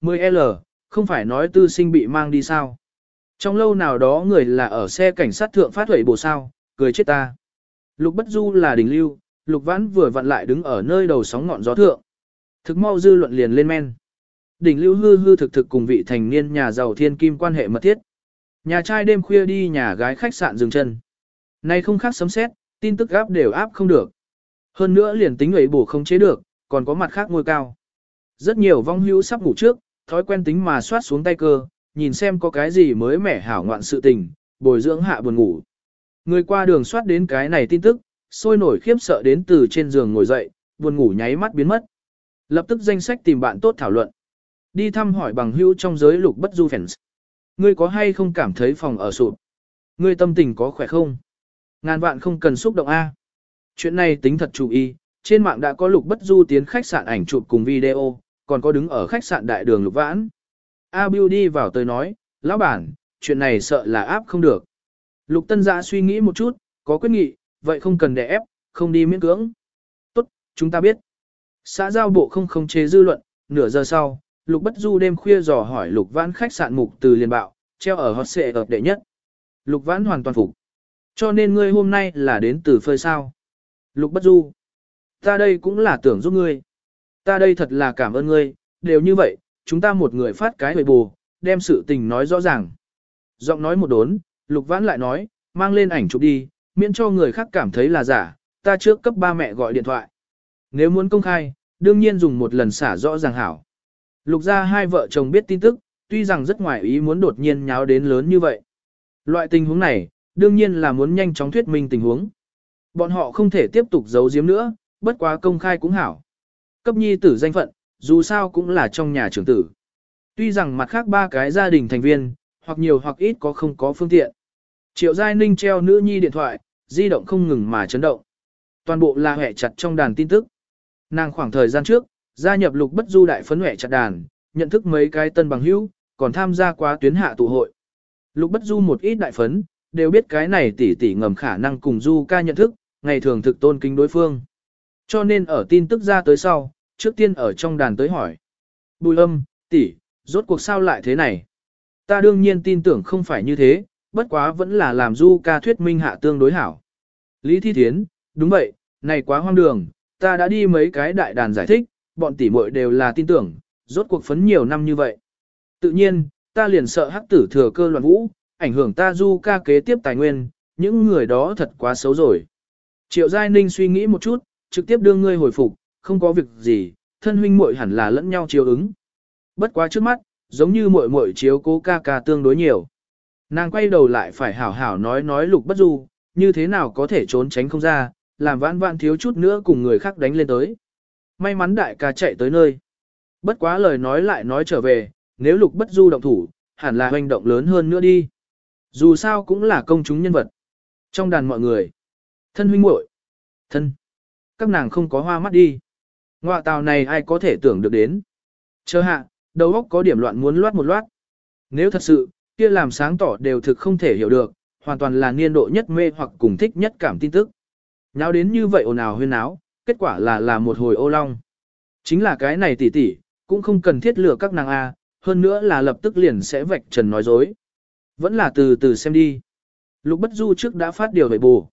10L, không phải nói tư sinh bị mang đi sao. Trong lâu nào đó người là ở xe cảnh sát thượng phát huẩy bổ sao, cười chết ta. Lục Bất Du là đỉnh lưu, Lục Vãn vừa vặn lại đứng ở nơi đầu sóng ngọn gió thượng. Thực mau dư luận liền lên men. Đỉnh lưu hư hư thực thực cùng vị thành niên nhà giàu thiên kim quan hệ mật thiết. Nhà trai đêm khuya đi nhà gái khách sạn dừng chân. Nay không khác sấm xét, tin tức gáp đều áp không được. Hơn nữa liền tính ấy bổ không chế được, còn có mặt khác ngôi cao. Rất nhiều vong hữu sắp ngủ trước, thói quen tính mà soát xuống tay cơ, nhìn xem có cái gì mới mẻ hảo ngoạn sự tình, bồi dưỡng hạ buồn ngủ. Người qua đường soát đến cái này tin tức, sôi nổi khiếp sợ đến từ trên giường ngồi dậy, buồn ngủ nháy mắt biến mất. Lập tức danh sách tìm bạn tốt thảo luận. Đi thăm hỏi bằng hữu trong giới lục bất du fans. Ngươi có hay không cảm thấy phòng ở sụp? Ngươi tâm tình có khỏe không? Ngàn vạn không cần xúc động A. Chuyện này tính thật chú ý, trên mạng đã có lục bất du tiến khách sạn ảnh chụp cùng video, còn có đứng ở khách sạn đại đường lục vãn. A Biu đi vào tới nói, lão bản, chuyện này sợ là áp không được. Lục tân giã suy nghĩ một chút, có quyết nghị, vậy không cần để ép, không đi miễn cưỡng. Tốt, chúng ta biết. Xã giao bộ không khống chế dư luận, nửa giờ sau, Lục Bất Du đêm khuya dò hỏi Lục Vãn khách sạn mục từ liền bạo, treo ở hot xệ ở đệ nhất. Lục Vãn hoàn toàn phục. Cho nên ngươi hôm nay là đến từ phơi sao. Lục Bất Du. Ta đây cũng là tưởng giúp ngươi. Ta đây thật là cảm ơn ngươi, đều như vậy, chúng ta một người phát cái hồi bù, đem sự tình nói rõ ràng. Giọng nói một đốn, Lục Vãn lại nói, mang lên ảnh chụp đi, miễn cho người khác cảm thấy là giả, ta trước cấp ba mẹ gọi điện thoại. Nếu muốn công khai, đương nhiên dùng một lần xả rõ ràng hảo. Lục ra hai vợ chồng biết tin tức, tuy rằng rất ngoài ý muốn đột nhiên nháo đến lớn như vậy. Loại tình huống này, đương nhiên là muốn nhanh chóng thuyết minh tình huống. Bọn họ không thể tiếp tục giấu giếm nữa, bất quá công khai cũng hảo. Cấp nhi tử danh phận, dù sao cũng là trong nhà trưởng tử. Tuy rằng mặt khác ba cái gia đình thành viên, hoặc nhiều hoặc ít có không có phương tiện. Triệu Giai Ninh treo nữ nhi điện thoại, di động không ngừng mà chấn động. Toàn bộ là hẻ chặt trong đàn tin tức. Nàng khoảng thời gian trước, gia nhập lục bất du đại phấn hẻ chặt đàn, nhận thức mấy cái tân bằng hữu, còn tham gia quá tuyến hạ tụ hội. Lục bất du một ít đại phấn, đều biết cái này tỷ tỷ ngầm khả năng cùng du ca nhận thức, ngày thường thực tôn kính đối phương. Cho nên ở tin tức ra tới sau, trước tiên ở trong đàn tới hỏi. Bùi âm, tỷ, rốt cuộc sao lại thế này? Ta đương nhiên tin tưởng không phải như thế, bất quá vẫn là làm du ca thuyết minh hạ tương đối hảo. Lý Thi Thiến, đúng vậy, này quá hoang đường, ta đã đi mấy cái đại đàn giải thích, bọn tỷ muội đều là tin tưởng, rốt cuộc phấn nhiều năm như vậy. Tự nhiên, ta liền sợ hắc tử thừa cơ loạn vũ, ảnh hưởng ta du ca kế tiếp tài nguyên, những người đó thật quá xấu rồi. Triệu Giai Ninh suy nghĩ một chút, trực tiếp đưa ngươi hồi phục, không có việc gì, thân huynh muội hẳn là lẫn nhau chiếu ứng. Bất quá trước mắt, giống như muội muội chiếu cố ca ca tương đối nhiều. Nàng quay đầu lại phải hảo hảo nói nói lục bất du, như thế nào có thể trốn tránh không ra, làm vãn vãn thiếu chút nữa cùng người khác đánh lên tới. May mắn đại ca chạy tới nơi. Bất quá lời nói lại nói trở về, nếu lục bất du động thủ, hẳn là hành động lớn hơn nữa đi. Dù sao cũng là công chúng nhân vật. Trong đàn mọi người, thân huynh muội thân, các nàng không có hoa mắt đi. Ngoạ tàu này ai có thể tưởng được đến. Chờ hạ, đầu óc có điểm loạn muốn loát một loát. Nếu thật sự, kia làm sáng tỏ đều thực không thể hiểu được, hoàn toàn là niên độ nhất mê hoặc cùng thích nhất cảm tin tức. Nháo đến như vậy ồn ào huyên náo, kết quả là là một hồi ô long. Chính là cái này tỉ tỉ, cũng không cần thiết lừa các nàng A, hơn nữa là lập tức liền sẽ vạch trần nói dối. Vẫn là từ từ xem đi. Lục Bất Du trước đã phát điều về bù.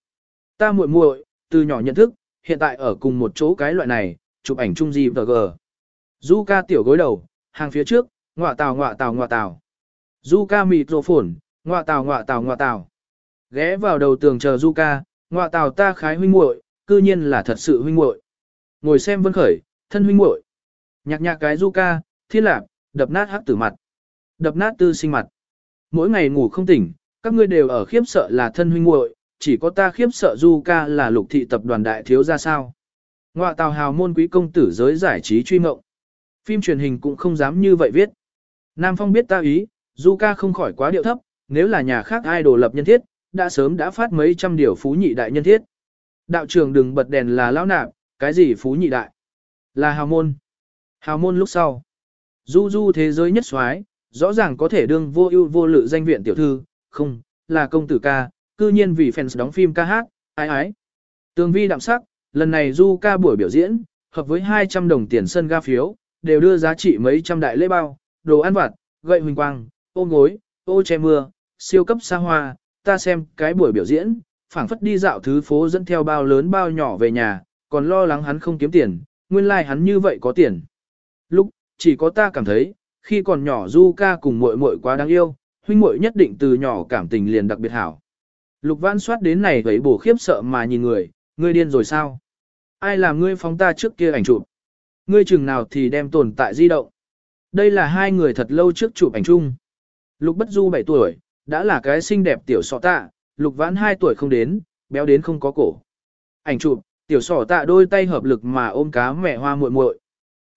Ta muội muội, từ nhỏ nhận thức, hiện tại ở cùng một chỗ cái loại này, chụp ảnh chung gì vg. Du ca tiểu gối đầu, hàng phía trước, ngọa tào ngọa tào ngọa tào. Du ca mịt rộ phổn, ngọa tào ngọa tào ngọa tào. Ghé vào đầu tường chờ Du ca, ngọa tào ta khái huynh muội, cư nhiên là thật sự huynh muội. Ngồi xem vân khởi, thân huynh muội. Nhạc nhạc cái Du ca, thiên lạc, đập nát hắc tử mặt. Đập nát tư sinh mặt. Mỗi ngày ngủ không tỉnh, các ngươi đều ở khiếp sợ là thân huynh muội, chỉ có ta khiếp sợ Du ca là lục thị tập đoàn đại thiếu ra sao. Ngoạ tào hào môn quý công tử giới giải trí truy mộng. Phim truyền hình cũng không dám như vậy viết. Nam Phong biết ta ý, Du ca không khỏi quá điệu thấp, nếu là nhà khác ai đồ lập nhân thiết, đã sớm đã phát mấy trăm điều phú nhị đại nhân thiết. Đạo trưởng đừng bật đèn là lão nạp, cái gì phú nhị đại? Là hào môn. Hào môn lúc sau. Du du thế giới nhất soái rõ ràng có thể đương vô ưu vô lự danh viện tiểu thư, không, là công tử ca, cư nhiên vì fans đóng phim ca hát, ái ái. Tường vi đạm sắc, lần này du ca buổi biểu diễn, hợp với 200 đồng tiền sân ga phiếu, đều đưa giá trị mấy trăm đại lễ bao, đồ ăn vặt, gậy huỳnh quang, ô gối, ô che mưa, siêu cấp xa hoa, ta xem cái buổi biểu diễn, phảng phất đi dạo thứ phố dẫn theo bao lớn bao nhỏ về nhà, còn lo lắng hắn không kiếm tiền, nguyên lai like hắn như vậy có tiền. Lúc, chỉ có ta cảm thấy, khi còn nhỏ Du ca cùng muội muội quá đáng yêu, huynh muội nhất định từ nhỏ cảm tình liền đặc biệt hảo. Lục Vãn soát đến này thấy bổ khiếp sợ mà nhìn người, ngươi điên rồi sao? Ai làm ngươi phóng ta trước kia ảnh chụp? Ngươi chừng nào thì đem tồn tại di động. Đây là hai người thật lâu trước chụp ảnh chung. Lục Bất Du 7 tuổi, đã là cái xinh đẹp tiểu sọ tạ, Lục Vãn 2 tuổi không đến, béo đến không có cổ. Ảnh chụp, tiểu sọ tạ đôi tay hợp lực mà ôm cá mẹ hoa muội muội.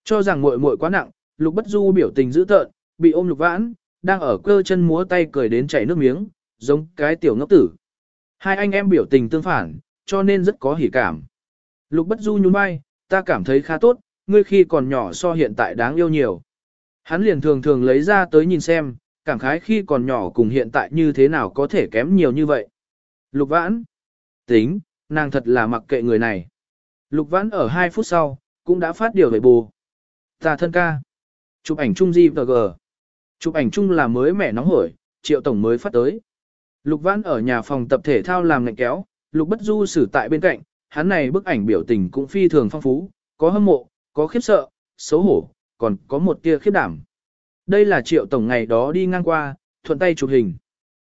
Cho rằng muội muội quá nặng, Lục Bất Du biểu tình dữ tợn, bị ôm Lục Vãn, đang ở cơ chân múa tay cười đến chảy nước miếng, giống cái tiểu ngốc tử. Hai anh em biểu tình tương phản, cho nên rất có hỉ cảm. Lục Bất Du nhún vai, ta cảm thấy khá tốt, ngươi khi còn nhỏ so hiện tại đáng yêu nhiều. Hắn liền thường thường lấy ra tới nhìn xem, cảm khái khi còn nhỏ cùng hiện tại như thế nào có thể kém nhiều như vậy. Lục Vãn, tính, nàng thật là mặc kệ người này. Lục Vãn ở 2 phút sau, cũng đã phát điều về bù. Ta thân ca. Chụp ảnh chung di. Chụp ảnh chung là mới mẻ nóng hổi, triệu tổng mới phát tới. Lục Vãn ở nhà phòng tập thể thao làm ngạnh kéo, Lục Bất Du xử tại bên cạnh, hắn này bức ảnh biểu tình cũng phi thường phong phú, có hâm mộ, có khiếp sợ, xấu hổ, còn có một tia khiếp đảm. Đây là triệu tổng ngày đó đi ngang qua, thuận tay chụp hình.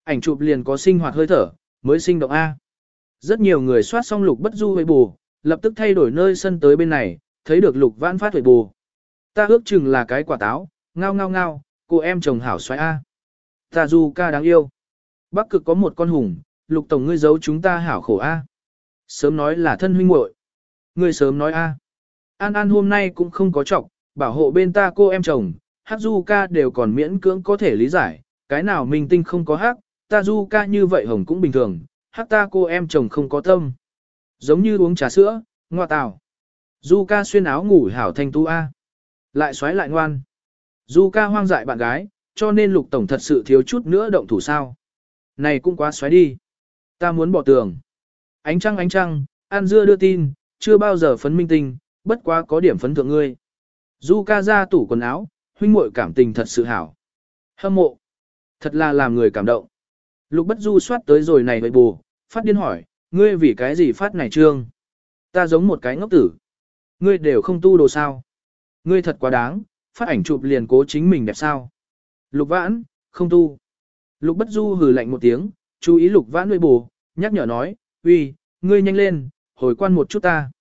Ảnh chụp liền có sinh hoạt hơi thở, mới sinh động A. Rất nhiều người soát xong Lục Bất Du với bù, lập tức thay đổi nơi sân tới bên này, thấy được Lục Vãn phát với bù. Ta ước chừng là cái quả táo, ngao ngao ngao, cô em chồng hảo xoay A. Ta du ca đáng yêu. Bắc cực có một con hùng, lục tổng ngươi giấu chúng ta hảo khổ A. Sớm nói là thân huynh muội Ngươi sớm nói A. An An hôm nay cũng không có trọng, bảo hộ bên ta cô em chồng, hát du ca đều còn miễn cưỡng có thể lý giải, cái nào minh tinh không có hát, ta du ca như vậy hồng cũng bình thường, hát ta cô em chồng không có tâm. Giống như uống trà sữa, ngoa tào. Du ca xuyên áo ngủ hảo thanh tu A. Lại xoáy lại ngoan. Du ca hoang dại bạn gái, cho nên lục tổng thật sự thiếu chút nữa động thủ sao. Này cũng quá xoáy đi. Ta muốn bỏ tường. Ánh trăng ánh trăng, An Dưa đưa tin, chưa bao giờ phấn minh tinh, bất quá có điểm phấn thượng ngươi. Du ca ra tủ quần áo, huynh muội cảm tình thật sự hảo. Hâm mộ. Thật là làm người cảm động. Lục bất du soát tới rồi này vậy bù, phát điên hỏi, ngươi vì cái gì phát này trương? Ta giống một cái ngốc tử. Ngươi đều không tu đồ sao. Ngươi thật quá đáng, phát ảnh chụp liền cố chính mình đẹp sao. Lục vãn, không tu. Lục bất du hừ lạnh một tiếng, chú ý lục vãn nuôi bù, nhắc nhở nói, uy, ngươi nhanh lên, hồi quan một chút ta.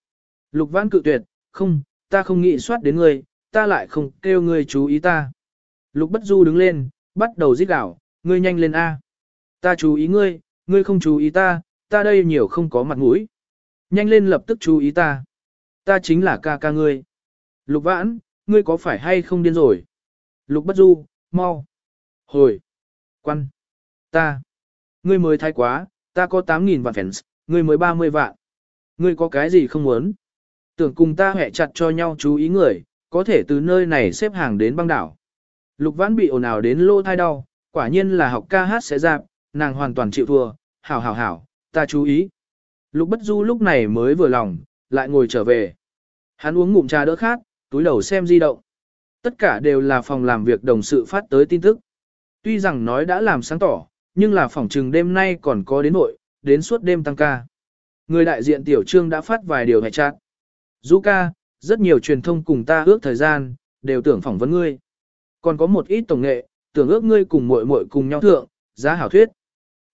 Lục vãn cự tuyệt, không, ta không nghĩ soát đến ngươi, ta lại không kêu ngươi chú ý ta. Lục bất du đứng lên, bắt đầu giết đảo, ngươi nhanh lên A. Ta chú ý ngươi, ngươi không chú ý ta, ta đây nhiều không có mặt mũi. Nhanh lên lập tức chú ý ta. Ta chính là ca ca ngươi. Lục vãn, ngươi có phải hay không điên rồi? Lục bất du, mau. Hồi. Quan. Ta. Ngươi mới thái quá, ta có 8.000 vạn fans, ngươi mới 30 vạn. Ngươi có cái gì không muốn? Tưởng cùng ta hẹ chặt cho nhau chú ý người, có thể từ nơi này xếp hàng đến băng đảo. Lục vãn bị ồn ào đến lô thai đau, quả nhiên là học ca hát sẽ dạp, nàng hoàn toàn chịu thua, hảo hảo hảo, ta chú ý. Lục bất du lúc này mới vừa lòng, lại ngồi trở về. Hắn uống ngụm trà đỡ khát, túi đầu xem di động. Tất cả đều là phòng làm việc đồng sự phát tới tin tức. Tuy rằng nói đã làm sáng tỏ, nhưng là phỏng trừng đêm nay còn có đến nội, đến suốt đêm tăng ca. Người đại diện tiểu trương đã phát vài điều hệ chát. Dũ ca, rất nhiều truyền thông cùng ta ước thời gian, đều tưởng phỏng vấn ngươi. Còn có một ít tổng nghệ, tưởng ước ngươi cùng muội muội cùng nhau thượng, giá hảo thuyết.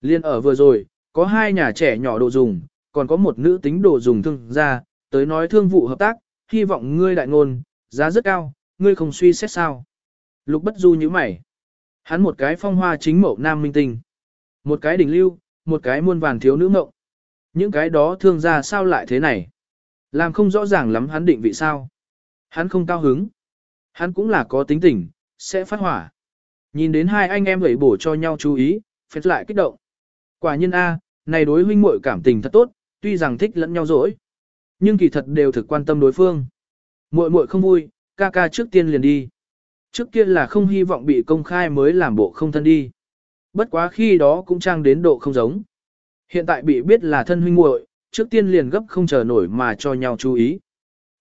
Liên ở vừa rồi, có hai nhà trẻ nhỏ đồ dùng, còn có một nữ tính đồ dùng thương gia, tới nói thương vụ hợp tác, hy vọng ngươi đại ngôn, giá rất cao, ngươi không suy xét sao. Lục bất du như mày. Hắn một cái phong hoa chính mậu nam minh tinh. Một cái đỉnh lưu, một cái muôn vàn thiếu nữ mộng. Những cái đó thương gia sao lại thế này? Làm không rõ ràng lắm hắn định vị sao. Hắn không cao hứng. Hắn cũng là có tính tình, sẽ phát hỏa. Nhìn đến hai anh em gậy bổ cho nhau chú ý, phết lại kích động. Quả nhiên A, này đối huynh muội cảm tình thật tốt, tuy rằng thích lẫn nhau dỗi. Nhưng kỳ thật đều thực quan tâm đối phương. Muội muội không vui, ca ca trước tiên liền đi. Trước kia là không hy vọng bị công khai mới làm bộ không thân đi. Bất quá khi đó cũng trang đến độ không giống. Hiện tại bị biết là thân huynh muội, trước tiên liền gấp không chờ nổi mà cho nhau chú ý.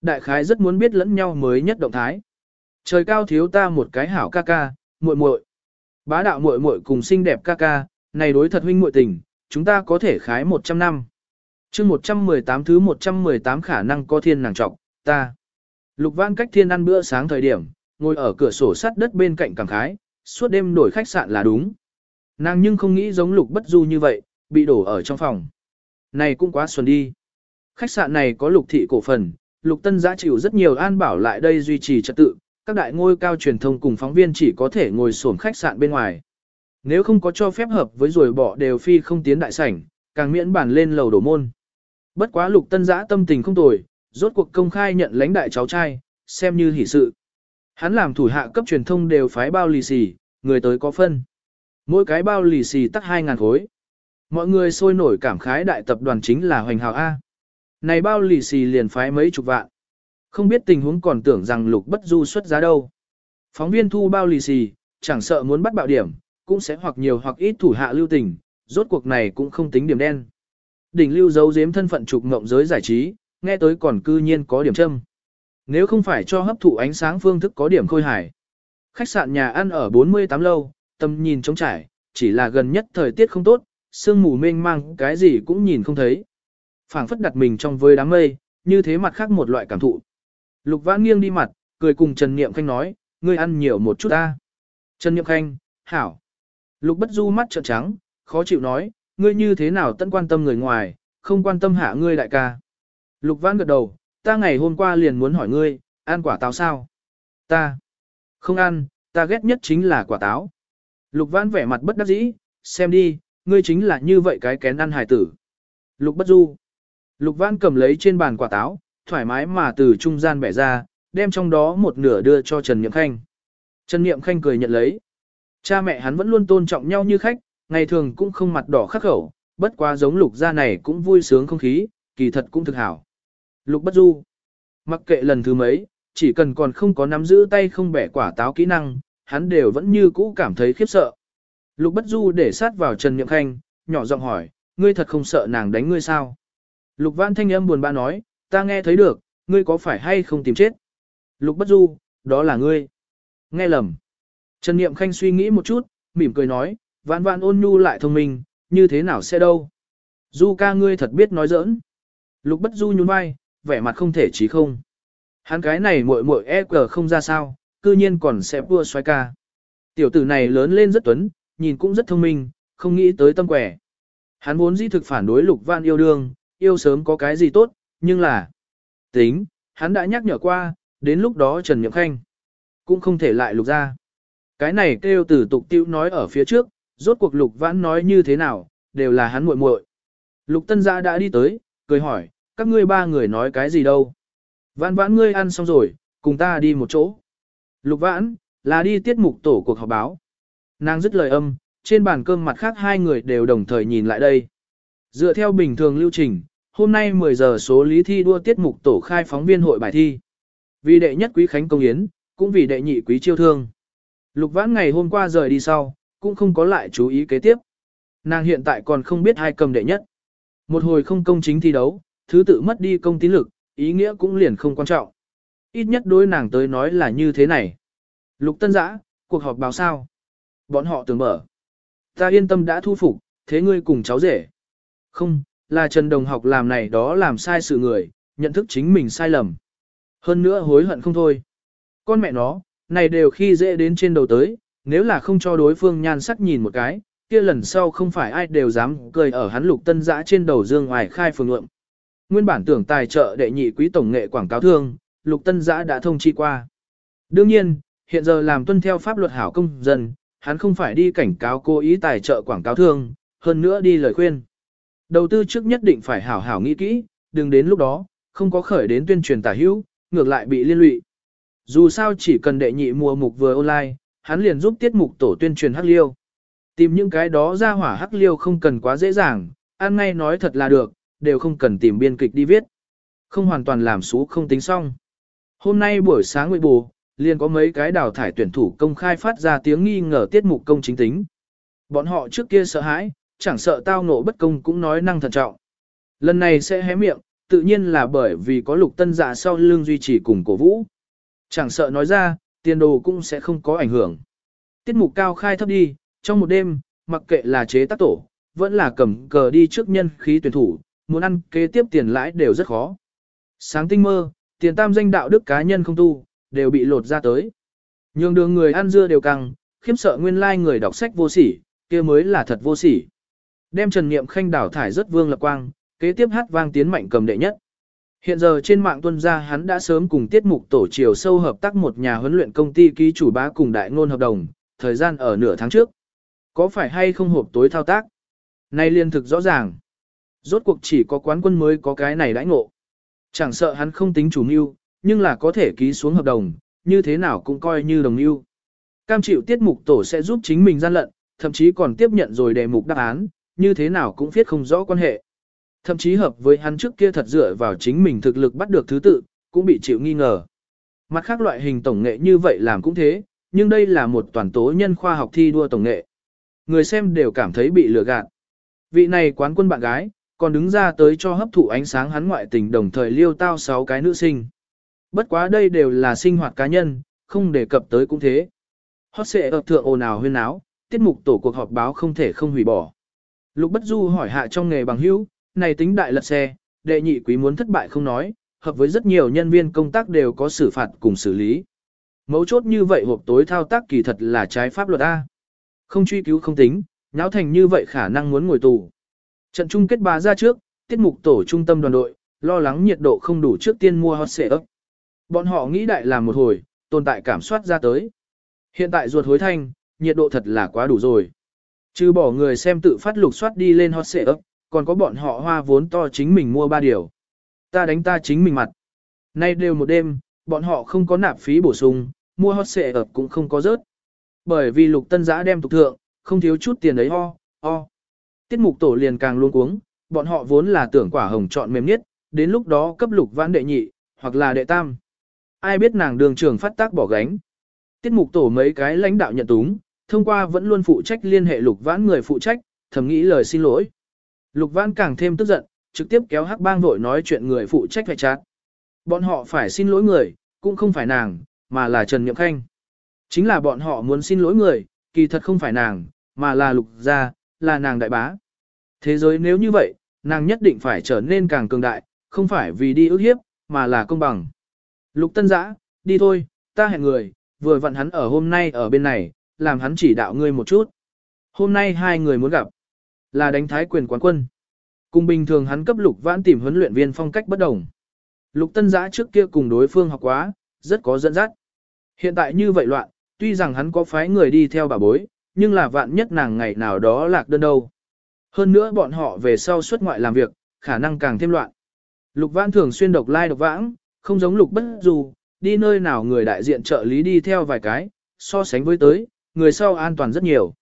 Đại khái rất muốn biết lẫn nhau mới nhất động thái. Trời cao thiếu ta một cái hảo ca ca, muội muội. Bá đạo muội muội cùng xinh đẹp ca ca, này đối thật huynh muội tình, chúng ta có thể khái 100 năm. chương 118 thứ 118 khả năng có thiên nàng trọng, ta. Lục Văn cách thiên ăn bữa sáng thời điểm, ngồi ở cửa sổ sắt đất bên cạnh cảm khái, suốt đêm đổi khách sạn là đúng. Nàng nhưng không nghĩ giống lục bất du như vậy, bị đổ ở trong phòng. Này cũng quá xuân đi. Khách sạn này có lục thị cổ phần, lục tân giã chịu rất nhiều an bảo lại đây duy trì trật tự, các đại ngôi cao truyền thông cùng phóng viên chỉ có thể ngồi sổm khách sạn bên ngoài. Nếu không có cho phép hợp với rồi bỏ đều phi không tiến đại sảnh, càng miễn bản lên lầu đổ môn. Bất quá lục tân giã tâm tình không tồi, rốt cuộc công khai nhận lãnh đại cháu trai, xem như hỷ sự. Hắn làm thủ hạ cấp truyền thông đều phái bao lì xì, người tới có phân. Mỗi cái bao lì xì tắc 2.000 khối. Mọi người sôi nổi cảm khái đại tập đoàn chính là hoành hào A. Này bao lì xì liền phái mấy chục vạn. Không biết tình huống còn tưởng rằng lục bất du xuất giá đâu. Phóng viên thu bao lì xì, chẳng sợ muốn bắt bạo điểm, cũng sẽ hoặc nhiều hoặc ít thủ hạ lưu tình, rốt cuộc này cũng không tính điểm đen. Đỉnh lưu giấu giếm thân phận trục ngộng giới giải trí, nghe tới còn cư nhiên có điểm châm. Nếu không phải cho hấp thụ ánh sáng phương thức có điểm khôi hài. Khách sạn nhà ăn ở 48 lâu, tầm nhìn trống trải, chỉ là gần nhất thời tiết không tốt, sương mù mênh mang cái gì cũng nhìn không thấy. phảng phất đặt mình trong với đám mây, như thế mặt khác một loại cảm thụ. Lục Vãn nghiêng đi mặt, cười cùng Trần Niệm Khanh nói, ngươi ăn nhiều một chút ta. Trần Niệm Khanh, hảo. Lục Bất Du mắt trợn trắng, khó chịu nói, ngươi như thế nào tận quan tâm người ngoài, không quan tâm hạ ngươi đại ca. Lục Vãn gật đầu, ta ngày hôm qua liền muốn hỏi ngươi, ăn quả táo sao? Ta không ăn, ta ghét nhất chính là quả táo. Lục Vãn vẻ mặt bất đắc dĩ, xem đi, ngươi chính là như vậy cái kén ăn hài tử. Lục Bất Du. Lục Vãn cầm lấy trên bàn quả táo, thoải mái mà từ trung gian bẻ ra, đem trong đó một nửa đưa cho Trần Niệm Khanh. Trần Niệm Khanh cười nhận lấy. Cha mẹ hắn vẫn luôn tôn trọng nhau như khách, ngày thường cũng không mặt đỏ khắc khẩu, bất quá giống lục gia này cũng vui sướng không khí, kỳ thật cũng thực hảo. Lục bất du. Mặc kệ lần thứ mấy, chỉ cần còn không có nắm giữ tay không bẻ quả táo kỹ năng, hắn đều vẫn như cũ cảm thấy khiếp sợ. Lục bất du để sát vào Trần Niệm Khanh, nhỏ giọng hỏi, ngươi thật không sợ nàng đánh ngươi sao? Lục văn thanh âm buồn bã nói, ta nghe thấy được, ngươi có phải hay không tìm chết? Lục bất du, đó là ngươi. Nghe lầm. Trần Niệm Khanh suy nghĩ một chút, mỉm cười nói, vạn vạn ôn nhu lại thông minh, như thế nào sẽ đâu? Du ca ngươi thật biết nói giỡn. Lục bất du nhún vai, vẻ mặt không thể chí không. Hắn cái này muội muội e cờ không ra sao, cư nhiên còn sẽ vua xoay ca. Tiểu tử này lớn lên rất tuấn, nhìn cũng rất thông minh, không nghĩ tới tâm quẻ. Hắn vốn dĩ thực phản đối lục văn yêu đương, yêu sớm có cái gì tốt, nhưng là... Tính, hắn đã nhắc nhở qua, đến lúc đó Trần Nhậm Khanh cũng không thể lại lục ra. Cái này kêu từ tục tiêu nói ở phía trước, rốt cuộc lục vãn nói như thế nào, đều là hắn muội muội. Lục tân gia đã đi tới, cười hỏi, các ngươi ba người nói cái gì đâu. Vãn vãn ngươi ăn xong rồi, cùng ta đi một chỗ. Lục vãn, là đi tiết mục tổ cuộc họp báo. Nàng dứt lời âm, trên bàn cơm mặt khác hai người đều đồng thời nhìn lại đây. Dựa theo bình thường lưu trình, hôm nay 10 giờ số lý thi đua tiết mục tổ khai phóng viên hội bài thi. Vì đệ nhất quý khánh công yến, cũng vì đệ nhị quý chiêu thương. Lục vãn ngày hôm qua rời đi sau, cũng không có lại chú ý kế tiếp. Nàng hiện tại còn không biết hai cầm đệ nhất. Một hồi không công chính thi đấu, thứ tự mất đi công tín lực, ý nghĩa cũng liền không quan trọng. Ít nhất đối nàng tới nói là như thế này. Lục tân giã, cuộc họp báo sao? Bọn họ tưởng mở. Ta yên tâm đã thu phục, thế ngươi cùng cháu rể. Không, là Trần Đồng học làm này đó làm sai sự người, nhận thức chính mình sai lầm. Hơn nữa hối hận không thôi. Con mẹ nó, này đều khi dễ đến trên đầu tới, nếu là không cho đối phương nhan sắc nhìn một cái, kia lần sau không phải ai đều dám cười ở hắn lục tân giã trên đầu dương ngoài khai phường lượng. Nguyên bản tưởng tài trợ đệ nhị quý tổng nghệ quảng cáo thương, lục tân giã đã thông chi qua. Đương nhiên, hiện giờ làm tuân theo pháp luật hảo công dân, hắn không phải đi cảnh cáo cố ý tài trợ quảng cáo thương, hơn nữa đi lời khuyên. Đầu tư trước nhất định phải hảo hảo nghĩ kỹ, đừng đến lúc đó, không có khởi đến tuyên truyền tả hữu, ngược lại bị liên lụy. Dù sao chỉ cần đệ nhị mùa mục vừa online, hắn liền giúp tiết mục tổ tuyên truyền hắc liêu. Tìm những cái đó ra hỏa hắc liêu không cần quá dễ dàng, ăn ngay nói thật là được, đều không cần tìm biên kịch đi viết. Không hoàn toàn làm xú không tính xong. Hôm nay buổi sáng nguyện bù, liền có mấy cái đào thải tuyển thủ công khai phát ra tiếng nghi ngờ tiết mục công chính tính. Bọn họ trước kia sợ hãi, chẳng sợ tao ngộ bất công cũng nói năng thận trọng. Lần này sẽ hé miệng, tự nhiên là bởi vì có lục tân dạ sau lưng duy trì cùng cổ vũ. Chẳng sợ nói ra, tiền đồ cũng sẽ không có ảnh hưởng. Tiết mục cao khai thấp đi, trong một đêm, mặc kệ là chế tác tổ, vẫn là cầm cờ đi trước nhân khí tuyển thủ, muốn ăn kế tiếp tiền lãi đều rất khó. Sáng tinh mơ, tiền tam danh đạo đức cá nhân không tu, đều bị lột ra tới. Nhường đường người ăn dưa đều căng, khiếm sợ nguyên lai like người đọc sách vô sỉ, kia mới là thật vô sỉ. Đem Trần Niệm Khanh đảo thải rất vương lập quang, kế tiếp hát vang tiến mạnh cầm đệ nhất. Hiện giờ trên mạng tuân gia hắn đã sớm cùng tiết mục tổ chiều sâu hợp tác một nhà huấn luyện công ty ký chủ bá cùng đại ngôn hợp đồng, thời gian ở nửa tháng trước. Có phải hay không hộp tối thao tác? Nay liên thực rõ ràng. Rốt cuộc chỉ có quán quân mới có cái này đãi ngộ. Chẳng sợ hắn không tính chủ mưu, nhưng là có thể ký xuống hợp đồng, như thế nào cũng coi như đồng mưu. Cam chịu tiết mục tổ sẽ giúp chính mình gian lận, thậm chí còn tiếp nhận rồi đề mục đáp án, như thế nào cũng viết không rõ quan hệ. Thậm chí hợp với hắn trước kia thật dựa vào chính mình thực lực bắt được thứ tự, cũng bị chịu nghi ngờ. Mặt khác loại hình tổng nghệ như vậy làm cũng thế, nhưng đây là một toàn tố nhân khoa học thi đua tổng nghệ. Người xem đều cảm thấy bị lừa gạt. Vị này quán quân bạn gái, còn đứng ra tới cho hấp thụ ánh sáng hắn ngoại tình đồng thời liêu tao sáu cái nữ sinh. Bất quá đây đều là sinh hoạt cá nhân, không đề cập tới cũng thế. Hót sẽ ập thượng ồn ào huyên áo, tiết mục tổ cuộc họp báo không thể không hủy bỏ. Lục Bất Du hỏi hạ trong nghề bằng hữu, này tính đại lật xe, đệ nhị quý muốn thất bại không nói, hợp với rất nhiều nhân viên công tác đều có xử phạt cùng xử lý. Mấu chốt như vậy hộp tối thao tác kỳ thật là trái pháp luật A. Không truy cứu không tính, nháo thành như vậy khả năng muốn ngồi tù. Trận chung kết bà ra trước, tiết mục tổ trung tâm đoàn đội, lo lắng nhiệt độ không đủ trước tiên mua hot xệ ấp. Bọn họ nghĩ đại làm một hồi, tồn tại cảm soát ra tới. Hiện tại ruột hối thanh, nhiệt độ thật là quá đủ rồi. Chứ bỏ người xem tự phát lục soát đi lên hot xệ ấp, còn có bọn họ hoa vốn to chính mình mua ba điều. Ta đánh ta chính mình mặt. Nay đều một đêm, bọn họ không có nạp phí bổ sung, mua hot xệ ấp cũng không có rớt. Bởi vì lục tân giã đem tục thượng, không thiếu chút tiền đấy ho, ho. Tiết mục tổ liền càng luôn cuống, bọn họ vốn là tưởng quả hồng chọn mềm nhất, đến lúc đó cấp lục vãn đệ nhị, hoặc là đệ tam. Ai biết nàng đường trưởng phát tác bỏ gánh. Tiết mục tổ mấy cái lãnh đạo nhận túng, thông qua vẫn luôn phụ trách liên hệ lục vãn người phụ trách, thầm nghĩ lời xin lỗi. Lục vãn càng thêm tức giận, trực tiếp kéo hắc bang vội nói chuyện người phụ trách phải chát. Bọn họ phải xin lỗi người, cũng không phải nàng, mà là Trần Nhậm Khanh. Chính là bọn họ muốn xin lỗi người, kỳ thật không phải nàng, mà là lục gia, là nàng đại bá. Thế giới nếu như vậy, nàng nhất định phải trở nên càng cường đại, không phải vì đi ước hiếp, mà là công bằng. Lục tân giã, đi thôi, ta hẹn người, vừa vặn hắn ở hôm nay ở bên này, làm hắn chỉ đạo ngươi một chút. Hôm nay hai người muốn gặp, là đánh thái quyền quán quân. Cùng bình thường hắn cấp lục vãn tìm huấn luyện viên phong cách bất đồng. Lục tân giã trước kia cùng đối phương học quá, rất có dẫn dắt. Hiện tại như vậy loạn, tuy rằng hắn có phái người đi theo bà bối, nhưng là vạn nhất nàng ngày nào đó lạc đơn đâu. Hơn nữa bọn họ về sau xuất ngoại làm việc, khả năng càng thêm loạn. Lục vãn thường xuyên độc lai độc vãng, không giống lục bất dù, đi nơi nào người đại diện trợ lý đi theo vài cái, so sánh với tới, người sau an toàn rất nhiều.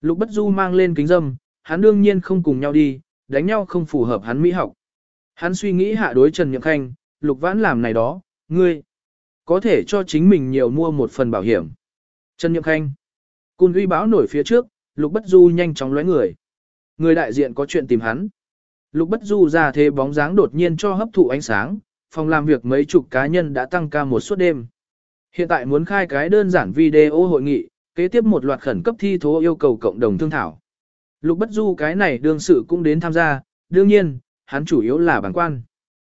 Lục bất du mang lên kính dâm, hắn đương nhiên không cùng nhau đi, đánh nhau không phù hợp hắn mỹ học. Hắn suy nghĩ hạ đối Trần Nhậm Khanh, lục vãn làm này đó, ngươi, có thể cho chính mình nhiều mua một phần bảo hiểm. Trần Nhậm Khanh, cun uy báo nổi phía trước, lục bất du nhanh chóng lóe người. Người đại diện có chuyện tìm hắn. Lục bất du ra thế bóng dáng đột nhiên cho hấp thụ ánh sáng, phòng làm việc mấy chục cá nhân đã tăng ca một suốt đêm. Hiện tại muốn khai cái đơn giản video hội nghị, kế tiếp một loạt khẩn cấp thi thố yêu cầu cộng đồng thương thảo. Lục bất du cái này đương sự cũng đến tham gia, đương nhiên, hắn chủ yếu là bản quan.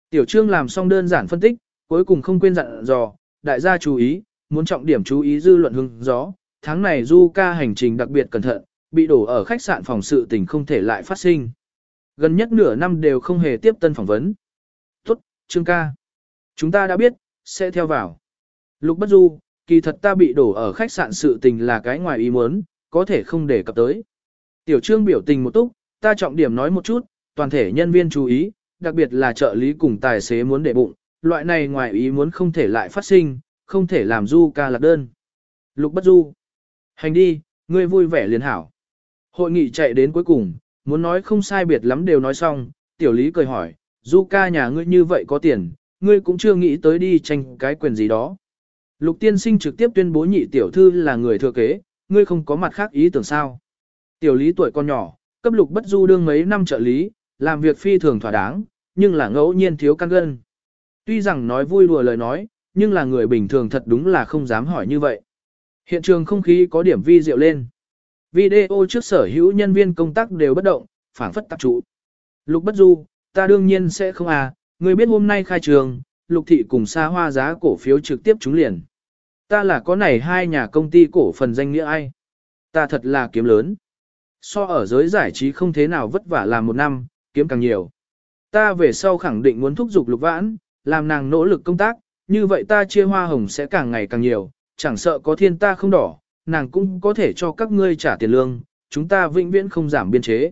Tiểu trương làm xong đơn giản phân tích, cuối cùng không quên dặn dò, đại gia chú ý, muốn trọng điểm chú ý dư luận hưng gió, tháng này du ca hành trình đặc biệt cẩn thận, bị đổ ở khách sạn phòng sự tình không thể lại phát sinh. Gần nhất nửa năm đều không hề tiếp tân phỏng vấn. Tốt, Trương ca. Chúng ta đã biết, sẽ theo vào. Lục bất du, kỳ thật ta bị đổ ở khách sạn sự tình là cái ngoài ý muốn, có thể không để cập tới. Tiểu trương biểu tình một túc, ta trọng điểm nói một chút, toàn thể nhân viên chú ý, đặc biệt là trợ lý cùng tài xế muốn để bụng, loại này ngoài ý muốn không thể lại phát sinh, không thể làm du ca lạc đơn. Lục bất du. Hành đi, ngươi vui vẻ liền hảo. Hội nghị chạy đến cuối cùng, muốn nói không sai biệt lắm đều nói xong, tiểu lý cười hỏi, du ca nhà ngươi như vậy có tiền, ngươi cũng chưa nghĩ tới đi tranh cái quyền gì đó. Lục tiên sinh trực tiếp tuyên bố nhị tiểu thư là người thừa kế, ngươi không có mặt khác ý tưởng sao. Tiểu lý tuổi con nhỏ, cấp lục bất du đương mấy năm trợ lý, làm việc phi thường thỏa đáng, nhưng là ngẫu nhiên thiếu căn gân. Tuy rằng nói vui đùa lời nói, nhưng là người bình thường thật đúng là không dám hỏi như vậy. Hiện trường không khí có điểm vi diệu lên. Video trước sở hữu nhân viên công tác đều bất động, phản phất tập trụ. Lục Bất Du, ta đương nhiên sẽ không à, người biết hôm nay khai trường, Lục Thị cùng xa hoa giá cổ phiếu trực tiếp trúng liền. Ta là có này hai nhà công ty cổ phần danh nghĩa ai? Ta thật là kiếm lớn. So ở giới giải trí không thế nào vất vả làm một năm, kiếm càng nhiều. Ta về sau khẳng định muốn thúc giục Lục Vãn, làm nàng nỗ lực công tác, như vậy ta chia hoa hồng sẽ càng ngày càng nhiều, chẳng sợ có thiên ta không đỏ, nàng cũng có thể cho các ngươi trả tiền lương, chúng ta vĩnh viễn không giảm biên chế.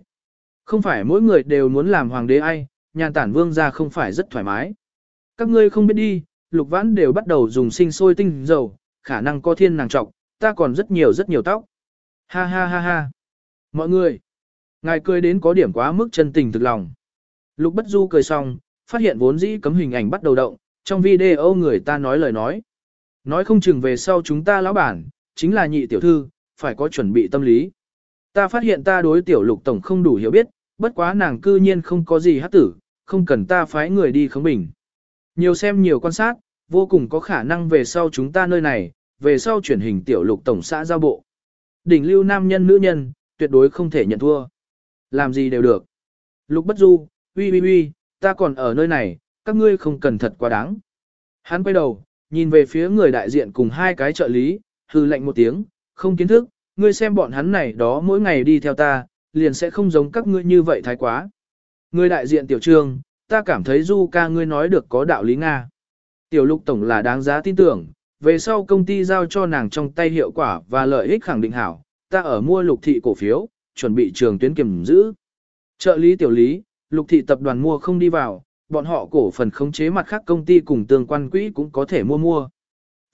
Không phải mỗi người đều muốn làm hoàng đế ai, nhàn tản vương ra không phải rất thoải mái. Các ngươi không biết đi, lục vãn đều bắt đầu dùng sinh sôi tinh dầu, khả năng có thiên nàng trọc, ta còn rất nhiều rất nhiều tóc. Ha ha ha ha. Mọi người, ngài cười đến có điểm quá mức chân tình thực lòng. Lục bất du cười xong, phát hiện vốn dĩ cấm hình ảnh bắt đầu động, trong video người ta nói lời nói. Nói không chừng về sau chúng ta lão bản, chính là nhị tiểu thư, phải có chuẩn bị tâm lý. Ta phát hiện ta đối tiểu lục tổng không đủ hiểu biết, bất quá nàng cư nhiên không có gì hát tử, không cần ta phái người đi khống bình. Nhiều xem nhiều quan sát, vô cùng có khả năng về sau chúng ta nơi này, về sau chuyển hình tiểu lục tổng xã giao bộ. Đỉnh lưu nam nhân nữ nhân, tuyệt đối không thể nhận thua. Làm gì đều được. Lục bất du, uy uy uy, ta còn ở nơi này, các ngươi không cần thật quá đáng. Hắn quay đầu, nhìn về phía người đại diện cùng hai cái trợ lý, hư lệnh một tiếng, không kiến thức, ngươi xem bọn hắn này đó mỗi ngày đi theo ta, liền sẽ không giống các ngươi như vậy thái quá. Người đại diện tiểu trương, ta cảm thấy du ca ngươi nói được có đạo lý Nga. Tiểu lục tổng là đáng giá tin tưởng, về sau công ty giao cho nàng trong tay hiệu quả và lợi ích khẳng định hảo, ta ở mua lục thị cổ phiếu, chuẩn bị trường tuyến kiểm giữ. Trợ lý tiểu lý, lục thị tập đoàn mua không đi vào, bọn họ cổ phần khống chế mặt khác công ty cùng tương quan quỹ cũng có thể mua mua.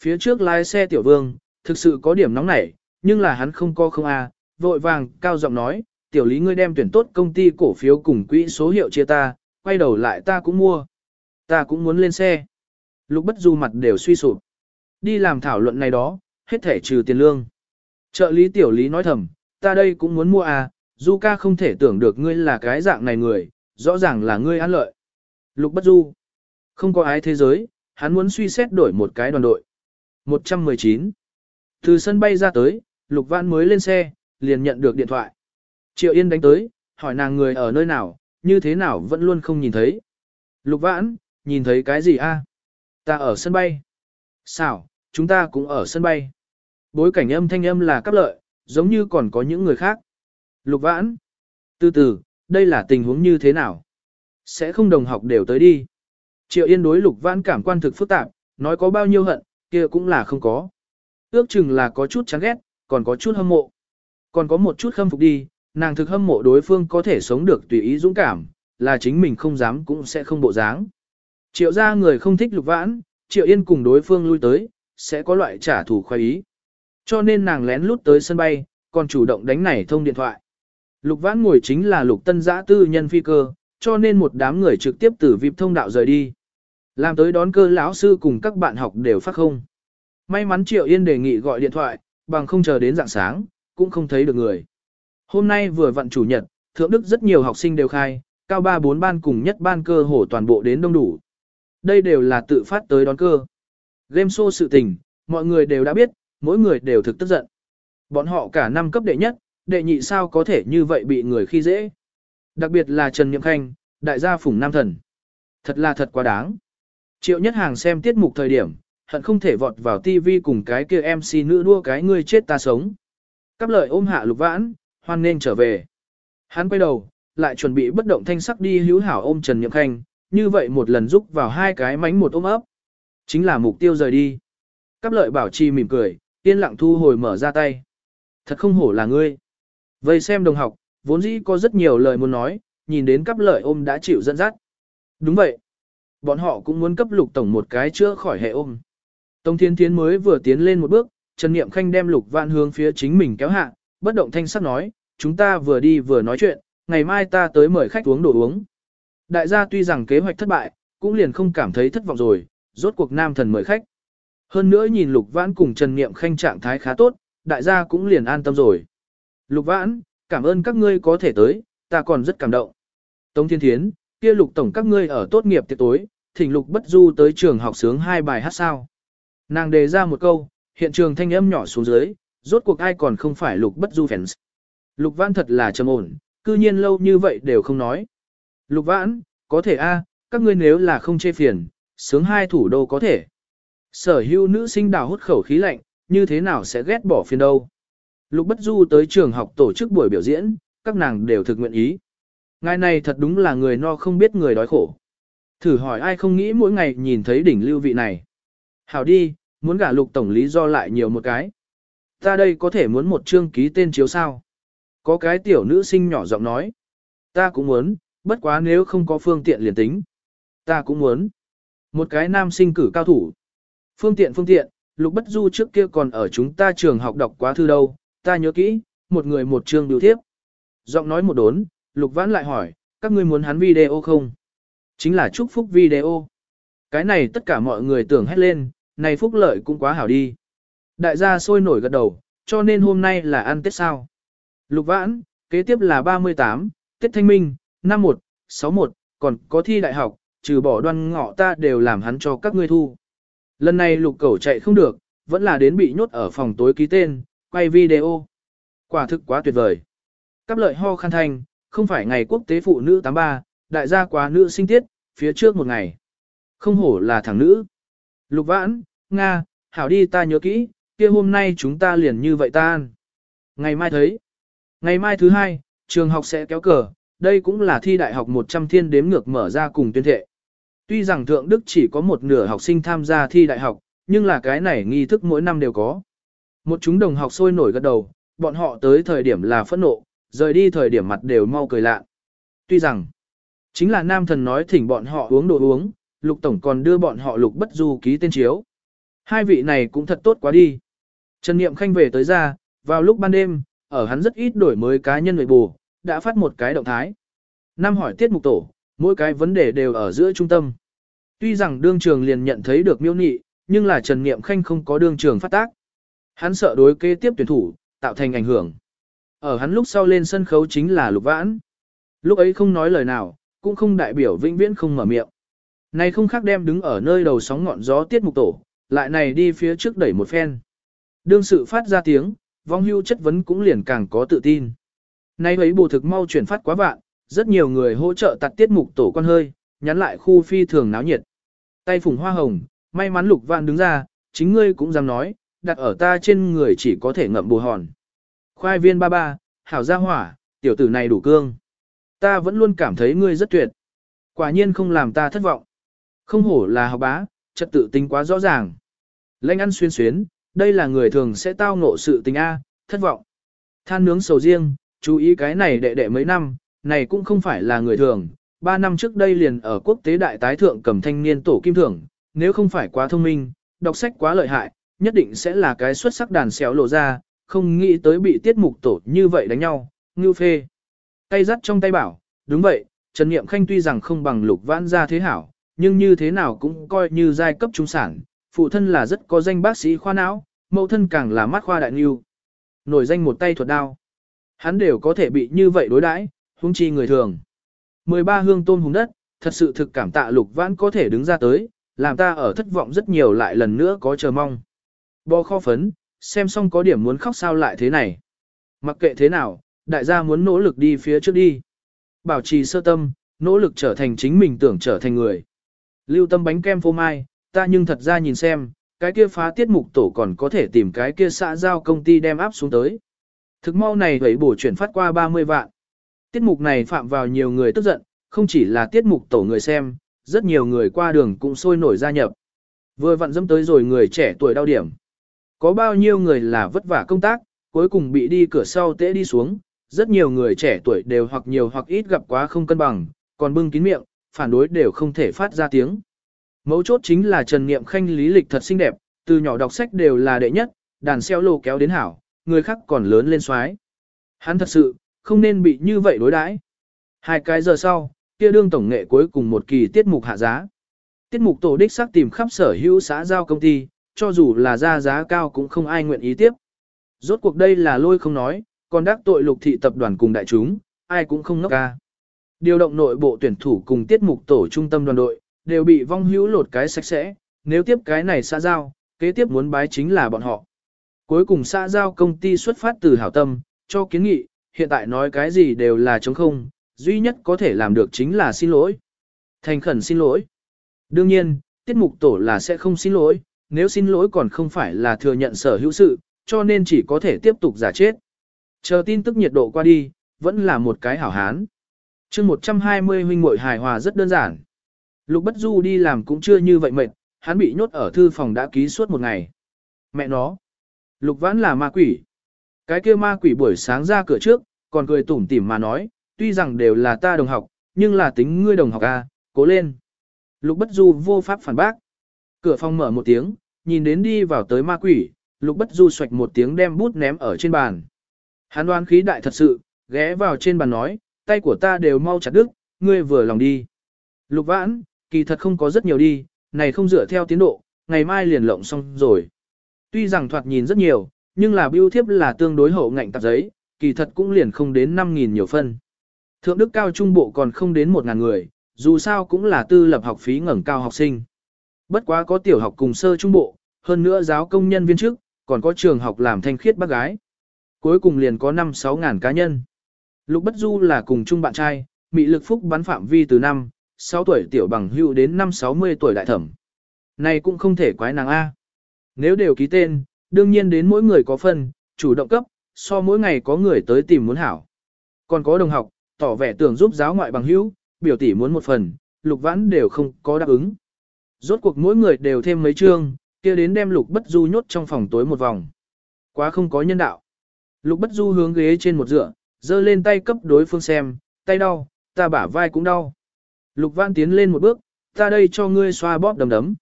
Phía trước lái xe tiểu vương, thực sự có điểm nóng nảy, nhưng là hắn không có không a, vội vàng, cao giọng nói, tiểu lý ngươi đem tuyển tốt công ty cổ phiếu cùng quỹ số hiệu chia ta, quay đầu lại ta cũng mua. Ta cũng muốn lên xe. Lục bất du mặt đều suy sụp. Đi làm thảo luận này đó, hết thể trừ tiền lương. Trợ lý tiểu lý nói thầm, ta đây cũng muốn mua à, du ca không thể tưởng được ngươi là cái dạng này người, rõ ràng là ngươi ăn lợi. Lục bất du. Không có ái thế giới, hắn muốn suy xét đổi một cái đoàn đội. 119. Từ sân bay ra tới, Lục Vãn mới lên xe, liền nhận được điện thoại. Triệu Yên đánh tới, hỏi nàng người ở nơi nào, như thế nào vẫn luôn không nhìn thấy. Lục Vãn, nhìn thấy cái gì a? Ta ở sân bay. Sao, chúng ta cũng ở sân bay. Bối cảnh âm thanh âm là cấp lợi, giống như còn có những người khác. Lục Vãn. Từ từ, đây là tình huống như thế nào? Sẽ không đồng học đều tới đi. Triệu Yên đối Lục Vãn cảm quan thực phức tạp, nói có bao nhiêu hận, kia cũng là không có. Ước chừng là có chút chán ghét, còn có chút hâm mộ. Còn có một chút khâm phục đi, nàng thực hâm mộ đối phương có thể sống được tùy ý dũng cảm, là chính mình không dám cũng sẽ không bộ dáng. Triệu ra người không thích lục vãn, triệu yên cùng đối phương lui tới, sẽ có loại trả thù khoái ý. Cho nên nàng lén lút tới sân bay, còn chủ động đánh nảy thông điện thoại. Lục vãn ngồi chính là lục tân giã tư nhân phi cơ, cho nên một đám người trực tiếp từ vip thông đạo rời đi. Làm tới đón cơ lão sư cùng các bạn học đều phát không. May mắn Triệu Yên đề nghị gọi điện thoại, bằng không chờ đến dạng sáng, cũng không thấy được người. Hôm nay vừa vặn chủ nhật, Thượng Đức rất nhiều học sinh đều khai, cao 3-4 ban cùng nhất ban cơ hồ toàn bộ đến đông đủ. Đây đều là tự phát tới đón cơ. Game show sự tình, mọi người đều đã biết, mỗi người đều thực tức giận. Bọn họ cả năm cấp đệ nhất, đệ nhị sao có thể như vậy bị người khi dễ. Đặc biệt là Trần Niệm Khanh, đại gia phủng nam thần. Thật là thật quá đáng. Triệu nhất hàng xem tiết mục thời điểm, hận không thể vọt vào tivi cùng cái kia MC nữ đua cái ngươi chết ta sống. Cắp lợi ôm hạ lục vãn, hoan nên trở về. Hắn quay đầu, lại chuẩn bị bất động thanh sắc đi hữu hảo ôm Trần Niệm Khanh, như vậy một lần rúc vào hai cái mánh một ôm ấp. Chính là mục tiêu rời đi. Cắp lợi bảo trì mỉm cười, yên lặng thu hồi mở ra tay. Thật không hổ là ngươi. Vây xem đồng học, vốn dĩ có rất nhiều lời muốn nói, nhìn đến cắp lợi ôm đã chịu dẫn dắt. Đúng vậy. Bọn họ cũng muốn cấp lục tổng một cái chữa khỏi hệ ôm. Tông Thiên Thiến mới vừa tiến lên một bước, Trần Niệm Khanh đem Lục Vãn hướng phía chính mình kéo hạ, bất động thanh sắc nói, chúng ta vừa đi vừa nói chuyện, ngày mai ta tới mời khách uống đồ uống. Đại gia tuy rằng kế hoạch thất bại, cũng liền không cảm thấy thất vọng rồi, rốt cuộc nam thần mời khách. Hơn nữa nhìn Lục Vãn cùng Trần Niệm Khanh trạng thái khá tốt, đại gia cũng liền an tâm rồi. Lục Vãn, cảm ơn các ngươi có thể tới, ta còn rất cảm động. Tống Thiên Thiến, kia Lục Tổng các ngươi ở tốt nghiệp tiệc tối, thỉnh Lục Bất Du tới trường học sướng hai bài hát sao. Nàng đề ra một câu, hiện trường thanh âm nhỏ xuống dưới, rốt cuộc ai còn không phải lục bất du fans. Lục vãn thật là trầm ổn, cư nhiên lâu như vậy đều không nói. Lục vãn, có thể a, các ngươi nếu là không chê phiền, sướng hai thủ đô có thể. Sở hữu nữ sinh đào hút khẩu khí lạnh, như thế nào sẽ ghét bỏ phiền đâu. Lục bất du tới trường học tổ chức buổi biểu diễn, các nàng đều thực nguyện ý. Ngài này thật đúng là người no không biết người đói khổ. Thử hỏi ai không nghĩ mỗi ngày nhìn thấy đỉnh lưu vị này. Hảo đi, muốn gả lục tổng lý do lại nhiều một cái. Ta đây có thể muốn một chương ký tên chiếu sao. Có cái tiểu nữ sinh nhỏ giọng nói. Ta cũng muốn, bất quá nếu không có phương tiện liền tính. Ta cũng muốn. Một cái nam sinh cử cao thủ. Phương tiện phương tiện, Lục Bất Du trước kia còn ở chúng ta trường học đọc quá thư đâu, ta nhớ kỹ, một người một chương biểu thiếp. Giọng nói một đốn, Lục Vãn lại hỏi, các ngươi muốn hắn video không? Chính là chúc phúc video. Cái này tất cả mọi người tưởng hét lên, này phúc lợi cũng quá hảo đi. Đại gia sôi nổi gật đầu, cho nên hôm nay là ăn Tết sao. Lục Vãn, kế tiếp là 38, Tết Thanh Minh, 51, 61, còn có thi đại học, trừ bỏ đoan ngọ ta đều làm hắn cho các ngươi thu. Lần này lục cẩu chạy không được, vẫn là đến bị nhốt ở phòng tối ký tên, quay video. Quả thực quá tuyệt vời. Cắp lợi ho khăn thanh, không phải ngày quốc tế phụ nữ 83, đại gia quá nữ sinh tiết, phía trước một ngày. Không hổ là thằng nữ. Lục vãn, Nga, hảo đi ta nhớ kỹ, kia hôm nay chúng ta liền như vậy tan. Ngày mai thấy. Ngày mai thứ hai, trường học sẽ kéo cờ, đây cũng là thi đại học 100 thiên đếm ngược mở ra cùng tuyên thệ. Tuy rằng Thượng Đức chỉ có một nửa học sinh tham gia thi đại học, nhưng là cái này nghi thức mỗi năm đều có. Một chúng đồng học sôi nổi gật đầu, bọn họ tới thời điểm là phẫn nộ, rời đi thời điểm mặt đều mau cười lạ. Tuy rằng, chính là nam thần nói thỉnh bọn họ uống đồ uống, lục tổng còn đưa bọn họ lục bất du ký tên chiếu. Hai vị này cũng thật tốt quá đi. Trần Niệm Khanh về tới ra, vào lúc ban đêm, ở hắn rất ít đổi mới cá nhân nội bù, đã phát một cái động thái. Năm hỏi tiết mục tổ, mỗi cái vấn đề đều ở giữa trung tâm. Tuy rằng đương trường liền nhận thấy được miêu nị, nhưng là Trần Niệm Khanh không có đương trường phát tác. Hắn sợ đối kế tiếp tuyển thủ, tạo thành ảnh hưởng. Ở hắn lúc sau lên sân khấu chính là lục vãn. Lúc ấy không nói lời nào, cũng không đại biểu vĩnh viễn không mở miệng. Này không khác đem đứng ở nơi đầu sóng ngọn gió tiết mục tổ, lại này đi phía trước đẩy một phen. Đương sự phát ra tiếng, vong hưu chất vấn cũng liền càng có tự tin. Nay ấy bù thực mau chuyển phát quá vạn, rất nhiều người hỗ trợ tặt tiết mục tổ con hơi, nhắn lại khu phi thường náo nhiệt. Tay phùng hoa hồng, may mắn lục vạn đứng ra, chính ngươi cũng dám nói, đặt ở ta trên người chỉ có thể ngậm bù hòn. Khoai viên ba ba, hảo gia hỏa, tiểu tử này đủ cương. Ta vẫn luôn cảm thấy ngươi rất tuyệt. Quả nhiên không làm ta thất vọng. Không hổ là học bá, trật tự tính quá rõ ràng. Lênh ăn xuyên xuyến, đây là người thường sẽ tao ngộ sự tình A, thất vọng. Than nướng sầu riêng, chú ý cái này đệ đệ mấy năm, này cũng không phải là người thường. Ba năm trước đây liền ở quốc tế đại tái thượng cầm thanh niên tổ kim thưởng, nếu không phải quá thông minh, đọc sách quá lợi hại, nhất định sẽ là cái xuất sắc đàn xéo lộ ra, không nghĩ tới bị tiết mục tổ như vậy đánh nhau, ngưu phê. Tay dắt trong tay bảo, đúng vậy, Trần Niệm Khanh tuy rằng không bằng lục vãn ra thế hảo, nhưng như thế nào cũng coi như giai cấp trung sản, phụ thân là rất có danh bác sĩ khoa não, mẫu thân càng là mắt khoa đại nghiêu. Nổi danh một tay thuật đao. Hắn đều có thể bị như vậy đối đãi, huống chi người thường. 13 hương tôn hùng đất, thật sự thực cảm tạ lục vãn có thể đứng ra tới, làm ta ở thất vọng rất nhiều lại lần nữa có chờ mong. Bò kho phấn, xem xong có điểm muốn khóc sao lại thế này. Mặc kệ thế nào, đại gia muốn nỗ lực đi phía trước đi. Bảo trì sơ tâm, nỗ lực trở thành chính mình tưởng trở thành người. Lưu tâm bánh kem phô mai, ta nhưng thật ra nhìn xem, cái kia phá tiết mục tổ còn có thể tìm cái kia xã giao công ty đem áp xuống tới. Thực mau này vậy bổ chuyển phát qua 30 vạn. Tiết mục này phạm vào nhiều người tức giận, không chỉ là tiết mục tổ người xem, rất nhiều người qua đường cũng sôi nổi gia nhập. Vừa vặn dâm tới rồi người trẻ tuổi đau điểm. Có bao nhiêu người là vất vả công tác, cuối cùng bị đi cửa sau tễ đi xuống, rất nhiều người trẻ tuổi đều hoặc nhiều hoặc ít gặp quá không cân bằng, còn bưng kín miệng, phản đối đều không thể phát ra tiếng. Mấu chốt chính là Trần Niệm Khanh lý lịch thật xinh đẹp, từ nhỏ đọc sách đều là đệ nhất, đàn xeo lô kéo đến hảo, người khác còn lớn lên xoái. Hắn thật sự, không nên bị như vậy đối đãi. Hai cái giờ sau, kia đương tổng nghệ cuối cùng một kỳ tiết mục hạ giá. Tiết mục tổ đích xác tìm khắp sở hữu xã giao công ty, cho dù là ra giá cao cũng không ai nguyện ý tiếp. Rốt cuộc đây là lôi không nói, còn đắc tội lục thị tập đoàn cùng đại chúng, ai cũng không ngốc ca. Điều động nội bộ tuyển thủ cùng tiết mục tổ trung tâm đoàn đội, đều bị vong hữu lột cái sạch sẽ, nếu tiếp cái này xã giao, kế tiếp muốn bái chính là bọn họ. Cuối cùng xã giao công ty xuất phát từ hảo tâm, cho kiến nghị, hiện tại nói cái gì đều là chống không, duy nhất có thể làm được chính là xin lỗi. Thành khẩn xin lỗi. Đương nhiên, tiết mục tổ là sẽ không xin lỗi, nếu xin lỗi còn không phải là thừa nhận sở hữu sự, cho nên chỉ có thể tiếp tục giả chết. Chờ tin tức nhiệt độ qua đi, vẫn là một cái hảo hán. chương 120 huynh muội hài hòa rất đơn giản. Lục Bất Du đi làm cũng chưa như vậy mệt, hắn bị nhốt ở thư phòng đã ký suốt một ngày. Mẹ nó. Lục Vãn là ma quỷ. Cái kia ma quỷ buổi sáng ra cửa trước, còn cười tủm tỉm mà nói, tuy rằng đều là ta đồng học, nhưng là tính ngươi đồng học à, cố lên. Lục Bất Du vô pháp phản bác. Cửa phòng mở một tiếng, nhìn đến đi vào tới ma quỷ, Lục Bất Du xoạch một tiếng đem bút ném ở trên bàn. Hắn đoán khí đại thật sự, ghé vào trên bàn nói, tay của ta đều mau chặt đứt, ngươi vừa lòng đi. Lục Vãn, kỳ thật không có rất nhiều đi, này không dựa theo tiến độ, ngày mai liền lộng xong rồi. Tuy rằng thoạt nhìn rất nhiều, nhưng là biêu thiếp là tương đối hậu ngạnh tạp giấy, kỳ thật cũng liền không đến 5.000 nhiều phân. Thượng đức cao trung bộ còn không đến 1.000 người, dù sao cũng là tư lập học phí ngẩng cao học sinh. Bất quá có tiểu học cùng sơ trung bộ, hơn nữa giáo công nhân viên chức, còn có trường học làm thanh khiết bác gái. Cuối cùng liền có 5-6 ngàn cá nhân. Lục Bất Du là cùng chung bạn trai, bị lực phúc bắn phạm vi từ năm 6 tuổi tiểu bằng hưu đến năm 60 tuổi đại thẩm. Này cũng không thể quái nàng A. Nếu đều ký tên, đương nhiên đến mỗi người có phân, chủ động cấp, so mỗi ngày có người tới tìm muốn hảo. Còn có đồng học, tỏ vẻ tưởng giúp giáo ngoại bằng hữu, biểu tỷ muốn một phần, lục vãn đều không có đáp ứng. Rốt cuộc mỗi người đều thêm mấy chương, kia đến đem lục bất du nhốt trong phòng tối một vòng. Quá không có nhân đạo. Lục bất du hướng ghế trên một dựa, giơ lên tay cấp đối phương xem, tay đau, ta bả vai cũng đau. Lục văn tiến lên một bước, ta đây cho ngươi xoa bóp đấm đấm.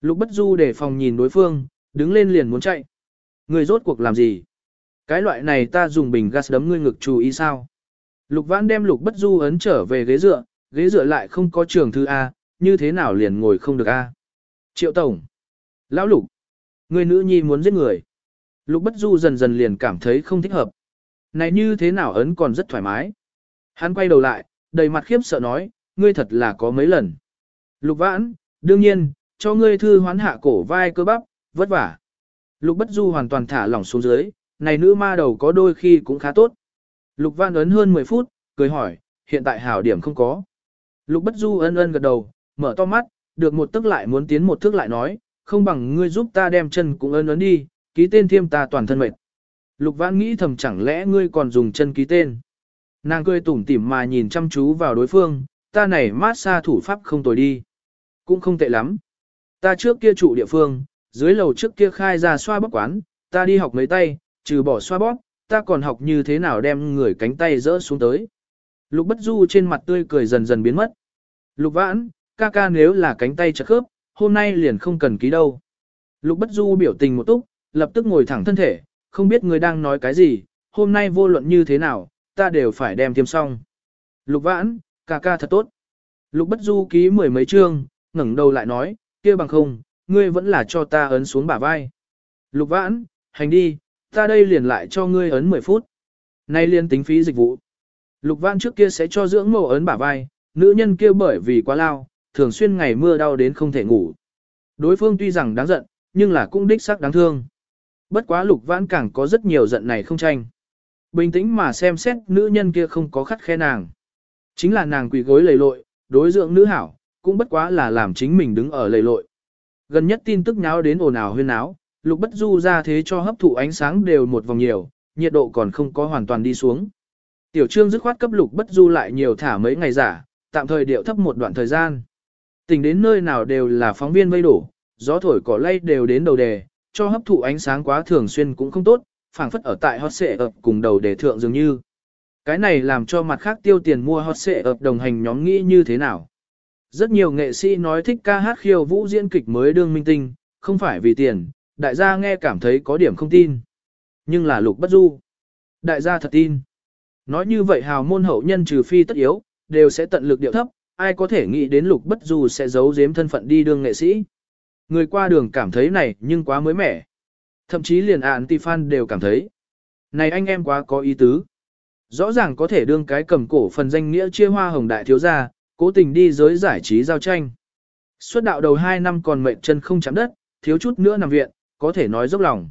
Lục bất du để phòng nhìn đối phương, đứng lên liền muốn chạy. Ngươi rốt cuộc làm gì? Cái loại này ta dùng bình gas đấm ngươi ngực chú ý sao? Lục văn đem lục bất du ấn trở về ghế dựa, ghế dựa lại không có trường thư A, như thế nào liền ngồi không được A. Triệu Tổng. Lão Lục. Người nữ nhi muốn giết người. Lục bất du dần dần liền cảm thấy không thích hợp. Này như thế nào ấn còn rất thoải mái. Hắn quay đầu lại, đầy mặt khiếp sợ nói, ngươi thật là có mấy lần. Lục vãn, đương nhiên, cho ngươi thư hoán hạ cổ vai cơ bắp, vất vả. Lục bất du hoàn toàn thả lỏng xuống dưới, này nữ ma đầu có đôi khi cũng khá tốt. Lục vãn ấn hơn 10 phút, cười hỏi, hiện tại hảo điểm không có. Lục bất du ân ân gật đầu, mở to mắt, được một tức lại muốn tiến một thước lại nói, không bằng ngươi giúp ta đem chân cũng ơn ấn đi, ký tên thiêm ta toàn thân mệt. Lục vãn nghĩ thầm chẳng lẽ ngươi còn dùng chân ký tên. Nàng cười tủm tỉm mà nhìn chăm chú vào đối phương, ta này mát xa thủ pháp không tồi đi. Cũng không tệ lắm. Ta trước kia trụ địa phương, dưới lầu trước kia khai ra xoa bóp quán, ta đi học mấy tay, trừ bỏ xoa bóp, ta còn học như thế nào đem người cánh tay rỡ xuống tới. Lục bất du trên mặt tươi cười dần dần biến mất. Lục vãn, ca ca nếu là cánh tay chật khớp, hôm nay liền không cần ký đâu. Lục bất du biểu tình một túc, lập tức ngồi thẳng thân thể, không biết người đang nói cái gì, hôm nay vô luận như thế nào, ta đều phải đem tiêm xong. Lục vãn, ca ca thật tốt. Lục bất du ký mười mấy chương, ngẩng đầu lại nói, kia bằng không, ngươi vẫn là cho ta ấn xuống bả vai. Lục vãn, hành đi, ta đây liền lại cho ngươi ấn 10 phút. Nay liền tính phí dịch vụ. Lục vãn trước kia sẽ cho dưỡng mẫu ấn bả vai, nữ nhân kia bởi vì quá lao, thường xuyên ngày mưa đau đến không thể ngủ. Đối phương tuy rằng đáng giận, nhưng là cũng đích xác đáng thương. Bất quá lục vãn càng có rất nhiều giận này không tranh. Bình tĩnh mà xem xét nữ nhân kia không có khắt khe nàng. Chính là nàng quỳ gối lầy lội, đối dưỡng nữ hảo, cũng bất quá là làm chính mình đứng ở lầy lội. Gần nhất tin tức nháo đến ồn ào huyên náo, lục bất du ra thế cho hấp thụ ánh sáng đều một vòng nhiều, nhiệt độ còn không có hoàn toàn đi xuống. Tiểu trương dứt khoát cấp lục bất du lại nhiều thả mấy ngày giả, tạm thời điệu thấp một đoạn thời gian. Tình đến nơi nào đều là phóng viên vây đổ, gió thổi cỏ lay đều đến đầu đề, cho hấp thụ ánh sáng quá thường xuyên cũng không tốt, phảng phất ở tại hot xệ ập cùng đầu đề thượng dường như. Cái này làm cho mặt khác tiêu tiền mua hot xệ ập đồng hành nhóm nghĩ như thế nào. Rất nhiều nghệ sĩ nói thích ca hát khiêu vũ diễn kịch mới đương minh tinh, không phải vì tiền, đại gia nghe cảm thấy có điểm không tin. Nhưng là lục bất du. Đại gia thật tin. Nói như vậy hào môn hậu nhân trừ phi tất yếu, đều sẽ tận lực điệu thấp, ai có thể nghĩ đến lục bất du sẽ giấu giếm thân phận đi đương nghệ sĩ. Người qua đường cảm thấy này nhưng quá mới mẻ. Thậm chí liền ạn ti fan đều cảm thấy. Này anh em quá có ý tứ. Rõ ràng có thể đương cái cầm cổ phần danh nghĩa chia hoa hồng đại thiếu gia, cố tình đi giới giải trí giao tranh. Suốt đạo đầu 2 năm còn mệnh chân không chạm đất, thiếu chút nữa nằm viện, có thể nói dốc lòng.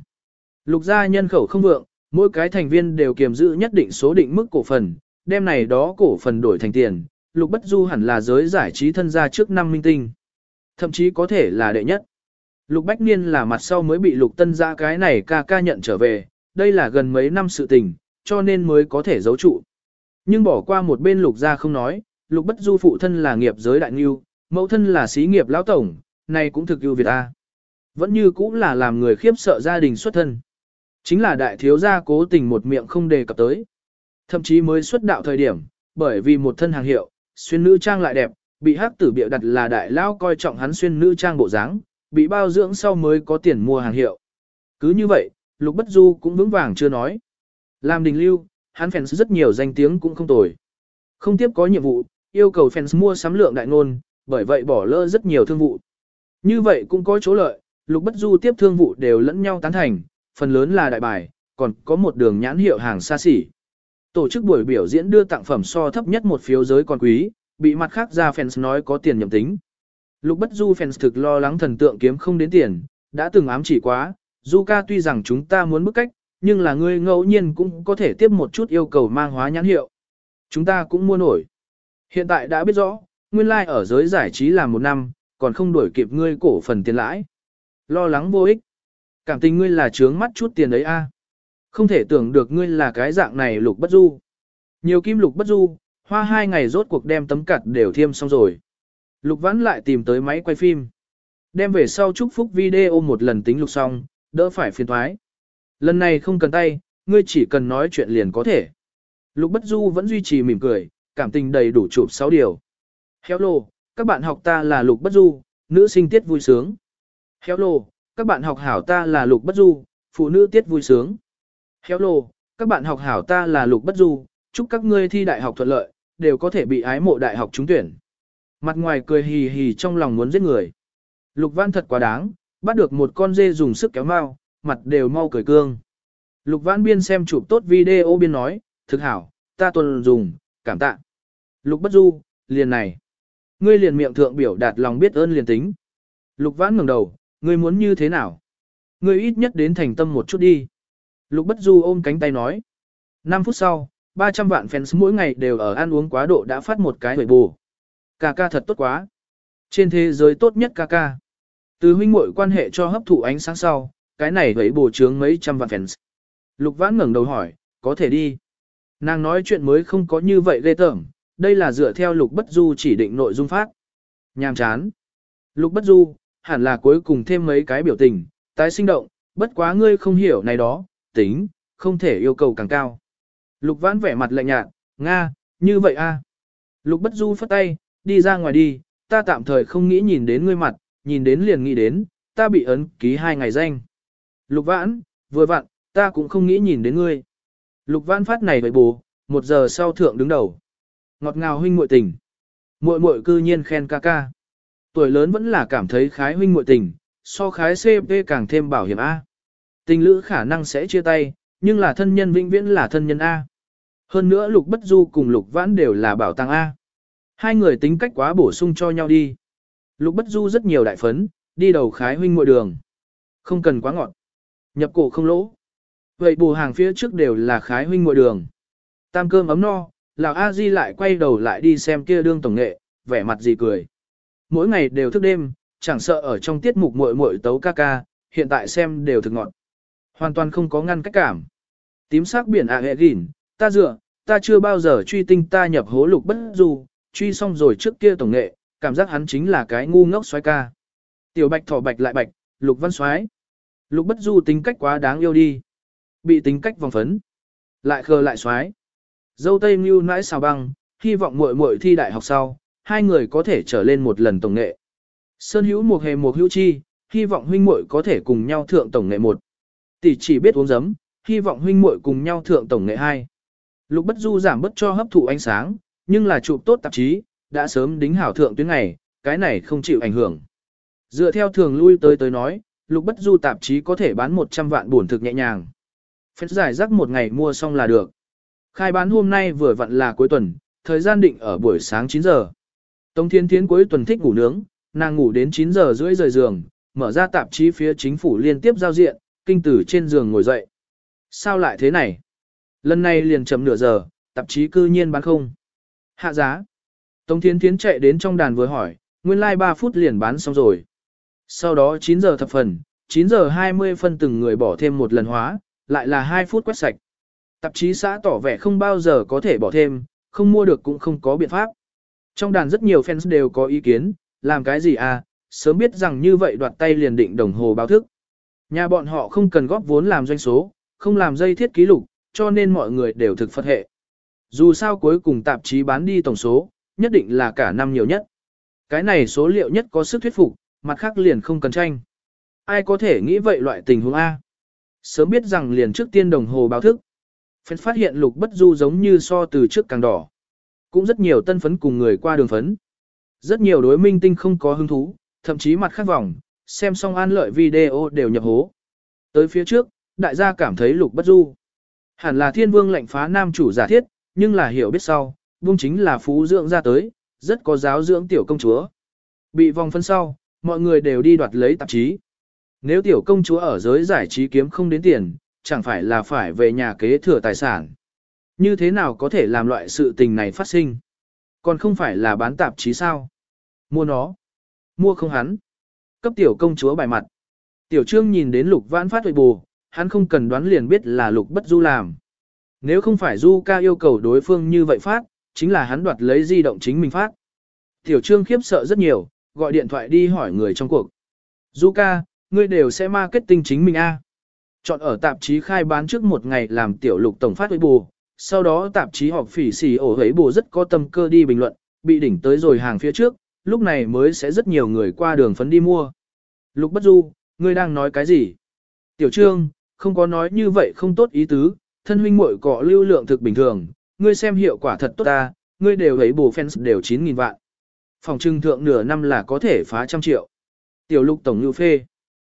Lục gia nhân khẩu không vượng, mỗi cái thành viên đều kiềm giữ nhất định số định mức cổ phần, đem này đó cổ phần đổi thành tiền, Lục Bất Du hẳn là giới giải trí thân gia trước năm minh tinh. Thậm chí có thể là đệ nhất. Lục Bách Niên là mặt sau mới bị Lục Tân gia cái này ca ca nhận trở về, đây là gần mấy năm sự tình, cho nên mới có thể giấu trụ. Nhưng bỏ qua một bên Lục gia không nói, Lục Bất Du phụ thân là nghiệp giới đại nghiêu, mẫu thân là xí nghiệp lão tổng, này cũng thực ưu việt a. Vẫn như cũng là làm người khiếp sợ gia đình xuất thân. Chính là đại thiếu gia cố tình một miệng không đề cập tới. Thậm chí mới xuất đạo thời điểm, bởi vì một thân hàng hiệu, xuyên nữ trang lại đẹp, bị hắc tử bịa đặt là đại lao coi trọng hắn xuyên nữ trang bộ dáng, bị bao dưỡng sau mới có tiền mua hàng hiệu. Cứ như vậy, Lục Bất Du cũng vững vàng chưa nói. Làm đình lưu, hắn fans rất nhiều danh tiếng cũng không tồi. Không tiếp có nhiệm vụ, yêu cầu fans mua sắm lượng đại ngôn, bởi vậy bỏ lỡ rất nhiều thương vụ. Như vậy cũng có chỗ lợi, Lục Bất Du tiếp thương vụ đều lẫn nhau tán thành, phần lớn là đại bài, còn có một đường nhãn hiệu hàng xa xỉ. Tổ chức buổi biểu diễn đưa tặng phẩm so thấp nhất một phiếu giới còn quý, bị mặt khác ra fans nói có tiền nhậm tính. Lục Bất Du fans thực lo lắng thần tượng kiếm không đến tiền, đã từng ám chỉ quá, Du ca tuy rằng chúng ta muốn bức cách, nhưng là ngươi ngẫu nhiên cũng có thể tiếp một chút yêu cầu mang hóa nhãn hiệu. Chúng ta cũng mua nổi. Hiện tại đã biết rõ, nguyên lai like ở giới giải trí làm một năm, còn không đuổi kịp ngươi cổ phần tiền lãi. Lo lắng vô ích. Cảm tình ngươi là trướng mắt chút tiền đấy a. Không thể tưởng được ngươi là cái dạng này lục bất du. Nhiều kim lục bất du, hoa hai ngày rốt cuộc đem tấm cặt đều thiêm xong rồi. Lục vãn lại tìm tới máy quay phim. Đem về sau chúc phúc video một lần tính lục xong, đỡ phải phiền thoái. Lần này không cần tay, ngươi chỉ cần nói chuyện liền có thể. Lục bất du vẫn duy trì mỉm cười, cảm tình đầy đủ chụp 6 điều. Hello, các bạn học ta là Lục Bất Du, nữ sinh tiết vui sướng. Hello, các bạn học hảo ta là Lục Bất Du, phụ nữ tiết vui sướng. Hello, các bạn học hảo ta là Lục Bất Du, chúc các ngươi thi đại học thuận lợi, đều có thể bị ái mộ đại học trúng tuyển. Mặt ngoài cười hì hì trong lòng muốn giết người. Lục Văn thật quá đáng, bắt được một con dê dùng sức kéo mau, mặt đều mau cười cương. Lục Văn biên xem chụp tốt video biên nói, thực hảo, ta tuần dùng, cảm tạ. Lục Bất Du, liền này. Ngươi liền miệng thượng biểu đạt lòng biết ơn liền tính. Lục văn ngẩng đầu, ngươi muốn như thế nào? Ngươi ít nhất đến thành tâm một chút đi. Lục Bất Du ôm cánh tay nói. 5 phút sau, 300 vạn fans mỗi ngày đều ở ăn uống quá độ đã phát một cái hồi bù. Cà ca thật tốt quá. Trên thế giới tốt nhất ca ca. Từ huynh muội quan hệ cho hấp thụ ánh sáng sau, cái này với bổ trướng mấy trăm vạn fans. Lục Vãn ngẩng đầu hỏi, có thể đi. Nàng nói chuyện mới không có như vậy ghê tởm, đây là dựa theo Lục Bất Du chỉ định nội dung phát. Nhàm chán. Lục Bất Du, hẳn là cuối cùng thêm mấy cái biểu tình, tái sinh động, bất quá ngươi không hiểu này đó, tính, không thể yêu cầu càng cao. Lục Vãn vẻ mặt lạnh nhạt, Nga, như vậy a. Lục Bất Du phất tay, đi ra ngoài đi, ta tạm thời không nghĩ nhìn đến ngươi mặt, nhìn đến liền nghĩ đến, ta bị ấn ký hai ngày danh. Lục Vãn, vừa vặn, ta cũng không nghĩ nhìn đến ngươi. Lục Vãn phát này với bù, một giờ sau thượng đứng đầu. Ngọt ngào huynh muội tình. Muội muội cư nhiên khen ca ca. Tuổi lớn vẫn là cảm thấy khái huynh muội tình, so khái CP càng thêm bảo hiểm A. Tình lữ khả năng sẽ chia tay, nhưng là thân nhân vĩnh viễn là thân nhân A. Hơn nữa lục bất du cùng lục vãn đều là bảo tàng A. Hai người tính cách quá bổ sung cho nhau đi. Lục bất du rất nhiều đại phấn, đi đầu khái huynh muội đường. Không cần quá ngọt. Nhập cổ không lỗ. Vậy bù hàng phía trước đều là khái huynh muội đường. Tam cơm ấm no, lão A Di lại quay đầu lại đi xem kia đương tổng nghệ, vẻ mặt gì cười. Mỗi ngày đều thức đêm, chẳng sợ ở trong tiết mục muội muội tấu ca ca, hiện tại xem đều thực ngọt. Hoàn toàn không có ngăn cách cảm. Tím sắc biển ạ à hệ gỉn, ta dựa, ta chưa bao giờ truy tinh ta nhập hố lục bất du, truy xong rồi trước kia tổng nghệ, cảm giác hắn chính là cái ngu ngốc xoái ca. Tiểu bạch thỏ bạch lại bạch, lục văn xoái. Lục bất du tính cách quá đáng yêu đi. Bị tính cách vòng phấn. Lại khờ lại xoái. Dâu tây mưu nãi xào băng, hy vọng muội muội thi đại học sau, hai người có thể trở lên một lần tổng nghệ. Sơn hữu một hề một hữu chi, hy vọng huynh muội có thể cùng nhau thượng tổng nghệ một. Tỷ chỉ biết uống giấm, hy vọng huynh muội cùng nhau thượng tổng nghệ hai. Lục Bất Du giảm bớt cho hấp thụ ánh sáng, nhưng là chụp tốt tạp chí, đã sớm đính hảo thượng tuyến này, cái này không chịu ảnh hưởng. Dựa theo thường lui tới tới nói, Lục Bất Du tạp chí có thể bán 100 vạn buồn thực nhẹ nhàng. Phép giải rắc một ngày mua xong là được. Khai bán hôm nay vừa vặn là cuối tuần, thời gian định ở buổi sáng 9 giờ. Tống Thiên Thiến cuối tuần thích ngủ nướng, nàng ngủ đến 9 giờ rưỡi rời giường, mở ra tạp chí phía chính phủ liên tiếp giao diện, kinh tử trên giường ngồi dậy. Sao lại thế này? Lần này liền chậm nửa giờ, tạp chí cư nhiên bán không. Hạ giá. Tống Thiến Thiến chạy đến trong đàn vừa hỏi, nguyên lai like 3 phút liền bán xong rồi. Sau đó 9 giờ thập phần, 9 giờ 20 phân từng người bỏ thêm một lần hóa, lại là 2 phút quét sạch. Tạp chí xã tỏ vẻ không bao giờ có thể bỏ thêm, không mua được cũng không có biện pháp. Trong đàn rất nhiều fans đều có ý kiến, làm cái gì à, sớm biết rằng như vậy đoạt tay liền định đồng hồ báo thức. Nhà bọn họ không cần góp vốn làm doanh số, không làm dây thiết ký lục, cho nên mọi người đều thực phật hệ. Dù sao cuối cùng tạp chí bán đi tổng số, nhất định là cả năm nhiều nhất. Cái này số liệu nhất có sức thuyết phục, mặt khác liền không cần tranh. Ai có thể nghĩ vậy loại tình huống A? Sớm biết rằng liền trước tiên đồng hồ báo thức. Phết phát hiện lục bất du giống như so từ trước càng đỏ. Cũng rất nhiều tân phấn cùng người qua đường phấn. Rất nhiều đối minh tinh không có hứng thú, thậm chí mặt khác vòng, xem xong an lợi video đều nhập hố. Tới phía trước, đại gia cảm thấy lục bất du. Hẳn là thiên vương lệnh phá nam chủ giả thiết, nhưng là hiểu biết sau, vương chính là phú dưỡng ra tới, rất có giáo dưỡng tiểu công chúa. Bị vòng phân sau, mọi người đều đi đoạt lấy tạp chí. Nếu tiểu công chúa ở giới giải trí kiếm không đến tiền, chẳng phải là phải về nhà kế thừa tài sản. Như thế nào có thể làm loại sự tình này phát sinh? Còn không phải là bán tạp chí sao? Mua nó. Mua không hắn. Cấp tiểu công chúa bài mặt. Tiểu trương nhìn đến lục vãn phát huệ bù, hắn không cần đoán liền biết là lục bất du làm. Nếu không phải du ca yêu cầu đối phương như vậy phát, chính là hắn đoạt lấy di động chính mình phát. Tiểu trương khiếp sợ rất nhiều, gọi điện thoại đi hỏi người trong cuộc. Du ca, ngươi đều sẽ marketing chính mình a Chọn ở tạp chí khai bán trước một ngày làm tiểu lục tổng phát huệ bù, sau đó tạp chí họp phỉ xì ổ hấy bù rất có tâm cơ đi bình luận, bị đỉnh tới rồi hàng phía trước, lúc này mới sẽ rất nhiều người qua đường phấn đi mua. Lục bất du, ngươi đang nói cái gì? Tiểu trương, không có nói như vậy không tốt ý tứ, thân huynh muội cọ lưu lượng thực bình thường, ngươi xem hiệu quả thật tốt ta, ngươi đều thấy bù fans đều 9.000 vạn. Phòng trưng thượng nửa năm là có thể phá trăm triệu. Tiểu lục tổng lưu phê.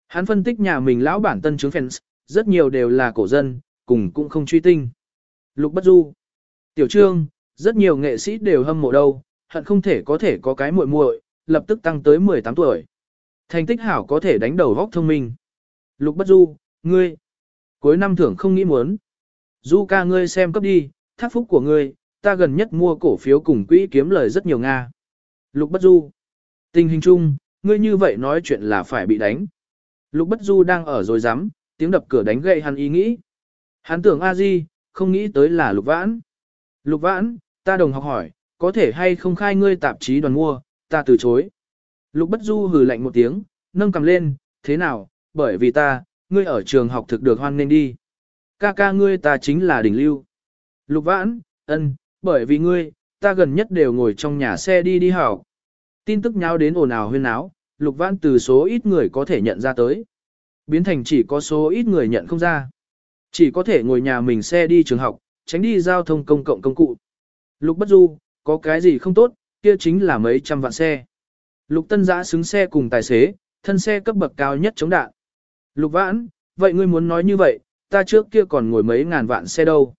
Hắn phân tích nhà mình lão bản tân chứng fans, rất nhiều đều là cổ dân, cùng cũng không truy tinh. Lục bất du. Tiểu trương, rất nhiều nghệ sĩ đều hâm mộ đâu, hận không thể có thể có cái muội muội, lập tức tăng tới 18 tuổi. Thành tích hảo có thể đánh đầu góc thông minh. Lục bất du, ngươi. Cuối năm thưởng không nghĩ muốn. Du ca ngươi xem cấp đi, thác phúc của ngươi, ta gần nhất mua cổ phiếu cùng quỹ kiếm lời rất nhiều Nga. Lục bất du. Tình hình chung, ngươi như vậy nói chuyện là phải bị đánh. Lục bất du đang ở rồi dám, tiếng đập cửa đánh gậy hắn ý nghĩ. Hắn tưởng a di, không nghĩ tới là lục vãn. Lục vãn, ta đồng học hỏi, có thể hay không khai ngươi tạp chí đoàn mua, ta từ chối. Lục bất du hừ lạnh một tiếng, nâng cầm lên, thế nào, bởi vì ta, ngươi ở trường học thực được hoan nên đi. Ca ca ngươi ta chính là đỉnh lưu. Lục vãn, ân, bởi vì ngươi, ta gần nhất đều ngồi trong nhà xe đi đi học. Tin tức nhau đến ồn ào huyên áo, lục vãn từ số ít người có thể nhận ra tới. Biến thành chỉ có số ít người nhận không ra. Chỉ có thể ngồi nhà mình xe đi trường học, tránh đi giao thông công cộng công cụ. Lục bất du, có cái gì không tốt, kia chính là mấy trăm vạn xe. Lục tân giã xứng xe cùng tài xế, thân xe cấp bậc cao nhất chống đạn. Lục vãn, vậy ngươi muốn nói như vậy, ta trước kia còn ngồi mấy ngàn vạn xe đâu.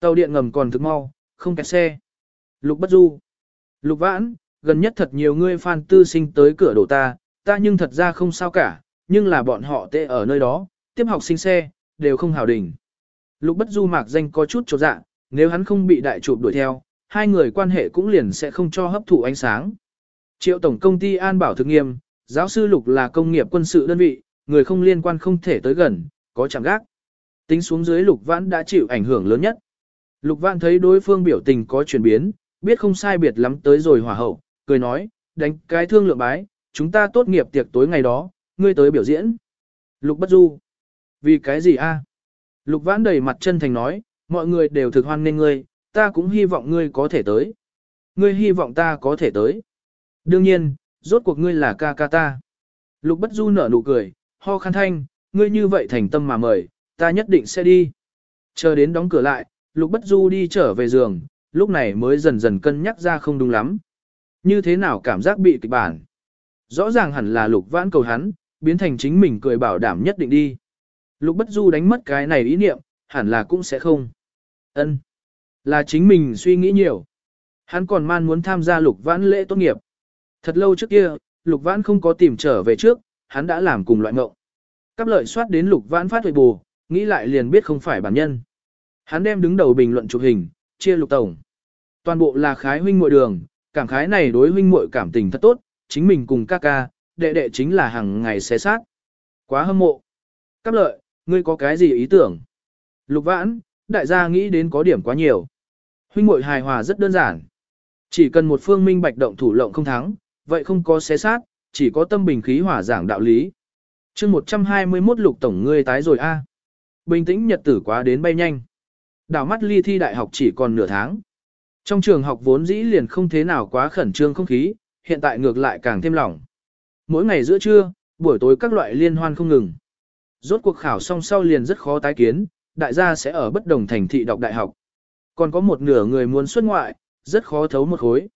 Tàu điện ngầm còn thực mau, không kẹt xe. Lục bất du. Lục vãn, gần nhất thật nhiều ngươi fan tư sinh tới cửa đổ ta, ta nhưng thật ra không sao cả, nhưng là bọn họ tệ ở nơi đó, tiếp học sinh xe, đều không hào đỉnh. Lục bất du mạc danh có chút chột dạ, nếu hắn không bị đại chụp đuổi theo, hai người quan hệ cũng liền sẽ không cho hấp thụ ánh sáng. Triệu tổng công ty an bảo thực nghiêm, giáo sư Lục là công nghiệp quân sự đơn vị, người không liên quan không thể tới gần, có chạm gác. Tính xuống dưới Lục Vãn đã chịu ảnh hưởng lớn nhất. Lục Vãn thấy đối phương biểu tình có chuyển biến, biết không sai biệt lắm tới rồi hòa hậu, cười nói, đánh cái thương lượng bái, chúng ta tốt nghiệp tiệc tối ngày đó, ngươi tới biểu diễn. Lục Bất Du. Vì cái gì a? Lục Vãn đầy mặt chân thành nói, mọi người đều thực hoan nên ngươi, ta cũng hy vọng ngươi có thể tới. Ngươi hy vọng ta có thể tới. Đương nhiên, rốt cuộc ngươi là ca ca ta. Lục Bất Du nở nụ cười, ho khăn thanh, ngươi như vậy thành tâm mà mời, ta nhất định sẽ đi. Chờ đến đóng cửa lại, Lục Bất Du đi trở về giường, lúc này mới dần dần cân nhắc ra không đúng lắm. Như thế nào cảm giác bị kịch bản? Rõ ràng hẳn là Lục Vãn cầu hắn, biến thành chính mình cười bảo đảm nhất định đi. Lục Bất Du đánh mất cái này ý niệm, hẳn là cũng sẽ không. Ân, là chính mình suy nghĩ nhiều. Hắn còn man muốn tham gia Lục Vãn lễ tốt nghiệp. Thật lâu trước kia, Lục Vãn không có tìm trở về trước, hắn đã làm cùng loại ngộng. Cắp lợi soát đến lục vãn phát huệ bù, nghĩ lại liền biết không phải bản nhân. Hắn đem đứng đầu bình luận chụp hình, chia lục tổng. Toàn bộ là khái huynh muội đường, cảm khái này đối huynh muội cảm tình thật tốt, chính mình cùng ca ca, đệ đệ chính là hàng ngày xé sát. Quá hâm mộ. Cắp lợi, ngươi có cái gì ý tưởng? Lục vãn, đại gia nghĩ đến có điểm quá nhiều. Huynh muội hài hòa rất đơn giản. Chỉ cần một phương minh bạch động thủ lộng không thắng, vậy không có xé sát, chỉ có tâm bình khí hòa giảng đạo lý. chương 121 lục tổng ngươi tái rồi a Bình tĩnh nhật tử quá đến bay nhanh. Đảo mắt ly thi đại học chỉ còn nửa tháng. Trong trường học vốn dĩ liền không thế nào quá khẩn trương không khí, hiện tại ngược lại càng thêm lỏng. Mỗi ngày giữa trưa, buổi tối các loại liên hoan không ngừng. Rốt cuộc khảo xong sau liền rất khó tái kiến, đại gia sẽ ở bất đồng thành thị đọc đại học. Còn có một nửa người muốn xuất ngoại, rất khó thấu một khối.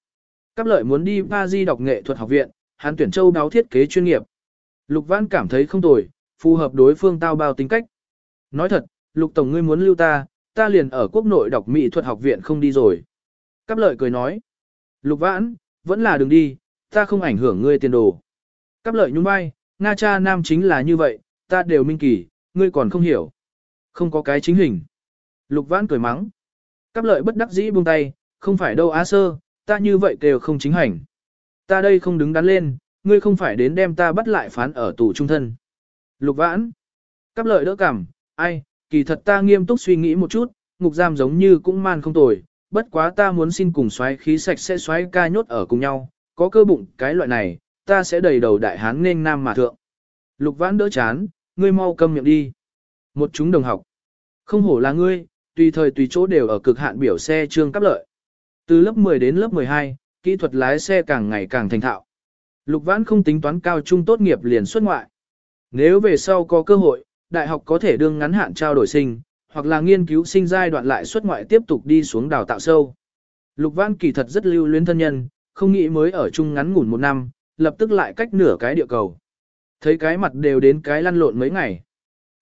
Cáp lợi muốn đi Paris đọc nghệ thuật học viện, hắn tuyển châu đáo thiết kế chuyên nghiệp. Lục Văn cảm thấy không tồi, phù hợp đối phương tao bao tính cách. Nói thật, Lục Tổng ngươi muốn lưu ta, ta liền ở quốc nội đọc mỹ thuật học viện không đi rồi. Cáp lợi cười nói. Lục Vãn, vẫn là đừng đi, ta không ảnh hưởng ngươi tiền đồ. Cáp lợi nhún vai, Nga cha nam chính là như vậy, ta đều minh kỳ, ngươi còn không hiểu. Không có cái chính hình. Lục Vãn cười mắng. Cáp lợi bất đắc dĩ buông tay, không phải đâu á sơ, ta như vậy đều không chính hành. Ta đây không đứng đắn lên, ngươi không phải đến đem ta bắt lại phán ở tù trung thân. Lục Vãn. Cáp lợi đỡ cảm, ai, kỳ thật ta nghiêm túc suy nghĩ một chút, ngục giam giống như cũng man không tồi, bất quá ta muốn xin cùng xoáy khí sạch sẽ xoáy ca nhốt ở cùng nhau, có cơ bụng cái loại này, ta sẽ đầy đầu đại hán nên nam mà thượng. Lục vãn đỡ chán, ngươi mau câm miệng đi. Một chúng đồng học. Không hổ là ngươi, tùy thời tùy chỗ đều ở cực hạn biểu xe trương cấp lợi. Từ lớp 10 đến lớp 12, kỹ thuật lái xe càng ngày càng thành thạo. Lục vãn không tính toán cao trung tốt nghiệp liền xuất ngoại. Nếu về sau có cơ hội, đại học có thể đương ngắn hạn trao đổi sinh, hoặc là nghiên cứu sinh giai đoạn lại xuất ngoại tiếp tục đi xuống đào tạo sâu. Lục Vãn kỳ thật rất lưu luyến thân nhân, không nghĩ mới ở chung ngắn ngủn một năm, lập tức lại cách nửa cái địa cầu. Thấy cái mặt đều đến cái lăn lộn mấy ngày.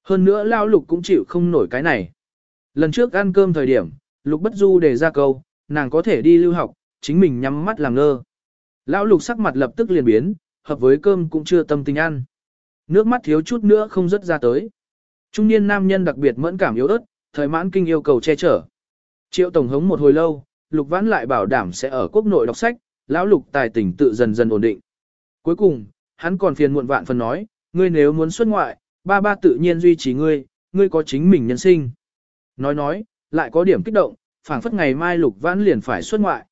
Hơn nữa lao lục cũng chịu không nổi cái này. Lần trước ăn cơm thời điểm, lục bất du đề ra câu, nàng có thể đi lưu học, chính mình nhắm mắt làm ngơ. Lão lục sắc mặt lập tức liền biến, hợp với cơm cũng chưa tâm tình ăn. Nước mắt thiếu chút nữa không rớt ra tới. Trung niên nam nhân đặc biệt mẫn cảm yếu ớt, thời mãn kinh yêu cầu che chở. Triệu tổng hống một hồi lâu, Lục Vãn lại bảo đảm sẽ ở quốc nội đọc sách, lão Lục tài tình tự dần dần ổn định. Cuối cùng, hắn còn phiền muộn vạn phần nói, ngươi nếu muốn xuất ngoại, ba ba tự nhiên duy trì ngươi, ngươi có chính mình nhân sinh. Nói nói, lại có điểm kích động, phảng phất ngày mai Lục Vãn liền phải xuất ngoại.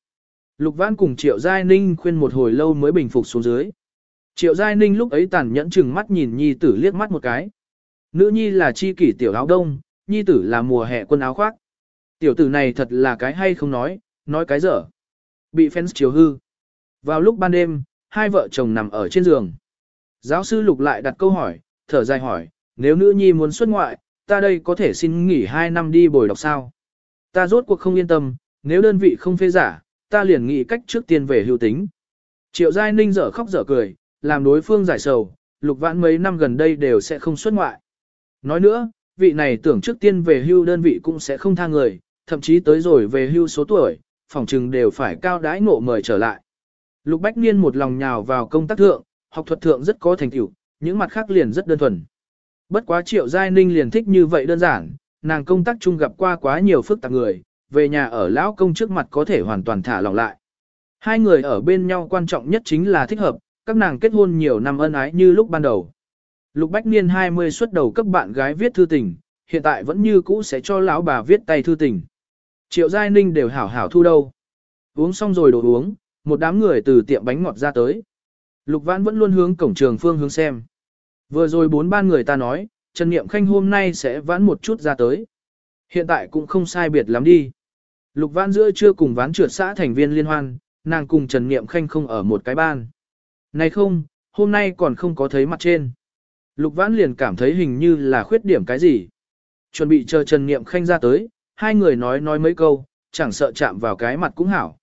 Lục Vãn cùng Triệu Giai Ninh khuyên một hồi lâu mới bình phục xuống dưới. Triệu Giai Ninh lúc ấy tàn nhẫn chừng mắt nhìn nhi tử liếc mắt một cái. Nữ nhi là chi kỷ tiểu áo đông, nhi tử là mùa hè quân áo khoác. Tiểu tử này thật là cái hay không nói, nói cái dở. Bị fans chiều hư. Vào lúc ban đêm, hai vợ chồng nằm ở trên giường. Giáo sư Lục lại đặt câu hỏi, thở dài hỏi, nếu nữ nhi muốn xuất ngoại, ta đây có thể xin nghỉ hai năm đi bồi đọc sao? Ta rốt cuộc không yên tâm, nếu đơn vị không phê giả, ta liền nghĩ cách trước tiên về hưu tính. Triệu Giai Ninh dở khóc dở cười, làm đối phương giải sầu, Lục Vãn mấy năm gần đây đều sẽ không xuất ngoại. Nói nữa, vị này tưởng trước tiên về hưu đơn vị cũng sẽ không tha người, thậm chí tới rồi về hưu số tuổi, phòng trừng đều phải cao đái ngộ mời trở lại. Lục Bách Niên một lòng nhào vào công tác thượng, học thuật thượng rất có thành tựu, những mặt khác liền rất đơn thuần. Bất quá Triệu Giai Ninh liền thích như vậy đơn giản, nàng công tác chung gặp qua quá nhiều phức tạp người, về nhà ở lão công trước mặt có thể hoàn toàn thả lỏng lại. Hai người ở bên nhau quan trọng nhất chính là thích hợp, các nàng kết hôn nhiều năm ân ái như lúc ban đầu. Lục Bách Niên 20 xuất đầu cấp bạn gái viết thư tình, hiện tại vẫn như cũ sẽ cho lão bà viết tay thư tình. Triệu Giai Ninh đều hảo hảo thu đâu. Uống xong rồi đồ uống, một đám người từ tiệm bánh ngọt ra tới. Lục Vãn vẫn luôn hướng cổng trường phương hướng xem. Vừa rồi bốn ban người ta nói, Trần Niệm Khanh hôm nay sẽ vãn một chút ra tới. Hiện tại cũng không sai biệt lắm đi. Lục Vãn giữa trưa cùng ván trượt xã thành viên liên hoan, nàng cùng Trần Niệm Khanh không ở một cái ban. Này không, hôm nay còn không có thấy mặt trên. Lục Vãn liền cảm thấy hình như là khuyết điểm cái gì. Chuẩn bị chờ Trần Niệm Khanh ra tới, hai người nói nói mấy câu, chẳng sợ chạm vào cái mặt cũng hảo.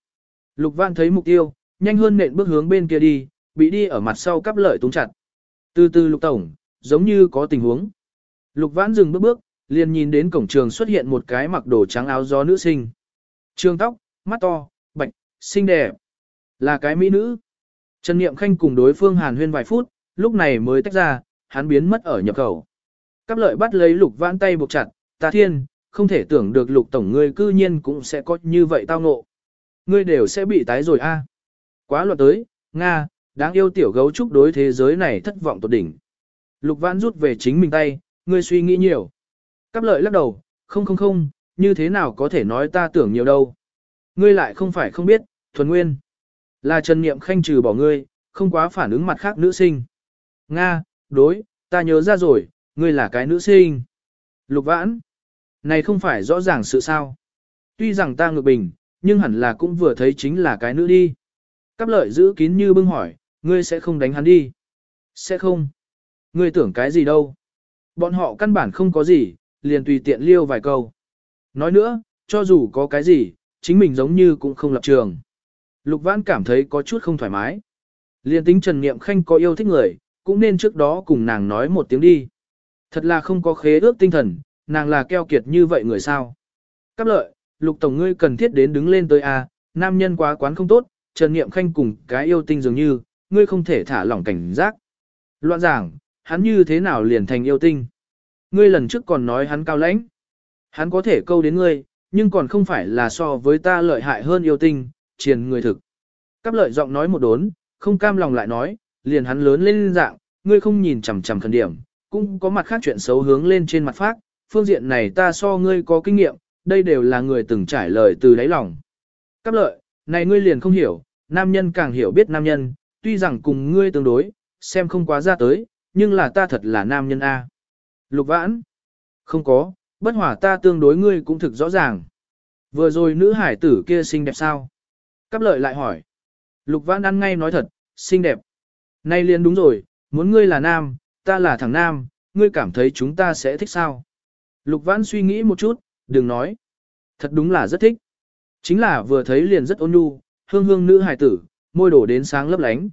Lục Vãn thấy mục tiêu, nhanh hơn nện bước hướng bên kia đi, bị đi ở mặt sau cắp lợi túng chặt. Từ từ Lục Tổng, giống như có tình huống. Lục Vãn dừng bước bước, liền nhìn đến cổng trường xuất hiện một cái mặc đồ trắng áo gió nữ sinh. Trường tóc, mắt to, bạch, xinh đẹp. Là cái mỹ nữ. Trần Niệm Khanh cùng đối phương hàn huyên vài phút, lúc này mới tách ra, hắn biến mất ở nhập khẩu. Cáp lợi bắt lấy lục vãn tay buộc chặt, ta thiên, không thể tưởng được lục tổng ngươi cư nhiên cũng sẽ có như vậy tao ngộ. Ngươi đều sẽ bị tái rồi a. Quá loạn tới, Nga, đáng yêu tiểu gấu trúc đối thế giới này thất vọng tột đỉnh. Lục vãn rút về chính mình tay, ngươi suy nghĩ nhiều. Cáp lợi lắc đầu, không không không, như thế nào có thể nói ta tưởng nhiều đâu. Ngươi lại không phải không biết, thuần nguyên. Là Trần Niệm Khanh trừ bỏ ngươi, không quá phản ứng mặt khác nữ sinh. Nga, đối, ta nhớ ra rồi, ngươi là cái nữ sinh. Lục vãn. Này không phải rõ ràng sự sao. Tuy rằng ta ngược bình, nhưng hẳn là cũng vừa thấy chính là cái nữ đi. Cáp lợi giữ kín như bưng hỏi, ngươi sẽ không đánh hắn đi. Sẽ không. Ngươi tưởng cái gì đâu. Bọn họ căn bản không có gì, liền tùy tiện liêu vài câu. Nói nữa, cho dù có cái gì, chính mình giống như cũng không lập trường. Lục Vãn cảm thấy có chút không thoải mái. Liên tính Trần Niệm Khanh có yêu thích người, cũng nên trước đó cùng nàng nói một tiếng đi. Thật là không có khế ước tinh thần, nàng là keo kiệt như vậy người sao. Cáp lợi, Lục Tổng ngươi cần thiết đến đứng lên tới A, nam nhân quá quán không tốt, Trần Niệm Khanh cùng cái yêu tinh dường như, ngươi không thể thả lỏng cảnh giác. Loạn giảng, hắn như thế nào liền thành yêu tinh. Ngươi lần trước còn nói hắn cao lãnh. Hắn có thể câu đến ngươi, nhưng còn không phải là so với ta lợi hại hơn yêu tinh, triền người thực. Cáp lợi giọng nói một đốn, không cam lòng lại nói, liền hắn lớn lên dạng, ngươi không nhìn chằm chằm khẩn điểm, cũng có mặt khác chuyện xấu hướng lên trên mặt phát, phương diện này ta so ngươi có kinh nghiệm, đây đều là người từng trải lời từ đáy lòng. Cáp lợi, này ngươi liền không hiểu, nam nhân càng hiểu biết nam nhân, tuy rằng cùng ngươi tương đối, xem không quá ra tới, nhưng là ta thật là nam nhân A. Lục vãn, không có, bất hỏa ta tương đối ngươi cũng thực rõ ràng. Vừa rồi nữ hải tử kia xinh đẹp sao? Cáp lợi lại hỏi. Lục vãn ăn ngay nói thật, xinh đẹp. Nay liền đúng rồi, muốn ngươi là nam, ta là thằng nam, ngươi cảm thấy chúng ta sẽ thích sao? Lục vãn suy nghĩ một chút, đừng nói. Thật đúng là rất thích. Chính là vừa thấy liền rất ôn nhu, hương hương nữ hài tử, môi đổ đến sáng lấp lánh.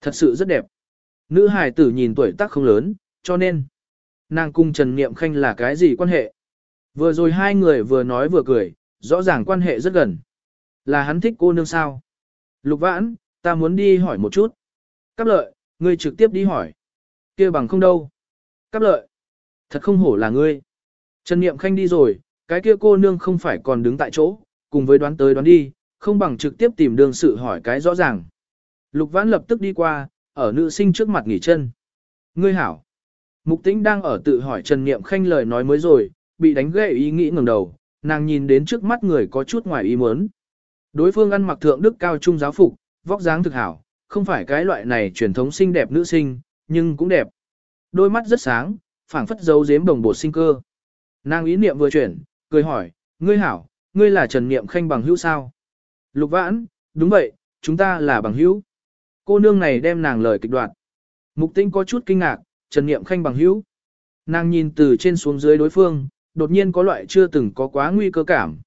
Thật sự rất đẹp. Nữ hài tử nhìn tuổi tác không lớn, cho nên, nàng cung Trần Niệm Khanh là cái gì quan hệ? Vừa rồi hai người vừa nói vừa cười, rõ ràng quan hệ rất gần. Là hắn thích cô nương sao? Lục vãn, ta muốn đi hỏi một chút. Cáp lợi, ngươi trực tiếp đi hỏi. kia bằng không đâu. Cáp lợi, thật không hổ là ngươi. Trần Niệm Khanh đi rồi, cái kia cô nương không phải còn đứng tại chỗ, cùng với đoán tới đoán đi, không bằng trực tiếp tìm đường sự hỏi cái rõ ràng. Lục vãn lập tức đi qua, ở nữ sinh trước mặt nghỉ chân. Ngươi hảo. Mục tĩnh đang ở tự hỏi Trần Niệm Khanh lời nói mới rồi, bị đánh gãy ý nghĩ ngẩng đầu, nàng nhìn đến trước mắt người có chút ngoài ý muốn. Đối phương ăn mặc thượng đức cao trung giáo phục, vóc dáng thực hảo, không phải cái loại này truyền thống xinh đẹp nữ sinh, nhưng cũng đẹp. Đôi mắt rất sáng, phảng phất dấu giếm đồng bộ sinh cơ. Nàng ý niệm vừa chuyển, cười hỏi, ngươi hảo, ngươi là Trần Niệm Khanh bằng hữu sao? Lục vãn, đúng vậy, chúng ta là bằng hữu. Cô nương này đem nàng lời kịch đoạn. Mục tinh có chút kinh ngạc, Trần Niệm Khanh bằng hữu. Nàng nhìn từ trên xuống dưới đối phương, đột nhiên có loại chưa từng có quá nguy cơ cảm.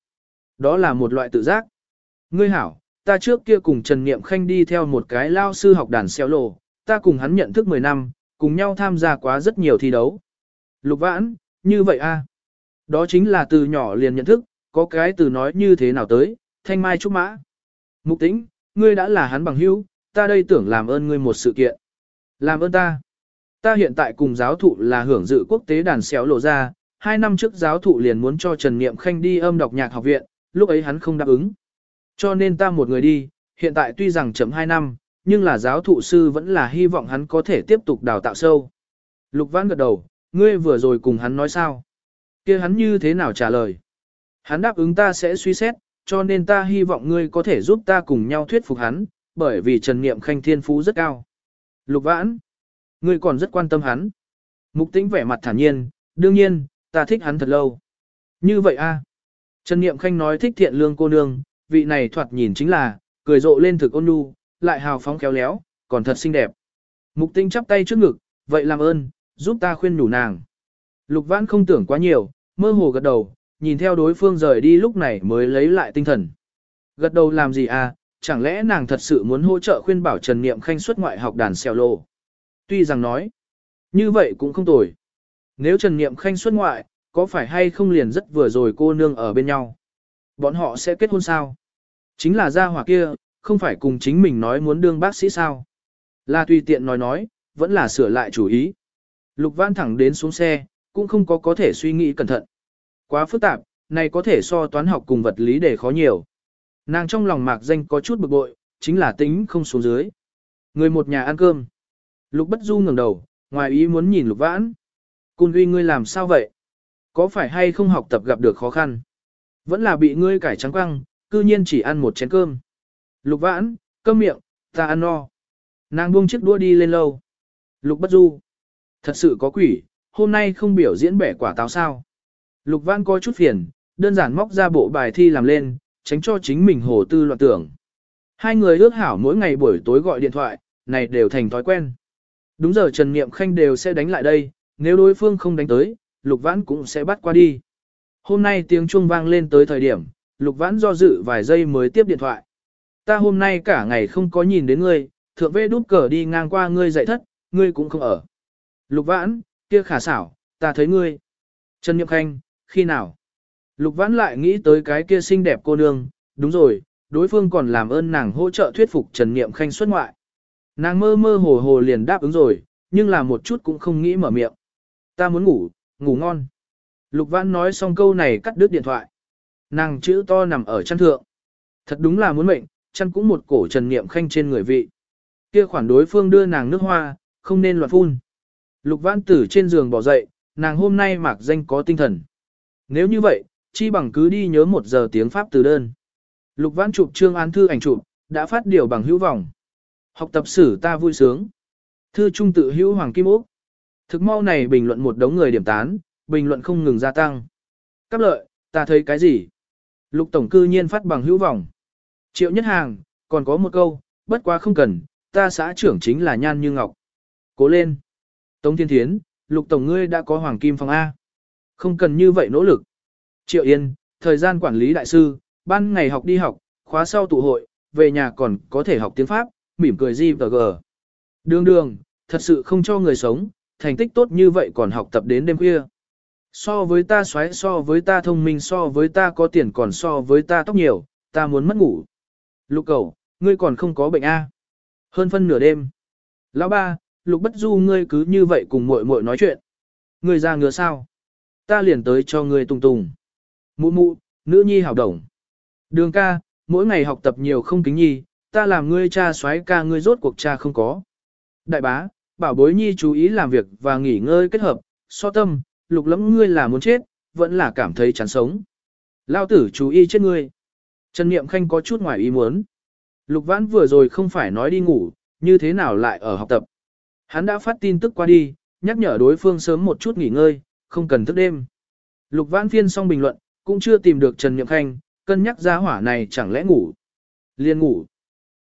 Đó là một loại tự giác. Ngươi hảo, ta trước kia cùng Trần Niệm Khanh đi theo một cái lao sư học đàn xeo lộ, ta cùng hắn nhận thức 10 năm, cùng nhau tham gia quá rất nhiều thi đấu. Lục vãn, như vậy a Đó chính là từ nhỏ liền nhận thức, có cái từ nói như thế nào tới, thanh mai trúc mã. Mục tĩnh, ngươi đã là hắn bằng hữu, ta đây tưởng làm ơn ngươi một sự kiện. Làm ơn ta. Ta hiện tại cùng giáo thụ là hưởng dự quốc tế đàn xéo lộ ra, hai năm trước giáo thụ liền muốn cho Trần Niệm Khanh đi âm đọc nhạc học viện, lúc ấy hắn không đáp ứng. Cho nên ta một người đi, hiện tại tuy rằng chậm hai năm, nhưng là giáo thụ sư vẫn là hy vọng hắn có thể tiếp tục đào tạo sâu. Lục Văn gật đầu, ngươi vừa rồi cùng hắn nói sao? kia hắn như thế nào trả lời? Hắn đáp ứng ta sẽ suy xét, cho nên ta hy vọng ngươi có thể giúp ta cùng nhau thuyết phục hắn, bởi vì Trần Niệm Khanh thiên phú rất cao. Lục Vãn, ngươi còn rất quan tâm hắn. Mục Tĩnh vẻ mặt thản nhiên, đương nhiên, ta thích hắn thật lâu. Như vậy a? Trần Niệm Khanh nói thích thiện lương cô nương, vị này thoạt nhìn chính là, cười rộ lên thực ôn nhu, lại hào phóng khéo léo, còn thật xinh đẹp. Mục Tĩnh chắp tay trước ngực, vậy làm ơn, giúp ta khuyên nhủ nàng. Lục Vãn không tưởng quá nhiều, mơ hồ gật đầu, nhìn theo đối phương rời đi lúc này mới lấy lại tinh thần. Gật đầu làm gì à, chẳng lẽ nàng thật sự muốn hỗ trợ khuyên bảo Trần Niệm Khanh xuất ngoại học đàn xèo lộ. Tuy rằng nói, như vậy cũng không tồi. Nếu Trần Niệm Khanh xuất ngoại, có phải hay không liền rất vừa rồi cô nương ở bên nhau? Bọn họ sẽ kết hôn sao? Chính là gia hỏa kia, không phải cùng chính mình nói muốn đương bác sĩ sao? Là tùy tiện nói nói, vẫn là sửa lại chủ ý. Lục Văn thẳng đến xuống xe, cũng không có có thể suy nghĩ cẩn thận. Quá phức tạp, này có thể so toán học cùng vật lý để khó nhiều. Nàng trong lòng mạc danh có chút bực bội, chính là tính không xuống dưới. Người một nhà ăn cơm. Lục Bất Du ngẩng đầu, ngoài ý muốn nhìn Lục Vãn. Cun huy ngươi làm sao vậy? Có phải hay không học tập gặp được khó khăn? Vẫn là bị ngươi cải trắng quăng, cư nhiên chỉ ăn một chén cơm. Lục Vãn, cơm miệng, ta ăn no. Nàng buông chiếc đũa đi lên lâu. Lục Bất Du. Thật sự có quỷ, hôm nay không biểu diễn bẻ quả táo sao. Lục Vãn có chút phiền, đơn giản móc ra bộ bài thi làm lên, tránh cho chính mình hồ tư loạn tưởng. Hai người ước hảo mỗi ngày buổi tối gọi điện thoại, này đều thành thói quen. Đúng giờ Trần Niệm Khanh đều sẽ đánh lại đây, nếu đối phương không đánh tới, Lục Vãn cũng sẽ bắt qua đi. Hôm nay tiếng chuông vang lên tới thời điểm, Lục Vãn do dự vài giây mới tiếp điện thoại. Ta hôm nay cả ngày không có nhìn đến ngươi, thượng vê đút cờ đi ngang qua ngươi dạy thất, ngươi cũng không ở. Lục Vãn, kia khả xảo, ta thấy ngươi. Trần Niệm Khanh, khi nào? Lục Vãn lại nghĩ tới cái kia xinh đẹp cô nương, đúng rồi, đối phương còn làm ơn nàng hỗ trợ thuyết phục Trần Niệm Khanh xuất ngoại. Nàng mơ mơ hồ hồ liền đáp ứng rồi, nhưng là một chút cũng không nghĩ mở miệng. Ta muốn ngủ, ngủ ngon. Lục Vãn nói xong câu này cắt đứt điện thoại. Nàng chữ to nằm ở chăn thượng. Thật đúng là muốn mệnh, chăn cũng một cổ Trần Niệm Khanh trên người vị. Kia khoản đối phương đưa nàng nước hoa, không nên loạn phun. Lục Vãn tử trên giường bỏ dậy, nàng hôm nay mặc danh có tinh thần. Nếu như vậy, chi bằng cứ đi nhớ một giờ tiếng Pháp từ đơn. Lục văn chụp trương án thư ảnh chụp, đã phát điều bằng hữu vọng. Học tập sử ta vui sướng. Thư trung tự hữu Hoàng Kim Úc. Thực mau này bình luận một đống người điểm tán, bình luận không ngừng gia tăng. Cáp lợi, ta thấy cái gì? Lục Tổng cư nhiên phát bằng hữu vọng. Triệu nhất hàng, còn có một câu, bất quá không cần, ta xã trưởng chính là Nhan Như Ngọc. Cố lên. Tống Thiên Thiến, Lục Tổng ngươi đã có Hoàng Kim phòng A. Không cần như vậy nỗ lực. Triệu Yên, thời gian quản lý đại sư, ban ngày học đi học, khóa sau tụ hội, về nhà còn có thể học tiếng Pháp, mỉm cười gì và gờ. Đường đường, thật sự không cho người sống, thành tích tốt như vậy còn học tập đến đêm khuya. So với ta xoáy so với ta thông minh so với ta có tiền còn so với ta tóc nhiều, ta muốn mất ngủ. Lục cầu, ngươi còn không có bệnh A. Hơn phân nửa đêm. Lão ba, lục bất du ngươi cứ như vậy cùng muội muội nói chuyện. Ngươi ra ngứa sao? Ta liền tới cho ngươi tung tùng. Mụ mụ, nữ nhi hảo đồng. Đường ca, mỗi ngày học tập nhiều không kính nhi, ta làm ngươi cha xoáy ca ngươi rốt cuộc cha không có. Đại bá, bảo bối nhi chú ý làm việc và nghỉ ngơi kết hợp, so tâm, lục lẫm ngươi là muốn chết, vẫn là cảm thấy chán sống. Lao tử chú ý chết ngươi. Trần Niệm Khanh có chút ngoài ý muốn. Lục Vãn vừa rồi không phải nói đi ngủ, như thế nào lại ở học tập. Hắn đã phát tin tức qua đi, nhắc nhở đối phương sớm một chút nghỉ ngơi, không cần thức đêm. Lục Vãn phiên xong bình luận, cũng chưa tìm được Trần Nhậm Khanh, cân nhắc ra hỏa này chẳng lẽ ngủ. Liên ngủ.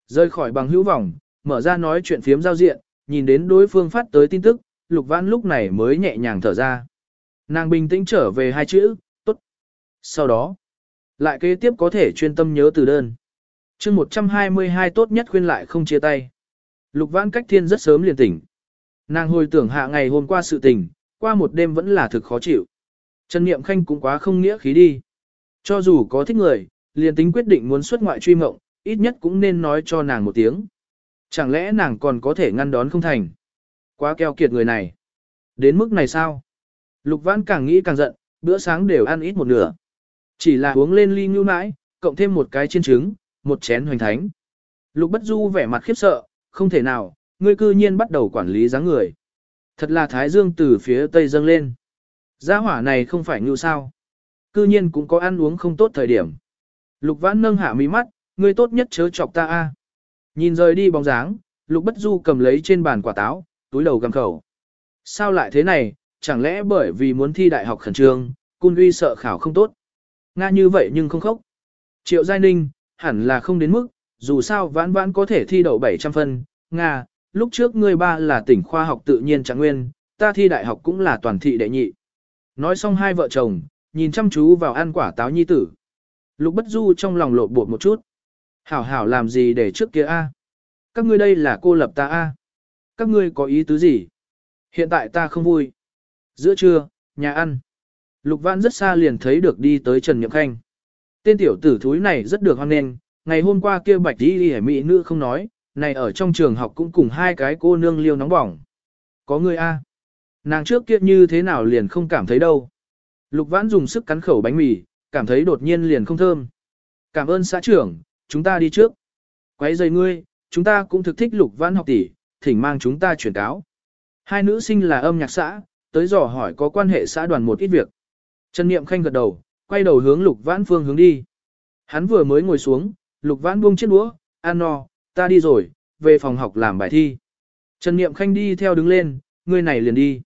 Rơi khỏi bằng hữu vọng, mở ra nói chuyện phiếm giao diện, nhìn đến đối phương phát tới tin tức, Lục Vãn lúc này mới nhẹ nhàng thở ra. Nàng bình tĩnh trở về hai chữ, tốt. Sau đó, lại kế tiếp có thể chuyên tâm nhớ từ đơn. chương 122 tốt nhất khuyên lại không chia tay. Lục Vãn cách thiên rất sớm liền tỉnh. Nàng hồi tưởng hạ ngày hôm qua sự tình, qua một đêm vẫn là thực khó chịu. Trần Niệm Khanh cũng quá không nghĩa khí đi. Cho dù có thích người, liền tính quyết định muốn xuất ngoại truy mộng, ít nhất cũng nên nói cho nàng một tiếng. Chẳng lẽ nàng còn có thể ngăn đón không thành? Quá keo kiệt người này. Đến mức này sao? Lục Vãn càng nghĩ càng giận, bữa sáng đều ăn ít một nửa. Chỉ là uống lên ly ngưu nãi, cộng thêm một cái chiên trứng, một chén hoành thánh. Lục Bất Du vẻ mặt khiếp sợ, không thể nào, ngươi cư nhiên bắt đầu quản lý dáng người. Thật là thái dương từ phía tây dâng lên. Gia hỏa này không phải ngưu sao. Cư nhiên cũng có ăn uống không tốt thời điểm. Lục Vãn nâng hạ mí mắt, ngươi tốt nhất chớ chọc ta a. Nhìn rời đi bóng dáng, Lục Bất Du cầm lấy trên bàn quả táo, túi đầu găm khẩu. Sao lại thế này, chẳng lẽ bởi vì muốn thi đại học khẩn trương, Cun Uy sợ khảo không tốt. Nga như vậy nhưng không khóc. Triệu Giai Ninh, hẳn là không đến mức, dù sao vãn vãn có thể thi đậu 700 phân. Nga, lúc trước ngươi ba là tỉnh khoa học tự nhiên trạng nguyên, ta thi đại học cũng là toàn thị đệ nhị. Nói xong hai vợ chồng, nhìn chăm chú vào ăn quả táo nhi tử. Lục bất du trong lòng lộ bột một chút. Hảo hảo làm gì để trước kia a? Các ngươi đây là cô lập ta a? Các ngươi có ý tứ gì? Hiện tại ta không vui. Giữa trưa, nhà ăn. Lục Vãn rất xa liền thấy được đi tới Trần Nhậm Khanh. Tên tiểu tử thúi này rất được hoan nghênh, ngày hôm qua kia bạch đi hẻ mỹ nữ không nói, này ở trong trường học cũng cùng hai cái cô nương liêu nóng bỏng. Có người A. Nàng trước kia như thế nào liền không cảm thấy đâu. Lục vãn dùng sức cắn khẩu bánh mì, cảm thấy đột nhiên liền không thơm. Cảm ơn xã trưởng, chúng ta đi trước. Quấy dây ngươi, chúng ta cũng thực thích lục vãn học tỷ, thỉnh mang chúng ta chuyển cáo. Hai nữ sinh là âm nhạc xã, tới dò hỏi có quan hệ xã đoàn một ít việc. Trần Niệm Khanh gật đầu, quay đầu hướng lục vãn phương hướng đi. Hắn vừa mới ngồi xuống, lục vãn buông chiếc đũa, ăn no, ta đi rồi, về phòng học làm bài thi. Trần Niệm Khanh đi theo đứng lên, ngươi này liền đi.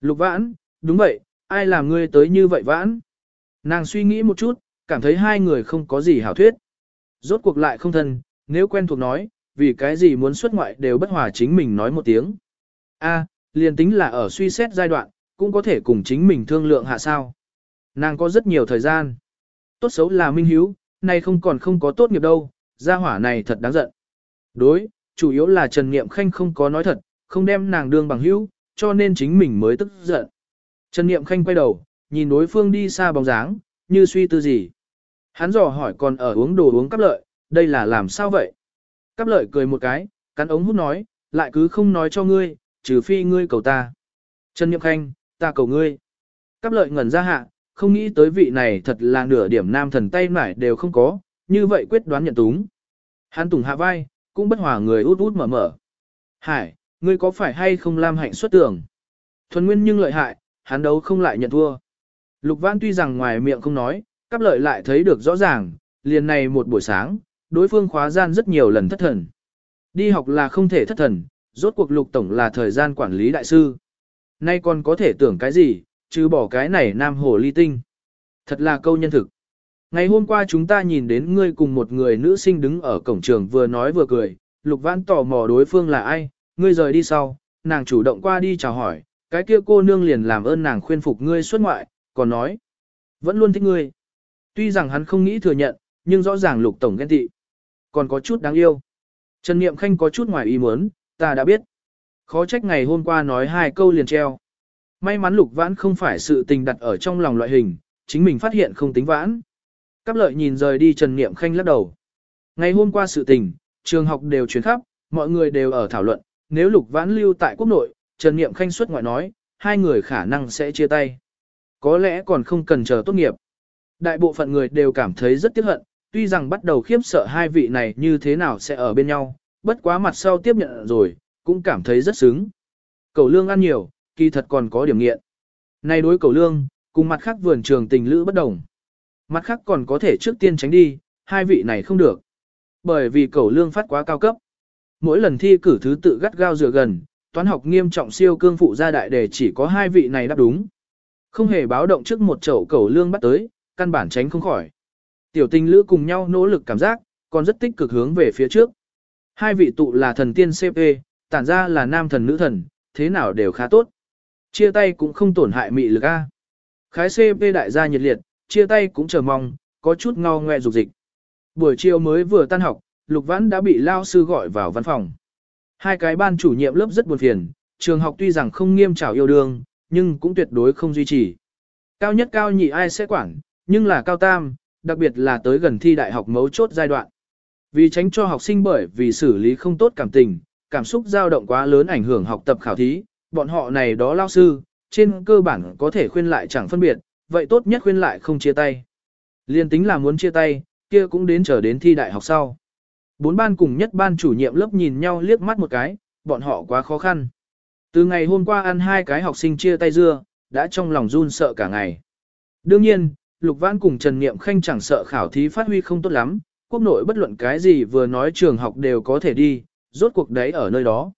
Lục vãn, đúng vậy, ai làm ngươi tới như vậy vãn? Nàng suy nghĩ một chút, cảm thấy hai người không có gì hảo thuyết. Rốt cuộc lại không thân, nếu quen thuộc nói, vì cái gì muốn xuất ngoại đều bất hòa chính mình nói một tiếng. A, liền tính là ở suy xét giai đoạn, cũng có thể cùng chính mình thương lượng hạ sao. Nàng có rất nhiều thời gian. Tốt xấu là minh hiếu, nay không còn không có tốt nghiệp đâu, gia hỏa này thật đáng giận. Đối, chủ yếu là Trần Niệm Khanh không có nói thật, không đem nàng đương bằng hữu, cho nên chính mình mới tức giận. Trần Niệm Khanh quay đầu, nhìn đối phương đi xa bóng dáng, như suy tư gì. Hắn dò hỏi còn ở uống đồ uống cắp lợi, đây là làm sao vậy? Cắp lợi cười một cái, cắn ống hút nói, lại cứ không nói cho ngươi, trừ phi ngươi cầu ta. Trần Niệm Khanh, ta cầu ngươi. Cắp lợi ngẩn ra hạ, không nghĩ tới vị này thật là nửa điểm nam thần tay nải đều không có, như vậy quyết đoán nhận túng. Hắn tùng hạ vai, cũng bất hòa người út út mở mở. Hải, ngươi có phải hay không lam hạnh xuất tưởng? Thuần nguyên nhưng lợi hại, hắn đấu không lại nhận thua. Lục Văn tuy rằng ngoài miệng không nói, cắp lợi lại thấy được rõ ràng, liền này một buổi sáng, đối phương khóa gian rất nhiều lần thất thần. Đi học là không thể thất thần, rốt cuộc lục tổng là thời gian quản lý đại sư. Nay còn có thể tưởng cái gì, chứ bỏ cái này nam hồ ly tinh. Thật là câu nhân thực. Ngày hôm qua chúng ta nhìn đến ngươi cùng một người nữ sinh đứng ở cổng trường vừa nói vừa cười, Lục Vãn tò mò đối phương là ai, ngươi rời đi sau, nàng chủ động qua đi chào hỏi, cái kia cô nương liền làm ơn nàng khuyên phục ngươi xuất ngoại, còn nói, vẫn luôn thích ngươi. Tuy rằng hắn không nghĩ thừa nhận, nhưng rõ ràng Lục Tổng ghen tị. Còn có chút đáng yêu. Trần Niệm Khanh có chút ngoài ý muốn, ta đã biết. Khó trách ngày hôm qua nói hai câu liền treo. May mắn Lục Vãn không phải sự tình đặt ở trong lòng loại hình, chính mình phát hiện không tính vãn. Cáp lợi nhìn rời đi Trần Niệm Khanh lắc đầu. Ngày hôm qua sự tình, trường học đều chuyển khắp, mọi người đều ở thảo luận, nếu Lục Vãn lưu tại quốc nội, Trần Niệm Khanh xuất ngoại nói, hai người khả năng sẽ chia tay. Có lẽ còn không cần chờ tốt nghiệp. Đại bộ phận người đều cảm thấy rất tiếc hận, tuy rằng bắt đầu khiếp sợ hai vị này như thế nào sẽ ở bên nhau, bất quá mặt sau tiếp nhận rồi, cũng cảm thấy rất sướng. Cầu lương ăn nhiều, kỳ thật còn có điểm nghiện. Này đối cầu lương, cùng mặt khác vườn trường tình lữ bất đồng. Mặt khác còn có thể trước tiên tránh đi, hai vị này không được. Bởi vì cầu lương phát quá cao cấp. Mỗi lần thi cử thứ tự gắt gao dựa gần, toán học nghiêm trọng siêu cương phụ gia đại đề chỉ có hai vị này đáp đúng. Không hề báo động trước một chậu cầu lương bắt tới, căn bản tránh không khỏi. Tiểu tình lữ cùng nhau nỗ lực cảm giác, còn rất tích cực hướng về phía trước. Hai vị tụ là thần tiên CP, tản ra là nam thần nữ thần, thế nào đều khá tốt. Chia tay cũng không tổn hại mị lực A. Khái CP đại gia nhiệt liệt, chia tay cũng chờ mong, có chút ngao ngoe dục dịch. Buổi chiều mới vừa tan học, Lục Vãn đã bị lao sư gọi vào văn phòng. Hai cái ban chủ nhiệm lớp rất buồn phiền, trường học tuy rằng không nghiêm trào yêu đương, nhưng cũng tuyệt đối không duy trì. Cao nhất cao nhị ai sẽ quản, nhưng là cao tam, đặc biệt là tới gần thi đại học mấu chốt giai đoạn. Vì tránh cho học sinh bởi vì xử lý không tốt cảm tình, cảm xúc dao động quá lớn ảnh hưởng học tập khảo thí, bọn họ này đó lao sư, trên cơ bản có thể khuyên lại chẳng phân biệt, vậy tốt nhất khuyên lại không chia tay. Liên tính là muốn chia tay, kia cũng đến chờ đến thi đại học sau. Bốn ban cùng nhất ban chủ nhiệm lớp nhìn nhau liếc mắt một cái, bọn họ quá khó khăn. Từ ngày hôm qua ăn hai cái học sinh chia tay dưa, đã trong lòng run sợ cả ngày. Đương nhiên, Lục Vãn cùng Trần Niệm Khanh chẳng sợ khảo thí phát huy không tốt lắm, quốc nội bất luận cái gì vừa nói trường học đều có thể đi, rốt cuộc đấy ở nơi đó.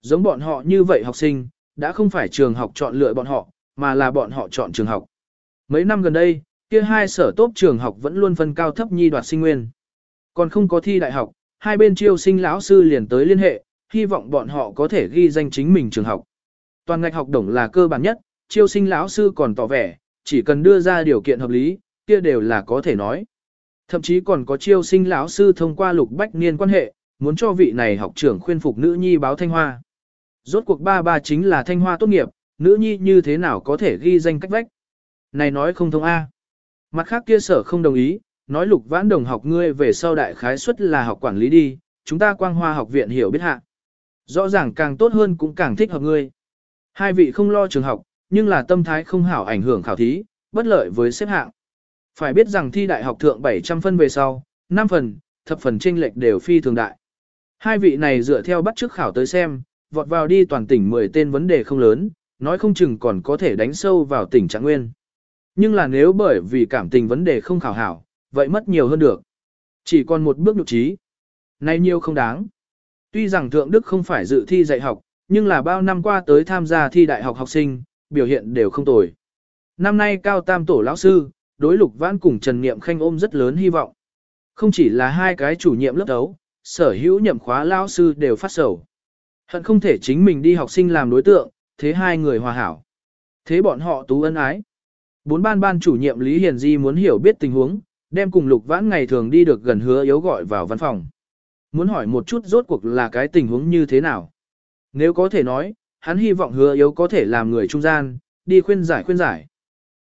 Giống bọn họ như vậy học sinh, đã không phải trường học chọn lựa bọn họ, mà là bọn họ chọn trường học. Mấy năm gần đây, kia hai sở tốt trường học vẫn luôn phân cao thấp nhi đoạt sinh nguyên. Còn không có thi đại học, hai bên chiêu sinh lão sư liền tới liên hệ, hy vọng bọn họ có thể ghi danh chính mình trường học. Toàn ngạch học đồng là cơ bản nhất, chiêu sinh lão sư còn tỏ vẻ, chỉ cần đưa ra điều kiện hợp lý, kia đều là có thể nói. Thậm chí còn có chiêu sinh lão sư thông qua lục bách niên quan hệ, muốn cho vị này học trưởng khuyên phục nữ nhi báo thanh hoa. Rốt cuộc ba ba chính là thanh hoa tốt nghiệp, nữ nhi như thế nào có thể ghi danh cách vách. Này nói không thông A. Mặt khác kia sở không đồng ý, nói lục vãn đồng học ngươi về sau đại khái suất là học quản lý đi, chúng ta quang hoa học viện hiểu biết hạ. Rõ ràng càng tốt hơn cũng càng thích hợp ngươi. Hai vị không lo trường học, nhưng là tâm thái không hảo ảnh hưởng khảo thí, bất lợi với xếp hạng. Phải biết rằng thi đại học thượng 700 phân về sau, 5 phần, thập phần chênh lệch đều phi thường đại. Hai vị này dựa theo bắt trước khảo tới xem, vọt vào đi toàn tỉnh 10 tên vấn đề không lớn, nói không chừng còn có thể đánh sâu vào tỉnh Trạng Nguyên. Nhưng là nếu bởi vì cảm tình vấn đề không khảo hảo, vậy mất nhiều hơn được. Chỉ còn một bước nhục trí. Nay nhiều không đáng. Tuy rằng Thượng Đức không phải dự thi dạy học, nhưng là bao năm qua tới tham gia thi đại học học sinh, biểu hiện đều không tồi. Năm nay cao tam tổ lão sư, đối lục vãn cùng Trần Niệm Khanh ôm rất lớn hy vọng. Không chỉ là hai cái chủ nhiệm lớp đấu, sở hữu nhậm khóa lão sư đều phát sầu. Hận không thể chính mình đi học sinh làm đối tượng, thế hai người hòa hảo. Thế bọn họ tú ân ái. Bốn ban ban chủ nhiệm Lý Hiền Di muốn hiểu biết tình huống, đem cùng lục vãn ngày thường đi được gần hứa yếu gọi vào văn phòng. Muốn hỏi một chút rốt cuộc là cái tình huống như thế nào. Nếu có thể nói, hắn hy vọng hứa yếu có thể làm người trung gian, đi khuyên giải khuyên giải.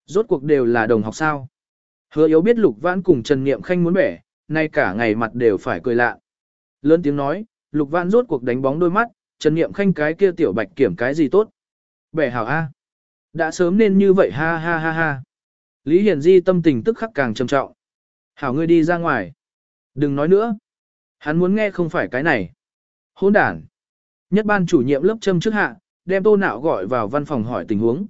Rốt cuộc đều là đồng học sao. Hứa yếu biết lục vãn cùng Trần Niệm Khanh muốn bẻ, nay cả ngày mặt đều phải cười lạ. Lớn tiếng nói, lục vãn rốt cuộc đánh bóng đôi mắt, Trần Niệm Khanh cái kia tiểu bạch kiểm cái gì tốt. Bẻ hảo A. Đã sớm nên như vậy ha ha ha ha. Lý Hiển Di tâm tình tức khắc càng trầm trọng. Hảo ngươi đi ra ngoài. Đừng nói nữa. Hắn muốn nghe không phải cái này. Hỗn đản. Nhất ban chủ nhiệm lớp châm trước hạ, đem tô nạo gọi vào văn phòng hỏi tình huống.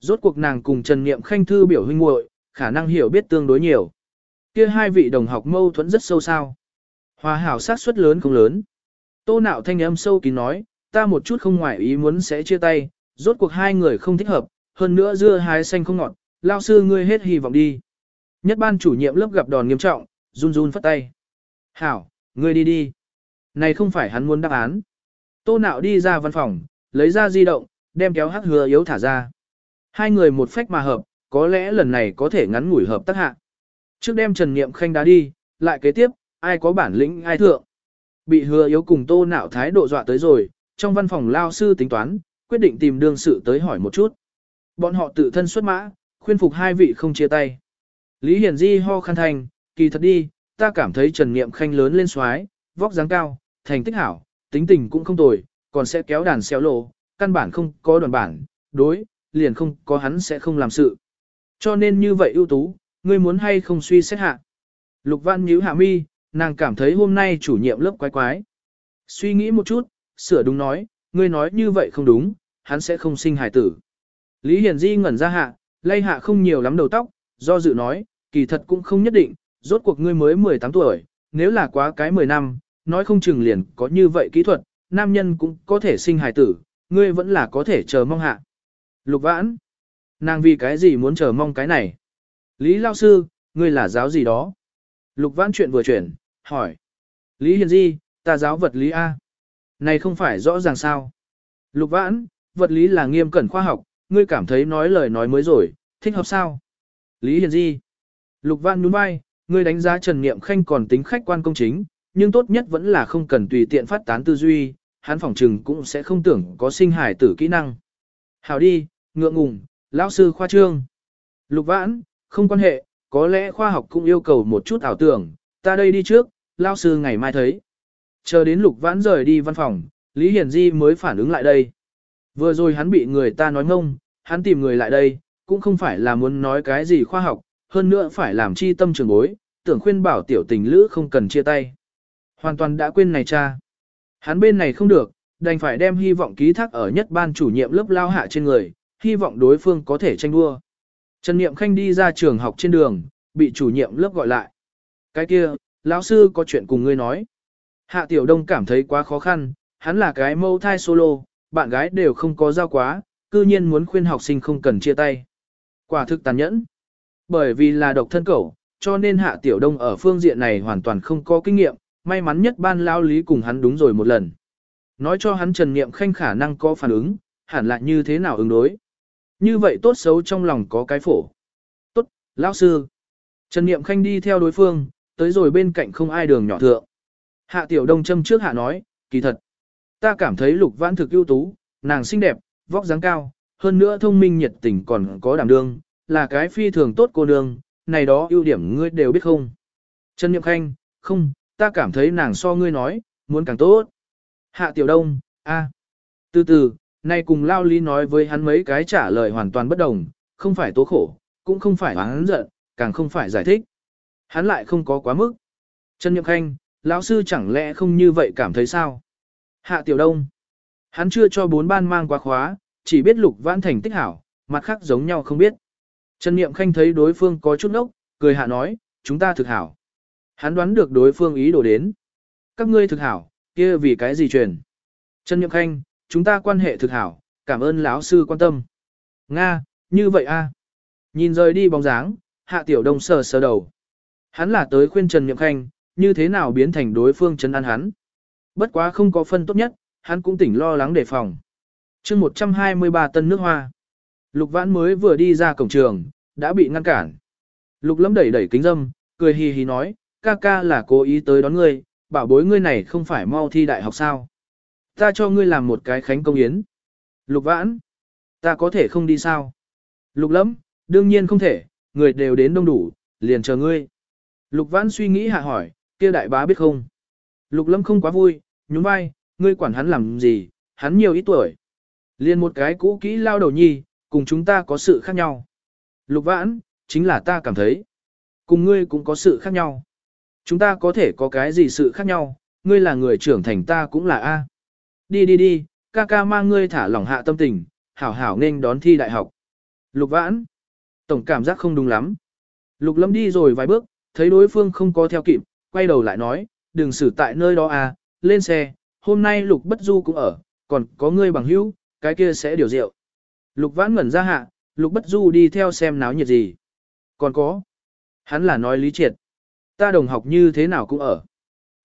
Rốt cuộc nàng cùng Trần Niệm Khanh thư biểu huynh muội, khả năng hiểu biết tương đối nhiều. Kia hai vị đồng học mâu thuẫn rất sâu sao. Hòa hảo sát suất lớn không lớn. Tô nạo thanh âm sâu kín nói, ta một chút không ngoại ý muốn sẽ chia tay, rốt cuộc hai người không thích hợp, hơn nữa dưa hái xanh không ngọt, lao sư ngươi hết hy vọng đi. Nhất ban chủ nhiệm lớp gặp đòn nghiêm trọng, run run phất tay. Hảo, ngươi đi đi. Này không phải hắn muốn đáp án. Tô nạo đi ra văn phòng, lấy ra di động, đem kéo hắc hứa yếu thả ra. Hai người một phách mà hợp, có lẽ lần này có thể ngắn ngủi hợp tác hạ. Trước đem Trần Niệm Khanh đá đi, lại kế tiếp, ai có bản lĩnh ai thượng. Bị hứa yếu cùng tô nạo thái độ dọa tới rồi, trong văn phòng lao sư tính toán, quyết định tìm đương sự tới hỏi một chút. Bọn họ tự thân xuất mã, khuyên phục hai vị không chia tay. Lý Hiển Di ho khăn thành, kỳ thật đi, ta cảm thấy Trần Niệm Khanh lớn lên xoái, vóc dáng cao, thành tích hảo, tính tình cũng không tồi, còn sẽ kéo đàn xéo lộ, căn bản không có đoàn bản, đối, liền không có hắn sẽ không làm sự. Cho nên như vậy ưu tú, ngươi muốn hay không suy xét hạ. Lục Văn nhíu hạ mi, nàng cảm thấy hôm nay chủ nhiệm lớp quái quái. Suy nghĩ một chút, sửa đúng nói, ngươi nói như vậy không đúng, hắn sẽ không sinh hài tử. Lý Hiền Di ngẩn ra hạ, lay hạ không nhiều lắm đầu tóc, do dự nói, kỳ thật cũng không nhất định, rốt cuộc ngươi mới 18 tuổi, nếu là quá cái 10 năm, nói không chừng liền có như vậy kỹ thuật, nam nhân cũng có thể sinh hài tử, ngươi vẫn là có thể chờ mong hạ. Lục vãn, nàng vì cái gì muốn chờ mong cái này? Lý Lao Sư, ngươi là giáo gì đó? Lục vãn chuyện vừa chuyển, hỏi. Lý Hiền Di, ta giáo vật lý A. Này không phải rõ ràng sao? Lục vãn, vật lý là nghiêm cẩn khoa học, ngươi cảm thấy nói lời nói mới rồi, thích hợp sao? Lý Hiền Di. Lục vãn nhún vai, ngươi đánh giá Trần Niệm Khanh còn tính khách quan công chính, nhưng tốt nhất vẫn là không cần tùy tiện phát tán tư duy, hắn phỏng trừng cũng sẽ không tưởng có sinh hải tử kỹ năng. Hảo đi, ngượng ngùng, lão sư khoa trương. Lục vãn, không quan hệ, có lẽ khoa học cũng yêu cầu một chút ảo tưởng, ta đây đi trước, lão sư ngày mai thấy. Chờ đến lục vãn rời đi văn phòng, Lý Hiển Di mới phản ứng lại đây. Vừa rồi hắn bị người ta nói ngông, hắn tìm người lại đây, cũng không phải là muốn nói cái gì khoa học, hơn nữa phải làm chi tâm trường bối, tưởng khuyên bảo tiểu tình lữ không cần chia tay. Hoàn toàn đã quên này cha. Hắn bên này không được, đành phải đem hy vọng ký thác ở nhất ban chủ nhiệm lớp lao hạ trên người, hy vọng đối phương có thể tranh đua. Trần Niệm Khanh đi ra trường học trên đường, bị chủ nhiệm lớp gọi lại. Cái kia, lão sư có chuyện cùng ngươi nói. Hạ Tiểu Đông cảm thấy quá khó khăn, hắn là cái mâu thai solo, bạn gái đều không có giao quá, cư nhiên muốn khuyên học sinh không cần chia tay. Quả thực tàn nhẫn. Bởi vì là độc thân cẩu, cho nên Hạ Tiểu Đông ở phương diện này hoàn toàn không có kinh nghiệm, may mắn nhất ban lao lý cùng hắn đúng rồi một lần. Nói cho hắn Trần Niệm Khanh khả năng có phản ứng, hẳn là như thế nào ứng đối. Như vậy tốt xấu trong lòng có cái phổ. Tốt, lão sư. Trần Niệm Khanh đi theo đối phương, tới rồi bên cạnh không ai đường nhỏ thượng. Hạ Tiểu Đông châm trước hạ nói, kỳ thật. Ta cảm thấy lục vãn thực ưu tú, nàng xinh đẹp, vóc dáng cao, hơn nữa thông minh nhiệt tình còn có đảm đương, là cái phi thường tốt cô nương, này đó ưu điểm ngươi đều biết không. Trần Niệm Khanh, không, ta cảm thấy nàng so ngươi nói, muốn càng tốt. Hạ Tiểu Đông, a, Từ từ, nay cùng lao lý nói với hắn mấy cái trả lời hoàn toàn bất đồng, không phải tố khổ, cũng không phải hắn giận, càng không phải giải thích. Hắn lại không có quá mức. Trần Nhậm Khanh, lão sư chẳng lẽ không như vậy cảm thấy sao? Hạ Tiểu Đông. Hắn chưa cho bốn ban mang quá khóa, chỉ biết lục vãn thành tích hảo, mặt khác giống nhau không biết. Trần Niệm Khanh thấy đối phương có chút nốc, cười hạ nói, chúng ta thực hảo. Hắn đoán được đối phương ý đồ đến. Các ngươi thực hảo, kia vì cái gì truyền? Trần Niệm Khanh, chúng ta quan hệ thực hảo, cảm ơn lão sư quan tâm. Nga, như vậy a. Nhìn rời đi bóng dáng, Hạ Tiểu Đông sờ sờ đầu. Hắn là tới khuyên Trần Niệm Khanh, như thế nào biến thành đối phương chân ăn hắn. Bất quá không có phân tốt nhất, hắn cũng tỉnh lo lắng đề phòng. chương 123 tân nước hoa. Lục vãn mới vừa đi ra cổng trường, đã bị ngăn cản. Lục lâm đẩy đẩy kính dâm, cười hì hì nói, ca ca là cố ý tới đón ngươi, bảo bối ngươi này không phải mau thi đại học sao. Ta cho ngươi làm một cái khánh công yến. Lục vãn, ta có thể không đi sao? Lục lâm, đương nhiên không thể, người đều đến đông đủ, liền chờ ngươi. Lục vãn suy nghĩ hạ hỏi, kia đại bá biết không? Lục lâm không quá vui, nhún vai, ngươi quản hắn làm gì, hắn nhiều ít tuổi. Liền một cái cũ kỹ lao đầu nhi, cùng chúng ta có sự khác nhau. Lục vãn, chính là ta cảm thấy. Cùng ngươi cũng có sự khác nhau. Chúng ta có thể có cái gì sự khác nhau, ngươi là người trưởng thành ta cũng là A. Đi đi đi, ca ca mang ngươi thả lỏng hạ tâm tình, hảo hảo nên đón thi đại học. Lục vãn, tổng cảm giác không đúng lắm. Lục lâm đi rồi vài bước, thấy đối phương không có theo kịp, quay đầu lại nói, đừng xử tại nơi đó à, lên xe, hôm nay lục bất du cũng ở, còn có ngươi bằng hữu, cái kia sẽ điều rượu. Lục vãn ngẩn ra hạ, lục bất du đi theo xem náo nhiệt gì. Còn có, hắn là nói lý triệt. Ta đồng học như thế nào cũng ở.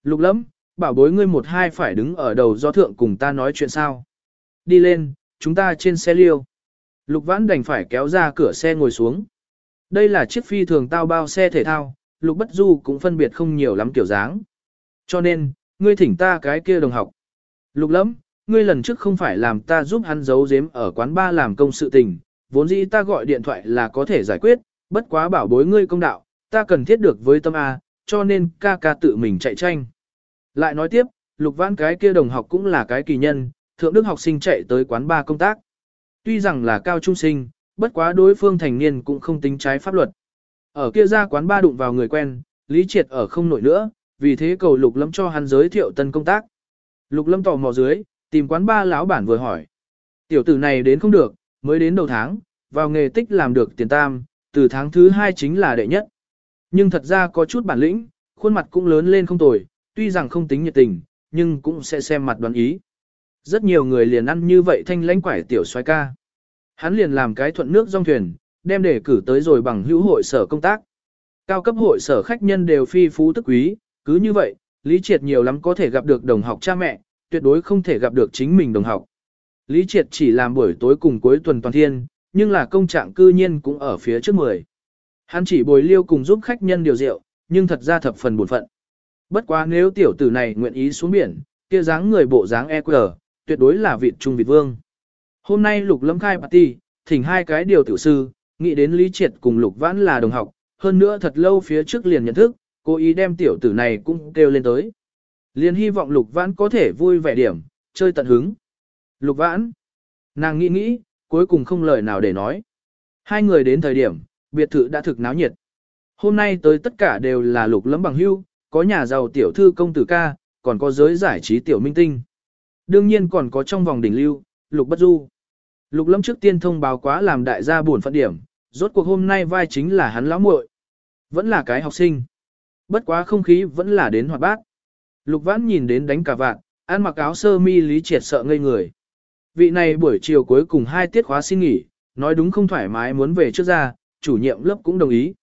Lục lắm, bảo bối ngươi một hai phải đứng ở đầu do thượng cùng ta nói chuyện sao. Đi lên, chúng ta trên xe liêu. Lục vãn đành phải kéo ra cửa xe ngồi xuống. Đây là chiếc phi thường tao bao xe thể thao, lục bất du cũng phân biệt không nhiều lắm kiểu dáng. Cho nên, ngươi thỉnh ta cái kia đồng học. Lục lắm, ngươi lần trước không phải làm ta giúp hắn giấu giếm ở quán ba làm công sự tình, vốn dĩ ta gọi điện thoại là có thể giải quyết, bất quá bảo bối ngươi công đạo, ta cần thiết được với tâm A, cho nên ca ca tự mình chạy tranh. Lại nói tiếp, lục vãn cái kia đồng học cũng là cái kỳ nhân, thượng đức học sinh chạy tới quán ba công tác. Tuy rằng là cao trung sinh, bất quá đối phương thành niên cũng không tính trái pháp luật. Ở kia ra quán ba đụng vào người quen, Lý Triệt ở không nổi nữa, vì thế cầu Lục Lâm cho hắn giới thiệu tân công tác. Lục Lâm tò mò dưới, tìm quán ba lão bản vừa hỏi. Tiểu tử này đến không được, mới đến đầu tháng, vào nghề tích làm được tiền tam, từ tháng thứ hai chính là đệ nhất. Nhưng thật ra có chút bản lĩnh, khuôn mặt cũng lớn lên không tồi, tuy rằng không tính nhiệt tình, nhưng cũng sẽ xem mặt đoán ý. Rất nhiều người liền ăn như vậy thanh lãnh quải tiểu xoay ca. Hắn liền làm cái thuận nước dòng thuyền, đem đề cử tới rồi bằng hữu hội sở công tác. Cao cấp hội sở khách nhân đều phi phú tức quý, cứ như vậy, Lý Triệt nhiều lắm có thể gặp được đồng học cha mẹ, tuyệt đối không thể gặp được chính mình đồng học. Lý Triệt chỉ làm buổi tối cùng cuối tuần toàn thiên, nhưng là công trạng cư nhiên cũng ở phía trước mười. Hắn chỉ bồi liêu cùng giúp khách nhân điều rượu, nhưng thật ra thập phần buồn phận. Bất quá nếu tiểu tử này nguyện ý xuống biển, kia dáng người bộ dáng EQ, tuyệt đối là vị trung vị vương. Hôm nay Lục Lâm khai party, thỉnh hai cái điều tiểu sư, nghĩ đến Lý Triệt cùng Lục Vãn là đồng học, hơn nữa thật lâu phía trước liền nhận thức, cố ý đem tiểu tử này cũng kêu lên tới. Liền hy vọng Lục Vãn có thể vui vẻ điểm, chơi tận hứng. Lục Vãn, nàng nghĩ nghĩ, cuối cùng không lời nào để nói. Hai người đến thời điểm, biệt thự đã thực náo nhiệt. Hôm nay tới tất cả đều là Lục Lâm bằng hưu, có nhà giàu tiểu thư công tử ca, còn có giới giải trí tiểu minh tinh. Đương nhiên còn có trong vòng đỉnh lưu, Lục Bất Du. Lục Lâm trước tiên thông báo quá làm đại gia buồn phận điểm, rốt cuộc hôm nay vai chính là hắn lão muội, vẫn là cái học sinh. Bất quá không khí vẫn là đến hoạt bát. Lục Vãn nhìn đến đánh cả vạn, ăn mặc áo sơ mi lý triệt sợ ngây người. Vị này buổi chiều cuối cùng hai tiết khóa xin nghỉ, nói đúng không thoải mái muốn về trước ra, chủ nhiệm lớp cũng đồng ý.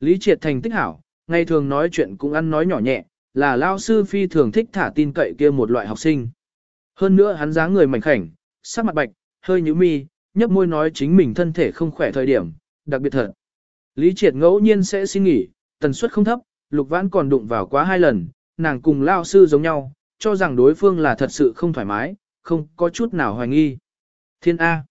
Lý triệt thành tích hảo, ngày thường nói chuyện cũng ăn nói nhỏ nhẹ, là lao sư phi thường thích thả tin cậy kia một loại học sinh. Hơn nữa hắn dáng người mảnh khảnh, sắc mặt bạch, hơi nhíu mi, nhấp môi nói chính mình thân thể không khỏe thời điểm, đặc biệt thật. Lý Triệt ngẫu nhiên sẽ xin nghỉ, tần suất không thấp, Lục Vãn còn đụng vào quá hai lần, nàng cùng lao sư giống nhau, cho rằng đối phương là thật sự không thoải mái, không có chút nào hoài nghi. Thiên A.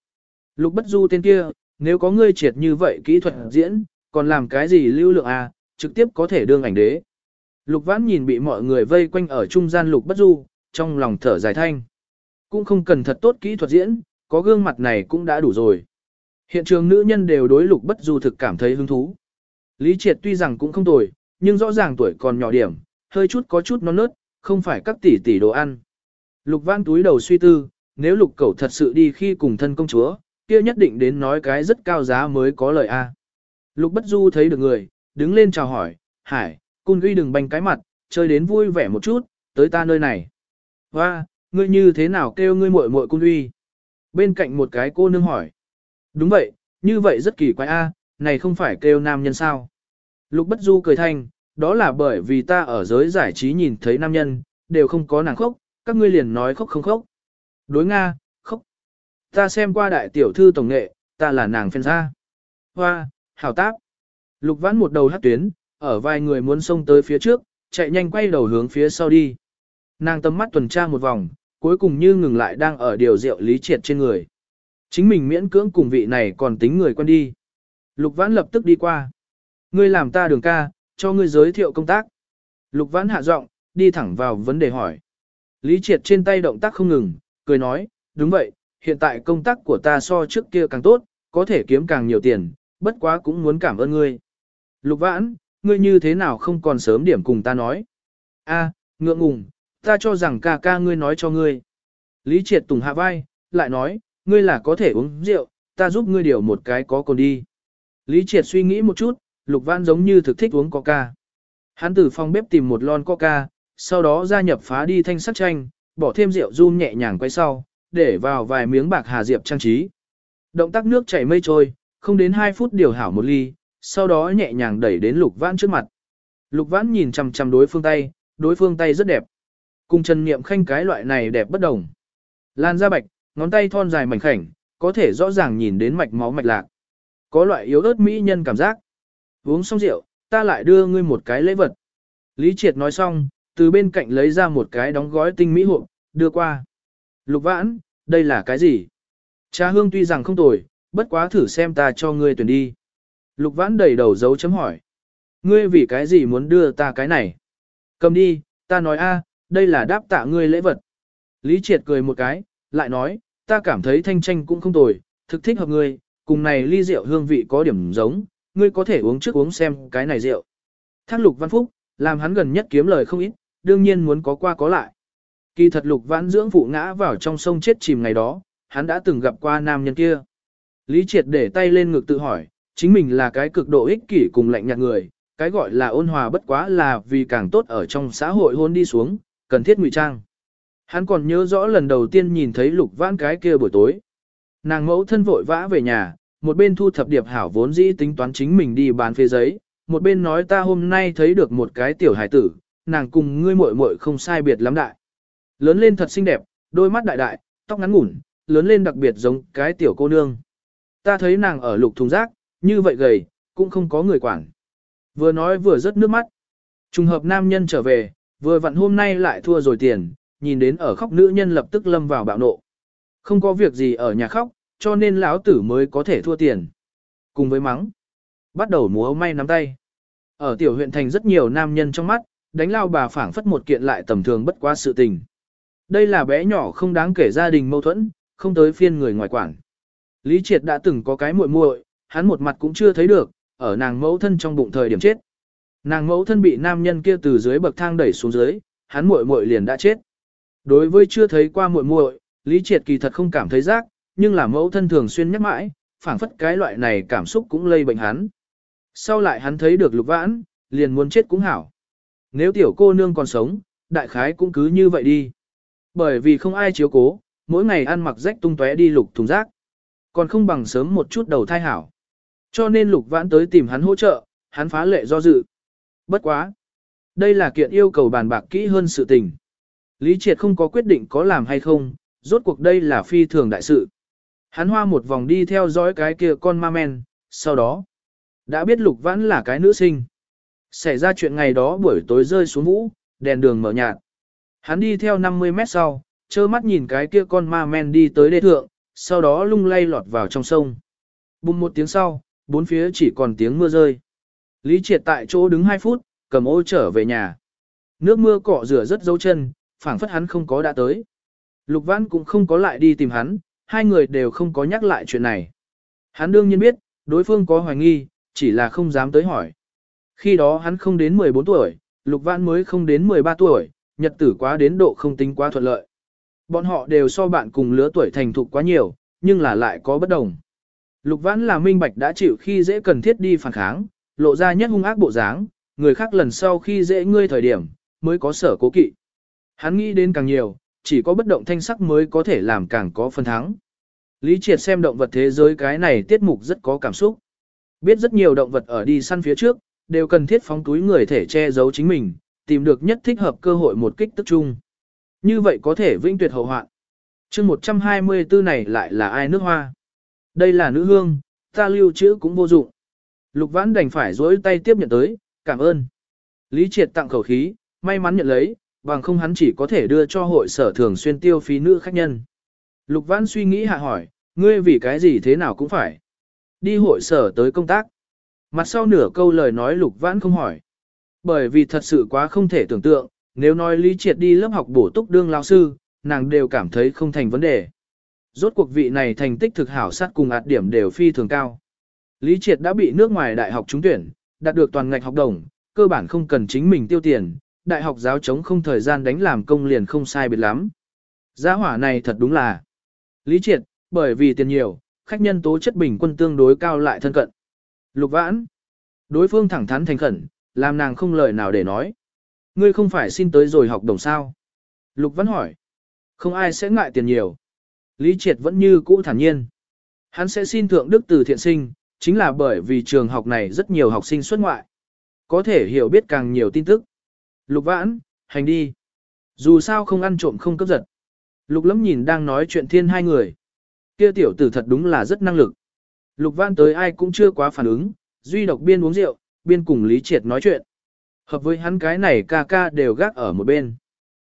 Lục Bất Du tên kia, nếu có ngươi triệt như vậy kỹ thuật diễn, còn làm cái gì lưu lượng A, trực tiếp có thể đương ảnh đế. Lục Vãn nhìn bị mọi người vây quanh ở trung gian Lục Bất Du, trong lòng thở dài thanh. Cũng không cần thật tốt kỹ thuật diễn, có gương mặt này cũng đã đủ rồi. Hiện trường nữ nhân đều đối lục bất du thực cảm thấy hứng thú. Lý triệt tuy rằng cũng không tồi, nhưng rõ ràng tuổi còn nhỏ điểm, hơi chút có chút non nớt, không phải các tỷ tỷ đồ ăn. Lục văn túi đầu suy tư, nếu lục cẩu thật sự đi khi cùng thân công chúa, kia nhất định đến nói cái rất cao giá mới có lời a. Lục bất du thấy được người, đứng lên chào hỏi, hải, cun ghi đừng banh cái mặt, chơi đến vui vẻ một chút, tới ta nơi này. Hoa, ngươi như thế nào kêu ngươi muội muội cun uy? Bên cạnh một cái cô nương hỏi. Đúng vậy, như vậy rất kỳ quái a, này không phải kêu nam nhân sao? Lục bất du cười thanh, đó là bởi vì ta ở giới giải trí nhìn thấy nam nhân, đều không có nàng khóc, các ngươi liền nói khóc không khóc. Đối Nga, khóc. Ta xem qua đại tiểu thư tổng nghệ, ta là nàng phen ra. Hoa, hảo tác. Lục vãn một đầu hát tuyến, ở vài người muốn xông tới phía trước, chạy nhanh quay đầu hướng phía sau đi. Nàng tầm mắt tuần tra một vòng, cuối cùng như ngừng lại đang ở điều rượu lý triệt trên người. Chính mình miễn cưỡng cùng vị này còn tính người quen đi. Lục vãn lập tức đi qua. Ngươi làm ta đường ca, cho ngươi giới thiệu công tác. Lục vãn hạ giọng, đi thẳng vào vấn đề hỏi. Lý triệt trên tay động tác không ngừng, cười nói, đúng vậy, hiện tại công tác của ta so trước kia càng tốt, có thể kiếm càng nhiều tiền, bất quá cũng muốn cảm ơn ngươi. Lục vãn, ngươi như thế nào không còn sớm điểm cùng ta nói. A, ngượng ngùng, ta cho rằng ca ca ngươi nói cho ngươi. Lý triệt tùng hạ vai, lại nói, ngươi là có thể uống rượu, ta giúp ngươi điều một cái có còn đi. Lý triệt suy nghĩ một chút, lục vãn giống như thực thích uống coca. Hắn từ phòng bếp tìm một lon coca, sau đó gia nhập phá đi thanh sắc chanh, bỏ thêm rượu run nhẹ nhàng quay sau, để vào vài miếng bạc hà diệp trang trí. Động tác nước chảy mây trôi, không đến 2 phút điều hảo một ly, sau đó nhẹ nhàng đẩy đến lục vãn trước mặt. Lục vãn nhìn chằm chằm đối phương tay, đối phương tay rất đẹp. Cùng Trần Niệm Khanh cái loại này đẹp bất đồng. Lan da bạch, ngón tay thon dài mảnh khảnh, có thể rõ ràng nhìn đến mạch máu mạch lạc. Có loại yếu ớt mỹ nhân cảm giác. Uống xong rượu, ta lại đưa ngươi một cái lễ vật. Lý Triệt nói xong, từ bên cạnh lấy ra một cái đóng gói tinh mỹ hộp, đưa qua. Lục vãn, đây là cái gì? Trà hương tuy rằng không tồi, bất quá thử xem ta cho ngươi tuyển đi. Lục vãn đầy đầu dấu chấm hỏi. Ngươi vì cái gì muốn đưa ta cái này? Cầm đi, ta nói a, đây là đáp tạ ngươi lễ vật. Lý Triệt cười một cái, lại nói, ta cảm thấy thanh tranh cũng không tồi, thực thích hợp ngươi, cùng này ly rượu hương vị có điểm giống, ngươi có thể uống trước uống xem cái này rượu. Thác lục văn phúc, làm hắn gần nhất kiếm lời không ít, đương nhiên muốn có qua có lại. Kỳ thật lục vãn dưỡng phụ ngã vào trong sông chết chìm ngày đó, hắn đã từng gặp qua nam nhân kia. Lý triệt để tay lên ngực tự hỏi, chính mình là cái cực độ ích kỷ cùng lạnh nhạt người, cái gọi là ôn hòa bất quá là vì càng tốt ở trong xã hội hôn đi xuống, cần thiết ngụy trang. Hắn còn nhớ rõ lần đầu tiên nhìn thấy lục vãn cái kia buổi tối. Nàng mẫu thân vội vã về nhà, một bên thu thập điệp hảo vốn dĩ tính toán chính mình đi bán phê giấy, một bên nói ta hôm nay thấy được một cái tiểu hải tử, nàng cùng ngươi muội muội không sai biệt lắm đại. Lớn lên thật xinh đẹp, đôi mắt đại đại, tóc ngắn ngủn, lớn lên đặc biệt giống cái tiểu cô nương. Ta thấy nàng ở lục thùng rác, như vậy gầy, cũng không có người quản. Vừa nói vừa rớt nước mắt. Trùng hợp nam nhân trở về, vừa vặn hôm nay lại thua rồi tiền, nhìn đến ở khóc nữ nhân lập tức lâm vào bạo nộ. Không có việc gì ở nhà khóc, cho nên lão tử mới có thể thua tiền. Cùng với mắng, bắt đầu múa may nắm tay. Ở tiểu huyện thành rất nhiều nam nhân trong mắt, đánh lao bà phảng phất một kiện lại tầm thường bất quá sự tình. Đây là bé nhỏ không đáng kể gia đình mâu thuẫn, không tới phiên người ngoài quản. Lý Triệt đã từng có cái muội muội, hắn một mặt cũng chưa thấy được, ở nàng mẫu thân trong bụng thời điểm chết. Nàng mẫu thân bị nam nhân kia từ dưới bậc thang đẩy xuống dưới, hắn muội muội liền đã chết. Đối với chưa thấy qua muội muội, Lý Triệt kỳ thật không cảm thấy rác, nhưng là mẫu thân thường xuyên nhắc mãi, phảng phất cái loại này cảm xúc cũng lây bệnh hắn. Sau lại hắn thấy được lục vãn, liền muốn chết cũng hảo. Nếu tiểu cô nương còn sống, đại khái cũng cứ như vậy đi. Bởi vì không ai chiếu cố, mỗi ngày ăn mặc rách tung tóe đi lục thùng rác. Còn không bằng sớm một chút đầu thai hảo. Cho nên lục vãn tới tìm hắn hỗ trợ, hắn phá lệ do dự. Bất quá. Đây là kiện yêu cầu bàn bạc kỹ hơn sự tình. Lý Triệt không có quyết định có làm hay không, rốt cuộc đây là phi thường đại sự. Hắn hoa một vòng đi theo dõi cái kia con ma men, sau đó, đã biết lục vãn là cái nữ sinh. Xảy ra chuyện ngày đó buổi tối rơi xuống vũ, đèn đường mở nhạt. Hắn đi theo 50 mét sau, trơ mắt nhìn cái kia con ma men đi tới đê thượng, sau đó lung lay lọt vào trong sông. Bùng một tiếng sau, bốn phía chỉ còn tiếng mưa rơi. Lý triệt tại chỗ đứng 2 phút, cầm ô trở về nhà. Nước mưa cọ rửa rất dấu chân, phảng phất hắn không có đã tới. Lục Vãn cũng không có lại đi tìm hắn, hai người đều không có nhắc lại chuyện này. Hắn đương nhiên biết, đối phương có hoài nghi, chỉ là không dám tới hỏi. Khi đó hắn không đến 14 tuổi, Lục Vãn mới không đến 13 tuổi, nhật tử quá đến độ không tính quá thuận lợi. Bọn họ đều so bạn cùng lứa tuổi thành thục quá nhiều, nhưng là lại có bất đồng. Lục Vãn là minh bạch đã chịu khi dễ cần thiết đi phản kháng, lộ ra nhất hung ác bộ dáng, người khác lần sau khi dễ ngươi thời điểm, mới có sở cố kỵ. Hắn nghĩ đến càng nhiều, chỉ có bất động thanh sắc mới có thể làm càng có phân thắng. Lý Triệt xem động vật thế giới cái này tiết mục rất có cảm xúc. Biết rất nhiều động vật ở đi săn phía trước, đều cần thiết phóng túi người thể che giấu chính mình, tìm được nhất thích hợp cơ hội một kích tức chung. Như vậy có thể vĩnh tuyệt hậu hoạn. chương 124 này lại là ai nước hoa? Đây là nữ hương, ta lưu trữ cũng vô dụng. Lục vãn đành phải dối tay tiếp nhận tới, cảm ơn. Lý triệt tặng khẩu khí, may mắn nhận lấy, bằng không hắn chỉ có thể đưa cho hội sở thường xuyên tiêu phí nữ khách nhân. Lục vãn suy nghĩ hạ hỏi, ngươi vì cái gì thế nào cũng phải. Đi hội sở tới công tác. Mặt sau nửa câu lời nói lục vãn không hỏi. Bởi vì thật sự quá không thể tưởng tượng, nếu nói Lý Triệt đi lớp học bổ túc đương lao sư, nàng đều cảm thấy không thành vấn đề. Rốt cuộc vị này thành tích thực hảo sát cùng ạt điểm đều phi thường cao. Lý Triệt đã bị nước ngoài đại học trúng tuyển, đạt được toàn ngạch học đồng, cơ bản không cần chính mình tiêu tiền, đại học giáo chống không thời gian đánh làm công liền không sai biệt lắm. Giá hỏa này thật đúng là Lý Triệt, bởi vì tiền nhiều, khách nhân tố chất bình quân tương đối cao lại thân cận. Lục vãn, đối phương thẳng thắn thành khẩn, làm nàng không lời nào để nói. Ngươi không phải xin tới rồi học đồng sao? Lục vãn hỏi, không ai sẽ ngại tiền nhiều. Lý Triệt vẫn như cũ thản nhiên. Hắn sẽ xin thượng đức từ thiện sinh, chính là bởi vì trường học này rất nhiều học sinh xuất ngoại. Có thể hiểu biết càng nhiều tin tức. Lục vãn, hành đi. Dù sao không ăn trộm không cấp giật. Lục Lẫm nhìn đang nói chuyện thiên hai người. Kia tiểu tử thật đúng là rất năng lực. Lục vãn tới ai cũng chưa quá phản ứng, duy độc biên uống rượu, biên cùng Lý Triệt nói chuyện. Hợp với hắn cái này ca ca đều gác ở một bên.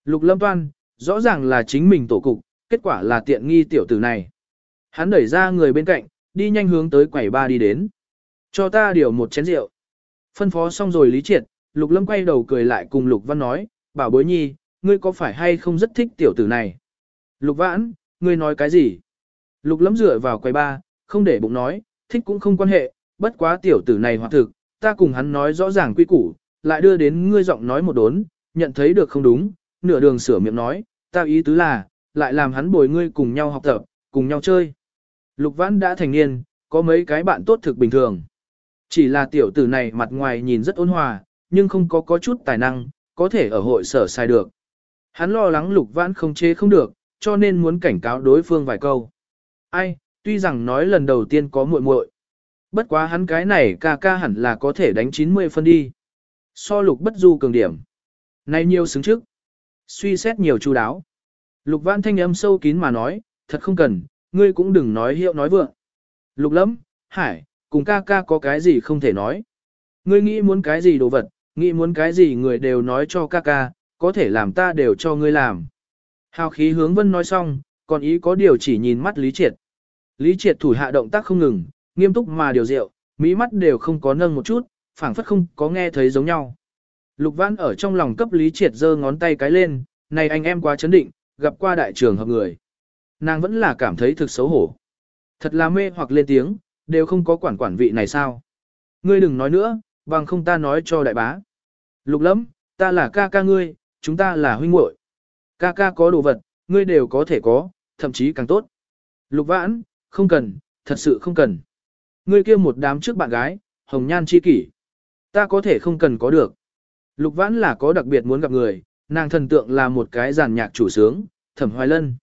Lục lâm toan, rõ ràng là chính mình tổ cục, kết quả là tiện nghi tiểu tử này. Hắn đẩy ra người bên cạnh, đi nhanh hướng tới quầy ba đi đến. Cho ta điều một chén rượu. Phân phó xong rồi lý triệt, Lục Lâm quay đầu cười lại cùng Lục Văn nói, bảo bối nhi, ngươi có phải hay không rất thích tiểu tử này? Lục Vãn, ngươi nói cái gì? Lục Lâm dựa vào quầy ba, không để bụng nói, thích cũng không quan hệ, bất quá tiểu tử này hoạt thực, ta cùng hắn nói rõ ràng quy củ, lại đưa đến ngươi giọng nói một đốn, nhận thấy được không đúng, nửa đường sửa miệng nói, ta ý tứ là, lại làm hắn bồi ngươi cùng nhau học tập, cùng nhau chơi. Lục Vãn đã thành niên, có mấy cái bạn tốt thực bình thường. Chỉ là tiểu tử này mặt ngoài nhìn rất ôn hòa, nhưng không có có chút tài năng, có thể ở hội sở sai được. Hắn lo lắng Lục Vãn không chế không được, cho nên muốn cảnh cáo đối phương vài câu. Ai, tuy rằng nói lần đầu tiên có muội muội, bất quá hắn cái này ca ca hẳn là có thể đánh 90 phân đi. So Lục Bất Du cường điểm. Này nhiều xứng trước. Suy xét nhiều chu đáo. Lục Vãn thanh âm sâu kín mà nói, thật không cần, ngươi cũng đừng nói hiệu nói vượng. Lục lắm, hải, cùng ca ca có cái gì không thể nói. Ngươi nghĩ muốn cái gì đồ vật, nghĩ muốn cái gì người đều nói cho ca ca, có thể làm ta đều cho ngươi làm. Hào khí hướng vân nói xong, còn ý có điều chỉ nhìn mắt Lý Triệt. Lý Triệt thủ hạ động tác không ngừng, nghiêm túc mà điều rượu, mỹ mắt đều không có nâng một chút, phảng phất không có nghe thấy giống nhau. Lục Văn ở trong lòng cấp Lý Triệt giơ ngón tay cái lên, này anh em quá chấn định, gặp qua đại trường hợp người. Nàng vẫn là cảm thấy thực xấu hổ. Thật là mê hoặc lên tiếng, đều không có quản quản vị này sao. Ngươi đừng nói nữa, bằng không ta nói cho đại bá. Lục lắm, ta là ca ca ngươi, chúng ta là huynh muội. Ca ca có đồ vật, ngươi đều có thể có, thậm chí càng tốt. Lục vãn, không cần, thật sự không cần. Ngươi kia một đám trước bạn gái, hồng nhan chi kỷ. Ta có thể không cần có được. Lục vãn là có đặc biệt muốn gặp người, nàng thần tượng là một cái giàn nhạc chủ sướng, thẩm hoài lân.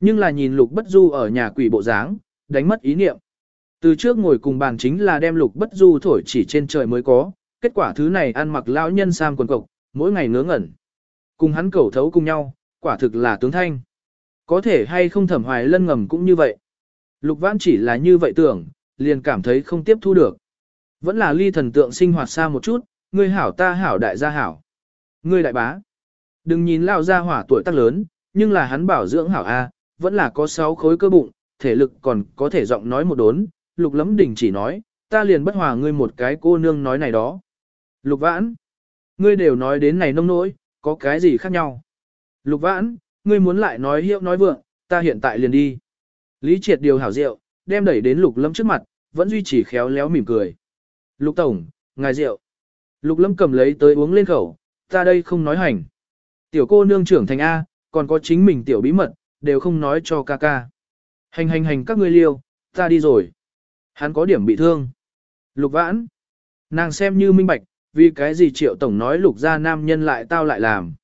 Nhưng là nhìn lục bất du ở nhà quỷ bộ dáng, đánh mất ý niệm. Từ trước ngồi cùng bàn chính là đem lục bất du thổi chỉ trên trời mới có, kết quả thứ này ăn mặc lão nhân sam quần cộc, mỗi ngày ngớ ngẩn. Cùng hắn cầu thấu cùng nhau, quả thực là tướng thanh. Có thể hay không thẩm hoài lân ngầm cũng như vậy. Lục vãn chỉ là như vậy tưởng, liền cảm thấy không tiếp thu được. Vẫn là ly thần tượng sinh hoạt xa một chút, ngươi hảo ta hảo đại gia hảo. Ngươi đại bá. Đừng nhìn lão gia hỏa tuổi tác lớn, nhưng là hắn bảo dưỡng hảo A, vẫn là có sáu khối cơ bụng, thể lực còn có thể giọng nói một đốn, lục lấm đỉnh chỉ nói, ta liền bất hòa ngươi một cái cô nương nói này đó. Lục vãn, ngươi đều nói đến này nông nỗi, có cái gì khác nhau. Lục vãn, ngươi muốn lại nói hiệu nói vượng, ta hiện tại liền đi. Lý triệt điều hảo rượu, đem đẩy đến lục lâm trước mặt, vẫn duy trì khéo léo mỉm cười. Lục tổng, ngài rượu. Lục lâm cầm lấy tới uống lên khẩu, ta đây không nói hành. Tiểu cô nương trưởng thành A, còn có chính mình tiểu bí mật, đều không nói cho ca ca. Hành hành hành các ngươi liêu, ta đi rồi. Hắn có điểm bị thương. Lục vãn. Nàng xem như minh bạch, vì cái gì triệu tổng nói lục gia nam nhân lại tao lại làm.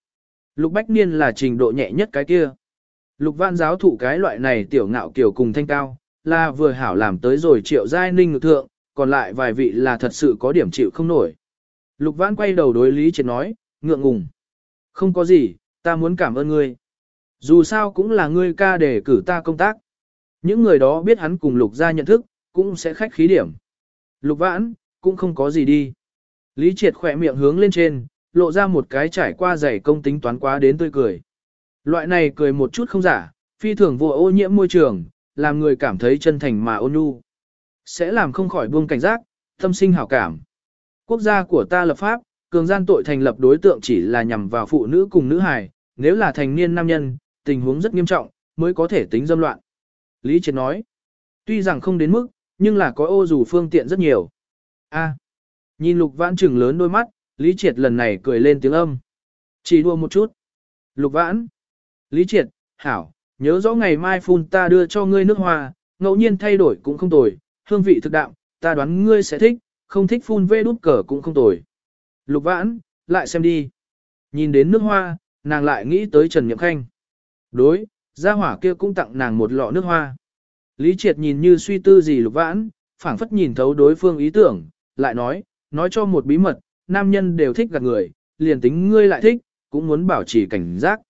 Lục bách niên là trình độ nhẹ nhất cái kia. Lục vãn giáo thụ cái loại này tiểu ngạo kiểu cùng thanh cao, là vừa hảo làm tới rồi triệu giai ninh ngược thượng, còn lại vài vị là thật sự có điểm chịu không nổi. Lục vãn quay đầu đối Lý Triệt nói, ngượng ngùng. Không có gì, ta muốn cảm ơn ngươi. Dù sao cũng là ngươi ca để cử ta công tác. Những người đó biết hắn cùng lục gia nhận thức, cũng sẽ khách khí điểm. Lục vãn, cũng không có gì đi. Lý triệt khỏe miệng hướng lên trên, lộ ra một cái trải qua giày công tính toán quá đến tươi cười. Loại này cười một chút không giả, phi thường vô ô nhiễm môi trường, làm người cảm thấy chân thành mà ôn nhu. Sẽ làm không khỏi buông cảnh giác, tâm sinh hảo cảm. Quốc gia của ta lập pháp, cường gian tội thành lập đối tượng chỉ là nhằm vào phụ nữ cùng nữ hài, nếu là thành niên nam nhân, tình huống rất nghiêm trọng, mới có thể tính dâm loạn. Lý Triệt nói, tuy rằng không đến mức, nhưng là có ô dù phương tiện rất nhiều. A. nhìn Lục Vãn trừng lớn đôi mắt, Lý Triệt lần này cười lên tiếng âm. Chỉ đua một chút. Lục Vãn. Lý Triệt, hảo, nhớ rõ ngày mai phun ta đưa cho ngươi nước hoa, ngẫu nhiên thay đổi cũng không tồi, hương vị thực đạm, ta đoán ngươi sẽ thích, không thích phun vê đút cờ cũng không tồi. Lục Vãn, lại xem đi. Nhìn đến nước hoa, nàng lại nghĩ tới Trần Nhậm Khanh. Đối, gia hỏa kia cũng tặng nàng một lọ nước hoa. Lý Triệt nhìn như suy tư gì lục vãn, phảng phất nhìn thấu đối phương ý tưởng, lại nói, nói cho một bí mật, nam nhân đều thích gạt người, liền tính ngươi lại thích, cũng muốn bảo trì cảnh giác.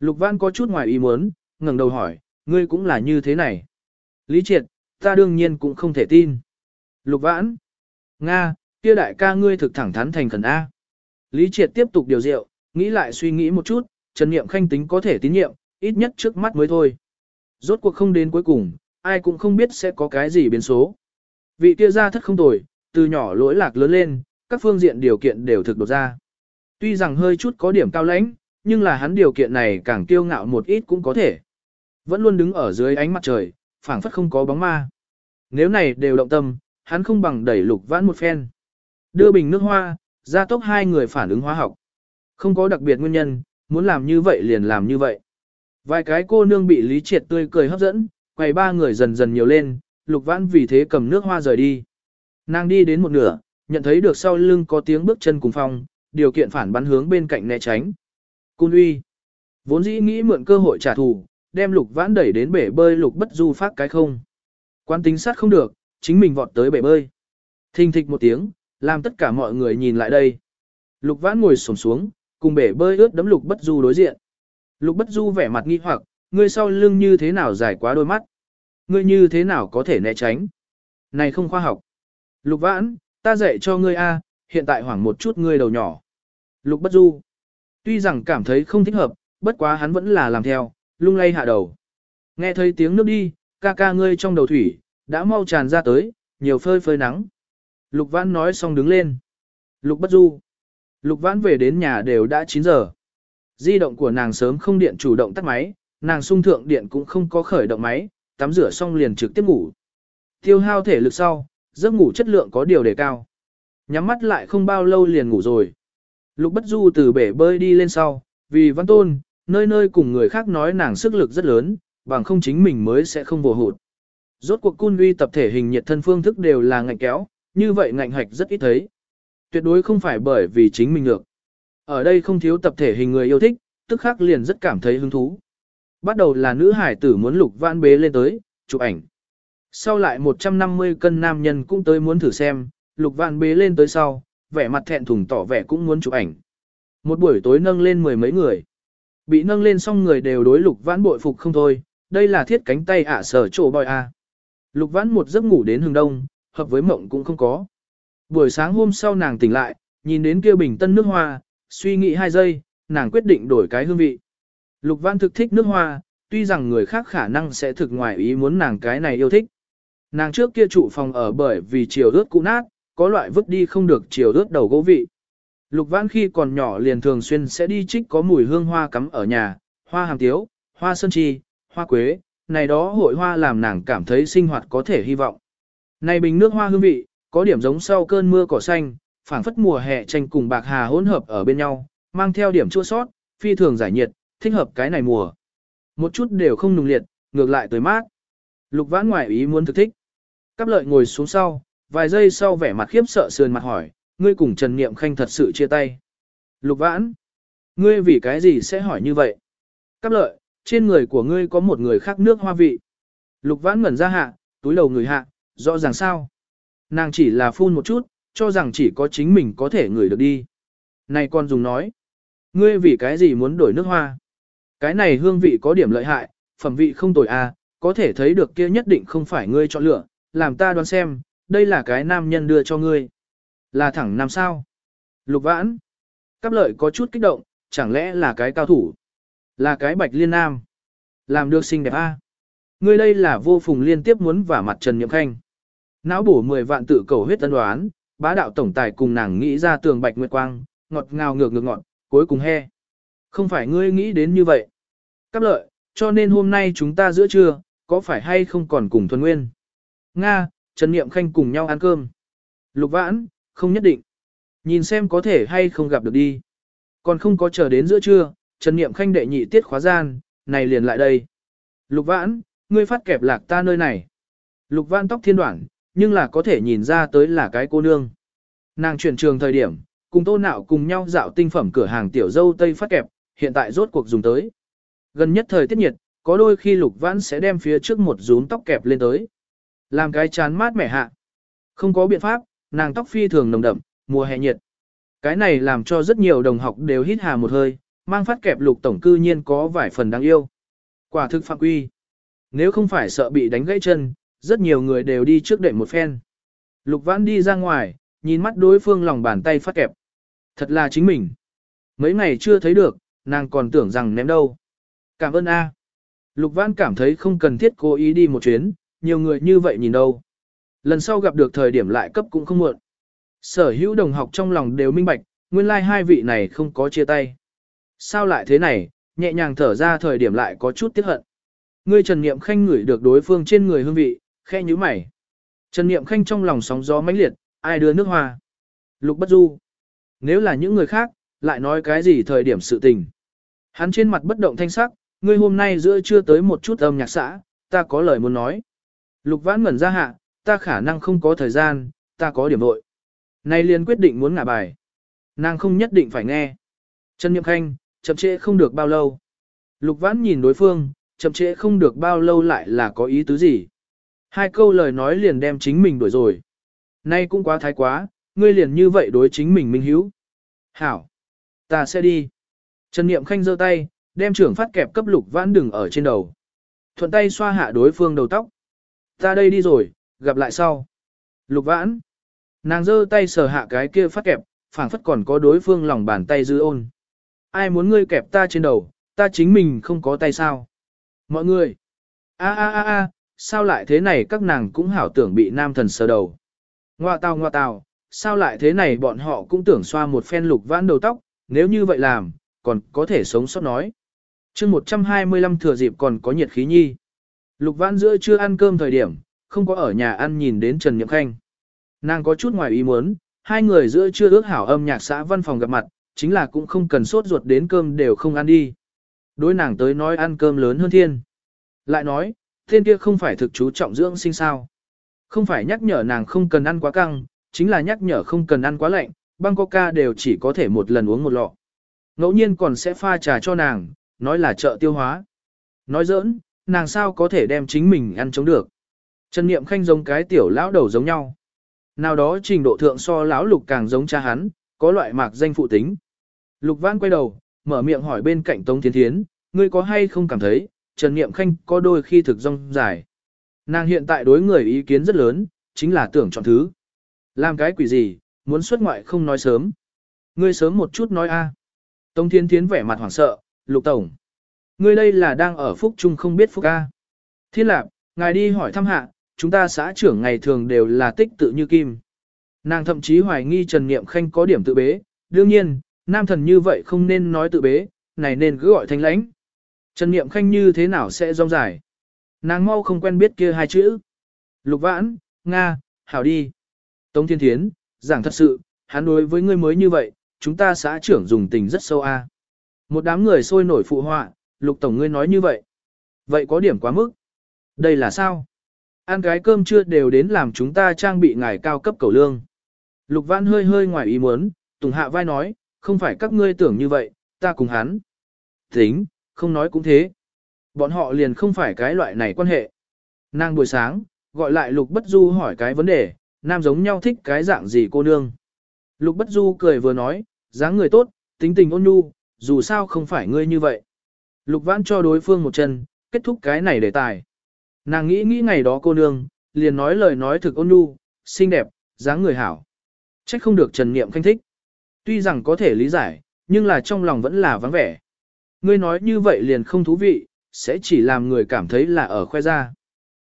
Lục vãn có chút ngoài ý muốn, ngẩng đầu hỏi, ngươi cũng là như thế này. Lý Triệt, ta đương nhiên cũng không thể tin. Lục vãn, Nga, kia đại ca ngươi thực thẳng thắn thành khẩn A. Lý Triệt tiếp tục điều rượu, nghĩ lại suy nghĩ một chút, Trần Niệm Khanh tính có thể tín nhiệm, ít nhất trước mắt mới thôi. Rốt cuộc không đến cuối cùng, ai cũng không biết sẽ có cái gì biến số. Vị kia ra thất không tồi, từ nhỏ lỗi lạc lớn lên, các phương diện điều kiện đều thực đột ra. Tuy rằng hơi chút có điểm cao lãnh, nhưng là hắn điều kiện này càng kiêu ngạo một ít cũng có thể. Vẫn luôn đứng ở dưới ánh mặt trời, phảng phất không có bóng ma. Nếu này đều động tâm, hắn không bằng đẩy lục vãn một phen. Đưa bình nước hoa, ra tốc hai người phản ứng hóa học. Không có đặc biệt nguyên nhân, muốn làm như vậy liền làm như vậy. Vài cái cô nương bị Lý Triệt tươi cười hấp dẫn, quầy ba người dần dần nhiều lên, Lục Vãn vì thế cầm nước hoa rời đi. Nàng đi đến một nửa, nhận thấy được sau lưng có tiếng bước chân cùng phong, điều kiện phản bắn hướng bên cạnh né tránh. Cun uy. Vốn dĩ nghĩ mượn cơ hội trả thù, đem Lục Vãn đẩy đến bể bơi Lục Bất Du phát cái không. Quan tính sát không được, chính mình vọt tới bể bơi. Thình thịch một tiếng, làm tất cả mọi người nhìn lại đây. Lục Vãn ngồi xổm xuống, cùng bể bơi ướt đấm Lục Bất Du đối diện. Lục Bất Du vẻ mặt nghi hoặc, ngươi sau lưng như thế nào dài quá đôi mắt? Ngươi như thế nào có thể né tránh? Này không khoa học. Lục Vãn, ta dạy cho ngươi a, hiện tại hoảng một chút ngươi đầu nhỏ. Lục Bất Du. Tuy rằng cảm thấy không thích hợp, bất quá hắn vẫn là làm theo, lung lay hạ đầu. Nghe thấy tiếng nước đi, ca ca ngươi trong đầu thủy, đã mau tràn ra tới, nhiều phơi phơi nắng. Lục Vãn nói xong đứng lên. Lục Bất Du. Lục Vãn về đến nhà đều đã 9 giờ. Di động của nàng sớm không điện chủ động tắt máy, nàng sung thượng điện cũng không có khởi động máy, tắm rửa xong liền trực tiếp ngủ. Tiêu hao thể lực sau, giấc ngủ chất lượng có điều đề cao. Nhắm mắt lại không bao lâu liền ngủ rồi. Lục Bất Du từ bể bơi đi lên sau, vì văn tôn, nơi nơi cùng người khác nói nàng sức lực rất lớn, bằng không chính mình mới sẽ không vô hụt. Rốt cuộc cun uy tập thể hình nhiệt thân phương thức đều là ngạnh kéo, như vậy ngạnh hạch rất ít thấy. Tuyệt đối không phải bởi vì chính mình được. Ở đây không thiếu tập thể hình người yêu thích, tức khắc liền rất cảm thấy hứng thú. Bắt đầu là nữ hải tử muốn lục vãn bế lên tới, chụp ảnh. Sau lại 150 cân nam nhân cũng tới muốn thử xem, lục vãn bế lên tới sau, vẻ mặt thẹn thùng tỏ vẻ cũng muốn chụp ảnh. Một buổi tối nâng lên mười mấy người. Bị nâng lên xong người đều đối lục vãn bội phục không thôi, đây là thiết cánh tay ả sở trổ bòi a. Lục vãn một giấc ngủ đến hừng đông, hợp với mộng cũng không có. Buổi sáng hôm sau nàng tỉnh lại, nhìn đến kia bình tân nước hoa, suy nghĩ hai giây, nàng quyết định đổi cái hương vị. Lục Văn thực thích nước hoa, tuy rằng người khác khả năng sẽ thực ngoài ý muốn nàng cái này yêu thích. Nàng trước kia trụ phòng ở bởi vì chiều ướt cũ nát, có loại vứt đi không được chiều ướt đầu gỗ vị. Lục Văn khi còn nhỏ liền thường xuyên sẽ đi trích có mùi hương hoa cắm ở nhà, hoa hàm tiếu, hoa sơn chi, hoa quế, này đó hội hoa làm nàng cảm thấy sinh hoạt có thể hy vọng. Này bình nước hoa hương vị, có điểm giống sau cơn mưa cỏ xanh, phảng phất mùa hè tranh cùng bạc hà hỗn hợp ở bên nhau, mang theo điểm chua sót, phi thường giải nhiệt, thích hợp cái này mùa. Một chút đều không nùng liệt, ngược lại tới mát. Lục vãn ngoài ý muốn thực thích. Cáp lợi ngồi xuống sau, vài giây sau vẻ mặt khiếp sợ sườn mặt hỏi, ngươi cùng Trần Niệm Khanh thật sự chia tay. Lục vãn, ngươi vì cái gì sẽ hỏi như vậy? Cáp lợi, trên người của ngươi có một người khác nước hoa vị. Lục vãn ngẩn ra hạ, túi đầu người hạ, rõ ràng sao? Nàng chỉ là phun một chút, cho rằng chỉ có chính mình có thể ngửi được đi. Này con dùng nói, ngươi vì cái gì muốn đổi nước hoa? Cái này hương vị có điểm lợi hại, phẩm vị không tồi à, có thể thấy được kia nhất định không phải ngươi chọn lựa, làm ta đoán xem, đây là cái nam nhân đưa cho ngươi. Là thẳng nam sao? Lục vãn. Cáp lợi có chút kích động, chẳng lẽ là cái cao thủ? Là cái bạch liên nam. Làm được xinh đẹp a. À? Ngươi đây là vô phùng liên tiếp muốn vả mặt Trần Niệm Khanh. Não bổ 10 vạn tự cầu huyết tân đoán, bá đạo tổng tài cùng nàng nghĩ ra tường bạch nguyệt quang, ngọt ngào ngược ngược ngọt, cuối cùng he. Không phải ngươi nghĩ đến như vậy. Cáp lợi, cho nên hôm nay chúng ta giữa trưa, có phải hay không còn cùng thuần nguyên? Nga, Trần Niệm Khanh cùng nhau ăn cơm. Lục vãn, không nhất định. Nhìn xem có thể hay không gặp được đi. Còn không có chờ đến giữa trưa, Trần Niệm Khanh đệ nhị tiết khóa gian, này liền lại đây. Lục vãn, ngươi phát kẹp lạc ta nơi này. Lục vãn tóc thiên đoạn, nhưng là có thể nhìn ra tới là cái cô nương. Nàng chuyển trường thời điểm, cùng tô nạo cùng nhau dạo tinh phẩm cửa hàng tiểu dâu Tây phát kẹp, hiện tại rốt cuộc dùng tới. Gần nhất thời tiết nhiệt, có đôi khi lục vãn sẽ đem phía trước một rúm tóc kẹp lên tới. Làm cái chán mát mẻ hạ. Không có biện pháp, nàng tóc phi thường nồng đậm, mùa hè nhiệt. Cái này làm cho rất nhiều đồng học đều hít hà một hơi, mang phát kẹp lục tổng cư nhiên có vài phần đáng yêu. Quả thực phạm quy. Nếu không phải sợ bị đánh gãy chân, rất nhiều người đều đi trước đệm một phen. Lục vãn đi ra ngoài, nhìn mắt đối phương lòng bàn tay phát kẹp. Thật là chính mình. Mấy ngày chưa thấy được, nàng còn tưởng rằng ném đâu. Cảm ơn A. Lục vãn cảm thấy không cần thiết cố ý đi một chuyến, nhiều người như vậy nhìn đâu. Lần sau gặp được thời điểm lại cấp cũng không muộn. Sở hữu đồng học trong lòng đều minh bạch, nguyên lai like hai vị này không có chia tay. Sao lại thế này, nhẹ nhàng thở ra thời điểm lại có chút tiếc hận. Ngươi Trần Niệm Khanh ngửi được đối phương trên người hương vị, khe như mày. Trần Niệm Khanh trong lòng sóng gió mãnh liệt, ai đưa nước hoa. Lục Bất Du. Nếu là những người khác, lại nói cái gì thời điểm sự tình. Hắn trên mặt bất động thanh sắc, ngươi hôm nay giữa chưa tới một chút âm nhạc xã, ta có lời muốn nói. Lục vãn ngẩn ra hạ, ta khả năng không có thời gian, ta có điểm vội. Nay liền quyết định muốn ngả bài. Nàng không nhất định phải nghe. Trần niệm Khanh, chậm trễ không được bao lâu. Lục vãn nhìn đối phương, chậm trễ không được bao lâu lại là có ý tứ gì. Hai câu lời nói liền đem chính mình đuổi rồi. Nay cũng quá thái quá, ngươi liền như vậy đối chính mình minh hiếu. Hảo, ta sẽ đi. Trần Niệm Khanh giơ tay, đem trưởng phát kẹp cấp lục vãn đừng ở trên đầu. Thuận tay xoa hạ đối phương đầu tóc. Ta đây đi rồi, gặp lại sau. Lục vãn. Nàng giơ tay sờ hạ cái kia phát kẹp, phảng phất còn có đối phương lòng bàn tay dư ôn. Ai muốn ngươi kẹp ta trên đầu, ta chính mình không có tay sao. Mọi người. a a a a, sao lại thế này các nàng cũng hảo tưởng bị nam thần sờ đầu. Ngoa tào ngoa tào, sao lại thế này bọn họ cũng tưởng xoa một phen lục vãn đầu tóc, nếu như vậy làm, còn có thể sống sót nói. chương 125 thừa dịp còn có nhiệt khí nhi. Lục vãn giữa chưa ăn cơm thời điểm, không có ở nhà ăn nhìn đến Trần Nhậm Khanh. Nàng có chút ngoài ý muốn, hai người giữa chưa ước hảo âm nhạc xã văn phòng gặp mặt, chính là cũng không cần sốt ruột đến cơm đều không ăn đi. Đối nàng tới nói ăn cơm lớn hơn thiên. Lại nói, thiên kia không phải thực chú trọng dưỡng sinh sao. Không phải nhắc nhở nàng không cần ăn quá căng, chính là nhắc nhở không cần ăn quá lạnh, băng coca đều chỉ có thể một lần uống một lọ. Ngẫu nhiên còn sẽ pha trà cho nàng, nói là trợ tiêu hóa. Nói giỡn, nàng sao có thể đem chính mình ăn chống được. Trần Niệm Khanh giống cái tiểu lão đầu giống nhau. Nào đó trình độ thượng so lão lục càng giống cha hắn, có loại mạc danh phụ tính. Lục Văn quay đầu, mở miệng hỏi bên cạnh Tống Thiến Thiến, ngươi có hay không cảm thấy, Trần Niệm Khanh có đôi khi thực rong dài. Nàng hiện tại đối người ý kiến rất lớn, chính là tưởng chọn thứ. Làm cái quỷ gì, muốn xuất ngoại không nói sớm. Ngươi sớm một chút nói a. Tống Thiên Thiến vẻ mặt hoảng sợ, Lục Tổng. Ngươi đây là đang ở phúc trung không biết phúc A. Thiên lạc, ngài đi hỏi thăm hạ, chúng ta xã trưởng ngày thường đều là tích tự như kim. Nàng thậm chí hoài nghi Trần Niệm Khanh có điểm tự bế, đương nhiên, nam thần như vậy không nên nói tự bế, này nên cứ gọi thanh lãnh. Trần Niệm Khanh như thế nào sẽ rong dài? Nàng mau không quen biết kia hai chữ. Lục vãn, Nga, hảo đi. Tống Thiên Thiến, giảng thật sự, hắn đối với ngươi mới như vậy, chúng ta xã trưởng dùng tình rất sâu a. Một đám người sôi nổi phụ họa, lục tổng ngươi nói như vậy. Vậy có điểm quá mức. Đây là sao? Ăn cái cơm chưa đều đến làm chúng ta trang bị ngài cao cấp cầu lương. Lục vãn hơi hơi ngoài ý muốn, Tùng Hạ vai nói, không phải các ngươi tưởng như vậy, ta cùng hắn. Tính, không nói cũng thế. Bọn họ liền không phải cái loại này quan hệ. Nàng buổi sáng, gọi lại Lục Bất Du hỏi cái vấn đề, nam giống nhau thích cái dạng gì cô nương. Lục Bất Du cười vừa nói, dáng người tốt, tính tình ôn nhu, dù sao không phải ngươi như vậy. Lục Vãn cho đối phương một chân, kết thúc cái này đề tài. Nàng nghĩ nghĩ ngày đó cô nương, liền nói lời nói thực ôn nhu, xinh đẹp, dáng người hảo. Trách không được Trần Niệm khanh thích. Tuy rằng có thể lý giải, nhưng là trong lòng vẫn là vắng vẻ. Ngươi nói như vậy liền không thú vị, sẽ chỉ làm người cảm thấy là ở khoe ra.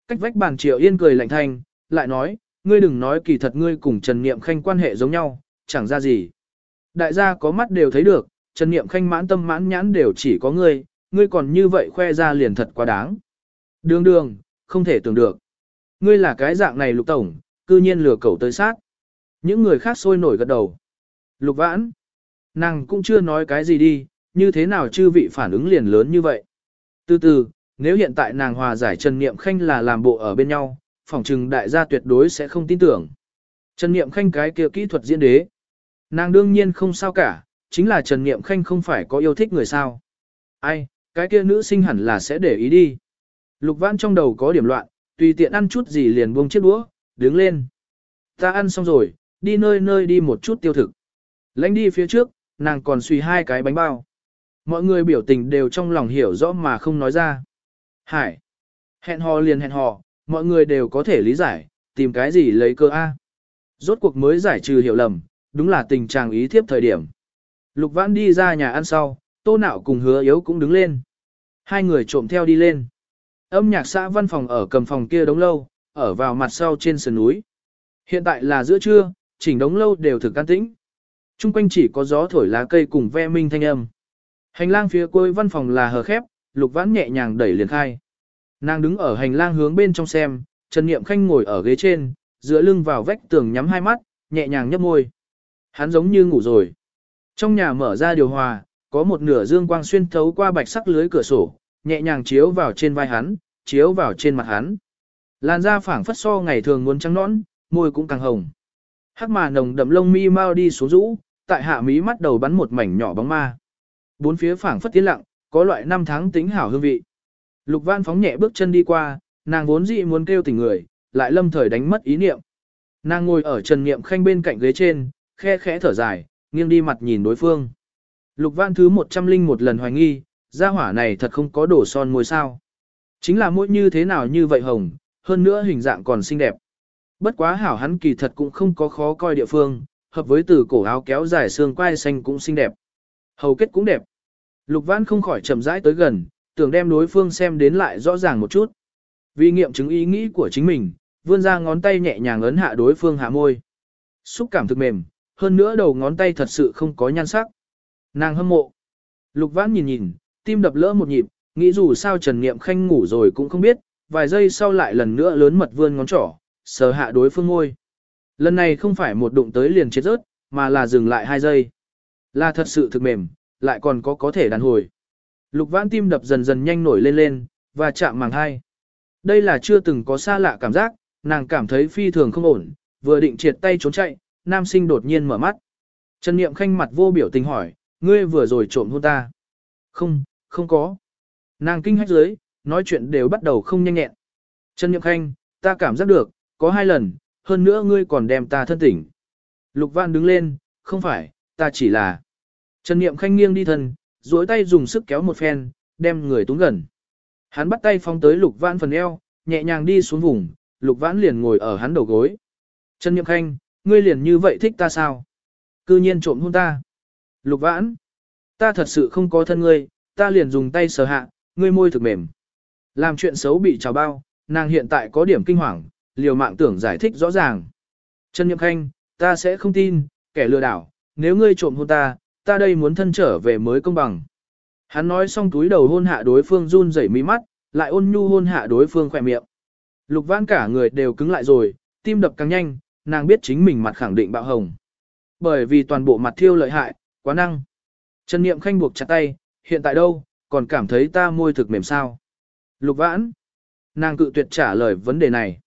Cách vách bàn triệu yên cười lạnh thanh, lại nói, ngươi đừng nói kỳ thật ngươi cùng Trần Niệm khanh quan hệ giống nhau, chẳng ra gì. Đại gia có mắt đều thấy được, Trần Niệm khanh mãn tâm mãn nhãn đều chỉ có ngươi, ngươi còn như vậy khoe ra liền thật quá đáng. Đường đường, không thể tưởng được. Ngươi là cái dạng này lục tổng, cư nhiên lừa cầu tới sát. Những người khác sôi nổi gật đầu. Lục vãn, nàng cũng chưa nói cái gì đi, như thế nào chư vị phản ứng liền lớn như vậy. Từ từ, nếu hiện tại nàng hòa giải Trần Niệm Khanh là làm bộ ở bên nhau, phỏng chừng đại gia tuyệt đối sẽ không tin tưởng. Trần Niệm Khanh cái kia kỹ thuật diễn đế. Nàng đương nhiên không sao cả, chính là Trần Niệm Khanh không phải có yêu thích người sao. Ai, cái kia nữ sinh hẳn là sẽ để ý đi. Lục Vãn trong đầu có điểm loạn, tùy tiện ăn chút gì liền buông chiếc đũa, đứng lên. Ta ăn xong rồi, đi nơi nơi đi một chút tiêu thực. Lánh đi phía trước, nàng còn suy hai cái bánh bao. Mọi người biểu tình đều trong lòng hiểu rõ mà không nói ra. Hải. Hẹn hò liền hẹn hò, mọi người đều có thể lý giải, tìm cái gì lấy cơ A. Rốt cuộc mới giải trừ hiểu lầm, đúng là tình trạng ý thiếp thời điểm. Lục vãn đi ra nhà ăn sau, tô nạo cùng hứa yếu cũng đứng lên. Hai người trộm theo đi lên. Âm nhạc xã văn phòng ở cầm phòng kia đống lâu, ở vào mặt sau trên sườn núi. Hiện tại là giữa trưa, chỉnh đống lâu đều thực can tĩnh. Trung quanh chỉ có gió thổi lá cây cùng ve minh thanh âm. Hành lang phía cuối văn phòng là hờ khép, lục vãn nhẹ nhàng đẩy liền khai. Nàng đứng ở hành lang hướng bên trong xem, Trần Niệm Khanh ngồi ở ghế trên, dựa lưng vào vách tường nhắm hai mắt, nhẹ nhàng nhấp môi. Hắn giống như ngủ rồi. Trong nhà mở ra điều hòa, có một nửa dương quang xuyên thấu qua bạch sắc lưới cửa sổ, nhẹ nhàng chiếu vào trên vai hắn, chiếu vào trên mặt hắn. Làn da phảng phất so ngày thường muốn trắng nõn, môi cũng càng hồng. Hắc mà nồng đậm lông mi mau đi xuống rũ, tại hạ mí mắt đầu bắn một mảnh nhỏ bóng ma. Bốn phía phảng phất tiến lặng, có loại năm tháng tính hảo hương vị. Lục Văn phóng nhẹ bước chân đi qua, nàng vốn dị muốn kêu tỉnh người, lại lâm thời đánh mất ý niệm. Nàng ngồi ở Trần Niệm Khanh bên cạnh ghế trên, khe khẽ thở dài, nghiêng đi mặt nhìn đối phương. Lục Văn thứ một trăm linh một lần hoài nghi, gia hỏa này thật không có đổ son môi sao. Chính là mỗi như thế nào như vậy hồng, hơn nữa hình dạng còn xinh đẹp. Bất quá hảo hắn kỳ thật cũng không có khó coi địa phương, hợp với từ cổ áo kéo dài xương quai xanh cũng xinh đẹp. Hầu kết cũng đẹp. Lục Văn không khỏi chậm rãi tới gần, tưởng đem đối phương xem đến lại rõ ràng một chút. Vì nghiệm chứng ý nghĩ của chính mình, vươn ra ngón tay nhẹ nhàng ấn hạ đối phương hạ môi. Xúc cảm thực mềm, hơn nữa đầu ngón tay thật sự không có nhan sắc. Nàng hâm mộ. Lục Vãn nhìn nhìn, tim đập lỡ một nhịp, nghĩ dù sao Trần Niệm Khanh ngủ rồi cũng không biết, vài giây sau lại lần nữa lớn mật vươn ngón trỏ, sờ hạ đối phương ngôi. Lần này không phải một đụng tới liền chết rớt, mà là dừng lại hai giây. Là thật sự thực mềm, lại còn có có thể đàn hồi. Lục vãn tim đập dần dần nhanh nổi lên lên, và chạm màng hai. Đây là chưa từng có xa lạ cảm giác, nàng cảm thấy phi thường không ổn, vừa định triệt tay trốn chạy, nam sinh đột nhiên mở mắt. Trần Niệm Khanh mặt vô biểu tình hỏi, ngươi vừa rồi trộm hôn ta. Không, không có. Nàng kinh hách dưới, nói chuyện đều bắt đầu không nhanh nhẹn. Trần Niệm Khanh, ta cảm giác được, có hai lần, hơn nữa ngươi còn đem ta thân tỉnh. Lục Văn đứng lên, không phải, ta chỉ là. Trần Niệm Khanh nghiêng đi thân, duỗi tay dùng sức kéo một phen, đem người túng gần. Hắn bắt tay phóng tới Lục Vãn phần eo, nhẹ nhàng đi xuống vùng, Lục Vãn liền ngồi ở hắn đầu gối. Trần Niệm Khanh, ngươi liền như vậy thích ta sao? Cư nhiên trộm hôn ta. Lục Vãn, ta thật sự không có thân ngươi, ta liền dùng tay sờ hạ, ngươi môi thực mềm. Làm chuyện xấu bị trào bao, nàng hiện tại có điểm kinh hoàng, liều mạng tưởng giải thích rõ ràng. Trần Niệm Khanh, ta sẽ không tin, kẻ lừa đảo, nếu ngươi trộm hôn ta, ta đây muốn thân trở về mới công bằng. Hắn nói xong túi đầu hôn hạ đối phương run rẩy mí mắt, lại ôn nhu hôn hạ đối phương khỏe miệng. Lục Vãn cả người đều cứng lại rồi, tim đập càng nhanh, nàng biết chính mình mặt khẳng định bạo hồng. Bởi vì toàn bộ mặt thiêu lợi hại, quá năng. Trần Niệm Khanh buộc chặt tay, hiện tại đâu, còn cảm thấy ta môi thực mềm sao. Lục Vãn. Nàng cự tuyệt trả lời vấn đề này.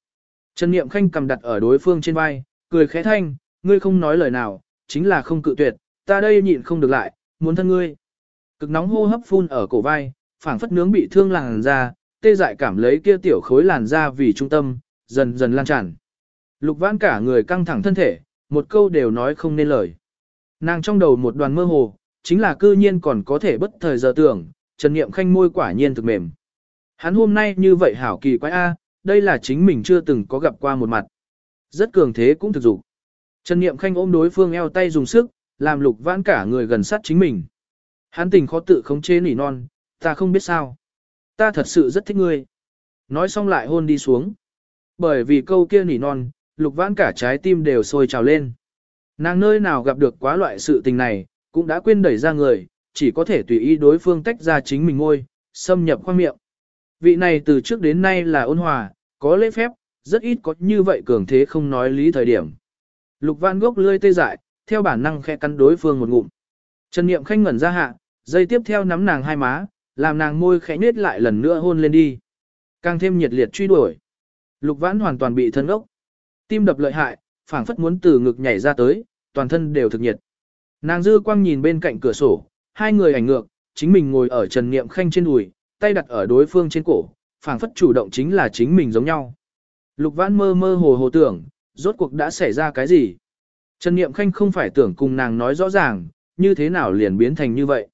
Trần Niệm Khanh cầm đặt ở đối phương trên vai, cười khẽ thanh, ngươi không nói lời nào, chính là không cự tuyệt, ta đây nhịn không được lại, muốn thân ngươi. Cực nóng hô hấp phun ở cổ vai, phảng phất nướng bị thương làn da, tê dại cảm lấy kia tiểu khối làn da vì trung tâm, dần dần lan tràn. Lục vãn cả người căng thẳng thân thể, một câu đều nói không nên lời. Nàng trong đầu một đoàn mơ hồ, chính là cư nhiên còn có thể bất thời giờ tưởng, Trần Niệm Khanh môi quả nhiên thực mềm. Hắn hôm nay như vậy hảo kỳ quái a, đây là chính mình chưa từng có gặp qua một mặt. Rất cường thế cũng thực dụng. Trần Niệm Khanh ôm đối phương eo tay dùng sức, làm lục vãn cả người gần sát chính mình. Hắn tình khó tự khống chế nỉ non, ta không biết sao. Ta thật sự rất thích ngươi. Nói xong lại hôn đi xuống. Bởi vì câu kia nỉ non, lục vãn cả trái tim đều sôi trào lên. Nàng nơi nào gặp được quá loại sự tình này, cũng đã quên đẩy ra người, chỉ có thể tùy ý đối phương tách ra chính mình ngôi, xâm nhập khoang miệng. Vị này từ trước đến nay là ôn hòa, có lễ phép, rất ít có như vậy cường thế không nói lý thời điểm. Lục Văn gốc lươi tê dại, theo bản năng khẽ cắn đối phương một ngụm. Trần Niệm khanh ngẩn ra hạ, dây tiếp theo nắm nàng hai má, làm nàng môi khẽ nhếch lại lần nữa hôn lên đi. Càng thêm nhiệt liệt truy đuổi. Lục Vãn hoàn toàn bị thân ốc. Tim đập lợi hại, phảng phất muốn từ ngực nhảy ra tới, toàn thân đều thực nhiệt. Nàng dư quang nhìn bên cạnh cửa sổ, hai người ảnh ngược, chính mình ngồi ở Trần Niệm Khanh trên đùi, tay đặt ở đối phương trên cổ, phảng phất chủ động chính là chính mình giống nhau. Lục Vãn mơ mơ hồ hồ tưởng, rốt cuộc đã xảy ra cái gì? Trần Niệm Khanh không phải tưởng cùng nàng nói rõ ràng, như thế nào liền biến thành như vậy?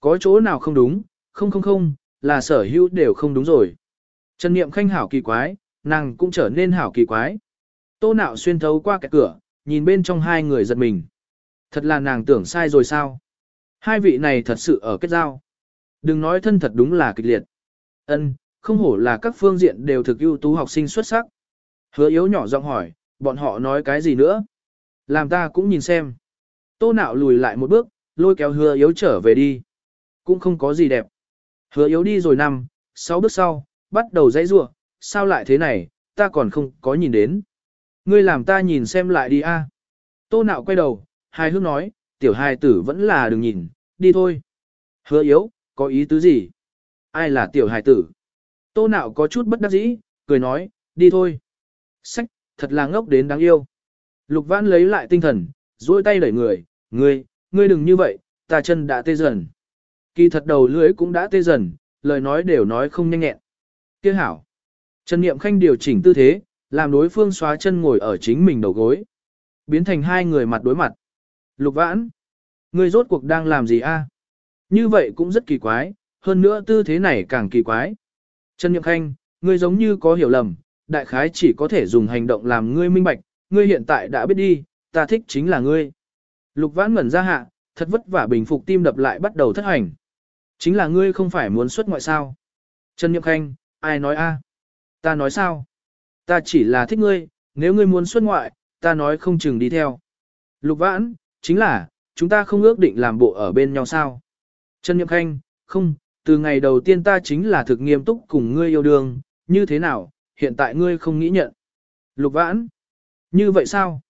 Có chỗ nào không đúng? Không không không, là sở hữu đều không đúng rồi. Trần Niệm Khanh hảo kỳ quái, nàng cũng trở nên hảo kỳ quái. Tô nạo xuyên thấu qua cái cửa, nhìn bên trong hai người giật mình. Thật là nàng tưởng sai rồi sao? Hai vị này thật sự ở kết giao. Đừng nói thân thật đúng là kịch liệt. Ân, không hổ là các phương diện đều thực ưu tú học sinh xuất sắc. Hứa yếu nhỏ giọng hỏi, bọn họ nói cái gì nữa? Làm ta cũng nhìn xem. Tô nạo lùi lại một bước, lôi kéo hứa yếu trở về đi. Cũng không có gì đẹp. Hứa yếu đi rồi nằm, sáu bước sau, bắt đầu dãy rua, sao lại thế này, ta còn không có nhìn đến. Ngươi làm ta nhìn xem lại đi a. Tô nạo quay đầu, hai hước nói, tiểu hài tử vẫn là đừng nhìn, đi thôi. Hứa yếu, có ý tứ gì? Ai là tiểu hài tử? Tô nạo có chút bất đắc dĩ, cười nói, đi thôi. Sách, thật là ngốc đến đáng yêu. Lục vãn lấy lại tinh thần, duỗi tay đẩy người, ngươi, ngươi đừng như vậy, ta chân đã tê dần. Kỳ thật đầu lưỡi cũng đã tê dần, lời nói đều nói không nhanh nhẹn. Tiếc hảo. Trần Niệm Khanh điều chỉnh tư thế, làm đối phương xóa chân ngồi ở chính mình đầu gối. Biến thành hai người mặt đối mặt. Lục vãn. Ngươi rốt cuộc đang làm gì a? Như vậy cũng rất kỳ quái, hơn nữa tư thế này càng kỳ quái. Trần Niệm Khanh, ngươi giống như có hiểu lầm, đại khái chỉ có thể dùng hành động làm ngươi minh bạch, ngươi hiện tại đã biết đi, ta thích chính là ngươi. Lục vãn ngẩn ra hạ, thật vất vả bình phục tim đập lại bắt đầu thất hành. Chính là ngươi không phải muốn xuất ngoại sao. Trần Niệm Khanh, ai nói a? Ta nói sao? Ta chỉ là thích ngươi, nếu ngươi muốn xuất ngoại, ta nói không chừng đi theo. Lục vãn, chính là, chúng ta không ước định làm bộ ở bên nhau sao. Trần Niệm Khanh, không, từ ngày đầu tiên ta chính là thực nghiêm túc cùng ngươi yêu đương, như thế nào, hiện tại ngươi không nghĩ nhận. Lục vãn, như vậy sao?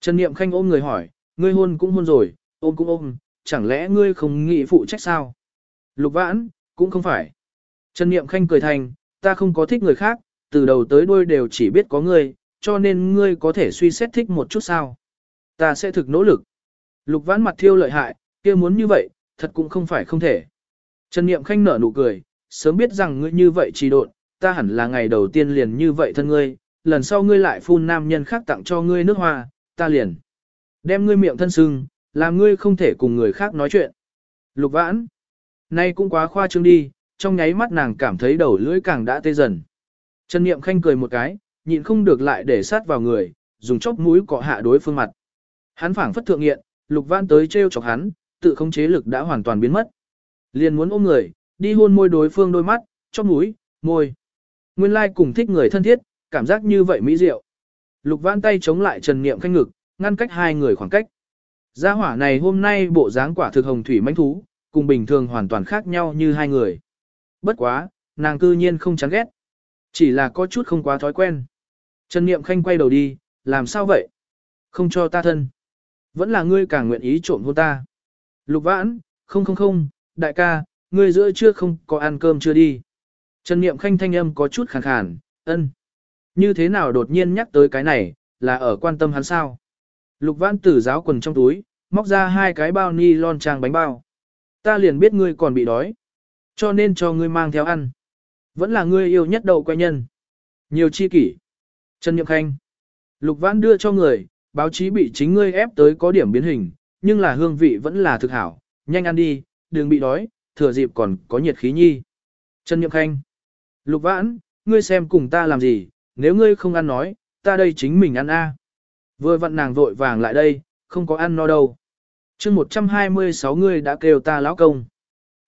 Trần Niệm Khanh ôm người hỏi, ngươi hôn cũng hôn rồi, ôm cũng ôm, chẳng lẽ ngươi không nghĩ phụ trách sao? Lục vãn, cũng không phải. Trần Niệm Khanh cười thành, ta không có thích người khác, từ đầu tới đuôi đều chỉ biết có ngươi, cho nên ngươi có thể suy xét thích một chút sao. Ta sẽ thực nỗ lực. Lục vãn mặt thiêu lợi hại, kia muốn như vậy, thật cũng không phải không thể. Trần Niệm Khanh nở nụ cười, sớm biết rằng ngươi như vậy trì độn, ta hẳn là ngày đầu tiên liền như vậy thân ngươi, lần sau ngươi lại phun nam nhân khác tặng cho ngươi nước hoa, ta liền. Đem ngươi miệng thân sưng, làm ngươi không thể cùng người khác nói chuyện. Lục vãn. Nay cũng quá khoa trương đi, trong nháy mắt nàng cảm thấy đầu lưỡi càng đã tê dần. Trần Niệm Khanh cười một cái, nhịn không được lại để sát vào người, dùng chóp mũi cọ hạ đối phương mặt. Hắn phảng phất thượng nghiện, Lục Vãn tới trêu chọc hắn, tự không chế lực đã hoàn toàn biến mất. Liền muốn ôm người, đi hôn môi đối phương đôi mắt, chóp mũi, môi. Nguyên lai like cùng thích người thân thiết, cảm giác như vậy mỹ diệu. Lục Vãn tay chống lại Trần Niệm Khanh ngực, ngăn cách hai người khoảng cách. Gia hỏa này hôm nay bộ dáng quả thực hồng thủy manh thú, cùng bình thường hoàn toàn khác nhau như hai người. Bất quá, nàng cư nhiên không chán ghét. Chỉ là có chút không quá thói quen. Trần Niệm Khanh quay đầu đi, làm sao vậy? Không cho ta thân. Vẫn là ngươi càng nguyện ý trộm hôn ta. Lục vãn, không không không, đại ca, ngươi giữa chưa không có ăn cơm chưa đi. Trần Niệm Khanh thanh âm có chút khàn khàn, ân. Như thế nào đột nhiên nhắc tới cái này, là ở quan tâm hắn sao? Lục vãn tử giáo quần trong túi, móc ra hai cái bao ni lon trang bánh bao. Ta liền biết ngươi còn bị đói. Cho nên cho ngươi mang theo ăn. Vẫn là ngươi yêu nhất đầu quay nhân. Nhiều chi kỷ. Trần Nhậm Khanh. Lục vãn đưa cho người, báo chí bị chính ngươi ép tới có điểm biến hình, nhưng là hương vị vẫn là thực hảo. Nhanh ăn đi, đừng bị đói, thừa dịp còn có nhiệt khí nhi. Trần Nhậm Khanh. Lục vãn, ngươi xem cùng ta làm gì, nếu ngươi không ăn nói, ta đây chính mình ăn a. Vừa vặn nàng vội vàng lại đây, không có ăn no đâu. chương 126 ngươi đã kêu ta lão công.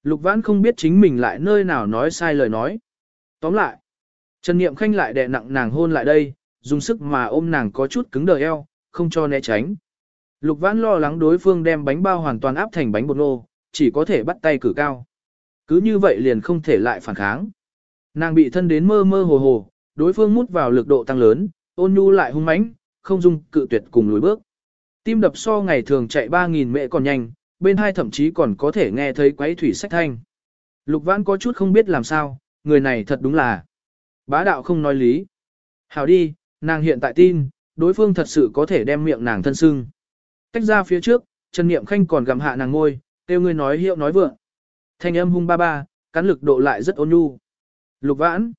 Lục vãn không biết chính mình lại nơi nào nói sai lời nói. Tóm lại, Trần Niệm Khanh lại đè nặng nàng hôn lại đây, dùng sức mà ôm nàng có chút cứng đờ eo, không cho né tránh. Lục vãn lo lắng đối phương đem bánh bao hoàn toàn áp thành bánh bột nô, chỉ có thể bắt tay cử cao. Cứ như vậy liền không thể lại phản kháng. Nàng bị thân đến mơ mơ hồ hồ, đối phương mút vào lực độ tăng lớn, ôn nhu lại hung mãnh, không dung cự tuyệt cùng lùi bước. Tim đập so ngày thường chạy 3.000 còn nhanh, bên hai thậm chí còn có thể nghe thấy quấy thủy sách thanh. Lục vãn có chút không biết làm sao, người này thật đúng là bá đạo không nói lý. Hảo đi, nàng hiện tại tin, đối phương thật sự có thể đem miệng nàng thân sưng. Tách ra phía trước, Trần Niệm Khanh còn gặm hạ nàng ngôi, kêu người nói hiệu nói vượng. Thanh âm hung ba ba, cắn lực độ lại rất ôn nhu. Lục vãn,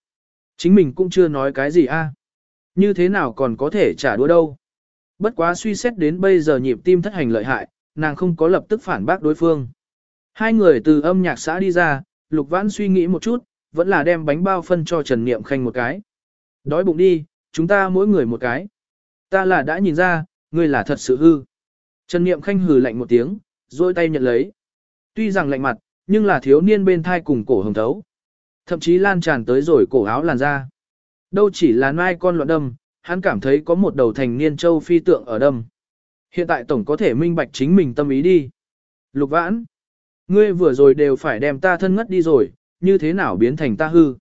chính mình cũng chưa nói cái gì a, Như thế nào còn có thể trả đũa đâu. Bất quá suy xét đến bây giờ nhịp tim thất hành lợi hại, nàng không có lập tức phản bác đối phương. Hai người từ âm nhạc xã đi ra, Lục Vãn suy nghĩ một chút, vẫn là đem bánh bao phân cho Trần Niệm Khanh một cái. Đói bụng đi, chúng ta mỗi người một cái. Ta là đã nhìn ra, ngươi là thật sự hư. Trần Niệm Khanh hừ lạnh một tiếng, rồi tay nhận lấy. Tuy rằng lạnh mặt, nhưng là thiếu niên bên thai cùng cổ hồng thấu. Thậm chí lan tràn tới rồi cổ áo làn da. Đâu chỉ là mai con loạn đâm, hắn cảm thấy có một đầu thành niên châu phi tượng ở đâm. Hiện tại tổng có thể minh bạch chính mình tâm ý đi. Lục vãn, ngươi vừa rồi đều phải đem ta thân ngất đi rồi, như thế nào biến thành ta hư.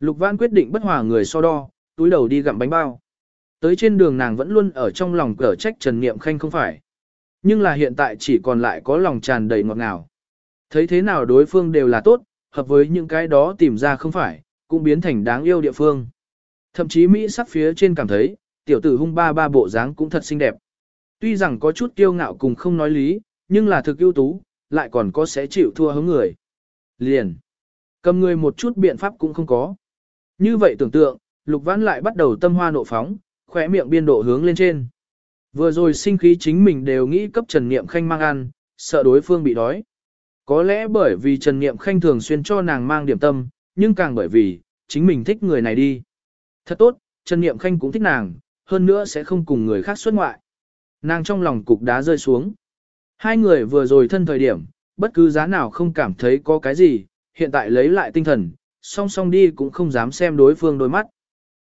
Lục vãn quyết định bất hòa người so đo, túi đầu đi gặm bánh bao. Tới trên đường nàng vẫn luôn ở trong lòng cở trách Trần Niệm Khanh không phải. Nhưng là hiện tại chỉ còn lại có lòng tràn đầy ngọt ngào. Thấy thế nào đối phương đều là tốt, hợp với những cái đó tìm ra không phải, cũng biến thành đáng yêu địa phương. Thậm chí Mỹ sắc phía trên cảm thấy, tiểu tử hung ba ba bộ dáng cũng thật xinh đẹp. Tuy rằng có chút kiêu ngạo cùng không nói lý, nhưng là thực ưu tú, lại còn có sẽ chịu thua hướng người. Liền. Cầm người một chút biện pháp cũng không có. Như vậy tưởng tượng, lục vãn lại bắt đầu tâm hoa nộ phóng, khỏe miệng biên độ hướng lên trên. Vừa rồi sinh khí chính mình đều nghĩ cấp Trần Niệm Khanh mang ăn, sợ đối phương bị đói. Có lẽ bởi vì Trần Niệm Khanh thường xuyên cho nàng mang điểm tâm, nhưng càng bởi vì, chính mình thích người này đi. Thật tốt, Trần Niệm Khanh cũng thích nàng, hơn nữa sẽ không cùng người khác xuất ngoại. Nàng trong lòng cục đá rơi xuống. Hai người vừa rồi thân thời điểm, bất cứ giá nào không cảm thấy có cái gì, hiện tại lấy lại tinh thần, song song đi cũng không dám xem đối phương đôi mắt.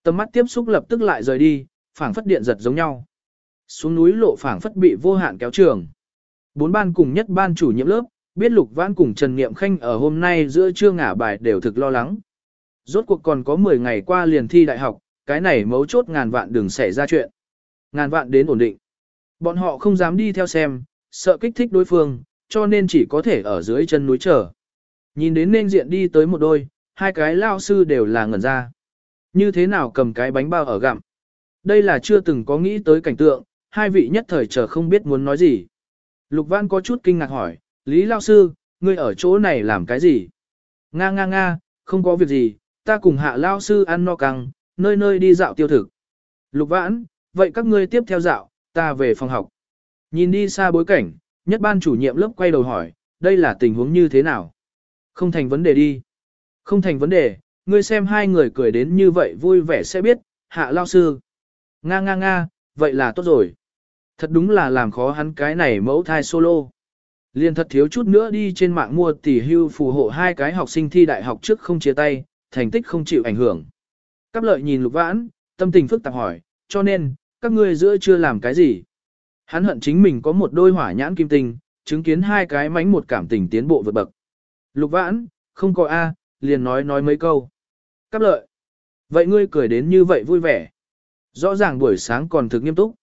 Tầm mắt tiếp xúc lập tức lại rời đi, phảng phất điện giật giống nhau. Xuống núi lộ phảng phất bị vô hạn kéo trường. Bốn ban cùng nhất ban chủ nhiệm lớp, biết Lục Vãn cùng Trần Niệm Khanh ở hôm nay giữa trưa ngả bài đều thực lo lắng. Rốt cuộc còn có 10 ngày qua liền thi đại học, cái này mấu chốt ngàn vạn đừng xảy ra chuyện. Ngàn vạn đến ổn định. Bọn họ không dám đi theo xem, sợ kích thích đối phương, cho nên chỉ có thể ở dưới chân núi chờ. Nhìn đến nên diện đi tới một đôi, hai cái lao sư đều là ngẩn ra. Như thế nào cầm cái bánh bao ở gặm. Đây là chưa từng có nghĩ tới cảnh tượng, hai vị nhất thời chờ không biết muốn nói gì. Lục Văn có chút kinh ngạc hỏi, Lý lao sư, ngươi ở chỗ này làm cái gì? Nga nga nga, không có việc gì, ta cùng hạ lao sư ăn no căng, nơi nơi đi dạo tiêu thực. Lục Vãn, vậy các ngươi tiếp theo dạo, ta về phòng học. Nhìn đi xa bối cảnh, nhất ban chủ nhiệm lớp quay đầu hỏi, đây là tình huống như thế nào? Không thành vấn đề đi. Không thành vấn đề, ngươi xem hai người cười đến như vậy vui vẻ sẽ biết, hạ lao sư. Nga nga nga, vậy là tốt rồi. Thật đúng là làm khó hắn cái này mẫu thai solo. Liên thật thiếu chút nữa đi trên mạng mua tỷ hưu phù hộ hai cái học sinh thi đại học trước không chia tay, thành tích không chịu ảnh hưởng. Cáp lợi nhìn lục vãn, tâm tình phức tạp hỏi, cho nên, các ngươi giữa chưa làm cái gì? Hắn hận chính mình có một đôi hỏa nhãn kim tinh, chứng kiến hai cái mánh một cảm tình tiến bộ vượt bậc. Lục vãn, không có A, liền nói nói mấy câu. Cáp lợi. Vậy ngươi cười đến như vậy vui vẻ. Rõ ràng buổi sáng còn thực nghiêm túc.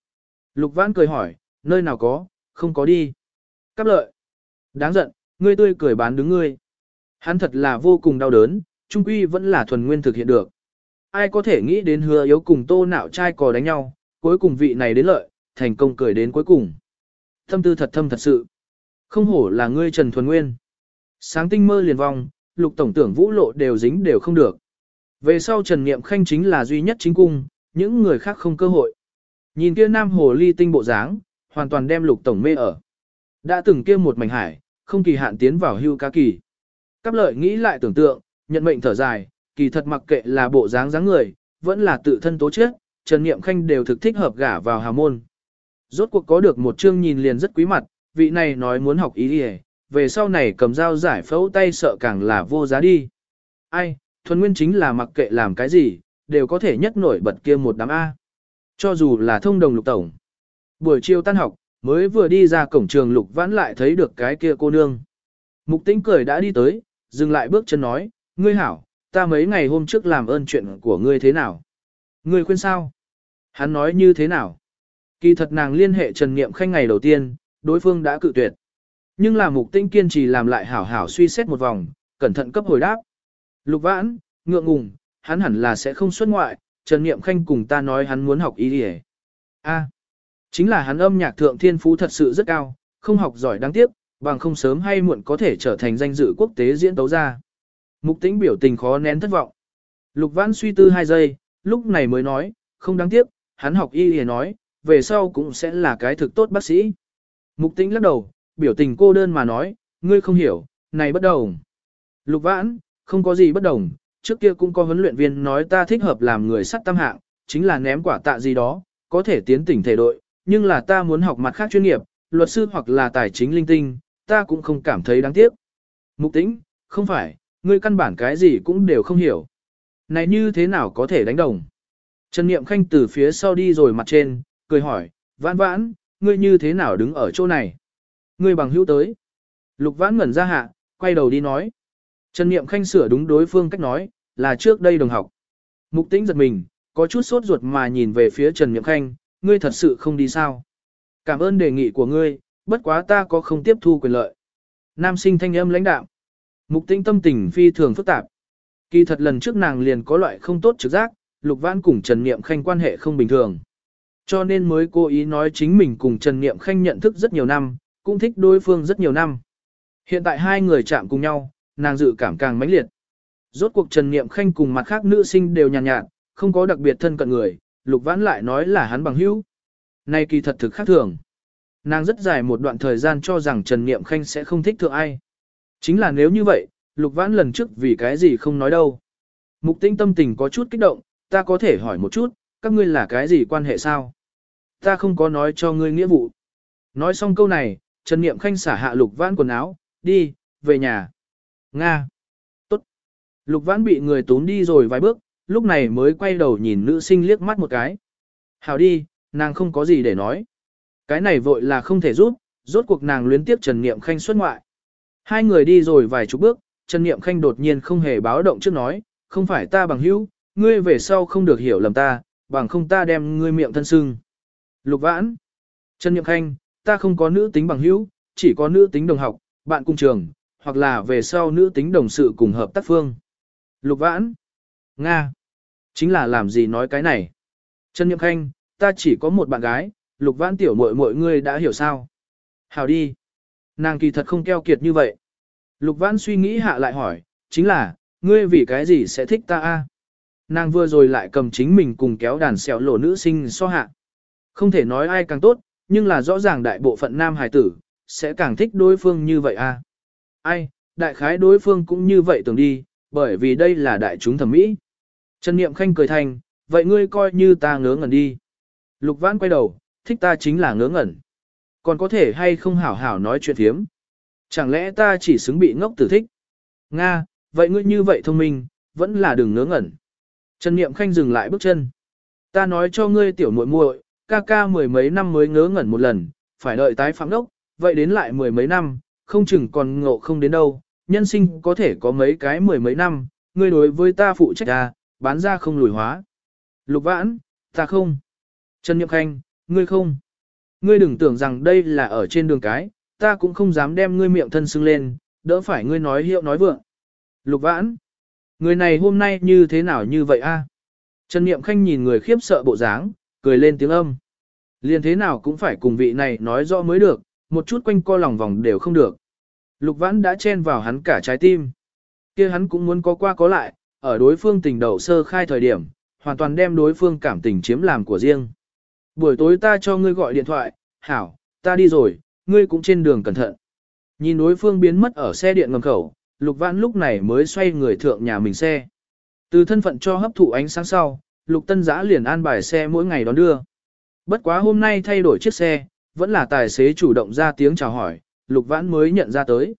Lục Vãn cười hỏi, nơi nào có, không có đi. Cáp lợi. Đáng giận, ngươi tươi cười bán đứng ngươi. Hắn thật là vô cùng đau đớn, trung quy vẫn là thuần nguyên thực hiện được. Ai có thể nghĩ đến hứa yếu cùng tô nạo trai cò đánh nhau, cuối cùng vị này đến lợi, thành công cười đến cuối cùng. Thâm tư thật thâm thật sự. Không hổ là ngươi Trần Thuần Nguyên. Sáng tinh mơ liền vong, lục tổng tưởng vũ lộ đều dính đều không được. Về sau Trần Niệm Khanh chính là duy nhất chính cung, những người khác không cơ hội. Nhìn kia nam hồ ly tinh bộ dáng, hoàn toàn đem lục tổng mê ở. Đã từng kia một mảnh hải, không kỳ hạn tiến vào hưu cá kỳ. Cáp lợi nghĩ lại tưởng tượng, nhận mệnh thở dài, kỳ thật mặc kệ là bộ dáng dáng người, vẫn là tự thân tố chết, Trần Niệm Khanh đều thực thích hợp gả vào hào môn. Rốt cuộc có được một chương nhìn liền rất quý mặt, vị này nói muốn học ý đi về sau này cầm dao giải phẫu tay sợ càng là vô giá đi. Ai, thuần nguyên chính là mặc kệ làm cái gì, đều có thể nhất nổi bật kia một đám A. Cho dù là thông đồng lục tổng. Buổi chiều tan học, mới vừa đi ra cổng trường lục vãn lại thấy được cái kia cô nương. Mục Tĩnh cười đã đi tới, dừng lại bước chân nói, ngươi hảo, ta mấy ngày hôm trước làm ơn chuyện của ngươi thế nào? Ngươi khuyên sao? Hắn nói như thế nào? Kỳ thật nàng liên hệ Trần Niệm Khanh ngày đầu tiên, đối phương đã cự tuyệt. Nhưng là mục tinh kiên trì làm lại hảo hảo suy xét một vòng, cẩn thận cấp hồi đáp. Lục vãn, ngượng ngùng, hắn hẳn là sẽ không xuất ngoại, Trần Niệm Khanh cùng ta nói hắn muốn học y đi A chính là hắn âm nhạc thượng thiên phú thật sự rất cao, không học giỏi đáng tiếc, bằng không sớm hay muộn có thể trở thành danh dự quốc tế diễn tấu ra. Mục tĩnh biểu tình khó nén thất vọng. Lục vãn suy tư hai giây, lúc này mới nói, không đáng tiếc, hắn học y y nói, về sau cũng sẽ là cái thực tốt bác sĩ. Mục tĩnh lắc đầu, biểu tình cô đơn mà nói, ngươi không hiểu, này bất đồng. Lục vãn, không có gì bất đồng, trước kia cũng có huấn luyện viên nói ta thích hợp làm người sắt tam hạng, chính là ném quả tạ gì đó, có thể tiến tỉnh thể đội, nhưng là ta muốn học mặt khác chuyên nghiệp, luật sư hoặc là tài chính linh tinh, ta cũng không cảm thấy đáng tiếc. Mục tĩnh, không phải, ngươi căn bản cái gì cũng đều không hiểu. Này như thế nào có thể đánh đồng? Trần Niệm Khanh từ phía sau đi rồi mặt trên, cười hỏi, vãn vãn, ngươi như thế nào đứng ở chỗ này? Ngươi bằng hữu tới. Lục vãn ngẩn ra hạ, quay đầu đi nói. Trần Niệm Khanh sửa đúng đối phương cách nói, là trước đây đồng học. Mục tĩnh giật mình, có chút sốt ruột mà nhìn về phía Trần Niệm Khanh, ngươi thật sự không đi sao? Cảm ơn đề nghị của ngươi, bất quá ta có không tiếp thu quyền lợi. Nam sinh thanh âm lãnh đạo. Mục tĩnh tâm tình phi thường phức tạp. Kỳ thật lần trước nàng liền có loại không tốt trực giác, Lục Vãn cùng Trần Niệm Khanh quan hệ không bình thường. Cho nên mới cố ý nói chính mình cùng Trần Niệm Khanh nhận thức rất nhiều năm, cũng thích đối phương rất nhiều năm. Hiện tại hai người chạm cùng nhau, nàng dự cảm càng mãnh liệt. Rốt cuộc Trần Niệm Khanh cùng mặt khác nữ sinh đều nhàn nhạt, nhạt, không có đặc biệt thân cận người, Lục Vãn lại nói là hắn bằng hữu. nay kỳ thật thực khác thường. Nàng rất dài một đoạn thời gian cho rằng Trần Niệm Khanh sẽ không thích thượng ai. Chính là nếu như vậy, Lục Vãn lần trước vì cái gì không nói đâu. Mục tinh tâm tình có chút kích động, ta có thể hỏi một chút, các ngươi là cái gì quan hệ sao? Ta không có nói cho ngươi nghĩa vụ. Nói xong câu này, Trần Niệm Khanh xả hạ Lục Vãn quần áo, đi, về nhà. Nga. Tốt. Lục Vãn bị người tốn đi rồi vài bước, lúc này mới quay đầu nhìn nữ sinh liếc mắt một cái. Hảo đi, nàng không có gì để nói. Cái này vội là không thể giúp, rốt cuộc nàng luyến tiếp Trần Niệm Khanh xuất ngoại. Hai người đi rồi vài chục bước, Trần Niệm Khanh đột nhiên không hề báo động trước nói, không phải ta bằng hữu, ngươi về sau không được hiểu lầm ta, bằng không ta đem ngươi miệng thân sưng. Lục vãn. Trần Niệm Khanh, ta không có nữ tính bằng hữu, chỉ có nữ tính đồng học, bạn cùng trường, hoặc là về sau nữ tính đồng sự cùng hợp tác phương. Lục vãn. Nga. Chính là làm gì nói cái này. Trần Niệm Khanh, ta chỉ có một bạn gái, lục vãn tiểu muội mọi ngươi đã hiểu sao. Hào đi. Nàng kỳ thật không keo kiệt như vậy. Lục vãn suy nghĩ hạ lại hỏi, chính là, ngươi vì cái gì sẽ thích ta a? Nàng vừa rồi lại cầm chính mình cùng kéo đàn xẻo lộ nữ sinh so hạ. Không thể nói ai càng tốt, nhưng là rõ ràng đại bộ phận nam hài tử, sẽ càng thích đối phương như vậy a. Ai, đại khái đối phương cũng như vậy tưởng đi, bởi vì đây là đại chúng thẩm mỹ. Trần Niệm Khanh cười thành, vậy ngươi coi như ta ngớ ngẩn đi. Lục Vãn quay đầu, thích ta chính là ngớ ngẩn. Còn có thể hay không hảo hảo nói chuyện thiếm. Chẳng lẽ ta chỉ xứng bị ngốc tử thích? Nga, vậy ngươi như vậy thông minh, vẫn là đừng ngớ ngẩn. Trần Niệm Khanh dừng lại bước chân. Ta nói cho ngươi tiểu muội muội, ca ca mười mấy năm mới ngớ ngẩn một lần, phải đợi tái phạm đốc, vậy đến lại mười mấy năm, không chừng còn ngộ không đến đâu, nhân sinh có thể có mấy cái mười mấy năm, ngươi đối với ta phụ trách ta, bán ra không lùi hóa. Lục vãn, ta không. Trần Nhậm Khanh, ngươi không. Ngươi đừng tưởng rằng đây là ở trên đường cái, ta cũng không dám đem ngươi miệng thân xưng lên, đỡ phải ngươi nói hiệu nói vượng. Lục vãn, người này hôm nay như thế nào như vậy a? Trần Niệm Khanh nhìn người khiếp sợ bộ dáng, cười lên tiếng âm. Liên thế nào cũng phải cùng vị này nói rõ mới được, một chút quanh co lòng vòng đều không được. Lục vãn đã chen vào hắn cả trái tim. kia hắn cũng muốn có qua có lại, ở đối phương tình đầu sơ khai thời điểm, hoàn toàn đem đối phương cảm tình chiếm làm của riêng. Buổi tối ta cho ngươi gọi điện thoại, hảo, ta đi rồi, ngươi cũng trên đường cẩn thận. Nhìn đối phương biến mất ở xe điện ngầm khẩu, Lục Vãn lúc này mới xoay người thượng nhà mình xe. Từ thân phận cho hấp thụ ánh sáng sau, Lục Tân Giã liền an bài xe mỗi ngày đón đưa. Bất quá hôm nay thay đổi chiếc xe, vẫn là tài xế chủ động ra tiếng chào hỏi, Lục Vãn mới nhận ra tới.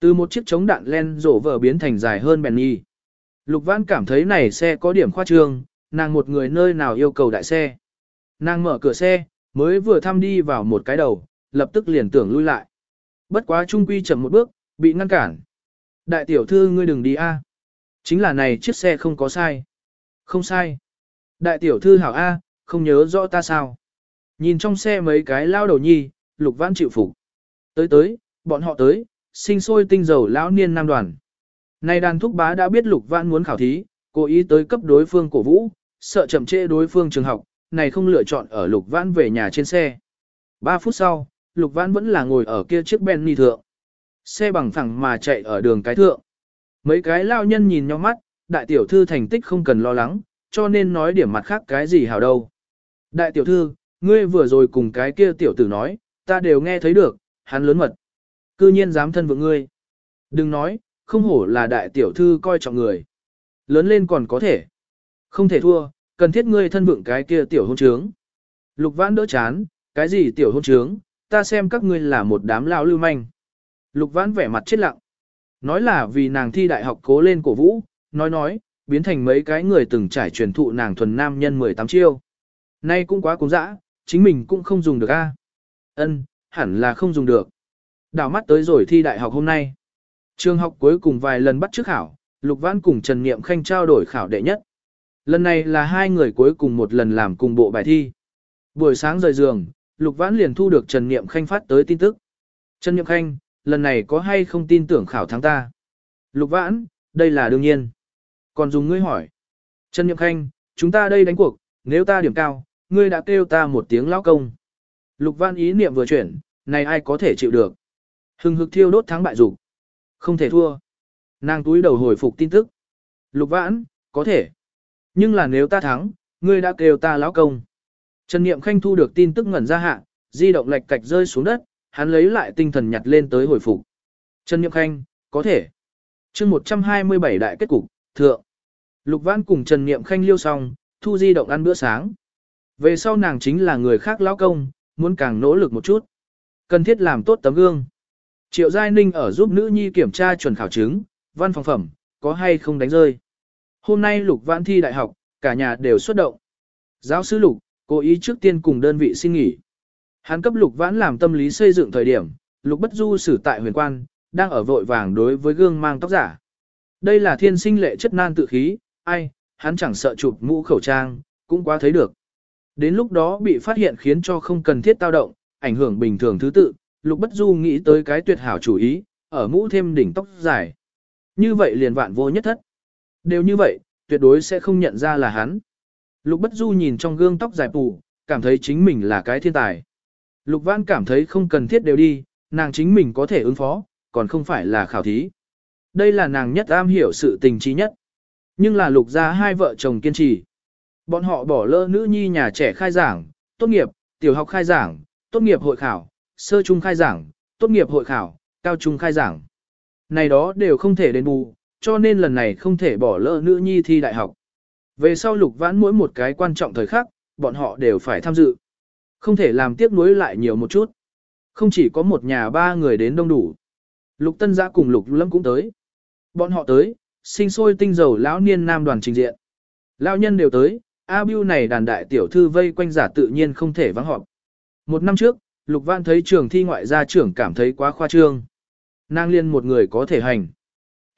Từ một chiếc chống đạn len rổ vở biến thành dài hơn bèn y Lục Vãn cảm thấy này xe có điểm khoa trương, nàng một người nơi nào yêu cầu đại xe. Nàng mở cửa xe, mới vừa thăm đi vào một cái đầu, lập tức liền tưởng lui lại. Bất quá trung quy chậm một bước, bị ngăn cản. Đại tiểu thư ngươi đừng đi a. Chính là này chiếc xe không có sai. Không sai. Đại tiểu thư hảo a, không nhớ rõ ta sao. Nhìn trong xe mấy cái lao đầu nhi, lục vãn chịu phục. Tới tới, bọn họ tới, sinh sôi tinh dầu lão niên nam đoàn nay đàn thúc bá đã biết lục vãn muốn khảo thí, cố ý tới cấp đối phương cổ vũ, sợ chậm trễ đối phương trường học, này không lựa chọn ở lục vãn về nhà trên xe. 3 phút sau, lục vãn vẫn là ngồi ở kia chiếc Bentley thượng. Xe bằng phẳng mà chạy ở đường cái thượng. Mấy cái lao nhân nhìn nhau mắt, đại tiểu thư thành tích không cần lo lắng, cho nên nói điểm mặt khác cái gì hảo đâu. Đại tiểu thư, ngươi vừa rồi cùng cái kia tiểu tử nói, ta đều nghe thấy được, hắn lớn mật. Cư nhiên dám thân vượng ngươi. Đừng nói, không hổ là đại tiểu thư coi trọng người. Lớn lên còn có thể. Không thể thua, cần thiết ngươi thân vượng cái kia tiểu hôn trướng. Lục vãn đỡ chán, cái gì tiểu hôn trướng, ta xem các ngươi là một đám lao lưu manh. Lục vãn vẻ mặt chết lặng. Nói là vì nàng thi đại học cố lên cổ vũ, nói nói, biến thành mấy cái người từng trải truyền thụ nàng thuần nam nhân 18 chiêu. Nay cũng quá cúng dã, chính mình cũng không dùng được a. Ân, hẳn là không dùng được. Đào mắt tới rồi thi đại học hôm nay. Trường học cuối cùng vài lần bắt trước khảo, Lục Vãn cùng Trần Niệm Khanh trao đổi khảo đệ nhất. Lần này là hai người cuối cùng một lần làm cùng bộ bài thi. Buổi sáng rời giường, Lục Vãn liền thu được Trần Niệm Khanh phát tới tin tức. Trần Niệm Khanh, lần này có hay không tin tưởng khảo thắng ta? Lục Vãn, đây là đương nhiên. Còn dùng ngươi hỏi. Trần Niệm Khanh, chúng ta đây đánh cuộc, nếu ta điểm cao, ngươi đã kêu ta một tiếng lão công. Lục Vãn ý niệm vừa chuyển, này ai có thể chịu được. Hừng hực thiêu đốt thắng bại dục không thể thua. Nàng túi đầu hồi phục tin tức. Lục Vãn, có thể. Nhưng là nếu ta thắng, ngươi đã kêu ta lão công. Trần Niệm Khanh thu được tin tức ngẩn ra hạ, di động lệch cạch rơi xuống đất, hắn lấy lại tinh thần nhặt lên tới hồi phục. Trần Niệm Khanh, có thể. chương 127 đại kết cục, thượng. Lục vãn cùng Trần Niệm Khanh liêu xong, thu di động ăn bữa sáng. Về sau nàng chính là người khác lão công, muốn càng nỗ lực một chút. Cần thiết làm tốt tấm gương. Triệu Giai Ninh ở giúp nữ nhi kiểm tra chuẩn khảo chứng, văn phòng phẩm, có hay không đánh rơi. Hôm nay Lục Vãn thi đại học, cả nhà đều xuất động. Giáo sư Lục, cố ý trước tiên cùng đơn vị xin nghỉ. Hắn cấp Lục Vãn làm tâm lý xây dựng thời điểm, Lục Bất Du xử tại huyền quan, đang ở vội vàng đối với gương mang tóc giả. Đây là thiên sinh lệ chất nan tự khí, ai, hắn chẳng sợ chụp mũ khẩu trang, cũng quá thấy được. Đến lúc đó bị phát hiện khiến cho không cần thiết tao động, ảnh hưởng bình thường thứ tự, Lục Bất Du nghĩ tới cái tuyệt hảo chủ ý, ở mũ thêm đỉnh tóc dài. Như vậy liền vạn vô nhất thất. Đều như vậy, tuyệt đối sẽ không nhận ra là hắn. Lục Bất Du nhìn trong gương tóc dài phủ cảm thấy chính mình là cái thiên tài. Lục Văn cảm thấy không cần thiết đều đi, nàng chính mình có thể ứng phó, còn không phải là khảo thí. Đây là nàng nhất am hiểu sự tình trí nhất. Nhưng là lục gia hai vợ chồng kiên trì. Bọn họ bỏ lỡ nữ nhi nhà trẻ khai giảng, tốt nghiệp, tiểu học khai giảng, tốt nghiệp hội khảo, sơ trung khai giảng, tốt nghiệp hội khảo, cao trung khai giảng. Này đó đều không thể đền bù, cho nên lần này không thể bỏ lỡ nữ nhi thi đại học. Về sau lục vãn mỗi một cái quan trọng thời khắc, bọn họ đều phải tham dự. Không thể làm tiếc nuối lại nhiều một chút. Không chỉ có một nhà ba người đến đông đủ. Lục Tân Giã cùng Lục Lâm cũng tới. Bọn họ tới, sinh sôi tinh dầu lão niên nam đoàn trình diện. Lão nhân đều tới, A Biu này đàn đại tiểu thư vây quanh giả tự nhiên không thể vắng họp. Một năm trước, Lục Văn thấy trường thi ngoại gia trưởng cảm thấy quá khoa trương. Nàng liên một người có thể hành.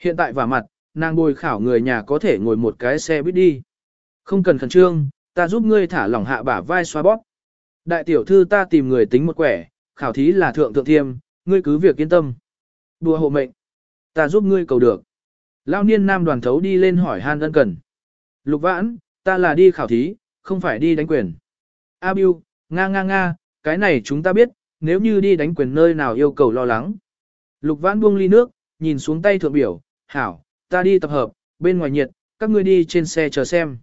Hiện tại vả mặt, nàng bồi khảo người nhà có thể ngồi một cái xe buýt đi. Không cần khẩn trương, ta giúp ngươi thả lỏng hạ bả vai xoa bóp. Đại tiểu thư ta tìm người tính một quẻ, khảo thí là thượng thượng thiêm, ngươi cứ việc yên tâm. Đùa hộ mệnh. Ta giúp ngươi cầu được. Lao niên nam đoàn thấu đi lên hỏi han ân cần. Lục vãn, ta là đi khảo thí, không phải đi đánh quyền. A Biu, nga nga nga, cái này chúng ta biết, nếu như đi đánh quyền nơi nào yêu cầu lo lắng. Lục vãn buông ly nước, nhìn xuống tay thượng biểu, hảo, ta đi tập hợp, bên ngoài nhiệt, các ngươi đi trên xe chờ xem.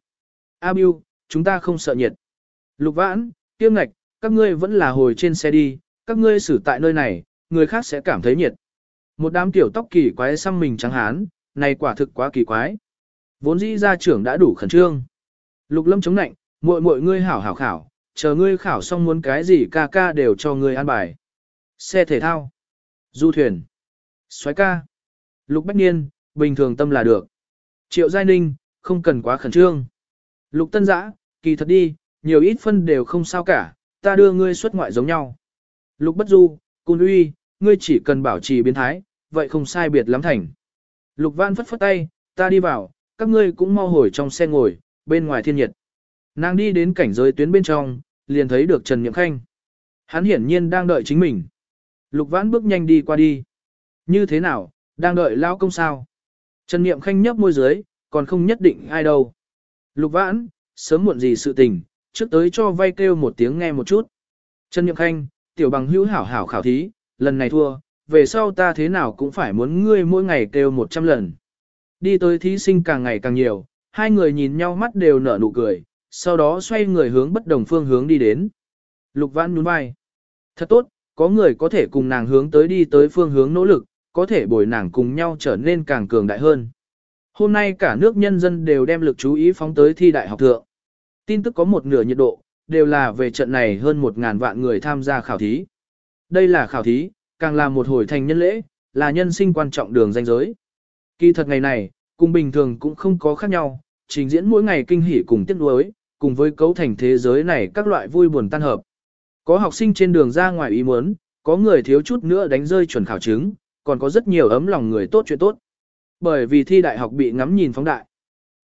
A Biu, chúng ta không sợ nhiệt. Lục vãn, tiêm ngạch, các ngươi vẫn là hồi trên xe đi, các ngươi xử tại nơi này, người khác sẽ cảm thấy nhiệt. Một đám tiểu tóc kỳ quái xăm mình trắng hán, này quả thực quá kỳ quái. Vốn dĩ gia trưởng đã đủ khẩn trương. Lục lâm chống nạnh, muội muội ngươi hảo hảo khảo, chờ ngươi khảo xong muốn cái gì ca ca đều cho ngươi an bài. Xe thể thao, du thuyền, xoáy ca, lục bách niên, bình thường tâm là được. Triệu Giai Ninh, không cần quá khẩn trương. Lục tân giã, kỳ thật đi, nhiều ít phân đều không sao cả, ta đưa ngươi xuất ngoại giống nhau. Lục bất du, cung uy, ngươi chỉ cần bảo trì biến thái, vậy không sai biệt lắm thành. Lục văn phất phất tay, ta đi vào, các ngươi cũng mau hồi trong xe ngồi, bên ngoài thiên nhiệt. Nàng đi đến cảnh giới tuyến bên trong, liền thấy được Trần Niệm Khanh. Hắn hiển nhiên đang đợi chính mình. Lục vãn bước nhanh đi qua đi. Như thế nào, đang đợi lao công sao? Trần Niệm Khanh nhấp môi dưới, còn không nhất định ai đâu. Lục vãn, sớm muộn gì sự tình, trước tới cho vay kêu một tiếng nghe một chút. Trần Niệm Khanh, tiểu bằng hữu hảo hảo khảo thí, lần này thua, về sau ta thế nào cũng phải muốn ngươi mỗi ngày kêu 100 lần. Đi tới thí sinh càng ngày càng nhiều, hai người nhìn nhau mắt đều nở nụ cười, sau đó xoay người hướng bất đồng phương hướng đi đến. Lục Vãn nhún vai. Thật tốt, có người có thể cùng nàng hướng tới đi tới phương hướng nỗ lực, có thể bồi nàng cùng nhau trở nên càng cường đại hơn. Hôm nay cả nước nhân dân đều đem lực chú ý phóng tới thi đại học thượng. Tin tức có một nửa nhiệt độ, đều là về trận này hơn một ngàn vạn người tham gia khảo thí. Đây là khảo thí, càng là một hồi thành nhân lễ, là nhân sinh quan trọng đường danh giới. Kỳ thật ngày này, cùng bình thường cũng không có khác nhau, trình diễn mỗi ngày kinh hỉ cùng tiếc nuối, cùng với cấu thành thế giới này các loại vui buồn tan hợp. Có học sinh trên đường ra ngoài ý muốn, có người thiếu chút nữa đánh rơi chuẩn khảo chứng, còn có rất nhiều ấm lòng người tốt chuyện tốt. Bởi vì thi đại học bị ngắm nhìn phóng đại.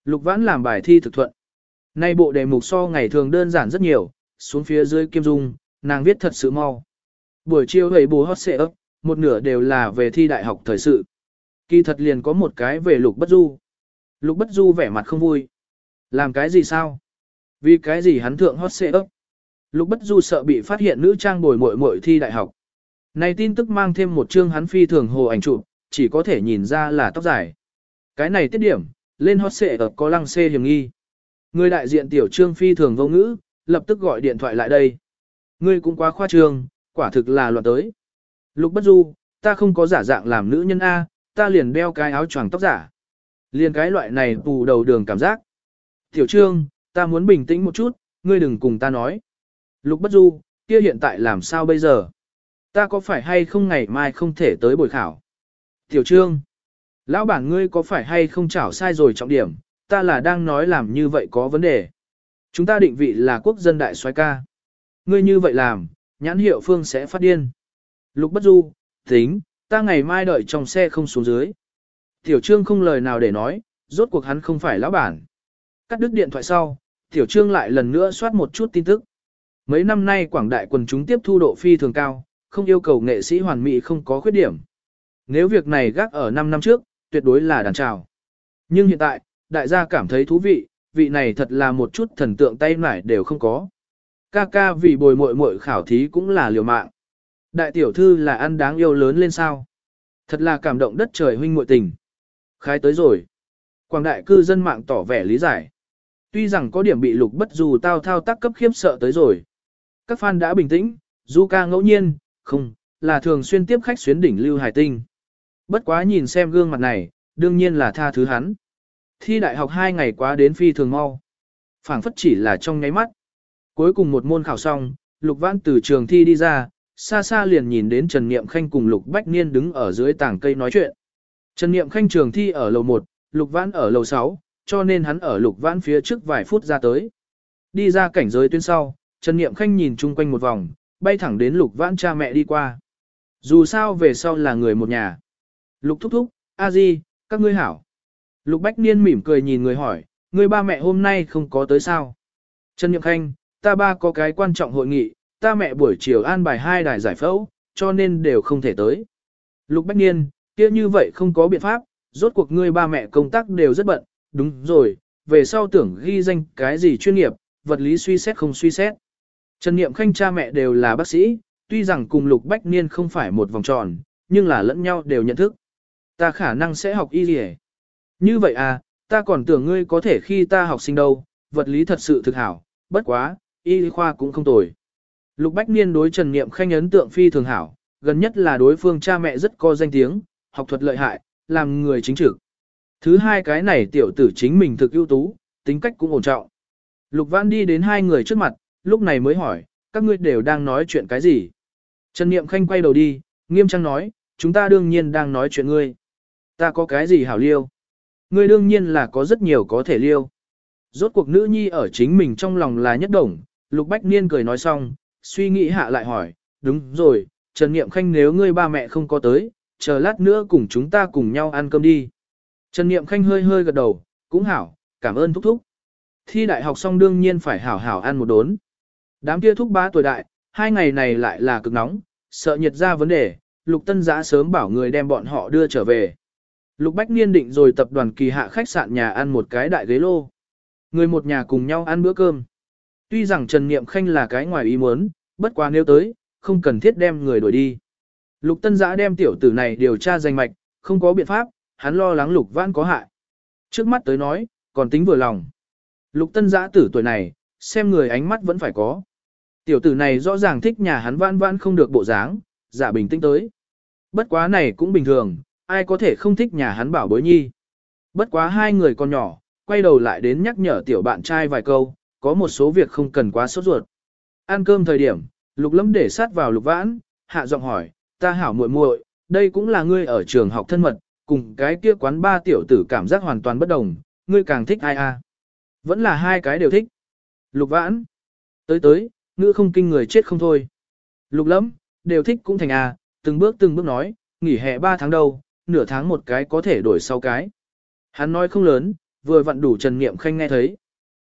Lục Vãn làm bài thi thực thuận. Nay bộ đề mục so ngày thường đơn giản rất nhiều, xuống phía dưới kim dung, nàng viết thật sự mau. Buổi chiều hầy bù hot xệ ấp, một nửa đều là về thi đại học thời sự. Kỳ thật liền có một cái về lục bất du. Lục bất du vẻ mặt không vui. Làm cái gì sao? Vì cái gì hắn thượng hot xệ ấp? Lục bất du sợ bị phát hiện nữ trang bồi muội muội thi đại học. Này tin tức mang thêm một chương hắn phi thường hồ ảnh chụp, chỉ có thể nhìn ra là tóc dài. Cái này tiết điểm, lên hot xệ ấp có lăng xê hiểm nghi. Người đại diện tiểu trương phi thường vô ngữ, lập tức gọi điện thoại lại đây. Ngươi cũng quá khoa trương, quả thực là loạn tới. Lục bất du, ta không có giả dạng làm nữ nhân A, ta liền đeo cái áo choàng tóc giả. Liền cái loại này tù đầu đường cảm giác. Tiểu trương, ta muốn bình tĩnh một chút, ngươi đừng cùng ta nói. Lục bất du, kia hiện tại làm sao bây giờ? Ta có phải hay không ngày mai không thể tới buổi khảo? Tiểu trương, lão bản ngươi có phải hay không chảo sai rồi trọng điểm, ta là đang nói làm như vậy có vấn đề. Chúng ta định vị là quốc dân đại soái ca. Ngươi như vậy làm, nhãn hiệu phương sẽ phát điên. Lục bất du, tính, ta ngày mai đợi trong xe không xuống dưới. Tiểu trương không lời nào để nói, rốt cuộc hắn không phải lão bản. Cắt đứt điện thoại sau, tiểu trương lại lần nữa soát một chút tin tức. Mấy năm nay quảng đại quần chúng tiếp thu độ phi thường cao, không yêu cầu nghệ sĩ hoàn mỹ không có khuyết điểm. Nếu việc này gác ở 5 năm trước, tuyệt đối là đàn trào. Nhưng hiện tại, đại gia cảm thấy thú vị, vị này thật là một chút thần tượng tay nải đều không có. Ca ca vì bồi muội muội khảo thí cũng là liều mạng. Đại tiểu thư là ăn đáng yêu lớn lên sao. Thật là cảm động đất trời huynh muội tình. Khái tới rồi. Quảng đại cư dân mạng tỏ vẻ lý giải. Tuy rằng có điểm bị lục bất dù tao thao tác cấp khiếp sợ tới rồi. Các fan đã bình tĩnh, du ca ngẫu nhiên, không, là thường xuyên tiếp khách xuyến đỉnh lưu hải tinh. Bất quá nhìn xem gương mặt này, đương nhiên là tha thứ hắn. Thi đại học hai ngày quá đến phi thường mau. phảng phất chỉ là trong nháy mắt. Cuối cùng một môn khảo xong, Lục Vãn từ trường thi đi ra, xa xa liền nhìn đến Trần Niệm Khanh cùng Lục Bách Niên đứng ở dưới tảng cây nói chuyện. Trần Niệm Khanh trường thi ở lầu 1, Lục Vãn ở lầu 6, cho nên hắn ở Lục Vãn phía trước vài phút ra tới. Đi ra cảnh giới tuyến sau, Trần Niệm Khanh nhìn chung quanh một vòng, bay thẳng đến Lục Vãn cha mẹ đi qua. Dù sao về sau là người một nhà. Lục thúc thúc, a di, Các ngươi hảo. Lục Bách Niên mỉm cười nhìn người hỏi, người ba mẹ hôm nay không có tới sao? Trần Nhậm Khanh, ta ba có cái quan trọng hội nghị, ta mẹ buổi chiều an bài hai đài giải phẫu, cho nên đều không thể tới. Lục Bách Niên, kia như vậy không có biện pháp, rốt cuộc ngươi ba mẹ công tác đều rất bận, đúng rồi, về sau tưởng ghi danh cái gì chuyên nghiệp, vật lý suy xét không suy xét. Trần Niệm Khanh cha mẹ đều là bác sĩ, tuy rằng cùng Lục Bách Niên không phải một vòng tròn, nhưng là lẫn nhau đều nhận thức. Ta khả năng sẽ học y gì Như vậy à, ta còn tưởng ngươi có thể khi ta học sinh đâu, vật lý thật sự thực hảo, bất quá, y khoa cũng không tồi. Lục Bách Niên đối Trần Niệm Khanh ấn tượng phi thường hảo, gần nhất là đối phương cha mẹ rất có danh tiếng, học thuật lợi hại, làm người chính trực. Thứ hai cái này tiểu tử chính mình thực ưu tú, tính cách cũng ổn trọng. Lục Văn đi đến hai người trước mặt, lúc này mới hỏi, các ngươi đều đang nói chuyện cái gì? Trần Niệm Khanh quay đầu đi, nghiêm trang nói, chúng ta đương nhiên đang nói chuyện ngươi. Ta có cái gì hảo liêu? Ngươi đương nhiên là có rất nhiều có thể liêu. Rốt cuộc nữ nhi ở chính mình trong lòng là nhất đồng, Lục Bách Niên cười nói xong, suy nghĩ hạ lại hỏi, đúng rồi, Trần Niệm Khanh nếu ngươi ba mẹ không có tới, chờ lát nữa cùng chúng ta cùng nhau ăn cơm đi. Trần Niệm Khanh hơi hơi gật đầu, cũng hảo, cảm ơn thúc thúc. Thi đại học xong đương nhiên phải hảo hảo ăn một đốn. Đám kia thúc bá tuổi đại, hai ngày này lại là cực nóng, sợ nhiệt ra vấn đề, Lục Tân Giã sớm bảo người đem bọn họ đưa trở về. Lục Bách Niên định rồi tập đoàn kỳ hạ khách sạn nhà ăn một cái đại ghế lô. Người một nhà cùng nhau ăn bữa cơm. Tuy rằng Trần Niệm Khanh là cái ngoài ý muốn, bất quá nếu tới, không cần thiết đem người đuổi đi. Lục Tân Giã đem tiểu tử này điều tra danh mạch, không có biện pháp, hắn lo lắng Lục Vãn có hại. Trước mắt tới nói, còn tính vừa lòng. Lục Tân Giã tử tuổi này, xem người ánh mắt vẫn phải có. Tiểu tử này rõ ràng thích nhà hắn vãn vãn không được bộ dáng, giả bình tĩnh tới. Bất quá này cũng bình thường, ai có thể không thích nhà hắn bảo bối nhi. Bất quá hai người còn nhỏ, quay đầu lại đến nhắc nhở tiểu bạn trai vài câu, có một số việc không cần quá sốt ruột. Ăn cơm thời điểm, lục lâm để sát vào lục vãn, hạ giọng hỏi, ta hảo muội muội, đây cũng là ngươi ở trường học thân mật, cùng cái kia quán ba tiểu tử cảm giác hoàn toàn bất đồng, ngươi càng thích ai a? Vẫn là hai cái đều thích. Lục vãn, tới tới, ngữ không kinh người chết không thôi. Lục lâm, đều thích cũng thành a, từng bước từng bước nói, nghỉ hè ba tháng đâu, nửa tháng một cái có thể đổi sau cái. Hắn nói không lớn, vừa vặn đủ Trần Niệm Khanh nghe thấy.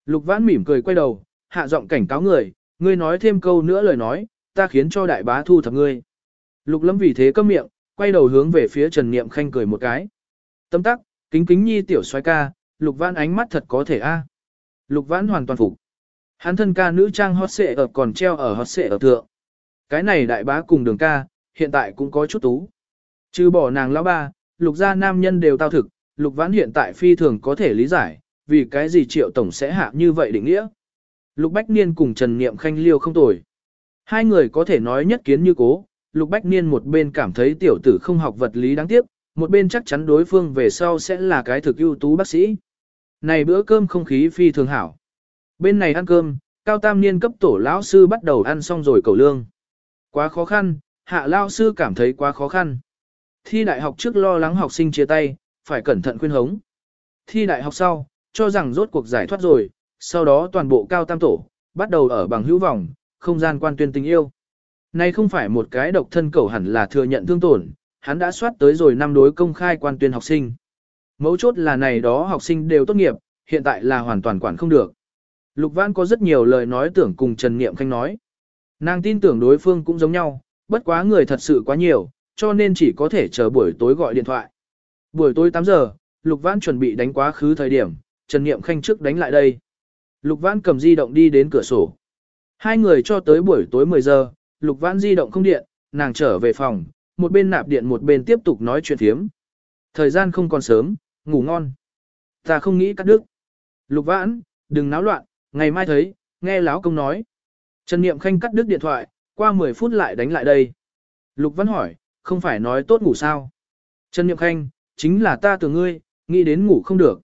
Lục Vãn mỉm cười quay đầu, hạ giọng cảnh cáo người, ngươi nói thêm câu nữa lời nói, ta khiến cho đại bá thu thập ngươi. Lục Lâm vì thế câm miệng, quay đầu hướng về phía Trần Niệm Khanh cười một cái. Tâm tắc, kính kính nhi tiểu xoay ca, Lục Vãn ánh mắt thật có thể a. Lục Vãn hoàn toàn phục. Hắn thân ca nữ trang hot xệ ở còn treo ở hot xệ ở thượng. Cái này đại bá cùng đường ca, hiện tại cũng có chút tú. Trừ bỏ nàng lão ba, lục gia nam nhân đều tao thực, lục vãn hiện tại phi thường có thể lý giải, vì cái gì triệu tổng sẽ hạ như vậy định nghĩa. Lục Bách Niên cùng Trần Niệm Khanh liêu không tồi. Hai người có thể nói nhất kiến như cố, Lục Bách Niên một bên cảm thấy tiểu tử không học vật lý đáng tiếc, một bên chắc chắn đối phương về sau sẽ là cái thực ưu tú bác sĩ. Này bữa cơm không khí phi thường hảo. Bên này ăn cơm, cao tam niên cấp tổ lão sư bắt đầu ăn xong rồi cầu lương. Quá khó khăn, hạ lao sư cảm thấy quá khó khăn. Thi đại học trước lo lắng học sinh chia tay, phải cẩn thận khuyên hống. Thi đại học sau, cho rằng rốt cuộc giải thoát rồi, sau đó toàn bộ cao tam tổ, bắt đầu ở bằng hữu vọng, không gian quan tuyên tình yêu nay không phải một cái độc thân cầu hẳn là thừa nhận thương tổn, hắn đã soát tới rồi năm đối công khai quan tuyên học sinh. Mấu chốt là này đó học sinh đều tốt nghiệp, hiện tại là hoàn toàn quản không được. Lục Văn có rất nhiều lời nói tưởng cùng Trần Niệm Khanh nói. Nàng tin tưởng đối phương cũng giống nhau, bất quá người thật sự quá nhiều, cho nên chỉ có thể chờ buổi tối gọi điện thoại. Buổi tối 8 giờ, Lục Văn chuẩn bị đánh quá khứ thời điểm, Trần Niệm Khanh trước đánh lại đây. Lục Văn cầm di động đi đến cửa sổ. Hai người cho tới buổi tối 10 giờ, Lục Vãn di động không điện, nàng trở về phòng, một bên nạp điện một bên tiếp tục nói chuyện thiếm. Thời gian không còn sớm, ngủ ngon. Ta không nghĩ cắt đứt. Lục Vãn, đừng náo loạn, ngày mai thấy, nghe láo công nói. Trần Niệm Khanh cắt đứt điện thoại, qua 10 phút lại đánh lại đây. Lục Văn hỏi, không phải nói tốt ngủ sao? Trần Niệm Khanh, chính là ta tưởng ngươi, nghĩ đến ngủ không được.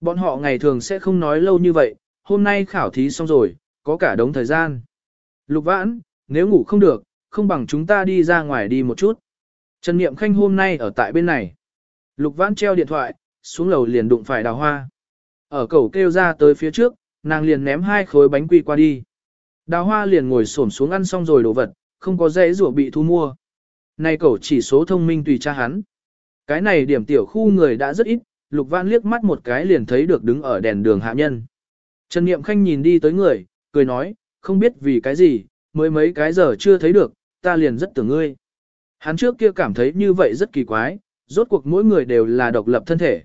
Bọn họ ngày thường sẽ không nói lâu như vậy, hôm nay khảo thí xong rồi, có cả đống thời gian. Lục Vãn, nếu ngủ không được, không bằng chúng ta đi ra ngoài đi một chút. Trần Niệm Khanh hôm nay ở tại bên này. Lục Vãn treo điện thoại, xuống lầu liền đụng phải đào hoa. Ở cầu kêu ra tới phía trước, nàng liền ném hai khối bánh quy qua đi. Đào hoa liền ngồi xổm xuống ăn xong rồi đồ vật, không có dễ rủa bị thu mua. Này cậu chỉ số thông minh tùy cha hắn. Cái này điểm tiểu khu người đã rất ít, Lục Vãn liếc mắt một cái liền thấy được đứng ở đèn đường hạ nhân. Trần Niệm Khanh nhìn đi tới người, cười nói, không biết vì cái gì, mới mấy cái giờ chưa thấy được, ta liền rất tưởng ngươi. Hắn trước kia cảm thấy như vậy rất kỳ quái, rốt cuộc mỗi người đều là độc lập thân thể.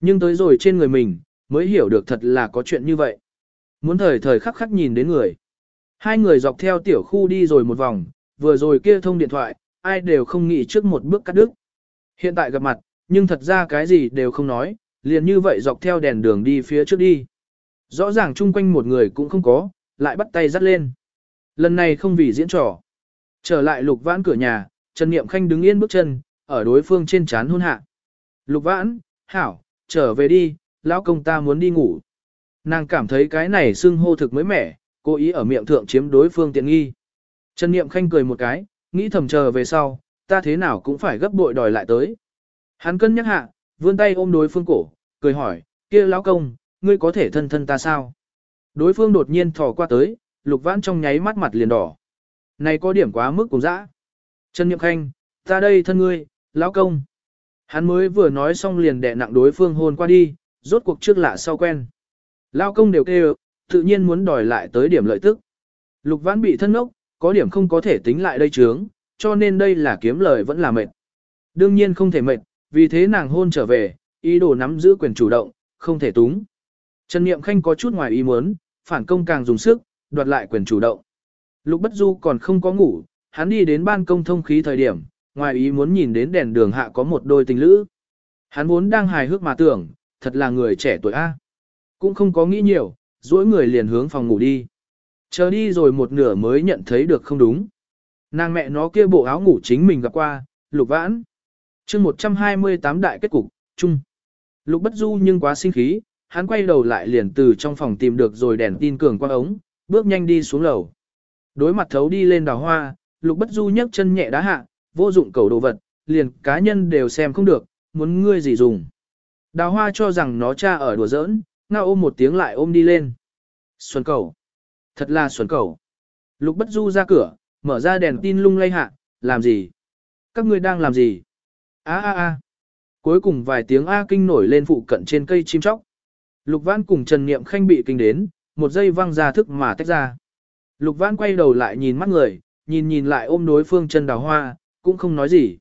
Nhưng tới rồi trên người mình, mới hiểu được thật là có chuyện như vậy. Muốn thời thời khắc khắc nhìn đến người. Hai người dọc theo tiểu khu đi rồi một vòng, vừa rồi kia thông điện thoại, ai đều không nghĩ trước một bước cắt đứt. Hiện tại gặp mặt, nhưng thật ra cái gì đều không nói, liền như vậy dọc theo đèn đường đi phía trước đi. Rõ ràng chung quanh một người cũng không có, lại bắt tay dắt lên. Lần này không vì diễn trò. Trở lại lục vãn cửa nhà, Trần Niệm Khanh đứng yên bước chân, ở đối phương trên chán hôn hạ. Lục vãn, hảo, trở về đi, lão công ta muốn đi ngủ. Nàng cảm thấy cái này xưng hô thực mới mẻ, cố ý ở miệng thượng chiếm đối phương tiện nghi. Trần Niệm Khanh cười một cái, nghĩ thầm chờ về sau, ta thế nào cũng phải gấp bội đòi lại tới. Hắn cân nhắc hạ, vươn tay ôm đối phương cổ, cười hỏi, kia lão công, ngươi có thể thân thân ta sao? Đối phương đột nhiên thò qua tới, lục vãn trong nháy mắt mặt liền đỏ. Này có điểm quá mức cùng dã. Trần Niệm Khanh, ta đây thân ngươi, lão công. Hắn mới vừa nói xong liền đè nặng đối phương hôn qua đi, rốt cuộc trước lạ sau quen. Lão công đều kêu, tự nhiên muốn đòi lại tới điểm lợi tức. Lục vãn bị thân ốc, có điểm không có thể tính lại đây chướng, cho nên đây là kiếm lời vẫn là mệt. Đương nhiên không thể mệt, vì thế nàng hôn trở về, ý đồ nắm giữ quyền chủ động, không thể túng. Trần Niệm Khanh có chút ngoài ý muốn, phản công càng dùng sức, đoạt lại quyền chủ động. Lục Bất Du còn không có ngủ, hắn đi đến ban công thông khí thời điểm, ngoài ý muốn nhìn đến đèn đường hạ có một đôi tình lữ. Hắn vốn đang hài hước mà tưởng, thật là người trẻ tuổi A. Cũng không có nghĩ nhiều, duỗi người liền hướng phòng ngủ đi. Chờ đi rồi một nửa mới nhận thấy được không đúng. Nàng mẹ nó kia bộ áo ngủ chính mình gặp qua, lục vãn. chương 128 đại kết cục, chung. Lục bất du nhưng quá sinh khí, hắn quay đầu lại liền từ trong phòng tìm được rồi đèn tin cường quang ống, bước nhanh đi xuống lầu. Đối mặt thấu đi lên đào hoa, lục bất du nhấc chân nhẹ đá hạ, vô dụng cầu đồ vật, liền cá nhân đều xem không được, muốn ngươi gì dùng. Đào hoa cho rằng nó cha ở đùa giỡn, ngao ôm một tiếng lại ôm đi lên. Xuân cầu. Thật là xuân cầu. Lục bất du ra cửa, mở ra đèn tin lung lay hạ, làm gì? Các ngươi đang làm gì? a a a Cuối cùng vài tiếng A kinh nổi lên phụ cận trên cây chim chóc. Lục Văn cùng Trần Niệm Khanh bị kinh đến, một giây văng ra thức mà tách ra. Lục Văn quay đầu lại nhìn mắt người, nhìn nhìn lại ôm đối phương chân đào hoa, cũng không nói gì.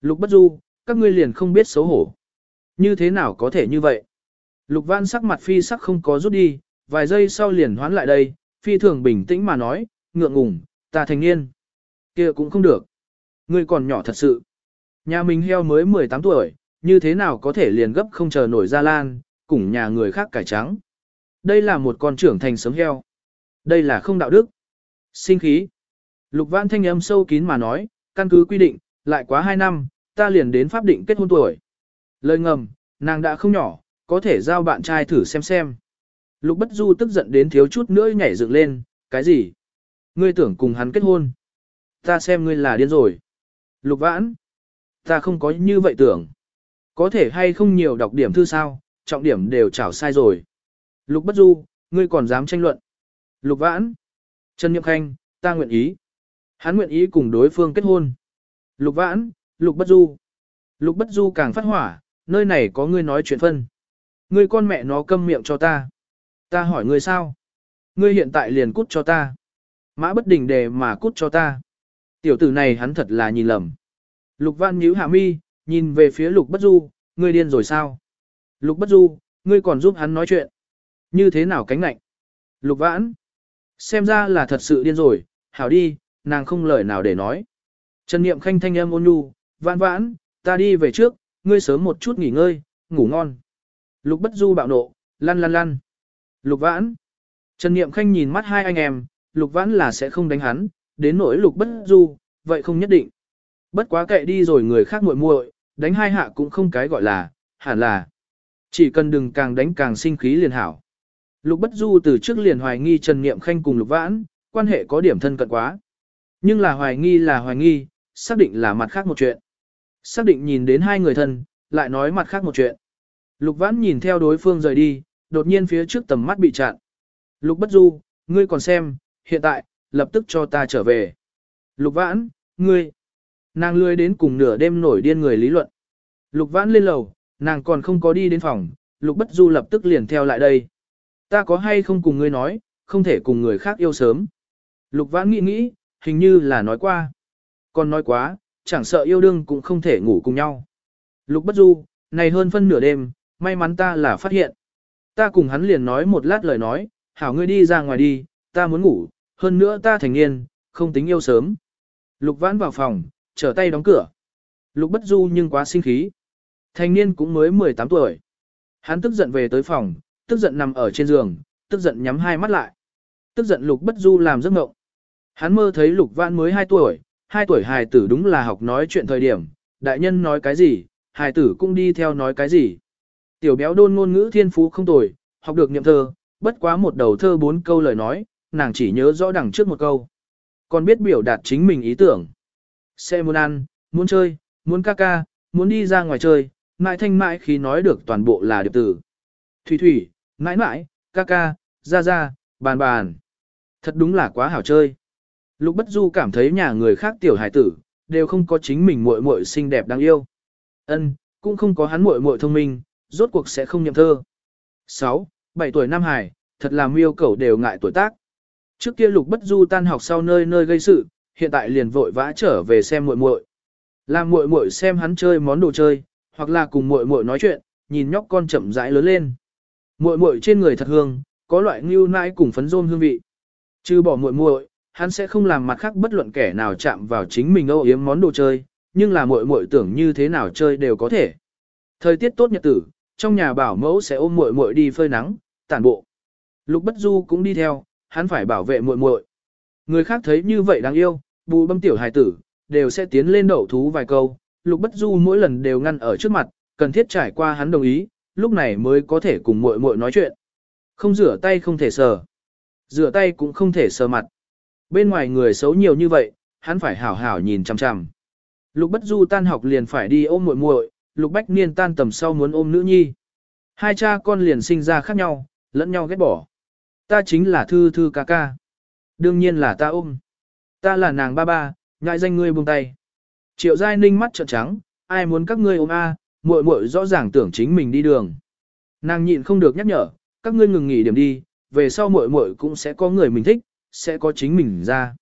Lục Bất Du, các ngươi liền không biết xấu hổ. Như thế nào có thể như vậy? Lục Văn sắc mặt phi sắc không có rút đi, vài giây sau liền hoán lại đây, phi thường bình tĩnh mà nói, ngượng ngùng, ta thành niên. kia cũng không được. Ngươi còn nhỏ thật sự. Nhà mình heo mới 18 tuổi, như thế nào có thể liền gấp không chờ nổi ra lan, cùng nhà người khác cải trắng. Đây là một con trưởng thành sớm heo. Đây là không đạo đức. Sinh khí. Lục Vãn thanh âm sâu kín mà nói, căn cứ quy định, lại quá 2 năm, ta liền đến pháp định kết hôn tuổi. Lời ngầm, nàng đã không nhỏ, có thể giao bạn trai thử xem xem. Lục Bất Du tức giận đến thiếu chút nữa nhảy dựng lên, cái gì? Ngươi tưởng cùng hắn kết hôn. Ta xem ngươi là điên rồi. Lục Vãn. Ta không có như vậy tưởng. Có thể hay không nhiều đọc điểm thư sao, trọng điểm đều trảo sai rồi. Lục Bất Du, ngươi còn dám tranh luận. Lục Vãn. Trần Nhậm Khanh, ta nguyện ý. Hắn nguyện ý cùng đối phương kết hôn. Lục Vãn, Lục Bất Du. Lục Bất Du càng phát hỏa, nơi này có ngươi nói chuyện phân. Ngươi con mẹ nó câm miệng cho ta. Ta hỏi ngươi sao? Ngươi hiện tại liền cút cho ta. Mã bất đình đề mà cút cho ta. Tiểu tử này hắn thật là nhìn lầm. Lục Văn nhíu hạ mi, nhìn về phía Lục Bất Du, ngươi điên rồi sao? Lục Bất Du, ngươi còn giúp hắn nói chuyện. Như thế nào cánh lạnh? Lục Vãn, xem ra là thật sự điên rồi, hảo đi, nàng không lời nào để nói. Trần Niệm khanh thanh âm ôn nhu, vãn vãn, ta đi về trước, ngươi sớm một chút nghỉ ngơi, ngủ ngon. Lục Bất Du bạo nộ, lăn lăn lăn. Lục Vãn. Trần Niệm khanh nhìn mắt hai anh em, Lục Vãn là sẽ không đánh hắn, đến nỗi Lục Bất Du, vậy không nhất định. Bất quá kệ đi rồi người khác muội muội, đánh hai hạ cũng không cái gọi là, hẳn là. Chỉ cần đừng càng đánh càng sinh khí liền hảo. Lục Bất Du từ trước liền hoài nghi Trần Niệm Khanh cùng Lục Vãn, quan hệ có điểm thân cận quá. Nhưng là hoài nghi là hoài nghi, xác định là mặt khác một chuyện. Xác định nhìn đến hai người thân, lại nói mặt khác một chuyện. Lục Vãn nhìn theo đối phương rời đi, đột nhiên phía trước tầm mắt bị chặn. Lục Bất Du, ngươi còn xem, hiện tại, lập tức cho ta trở về. Lục Vãn, ngươi. Nàng lươi đến cùng nửa đêm nổi điên người lý luận. Lục Vãn lên lầu, nàng còn không có đi đến phòng, Lục Bất Du lập tức liền theo lại đây. Ta có hay không cùng ngươi nói, không thể cùng người khác yêu sớm. Lục Vãn nghĩ nghĩ, hình như là nói qua. Còn nói quá, chẳng sợ yêu đương cũng không thể ngủ cùng nhau. Lục Bất Du, này hơn phân nửa đêm, may mắn ta là phát hiện. Ta cùng hắn liền nói một lát lời nói, hảo ngươi đi ra ngoài đi, ta muốn ngủ, hơn nữa ta thành niên, không tính yêu sớm. Lục Vãn vào phòng, trở tay đóng cửa. Lục Bất Du nhưng quá sinh khí. Thành niên cũng mới 18 tuổi. Hắn tức giận về tới phòng, tức giận nằm ở trên giường, tức giận nhắm hai mắt lại. Tức giận Lục Bất Du làm giấc mộng. Hắn mơ thấy Lục Vãn mới 2 tuổi, 2 tuổi hài tử đúng là học nói chuyện thời điểm, đại nhân nói cái gì, hài tử cũng đi theo nói cái gì. Tiểu béo đôn ngôn ngữ thiên phú không tồi, học được niệm thơ, bất quá một đầu thơ bốn câu lời nói, nàng chỉ nhớ rõ đằng trước một câu. Còn biết biểu đạt chính mình ý tưởng. Sẽ muốn ăn, muốn chơi, muốn ca ca, muốn đi ra ngoài chơi, mãi thanh mãi khi nói được toàn bộ là điệp tử. Thủy thủy, mãi mãi, ca ca, ra ra, bàn bàn. Thật đúng là quá hảo chơi. Lục Bất Du cảm thấy nhà người khác tiểu hải tử, đều không có chính mình muội muội xinh đẹp đáng yêu. Ân, cũng không có hắn muội muội thông minh, rốt cuộc sẽ không nhậm thơ. 6. 7 tuổi Nam Hải, thật là miêu cầu đều ngại tuổi tác. Trước kia Lục Bất Du tan học sau nơi nơi gây sự, hiện tại liền vội vã trở về xem muội muội. Làm muội muội xem hắn chơi món đồ chơi, hoặc là cùng muội muội nói chuyện, nhìn nhóc con chậm rãi lớn lên. Muội muội trên người thật hương, có loại ngưu nãi cùng phấn rôm hương vị. Trừ bỏ muội muội, hắn sẽ không làm mặt khác bất luận kẻ nào chạm vào chính mình âu yếm món đồ chơi, nhưng là muội muội tưởng như thế nào chơi đều có thể. Thời tiết tốt nhật tử, trong nhà bảo mẫu sẽ ôm muội muội đi phơi nắng, tản bộ. Lục Bất Du cũng đi theo, hắn phải bảo vệ muội muội. Người khác thấy như vậy đáng yêu, bù bâm tiểu hài tử, đều sẽ tiến lên đậu thú vài câu, Lục Bất Du mỗi lần đều ngăn ở trước mặt, cần thiết trải qua hắn đồng ý, lúc này mới có thể cùng muội muội nói chuyện. Không rửa tay không thể sờ, rửa tay cũng không thể sờ mặt. Bên ngoài người xấu nhiều như vậy, hắn phải hảo hảo nhìn chằm chằm. Lục Bất Du tan học liền phải đi ôm muội muội, Lục Bách Niên tan tầm sau muốn ôm nữ nhi. Hai cha con liền sinh ra khác nhau, lẫn nhau ghét bỏ. Ta chính là thư thư ca ca. Đương nhiên là ta ôm. Ta là nàng ba ba, ngại danh ngươi buông tay. Triệu Giai Ninh mắt trợn trắng, ai muốn các ngươi ôm a, muội muội rõ ràng tưởng chính mình đi đường. Nàng nhịn không được nhắc nhở, các ngươi ngừng nghỉ điểm đi, về sau muội muội cũng sẽ có người mình thích, sẽ có chính mình ra.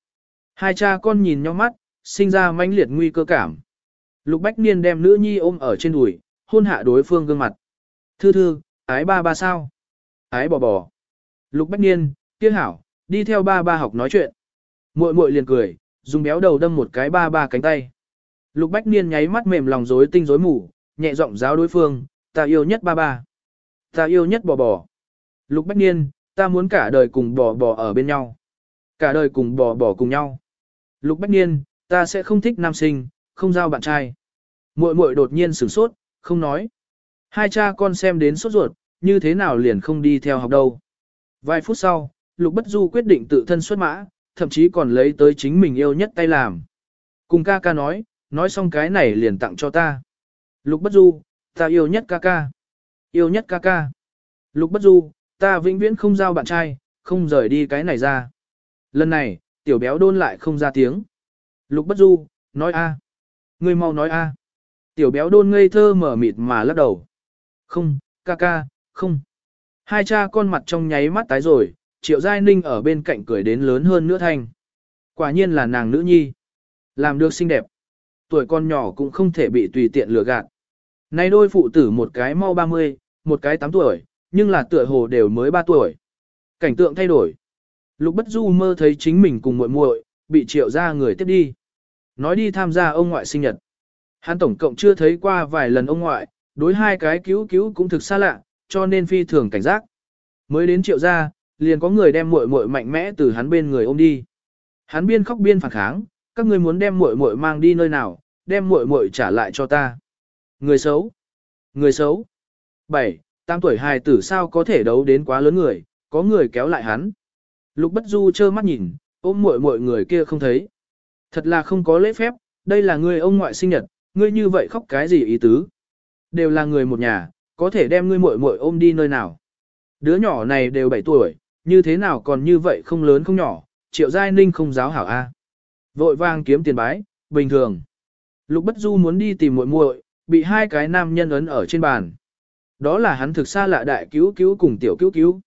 Hai cha con nhìn nhau mắt, sinh ra mãnh liệt nguy cơ cảm. Lục Bách Niên đem nữ nhi ôm ở trên đùi, hôn hạ đối phương gương mặt. Thư thư, ái ba ba sao? Ái bò bò. Lục Bách Niên, kia hảo, đi theo ba ba học nói chuyện. Muội muội liền cười, dùng béo đầu đâm một cái ba ba cánh tay. Lục Bách Niên nháy mắt mềm lòng rối tinh rối mù, nhẹ giọng giáo đối phương, ta yêu nhất ba ba. Ta yêu nhất bò bò. Lục Bách Niên, ta muốn cả đời cùng bò bò ở bên nhau. Cả đời cùng bò bò cùng nhau. Lục Bách Niên, ta sẽ không thích nam sinh, không giao bạn trai. Muội muội đột nhiên sửng sốt, không nói. Hai cha con xem đến sốt ruột, như thế nào liền không đi theo học đâu. Vài phút sau, Lục Bất Du quyết định tự thân xuất mã, thậm chí còn lấy tới chính mình yêu nhất tay làm. Cùng ca ca nói, nói xong cái này liền tặng cho ta. Lục Bất Du, ta yêu nhất ca ca. Yêu nhất ca ca. Lục Bất Du, ta vĩnh viễn không giao bạn trai, không rời đi cái này ra. Lần này, tiểu béo đôn lại không ra tiếng. Lục Bất Du, nói a. Ngươi mau nói a. Tiểu béo đôn ngây thơ mở mịt mà lắc đầu. Không, ca ca, không. Hai cha con mặt trong nháy mắt tái rồi, triệu giai ninh ở bên cạnh cười đến lớn hơn nữa thanh. Quả nhiên là nàng nữ nhi. Làm được xinh đẹp. Tuổi con nhỏ cũng không thể bị tùy tiện lừa gạt này đôi phụ tử một cái mau 30, một cái 8 tuổi, nhưng là tựa hồ đều mới 3 tuổi. Cảnh tượng thay đổi. Lục Bất Du mơ thấy chính mình cùng muội muội bị triệu ra người tiếp đi. Nói đi tham gia ông ngoại sinh nhật. Hắn tổng cộng chưa thấy qua vài lần ông ngoại, đối hai cái cứu cứu cũng thực xa lạ, cho nên phi thường cảnh giác. Mới đến triệu gia, liền có người đem muội muội mạnh mẽ từ hắn bên người ôm đi. Hắn biên khóc biên phản kháng, các ngươi muốn đem muội muội mang đi nơi nào, đem muội muội trả lại cho ta. Người xấu. Người xấu. 7. Tam tuổi hài tử sao có thể đấu đến quá lớn người, có người kéo lại hắn. Lục Bất Du trơ mắt nhìn, ôm muội muội người kia không thấy. Thật là không có lễ phép, đây là người ông ngoại sinh nhật, ngươi như vậy khóc cái gì ý tứ? Đều là người một nhà, có thể đem ngươi muội muội ôm đi nơi nào? Đứa nhỏ này đều 7 tuổi, như thế nào còn như vậy không lớn không nhỏ, triệu giai ninh không giáo hảo A. Vội vang kiếm tiền bái, bình thường. Lục Bất Du muốn đi tìm muội muội, bị hai cái nam nhân ấn ở trên bàn. Đó là hắn thực xa lạ đại cứu cứu cùng tiểu cứu cứu.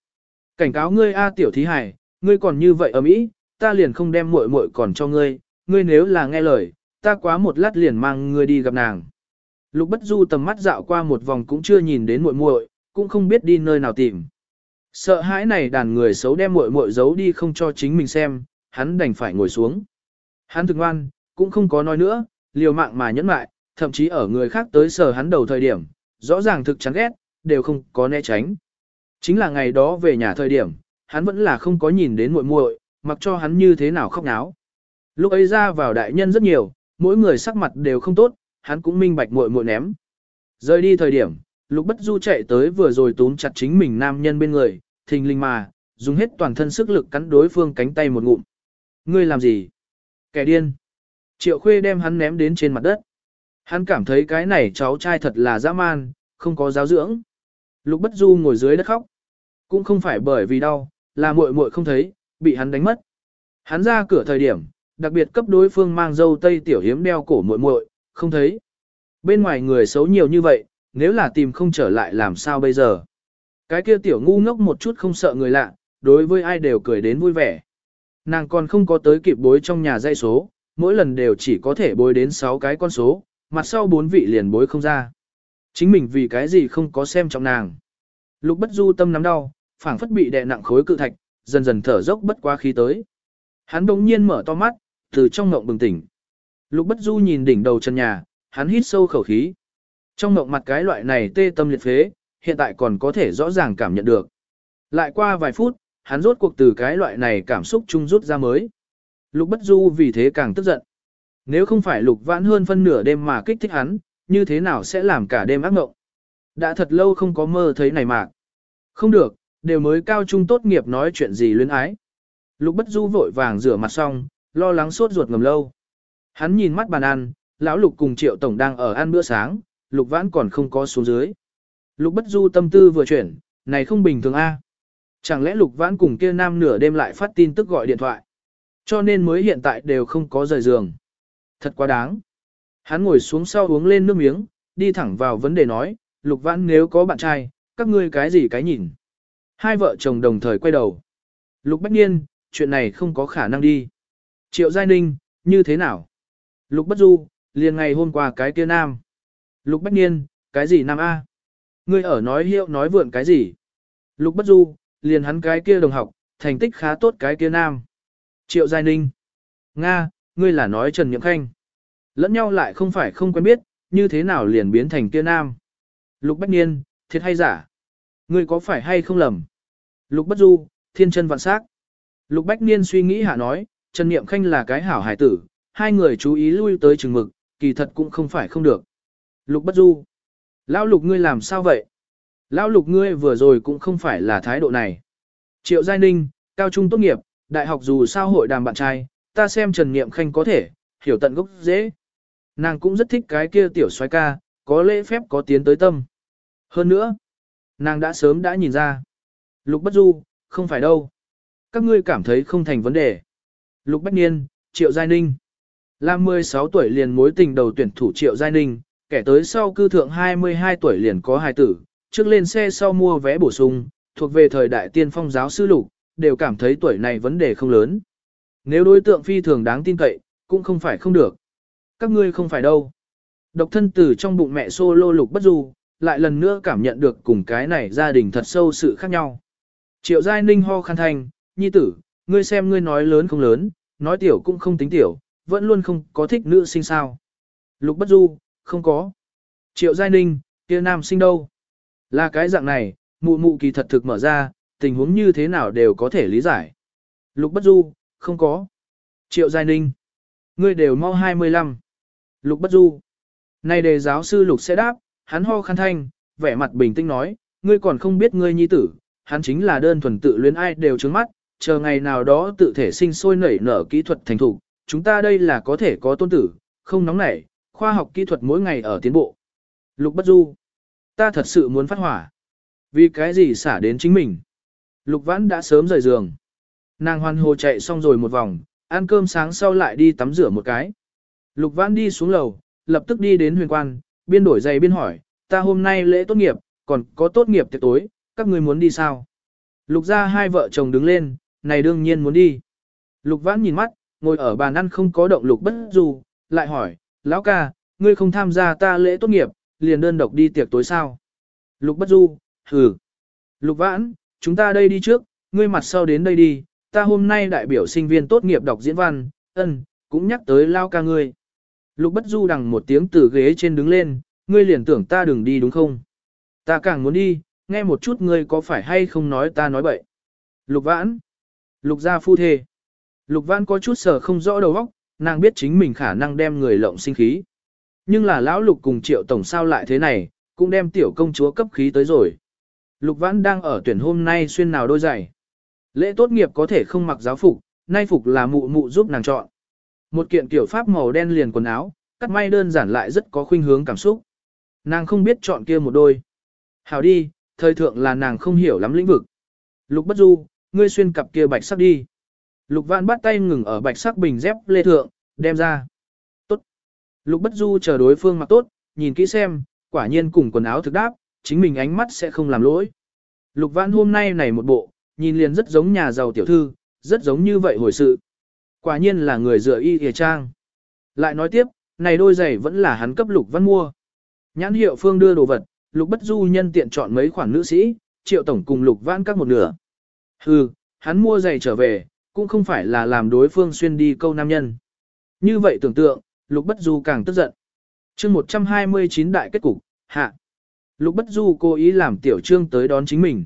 Cảnh cáo ngươi a tiểu thí hải, ngươi còn như vậy ở mỹ, ta liền không đem muội muội còn cho ngươi, ngươi nếu là nghe lời, ta quá một lát liền mang ngươi đi gặp nàng. Lục Bất Du tầm mắt dạo qua một vòng cũng chưa nhìn đến muội muội, cũng không biết đi nơi nào tìm. Sợ hãi này đàn người xấu đem muội muội giấu đi không cho chính mình xem, hắn đành phải ngồi xuống. Hắn thực ngoan, cũng không có nói nữa, liều mạng mà nhẫn mại, thậm chí ở người khác tới sờ hắn đầu thời điểm, rõ ràng thực chán ghét, đều không có né tránh. Chính là ngày đó về nhà thời điểm, hắn vẫn là không có nhìn đến muội muội, mặc cho hắn như thế nào khóc náo. Lúc ấy ra vào đại nhân rất nhiều, mỗi người sắc mặt đều không tốt, hắn cũng minh bạch muội muội ném. Rời đi thời điểm, Lục Bất Du chạy tới vừa rồi túm chặt chính mình nam nhân bên người, thình linh mà, dùng hết toàn thân sức lực cắn đối phương cánh tay một ngụm. Ngươi làm gì? Kẻ điên. Triệu Khuê đem hắn ném đến trên mặt đất. Hắn cảm thấy cái này cháu trai thật là dã man, không có giáo dưỡng. Lục Bất Du ngồi dưới đất khóc. Cũng không phải bởi vì đau, là muội muội không thấy, bị hắn đánh mất. Hắn ra cửa thời điểm, đặc biệt cấp đối phương mang dâu tây tiểu hiếm đeo cổ muội muội, không thấy. Bên ngoài người xấu nhiều như vậy, nếu là tìm không trở lại làm sao bây giờ. Cái kia tiểu ngu ngốc một chút không sợ người lạ, đối với ai đều cười đến vui vẻ. Nàng còn không có tới kịp bối trong nhà dây số, mỗi lần đều chỉ có thể bối đến 6 cái con số, mặt sau bốn vị liền bối không ra. Chính mình vì cái gì không có xem trọng nàng. Lục bất du tâm nắm đau, phảng phất bị đè nặng khối cự thạch, dần dần thở dốc bất quá khí tới. Hắn đống nhiên mở to mắt, từ trong ngộng bừng tỉnh. Lục bất du nhìn đỉnh đầu chân nhà, hắn hít sâu khẩu khí. Trong ngộng mặt cái loại này tê tâm liệt phế, hiện tại còn có thể rõ ràng cảm nhận được. Lại qua vài phút, hắn rốt cuộc từ cái loại này cảm xúc chung rút ra mới. Lục bất du vì thế càng tức giận. Nếu không phải lục vãn hơn phân nửa đêm mà kích thích hắn, như thế nào sẽ làm cả đêm ác mộng? Đã thật lâu không có mơ thấy này mà. Không được, đều mới cao trung tốt nghiệp nói chuyện gì luyến ái. Lục bất du vội vàng rửa mặt xong, lo lắng sốt ruột ngầm lâu. Hắn nhìn mắt bàn ăn, lão lục cùng triệu tổng đang ở ăn bữa sáng, lục vãn còn không có xuống dưới. Lục bất du tâm tư vừa chuyển, này không bình thường a. Chẳng lẽ lục vãn cùng kia nam nửa đêm lại phát tin tức gọi điện thoại. Cho nên mới hiện tại đều không có rời giường. Thật quá đáng. Hắn ngồi xuống sau uống lên nước miếng, đi thẳng vào vấn đề nói, lục vãn nếu có bạn trai, các ngươi cái gì cái nhìn. Hai vợ chồng đồng thời quay đầu. Lục Bách Niên, chuyện này không có khả năng đi. Triệu Giai Ninh, như thế nào? Lục Bất Du, liền ngày hôm qua cái kia nam. Lục Bách Niên, cái gì nam A? Ngươi ở nói hiệu nói vượn cái gì? Lục Bất Du, liền hắn cái kia đồng học, thành tích khá tốt cái kia nam. Triệu Giai Ninh. Nga, ngươi là nói Trần Nhậm Khanh. Lẫn nhau lại không phải không quen biết, như thế nào liền biến thành kia nam. Lục Bách Niên, thiệt hay giả? Ngươi có phải hay không lầm? Lục Bất Du, thiên chân vạn sắc. Lục Bách Niên suy nghĩ hạ nói, Trần Niệm Khanh là cái hảo hải tử, hai người chú ý lui tới chừng mực, kỳ thật cũng không phải không được. Lục Bất Du. Lão Lục ngươi làm sao vậy? Lão Lục ngươi vừa rồi cũng không phải là thái độ này. Triệu Giai Ninh, cao trung tốt nghiệp, đại học dù sao hội đàm bạn trai, ta xem Trần Niệm Khanh có thể, hiểu tận gốc dễ. Nàng cũng rất thích cái kia tiểu soái ca, có lễ phép có tiến tới tâm. Hơn nữa, nàng đã sớm đã nhìn ra. Lục Bất Du, không phải đâu. Các ngươi cảm thấy không thành vấn đề. Lục Bách Niên, Triệu Giai Ninh. Là 16 tuổi liền mối tình đầu tuyển thủ Triệu Giai Ninh, kẻ tới sau cư thượng 22 tuổi liền có hài tử, trước lên xe sau mua vé bổ sung, thuộc về thời đại tiên phong giáo sư lục, đều cảm thấy tuổi này vấn đề không lớn. Nếu đối tượng phi thường đáng tin cậy, cũng không phải không được. Các ngươi không phải đâu. Độc thân tử trong bụng mẹ solo lục bất du, lại lần nữa cảm nhận được cùng cái này gia đình thật sâu sự khác nhau. Triệu Giai Ninh ho khăn thanh, nhi tử, ngươi xem ngươi nói lớn không lớn, nói tiểu cũng không tính tiểu, vẫn luôn không có thích nữ sinh sao. Lục bất du, không có. Triệu Giai Ninh, kia nam sinh đâu? Là cái dạng này, mụ mụ kỳ thật thực mở ra, tình huống như thế nào đều có thể lý giải. Lục bất du, không có. Triệu Giai Ninh, ngươi đều mau 25. Lục bất du, nay đề giáo sư Lục sẽ đáp, hắn ho khăn thanh, vẻ mặt bình tĩnh nói, ngươi còn không biết ngươi nhi tử, hắn chính là đơn thuần tự luyến ai đều trứng mắt, chờ ngày nào đó tự thể sinh sôi nảy nở kỹ thuật thành thủ, chúng ta đây là có thể có tôn tử, không nóng nảy, khoa học kỹ thuật mỗi ngày ở tiến bộ. Lục Bất Du, ta thật sự muốn phát hỏa. Vì cái gì xả đến chính mình? Lục Vãn đã sớm rời giường. Nàng hoan hồ chạy xong rồi một vòng, ăn cơm sáng sau lại đi tắm rửa một cái. Lục Vãn đi xuống lầu, lập tức đi đến huyền quan, biên đổi giày biên hỏi, ta hôm nay lễ tốt nghiệp, còn có tốt nghiệp tiệc tối, các ngươi muốn đi sao? Lục ra hai vợ chồng đứng lên, này đương nhiên muốn đi. Lục vãn nhìn mắt, ngồi ở bàn ăn không có động lục bất du, lại hỏi, lão ca, ngươi không tham gia ta lễ tốt nghiệp, liền đơn độc đi tiệc tối sao? Lục bất du, hừ. Lục vãn, chúng ta đây đi trước, ngươi mặt sau đến đây đi, ta hôm nay đại biểu sinh viên tốt nghiệp đọc diễn văn, ân, cũng nhắc tới lao ca ngươi. Lục bất du đằng một tiếng từ ghế trên đứng lên, ngươi liền tưởng ta đừng đi đúng không? Ta càng muốn đi, nghe một chút ngươi có phải hay không nói ta nói bậy. Lục vãn. Lục gia phu thê. Lục vãn có chút sở không rõ đầu óc, nàng biết chính mình khả năng đem người lộng sinh khí. Nhưng là lão lục cùng triệu tổng sao lại thế này, cũng đem tiểu công chúa cấp khí tới rồi. Lục vãn đang ở tuyển hôm nay xuyên nào đôi giày. Lễ tốt nghiệp có thể không mặc giáo phục, nay phục là mụ mụ giúp nàng chọn. Một kiện kiểu pháp màu đen liền quần áo, cắt may đơn giản lại rất có khuynh hướng cảm xúc. Nàng không biết chọn kia một đôi. Hảo đi, thời thượng là nàng không hiểu lắm lĩnh vực. Lục bất du, ngươi xuyên cặp kia bạch sắc đi. Lục vạn bắt tay ngừng ở bạch sắc bình dép lê thượng, đem ra. Tốt. Lục bất du chờ đối phương mặc tốt, nhìn kỹ xem, quả nhiên cùng quần áo thực đáp, chính mình ánh mắt sẽ không làm lỗi. Lục vạn hôm nay này một bộ, nhìn liền rất giống nhà giàu tiểu thư, rất giống như vậy hồi sự. Quả nhiên là người dựa y hề trang. Lại nói tiếp, này đôi giày vẫn là hắn cấp lục văn mua. Nhãn hiệu phương đưa đồ vật, lục bất du nhân tiện chọn mấy khoản nữ sĩ, triệu tổng cùng lục vãn các một nửa. Hừ, hắn mua giày trở về, cũng không phải là làm đối phương xuyên đi câu nam nhân. Như vậy tưởng tượng, lục bất du càng tức giận. chương 129 đại kết cục, hạ. Lục bất du cố ý làm tiểu trương tới đón chính mình.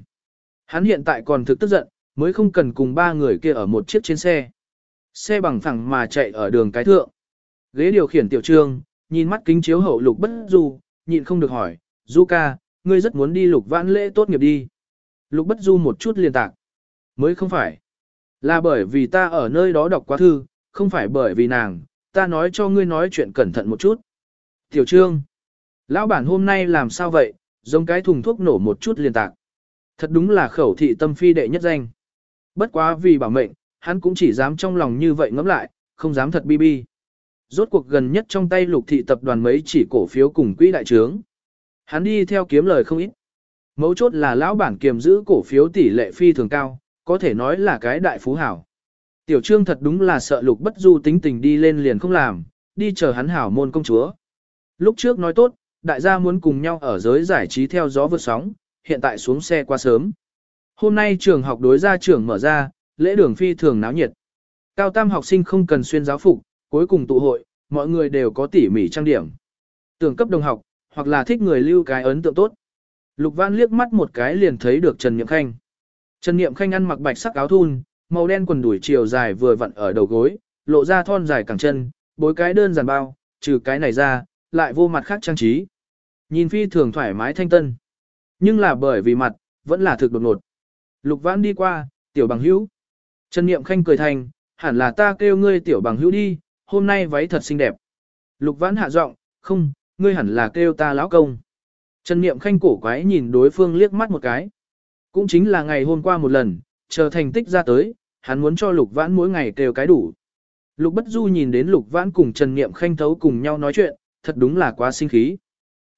Hắn hiện tại còn thực tức giận, mới không cần cùng ba người kia ở một chiếc trên xe. Xe bằng phẳng mà chạy ở đường cái thượng. Ghế điều khiển tiểu trương, nhìn mắt kính chiếu hậu lục bất du, nhịn không được hỏi, du ca, ngươi rất muốn đi lục vãn lễ tốt nghiệp đi. Lục bất du một chút liên tạc. Mới không phải. Là bởi vì ta ở nơi đó đọc quá thư, không phải bởi vì nàng, ta nói cho ngươi nói chuyện cẩn thận một chút. Tiểu trương, lão bản hôm nay làm sao vậy, giống cái thùng thuốc nổ một chút liên tạc. Thật đúng là khẩu thị tâm phi đệ nhất danh. Bất quá vì bảo mệnh, hắn cũng chỉ dám trong lòng như vậy ngẫm lại, không dám thật bi bi. Rốt cuộc gần nhất trong tay lục thị tập đoàn mấy chỉ cổ phiếu cùng quỹ đại trướng. Hắn đi theo kiếm lời không ít. Mấu chốt là lão bản kiềm giữ cổ phiếu tỷ lệ phi thường cao, có thể nói là cái đại phú hảo. Tiểu trương thật đúng là sợ lục bất du tính tình đi lên liền không làm, đi chờ hắn hảo môn công chúa. Lúc trước nói tốt, đại gia muốn cùng nhau ở giới giải trí theo gió vượt sóng, hiện tại xuống xe quá sớm. Hôm nay trường học đối gia trưởng mở ra, lễ đường phi thường náo nhiệt. Cao tam học sinh không cần xuyên giáo phục, cuối cùng tụ hội, mọi người đều có tỉ mỉ trang điểm. Tưởng cấp đồng học, hoặc là thích người lưu cái ấn tượng tốt. Lục Văn liếc mắt một cái liền thấy được Trần Niệm Khanh. Trần Niệm Khanh ăn mặc bạch sắc áo thun, màu đen quần đùi chiều dài vừa vặn ở đầu gối, lộ ra thon dài cẳng chân, bối cái đơn giản bao, trừ cái này ra, lại vô mặt khác trang trí. Nhìn phi thường thoải mái thanh tân. Nhưng là bởi vì mặt, vẫn là thực đột ngột. Lục Vãn đi qua, tiểu bằng hữu. Trần Niệm Khanh cười thành, hẳn là ta kêu ngươi tiểu bằng hữu đi, hôm nay váy thật xinh đẹp. Lục Vãn hạ giọng, không, ngươi hẳn là kêu ta lão công. Trần Niệm Khanh cổ quái nhìn đối phương liếc mắt một cái. Cũng chính là ngày hôm qua một lần, chờ thành tích ra tới, hắn muốn cho Lục Vãn mỗi ngày kêu cái đủ. Lục Bất Du nhìn đến Lục Vãn cùng Trần Niệm Khanh thấu cùng nhau nói chuyện, thật đúng là quá sinh khí.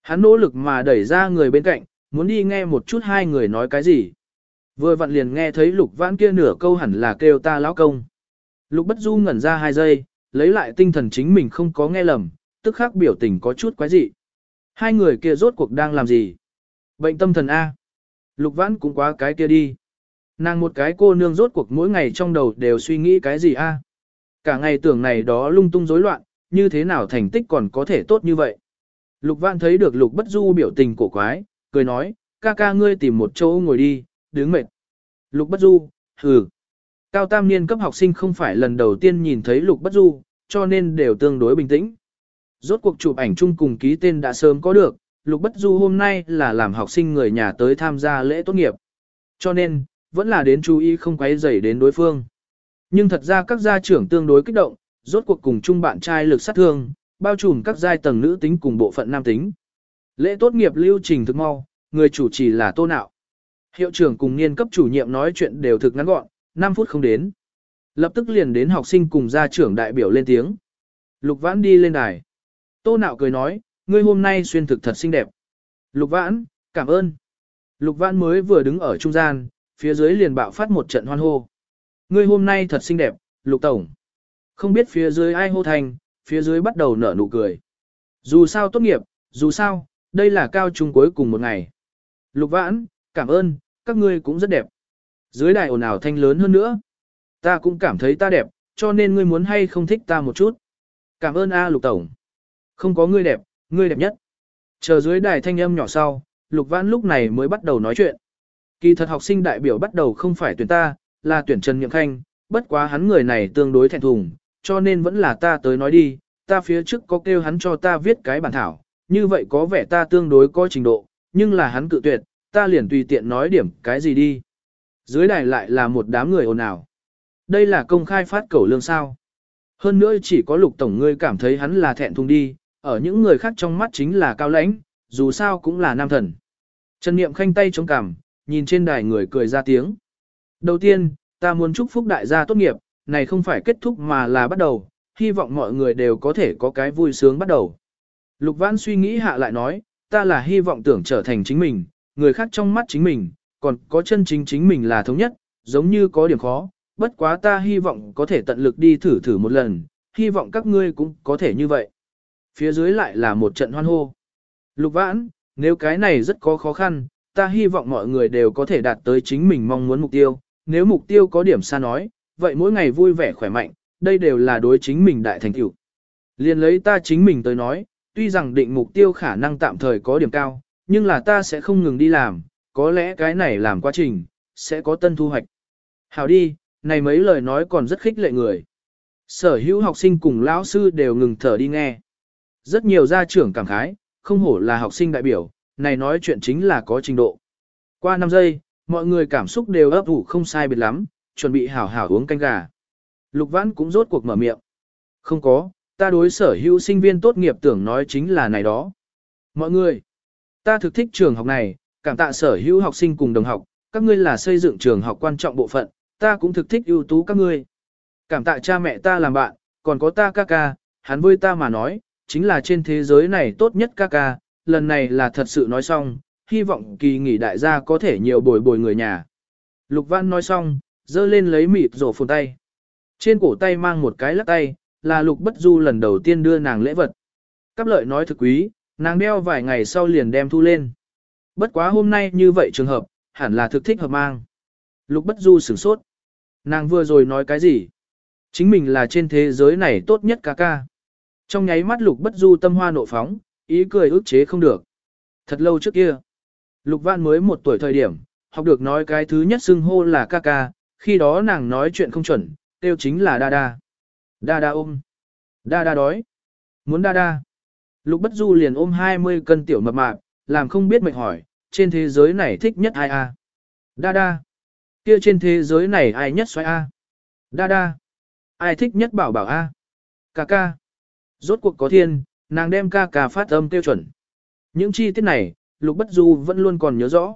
Hắn nỗ lực mà đẩy ra người bên cạnh, muốn đi nghe một chút hai người nói cái gì. Vừa vặn liền nghe thấy Lục Vãn kia nửa câu hẳn là kêu ta lão công. Lục Bất Du ngẩn ra hai giây, lấy lại tinh thần chính mình không có nghe lầm, tức khắc biểu tình có chút quái dị. Hai người kia rốt cuộc đang làm gì? Bệnh tâm thần A. Lục Vãn cũng quá cái kia đi. Nàng một cái cô nương rốt cuộc mỗi ngày trong đầu đều suy nghĩ cái gì A. Cả ngày tưởng này đó lung tung rối loạn, như thế nào thành tích còn có thể tốt như vậy. Lục Vãn thấy được Lục Bất Du biểu tình cổ quái, cười nói, ca ca ngươi tìm một chỗ ngồi đi, đứng mệt. Lục Bất Du, hừ. Cao tam niên cấp học sinh không phải lần đầu tiên nhìn thấy Lục Bất Du, cho nên đều tương đối bình tĩnh. Rốt cuộc chụp ảnh chung cùng ký tên đã sớm có được, Lục Bất Du hôm nay là làm học sinh người nhà tới tham gia lễ tốt nghiệp. Cho nên, vẫn là đến chú ý không quấy rầy đến đối phương. Nhưng thật ra các gia trưởng tương đối kích động, rốt cuộc cùng chung bạn trai lực sát thương, bao trùm các giai tầng nữ tính cùng bộ phận nam tính. Lễ tốt nghiệp lưu trình thực mau, người chủ trì là Tô Nạo. Hiệu trưởng cùng niên cấp chủ nhiệm nói chuyện đều thực ngắn gọn, 5 phút không đến. Lập tức liền đến học sinh cùng gia trưởng đại biểu lên tiếng. Lục Vãn đi lên đài. Tô Nạo cười nói, ngươi hôm nay xuyên thực thật xinh đẹp. Lục vãn, cảm ơn. Lục vãn mới vừa đứng ở trung gian, phía dưới liền bạo phát một trận hoan hô. Ngươi hôm nay thật xinh đẹp, lục tổng. Không biết phía dưới ai hô thành, phía dưới bắt đầu nở nụ cười. Dù sao tốt nghiệp, dù sao, đây là cao trung cuối cùng một ngày. Lục vãn, cảm ơn, các ngươi cũng rất đẹp. Dưới đài ồn ào thanh lớn hơn nữa. Ta cũng cảm thấy ta đẹp, cho nên ngươi muốn hay không thích ta một chút. Cảm ơn A lục tổng. Không có ngươi đẹp, ngươi đẹp nhất. Chờ dưới đài thanh âm nhỏ sau, lục vãn lúc này mới bắt đầu nói chuyện. Kỳ thật học sinh đại biểu bắt đầu không phải tuyển ta, là tuyển Trần Nhậm Khanh, bất quá hắn người này tương đối thẹn thùng, cho nên vẫn là ta tới nói đi, ta phía trước có kêu hắn cho ta viết cái bản thảo, như vậy có vẻ ta tương đối có trình độ, nhưng là hắn cự tuyệt, ta liền tùy tiện nói điểm cái gì đi. Dưới đài lại là một đám người ồn ào. Đây là công khai phát cẩu lương sao. Hơn nữa chỉ có lục tổng ngươi cảm thấy hắn là thẹn thùng đi, ở những người khác trong mắt chính là cao lãnh, dù sao cũng là nam thần. Trần Niệm khanh tay chống cằm, nhìn trên đài người cười ra tiếng. Đầu tiên, ta muốn chúc phúc đại gia tốt nghiệp, này không phải kết thúc mà là bắt đầu, hy vọng mọi người đều có thể có cái vui sướng bắt đầu. Lục Văn suy nghĩ hạ lại nói, ta là hy vọng tưởng trở thành chính mình, người khác trong mắt chính mình, còn có chân chính chính mình là thống nhất, giống như có điểm khó, bất quá ta hy vọng có thể tận lực đi thử thử một lần, hy vọng các ngươi cũng có thể như vậy. Phía dưới lại là một trận hoan hô. Lục Vãn, nếu cái này rất có khó khăn, ta hy vọng mọi người đều có thể đạt tới chính mình mong muốn mục tiêu, nếu mục tiêu có điểm xa nói, vậy mỗi ngày vui vẻ khỏe mạnh, đây đều là đối chính mình đại thành tựu. Liên lấy ta chính mình tới nói, tuy rằng định mục tiêu khả năng tạm thời có điểm cao, nhưng là ta sẽ không ngừng đi làm, có lẽ cái này làm quá trình, sẽ có tân thu hoạch. Hảo đi, này mấy lời nói còn rất khích lệ người. Sở hữu học sinh cùng lão sư đều ngừng thở đi nghe. Rất nhiều gia trưởng cảm khái, không hổ là học sinh đại biểu, này nói chuyện chính là có trình độ. Qua 5 giây, mọi người cảm xúc đều ấp ủ không sai biệt lắm, chuẩn bị hảo hảo uống canh gà. Lục Vãn cũng rốt cuộc mở miệng. Không có, ta đối sở hữu sinh viên tốt nghiệp tưởng nói chính là này đó. Mọi người, ta thực thích trường học này, cảm tạ sở hữu học sinh cùng đồng học, các ngươi là xây dựng trường học quan trọng bộ phận, ta cũng thực thích ưu tú các ngươi. Cảm tạ cha mẹ ta làm bạn, còn có ta ca ca, hắn với ta mà nói, chính là trên thế giới này tốt nhất ca ca, lần này là thật sự nói xong, hy vọng kỳ nghỉ đại gia có thể nhiều bồi bồi người nhà. Lục Văn nói xong, dơ lên lấy mịt rổ phồn tay. Trên cổ tay mang một cái lắc tay, là Lục Bất Du lần đầu tiên đưa nàng lễ vật. Cáp lợi nói thực quý, nàng đeo vài ngày sau liền đem thu lên. Bất quá hôm nay như vậy trường hợp, hẳn là thực thích hợp mang. Lục Bất Du sửng sốt. Nàng vừa rồi nói cái gì? Chính mình là trên thế giới này tốt nhất ca ca. Trong nháy mắt Lục Bất Du tâm hoa nộ phóng, ý cười ức chế không được. Thật lâu trước kia, Lục vạn mới một tuổi thời điểm, học được nói cái thứ nhất xưng hô là ca ca, khi đó nàng nói chuyện không chuẩn, tiêu chính là đa đa. Đa đa ôm. Đa đa đói. Muốn đa đa. Lục Bất Du liền ôm 20 cân tiểu mập mạp, làm không biết mệnh hỏi, trên thế giới này thích nhất ai a? Đa đa. Kia trên thế giới này ai nhất xoay a? Đa đa. Ai thích nhất bảo bảo a? Ca ca. Rốt cuộc có thiên, nàng đem ca ca phát âm tiêu chuẩn. Những chi tiết này, Lục Bất Du vẫn luôn còn nhớ rõ.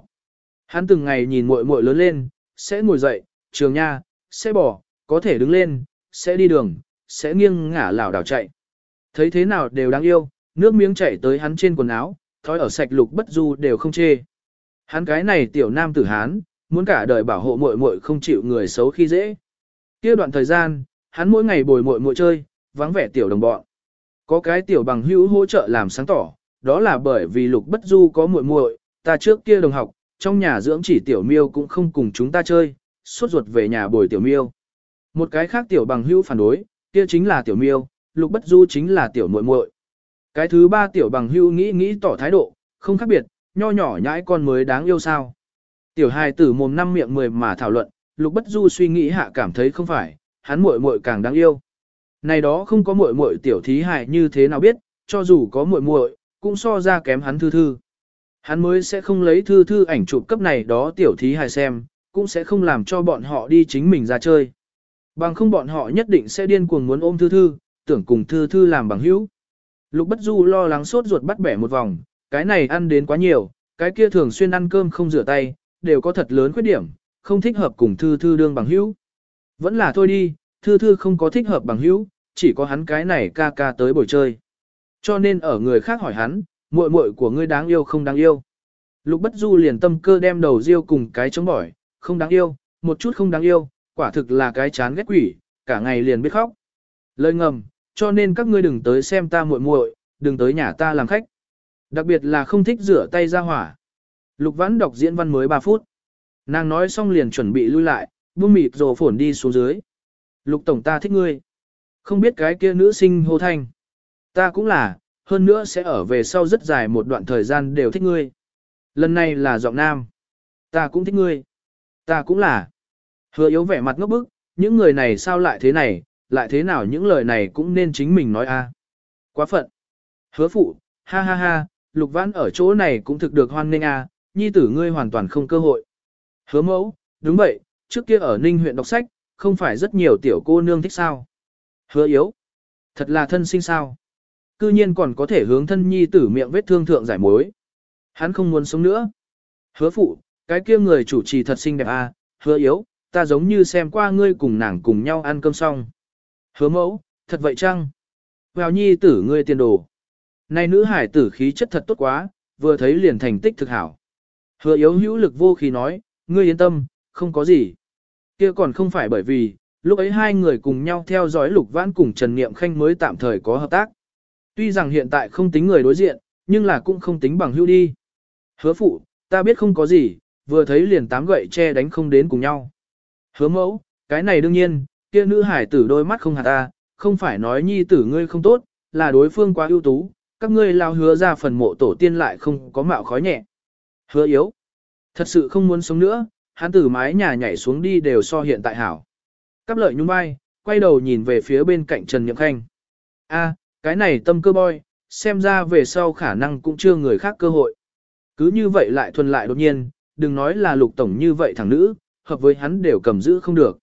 Hắn từng ngày nhìn muội muội lớn lên, sẽ ngồi dậy, trường nha, sẽ bỏ, có thể đứng lên, sẽ đi đường, sẽ nghiêng ngả lảo đảo chạy. Thấy thế nào đều đáng yêu, nước miếng chảy tới hắn trên quần áo, thói ở sạch Lục Bất Du đều không chê. Hắn cái này tiểu nam tử hán, muốn cả đời bảo hộ muội muội không chịu người xấu khi dễ. Kia đoạn thời gian, hắn mỗi ngày bồi muội muội chơi, vắng vẻ tiểu đồng bọn. Có cái tiểu bằng hữu hỗ trợ làm sáng tỏ, đó là bởi vì lục bất du có muội muội, ta trước kia đồng học, trong nhà dưỡng chỉ tiểu miêu cũng không cùng chúng ta chơi, suốt ruột về nhà bồi tiểu miêu. Một cái khác tiểu bằng hữu phản đối, kia chính là tiểu miêu, lục bất du chính là tiểu muội muội. Cái thứ ba tiểu bằng hưu nghĩ nghĩ tỏ thái độ, không khác biệt, nho nhỏ nhãi con mới đáng yêu sao. Tiểu hài tử mồm năm miệng mười mà thảo luận, lục bất du suy nghĩ hạ cảm thấy không phải, hắn muội muội càng đáng yêu. Này đó không có muội muội tiểu thí hại như thế nào biết, cho dù có muội muội, cũng so ra kém hắn thư thư. Hắn mới sẽ không lấy thư thư ảnh chụp cấp này đó tiểu thí hài xem, cũng sẽ không làm cho bọn họ đi chính mình ra chơi. Bằng không bọn họ nhất định sẽ điên cuồng muốn ôm thư thư, tưởng cùng thư thư làm bằng hữu. Lục Bất Du lo lắng sốt ruột bắt bẻ một vòng, cái này ăn đến quá nhiều, cái kia thường xuyên ăn cơm không rửa tay, đều có thật lớn khuyết điểm, không thích hợp cùng thư thư đương bằng hữu. Vẫn là thôi đi, thư thư không có thích hợp bằng hữu, chỉ có hắn cái này ca ca tới buổi chơi. Cho nên ở người khác hỏi hắn, muội muội của ngươi đáng yêu không đáng yêu. Lục Bất Du liền tâm cơ đem đầu riêu cùng cái chống bỏi, không đáng yêu, một chút không đáng yêu, quả thực là cái chán ghét quỷ, cả ngày liền biết khóc. Lời ngầm, cho nên các ngươi đừng tới xem ta muội muội, đừng tới nhà ta làm khách. Đặc biệt là không thích rửa tay ra hỏa. Lục Vãn đọc diễn văn mới 3 phút. Nàng nói xong liền chuẩn bị lui lại, buông mịt rồ phổn đi xuống dưới. Lục tổng ta thích ngươi. Không biết cái kia nữ sinh hô thanh. Ta cũng là, hơn nữa sẽ ở về sau rất dài một đoạn thời gian đều thích ngươi. Lần này là giọng nam. Ta cũng thích ngươi. Ta cũng là. Hứa yếu vẻ mặt ngốc bức, những người này sao lại thế này, lại thế nào những lời này cũng nên chính mình nói a. À. Quá phận. Hứa phụ, ha ha ha, lục vãn ở chỗ này cũng thực được hoan nghênh a, nhi tử ngươi hoàn toàn không cơ hội. Hứa mẫu, đúng vậy, trước kia ở Ninh huyện đọc sách, không phải rất nhiều tiểu cô nương thích sao. Hứa yếu. Thật là thân sinh sao. Cư nhiên còn có thể hướng thân nhi tử miệng vết thương thượng giải mối. Hắn không muốn sống nữa. Hứa phụ, cái kia người chủ trì thật xinh đẹp à, hứa yếu, ta giống như xem qua ngươi cùng nàng cùng nhau ăn cơm xong. Hứa mẫu, thật vậy chăng? Vào nhi tử ngươi tiền đồ. Này nữ hải tử khí chất thật tốt quá, vừa thấy liền thành tích thực hảo. Hứa yếu hữu lực vô khí nói, ngươi yên tâm, không có gì. Kia còn không phải bởi vì, lúc ấy hai người cùng nhau theo dõi lục vãn cùng Trần Niệm Khanh mới tạm thời có hợp tác. Tuy rằng hiện tại không tính người đối diện, nhưng là cũng không tính bằng hữu đi. Hứa phụ, ta biết không có gì, vừa thấy liền tám gậy che đánh không đến cùng nhau. Hứa mẫu, cái này đương nhiên, kia nữ hải tử đôi mắt không hạt ta, không phải nói nhi tử ngươi không tốt, là đối phương quá ưu tú, các ngươi lao hứa ra phần mộ tổ tiên lại không có mạo khói nhẹ. Hứa yếu, thật sự không muốn sống nữa, hắn từ mái nhà nhảy xuống đi đều so hiện tại hảo. Cắp lợi nhún vai, quay đầu nhìn về phía bên cạnh Trần Nhậm Khanh. A, cái này tâm cơ boy, xem ra về sau khả năng cũng chưa người khác cơ hội. Cứ như vậy lại thuần lại đột nhiên, đừng nói là lục tổng như vậy thằng nữ, hợp với hắn đều cầm giữ không được.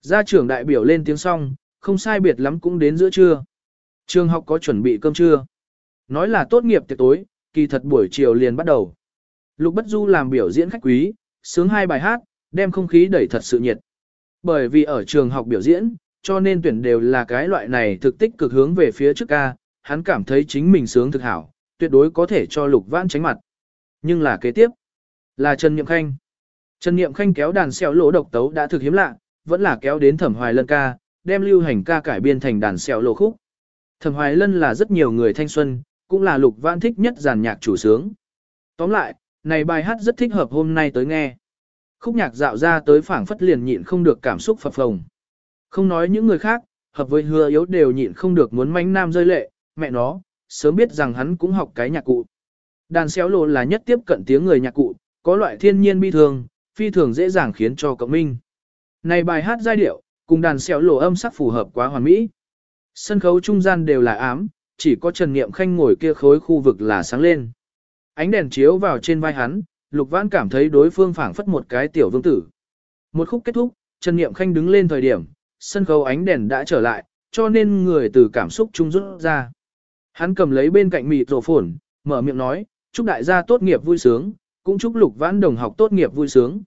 Gia trưởng đại biểu lên tiếng xong, không sai biệt lắm cũng đến giữa trưa. Trường học có chuẩn bị cơm trưa. Nói là tốt nghiệp tiệc tối, kỳ thật buổi chiều liền bắt đầu. Lục Bất Du làm biểu diễn khách quý, sướng hai bài hát, đem không khí đẩy thật sự nhiệt. Bởi vì ở trường học biểu diễn, cho nên tuyển đều là cái loại này thực tích cực hướng về phía trước ca, hắn cảm thấy chính mình sướng thực hảo, tuyệt đối có thể cho Lục Vãn tránh mặt. Nhưng là kế tiếp, là Trần Nhậm Khanh. Trần Niệm Khanh kéo đàn xèo lỗ độc tấu đã thực hiếm lạ, vẫn là kéo đến Thẩm Hoài Lân ca, đem lưu hành ca cải biên thành đàn xèo lỗ khúc. Thẩm Hoài Lân là rất nhiều người thanh xuân, cũng là Lục Vãn thích nhất giàn nhạc chủ sướng. Tóm lại, này bài hát rất thích hợp hôm nay tới nghe. Khúc nhạc dạo ra tới phảng phất liền nhịn không được cảm xúc phập phồng. Không nói những người khác, hợp với hứa yếu đều nhịn không được muốn mánh nam rơi lệ, mẹ nó, sớm biết rằng hắn cũng học cái nhạc cụ. Đàn xéo lộ là nhất tiếp cận tiếng người nhạc cụ, có loại thiên nhiên bi thường, phi thường dễ dàng khiến cho cộng minh. Này bài hát giai điệu, cùng đàn xéo lộ âm sắc phù hợp quá hoàn mỹ. Sân khấu trung gian đều là ám, chỉ có Trần Niệm Khanh ngồi kia khối khu vực là sáng lên. Ánh đèn chiếu vào trên vai hắn, Lục Vãn cảm thấy đối phương phảng phất một cái tiểu vương tử. Một khúc kết thúc, Trần Niệm Khanh đứng lên thời điểm, sân khấu ánh đèn đã trở lại, cho nên người từ cảm xúc trung rút ra. Hắn cầm lấy bên cạnh mịt rổ phổn, mở miệng nói, chúc đại gia tốt nghiệp vui sướng, cũng chúc lục vãn đồng học tốt nghiệp vui sướng.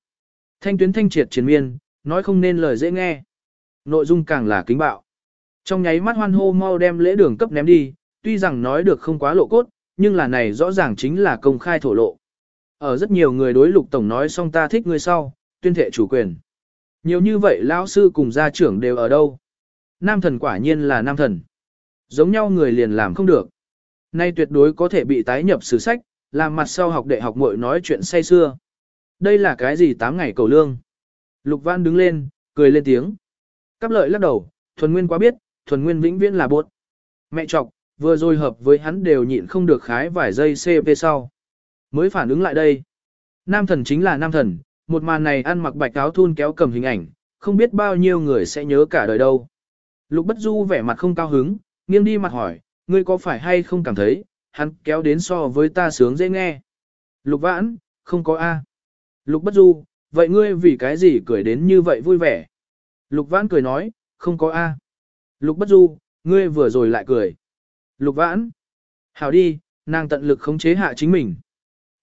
Thanh tuyến thanh triệt triền miên, nói không nên lời dễ nghe. Nội dung càng là kính bạo. Trong nháy mắt hoan hô mau đem lễ đường cấp ném đi, tuy rằng nói được không quá lộ cốt, nhưng là này rõ ràng chính là công khai thổ lộ. Ở rất nhiều người đối lục tổng nói xong ta thích người sau, tuyên thệ chủ quyền. Nhiều như vậy lão sư cùng gia trưởng đều ở đâu? Nam thần quả nhiên là nam thần. Giống nhau người liền làm không được. Nay tuyệt đối có thể bị tái nhập sử sách, làm mặt sau học đệ học muội nói chuyện say xưa. Đây là cái gì tám ngày cầu lương? Lục Văn đứng lên, cười lên tiếng. Cáp lợi lắc đầu, thuần nguyên quá biết, thuần nguyên vĩnh viễn là bột. Mẹ chọc, vừa rồi hợp với hắn đều nhịn không được khái vài giây CP sau. Mới phản ứng lại đây. Nam thần chính là nam thần, một màn này ăn mặc bạch áo thun kéo cầm hình ảnh, không biết bao nhiêu người sẽ nhớ cả đời đâu. Lục Bất Du vẻ mặt không cao hứng, nghiêng đi mặt hỏi, ngươi có phải hay không cảm thấy, hắn kéo đến so với ta sướng dễ nghe. Lục Vãn, không có A. Lục Bất Du, vậy ngươi vì cái gì cười đến như vậy vui vẻ? Lục Vãn cười nói, không có A. Lục Bất Du, ngươi vừa rồi lại cười. Lục Vãn, hảo đi, nàng tận lực khống chế hạ chính mình.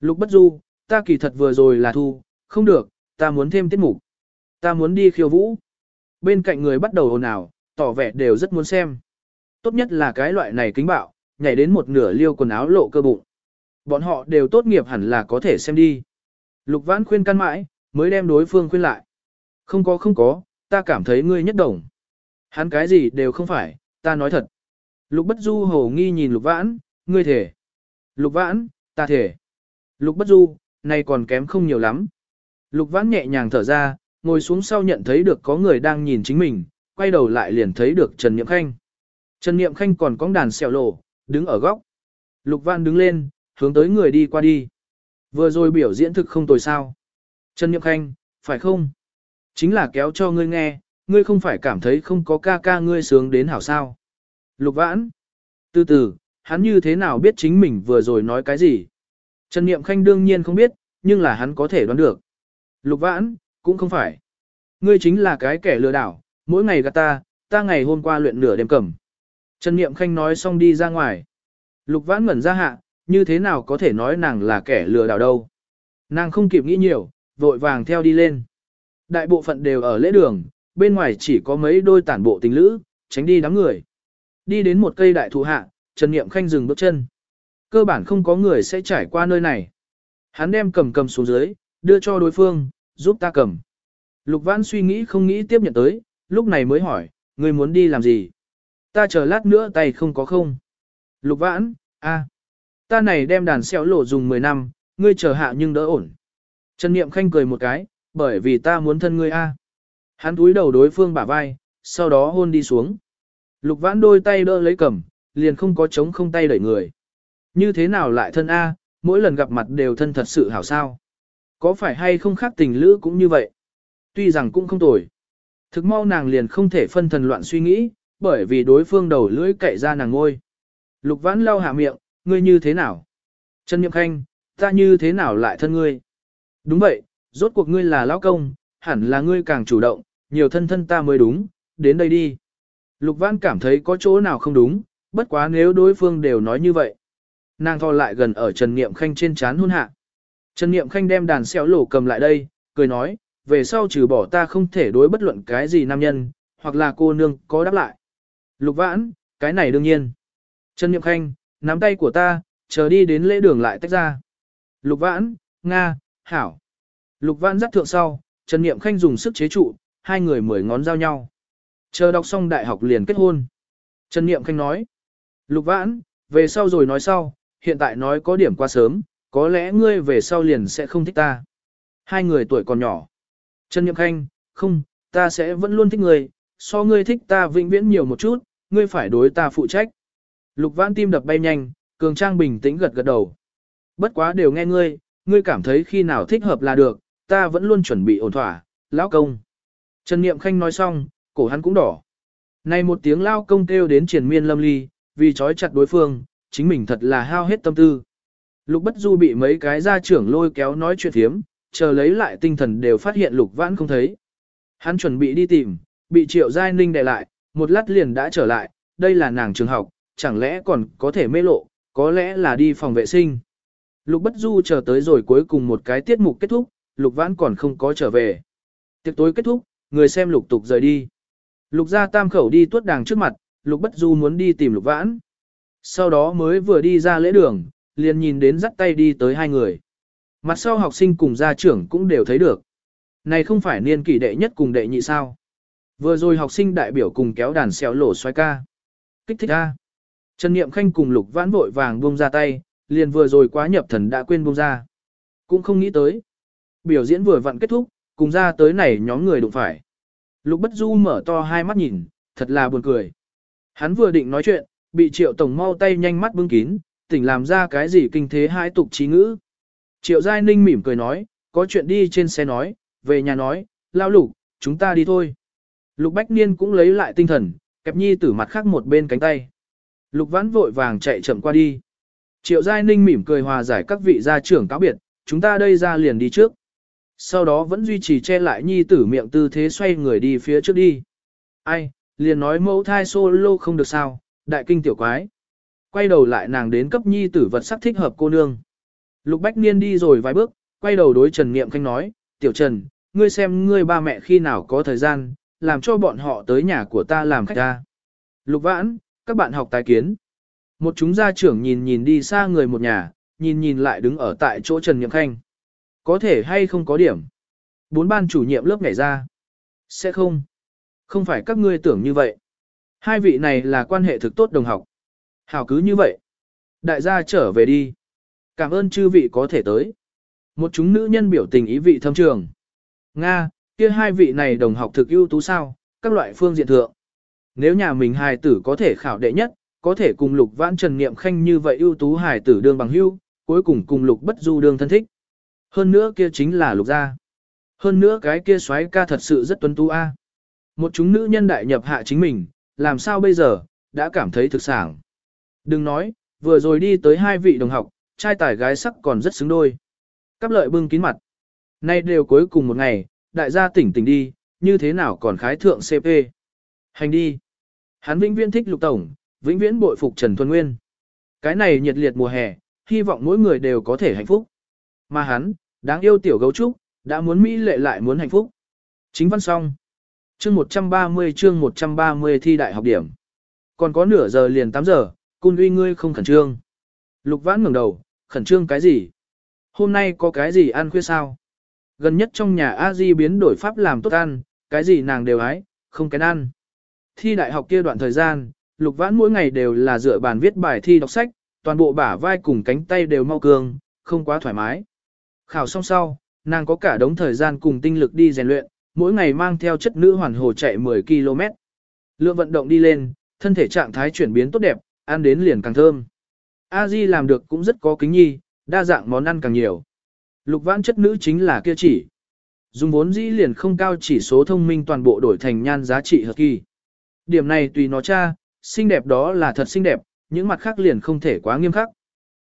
Lục Bất Du, ta kỳ thật vừa rồi là thu, không được, ta muốn thêm tiết mục. Ta muốn đi khiêu vũ. Bên cạnh người bắt đầu ồn ào, tỏ vẻ đều rất muốn xem. Tốt nhất là cái loại này kính bạo, nhảy đến một nửa liêu quần áo lộ cơ bụng. Bọn họ đều tốt nghiệp hẳn là có thể xem đi. Lục vãn khuyên căn mãi, mới đem đối phương khuyên lại. Không có không có, ta cảm thấy ngươi nhất đồng. Hắn cái gì đều không phải, ta nói thật. Lục bất du hồ nghi nhìn lục vãn, ngươi thể. Lục vãn, ta thể. Lục bất du, này còn kém không nhiều lắm. Lục vãn nhẹ nhàng thở ra, ngồi xuống sau nhận thấy được có người đang nhìn chính mình, quay đầu lại liền thấy được Trần Niệm Khanh. Trần Niệm Khanh còn cóng đàn xèo lộ, đứng ở góc. Lục văn đứng lên, hướng tới người đi qua đi. Vừa rồi biểu diễn thực không tồi sao. Trần Niệm Khanh, phải không? Chính là kéo cho ngươi nghe, ngươi không phải cảm thấy không có ca ca ngươi sướng đến hảo sao. Lục vãn. Từ từ, hắn như thế nào biết chính mình vừa rồi nói cái gì? Trần Niệm Khanh đương nhiên không biết, nhưng là hắn có thể đoán được. Lục vãn, cũng không phải. Ngươi chính là cái kẻ lừa đảo, mỗi ngày gạt ta, ta ngày hôm qua luyện nửa đêm cầm. Trần Niệm Khanh nói xong đi ra ngoài. Lục vãn ngẩn ra hạ, như thế nào có thể nói nàng là kẻ lừa đảo đâu. Nàng không kịp nghĩ nhiều, vội vàng theo đi lên. Đại bộ phận đều ở lễ đường, bên ngoài chỉ có mấy đôi tản bộ tình lữ, tránh đi đám người. Đi đến một cây đại thụ hạ, Trần Niệm Khanh dừng bước chân. Cơ bản không có người sẽ trải qua nơi này. Hắn đem cầm cầm xuống dưới, đưa cho đối phương, giúp ta cầm. Lục Vãn suy nghĩ không nghĩ tiếp nhận tới, lúc này mới hỏi, người muốn đi làm gì? Ta chờ lát nữa tay không có không? Lục Vãn, a, ta này đem đàn xéo lộ dùng 10 năm, ngươi chờ hạ nhưng đỡ ổn. Trần Niệm Khanh cười một cái, bởi vì ta muốn thân ngươi a. Hắn túi đầu đối phương bả vai, sau đó hôn đi xuống. Lục Vãn đôi tay đỡ lấy cầm, liền không có chống không tay đẩy người. Như thế nào lại thân A, mỗi lần gặp mặt đều thân thật sự hảo sao. Có phải hay không khác tình lữ cũng như vậy? Tuy rằng cũng không tồi. Thực mau nàng liền không thể phân thần loạn suy nghĩ, bởi vì đối phương đầu lưỡi cậy ra nàng ngôi. Lục vãn lau hạ miệng, ngươi như thế nào? Trần niệm Khanh, ta như thế nào lại thân ngươi? Đúng vậy, rốt cuộc ngươi là lão công, hẳn là ngươi càng chủ động, nhiều thân thân ta mới đúng, đến đây đi. Lục vãn cảm thấy có chỗ nào không đúng, bất quá nếu đối phương đều nói như vậy. Nàng thò lại gần ở Trần Niệm Khanh trên chán hôn hạ. Trần Niệm Khanh đem đàn xéo lổ cầm lại đây, cười nói, về sau trừ bỏ ta không thể đối bất luận cái gì nam nhân, hoặc là cô nương có đáp lại. Lục vãn, cái này đương nhiên. Trần Niệm Khanh, nắm tay của ta, chờ đi đến lễ đường lại tách ra. Lục vãn, Nga, Hảo. Lục vãn dắt thượng sau, Trần Niệm Khanh dùng sức chế trụ, hai người mười ngón giao nhau. Chờ đọc xong đại học liền kết hôn. Trần Niệm Khanh nói. Lục vãn, về sau rồi nói sau, hiện tại nói có điểm quá sớm, có lẽ ngươi về sau liền sẽ không thích ta. Hai người tuổi còn nhỏ. Trần Nhậm Khanh, không, ta sẽ vẫn luôn thích ngươi, so ngươi thích ta vĩnh viễn nhiều một chút, ngươi phải đối ta phụ trách. Lục Vãn tim đập bay nhanh, Cường Trang bình tĩnh gật gật đầu. Bất quá đều nghe ngươi, ngươi cảm thấy khi nào thích hợp là được, ta vẫn luôn chuẩn bị ổn thỏa, lão công. Trần Niệm Khanh nói xong, cổ hắn cũng đỏ. Này một tiếng lao công kêu đến triển miên lâm ly, vì trói chặt đối phương, chính mình thật là hao hết tâm tư. Lục Bất Du bị mấy cái gia trưởng lôi kéo nói chuyện thiếm, chờ lấy lại tinh thần đều phát hiện Lục Vãn không thấy. Hắn chuẩn bị đi tìm, bị Triệu Giai Ninh đè lại, một lát liền đã trở lại, đây là nàng trường học, chẳng lẽ còn có thể mê lộ, có lẽ là đi phòng vệ sinh. Lục Bất Du chờ tới rồi cuối cùng một cái tiết mục kết thúc, Lục Vãn còn không có trở về. Tiệc tối kết thúc, người xem lục tục rời đi. Lục gia tam khẩu đi tuốt đàng trước mặt, Lục Bất Du muốn đi tìm Lục Vãn. Sau đó mới vừa đi ra lễ đường, liền nhìn đến dắt tay đi tới hai người. Mặt sau học sinh cùng gia trưởng cũng đều thấy được. Này không phải niên kỷ đệ nhất cùng đệ nhị sao. Vừa rồi học sinh đại biểu cùng kéo đàn xéo lổ xoay ca. Kích thích ca. Trần Niệm Khanh cùng Lục Vãn vội vàng buông ra tay, liền vừa rồi quá nhập thần đã quên buông ra. Cũng không nghĩ tới. Biểu diễn vừa vặn kết thúc, cùng ra tới này nhóm người đụng phải. Lục Bất Du mở to hai mắt nhìn, thật là buồn cười. Hắn vừa định nói chuyện, bị triệu tổng mau tay nhanh mắt bưng kín, tỉnh làm ra cái gì kinh thế hai tục trí ngữ. Triệu Giai Ninh mỉm cười nói, có chuyện đi trên xe nói, về nhà nói, lao lục, chúng ta đi thôi. Lục Bách Niên cũng lấy lại tinh thần, kẹp nhi tử mặt khác một bên cánh tay. Lục Vãn vội vàng chạy chậm qua đi. Triệu Giai Ninh mỉm cười hòa giải các vị gia trưởng cáo biệt, chúng ta đây ra liền đi trước. Sau đó vẫn duy trì che lại nhi tử miệng tư thế xoay người đi phía trước đi. Ai, liền nói mẫu thai solo không được sao, đại kinh tiểu quái. Quay đầu lại nàng đến cấp nhi tử vật sắc thích hợp cô nương. Lục Bách Niên đi rồi vài bước, quay đầu đối Trần Niệm Khanh nói, tiểu Trần, ngươi xem ngươi ba mẹ khi nào có thời gian, làm cho bọn họ tới nhà của ta làm khách ta. Lục Vãn, các bạn học tài kiến. Một chúng gia trưởng nhìn nhìn đi xa người một nhà, nhìn nhìn lại đứng ở tại chỗ Trần Nhậm Khanh. Có thể hay không có điểm. Bốn ban chủ nhiệm lớp nhảy ra. Sẽ không. Không phải các ngươi tưởng như vậy. Hai vị này là quan hệ thực tốt đồng học. Hảo cứ như vậy. Đại gia trở về đi. Cảm ơn chư vị có thể tới. Một chúng nữ nhân biểu tình ý vị thâm trường. Nga, kia hai vị này đồng học thực ưu tú sao, các loại phương diện thượng. Nếu nhà mình hài tử có thể khảo đệ nhất, có thể cùng lục vãn trần niệm khanh như vậy ưu tú hài tử đương bằng hưu, cuối cùng cùng lục bất du đương thân thích. Hơn nữa kia chính là lục gia. Hơn nữa cái kia xoáy ca thật sự rất tuấn tú a. Một chúng nữ nhân đại nhập hạ chính mình, làm sao bây giờ, đã cảm thấy thực sản. Đừng nói, vừa rồi đi tới hai vị đồng học, trai tài gái sắc còn rất xứng đôi. Cắp lợi bưng kín mặt. Nay đều cuối cùng một ngày, đại gia tỉnh tỉnh đi, như thế nào còn khái thượng CP. Hành đi. Hắn vĩnh viễn thích lục tổng, vĩnh viễn bội phục Trần Thuần Nguyên. Cái này nhiệt liệt mùa hè, hy vọng mỗi người đều có thể hạnh phúc. Mà hắn, đáng yêu tiểu gấu trúc, đã muốn Mỹ lệ lại muốn hạnh phúc. Chính văn xong. Chương 130 chương 130 thi đại học điểm. Còn có nửa giờ liền 8 giờ, cun uy ngươi không khẩn trương. Lục vãn ngẩng đầu, khẩn trương cái gì? Hôm nay có cái gì ăn khuya sao? Gần nhất trong nhà a di biến đổi pháp làm tốt ăn, cái gì nàng đều ái, không kén ăn. Thi đại học kia đoạn thời gian, lục vãn mỗi ngày đều là dựa bàn viết bài thi đọc sách, toàn bộ bả vai cùng cánh tay đều mau cường, không quá thoải mái. Khảo xong sau, nàng có cả đống thời gian cùng tinh lực đi rèn luyện, mỗi ngày mang theo chất nữ hoàn hồ chạy 10 km. Lượng vận động đi lên, thân thể trạng thái chuyển biến tốt đẹp, ăn đến liền càng thơm. A Di làm được cũng rất có kính nhi, đa dạng món ăn càng nhiều. Lục vãn chất nữ chính là kia chỉ. Dùng vốn dĩ liền không cao chỉ số thông minh toàn bộ đổi thành nhan giá trị hợp kỳ. Điểm này tùy nó cha, xinh đẹp đó là thật xinh đẹp, những mặt khác liền không thể quá nghiêm khắc.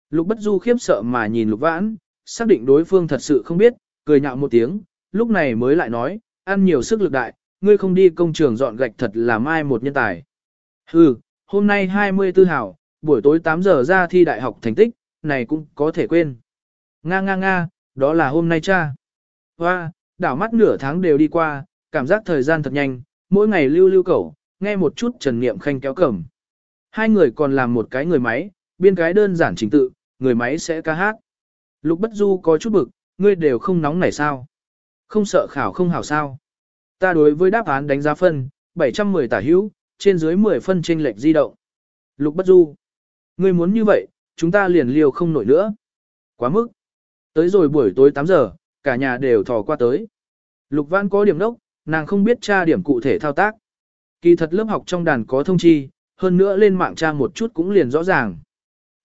Lục bất du khiếp sợ mà nhìn lục vãn, xác định đối phương thật sự không biết, cười nhạo một tiếng, lúc này mới lại nói, ăn nhiều sức lực đại, ngươi không đi công trường dọn gạch thật là mai một nhân tài. Hừ, hôm nay 24 hảo, buổi tối 8 giờ ra thi đại học thành tích, này cũng có thể quên. Nga nga nga, đó là hôm nay cha. Hoa, đảo mắt nửa tháng đều đi qua, cảm giác thời gian thật nhanh, mỗi ngày lưu lưu cẩu, nghe một chút Trần Niệm Khanh kéo cẩm. Hai người còn làm một cái người máy, biên cái đơn giản trình tự, người máy sẽ ca hát. Lục Bất Du có chút bực, ngươi đều không nóng nảy sao? Không sợ khảo không hảo sao? Ta đối với đáp án đánh giá phân, 710 tả hữu, trên dưới 10 phân chênh lệch di động. Lục Bất Du, ngươi muốn như vậy, chúng ta liền liều không nổi nữa. Quá mức. Tới rồi buổi tối 8 giờ, cả nhà đều thò qua tới. Lục Văn có điểm đốc, nàng không biết tra điểm cụ thể thao tác. Kỳ thật lớp học trong đàn có thông chi, hơn nữa lên mạng tra một chút cũng liền rõ ràng.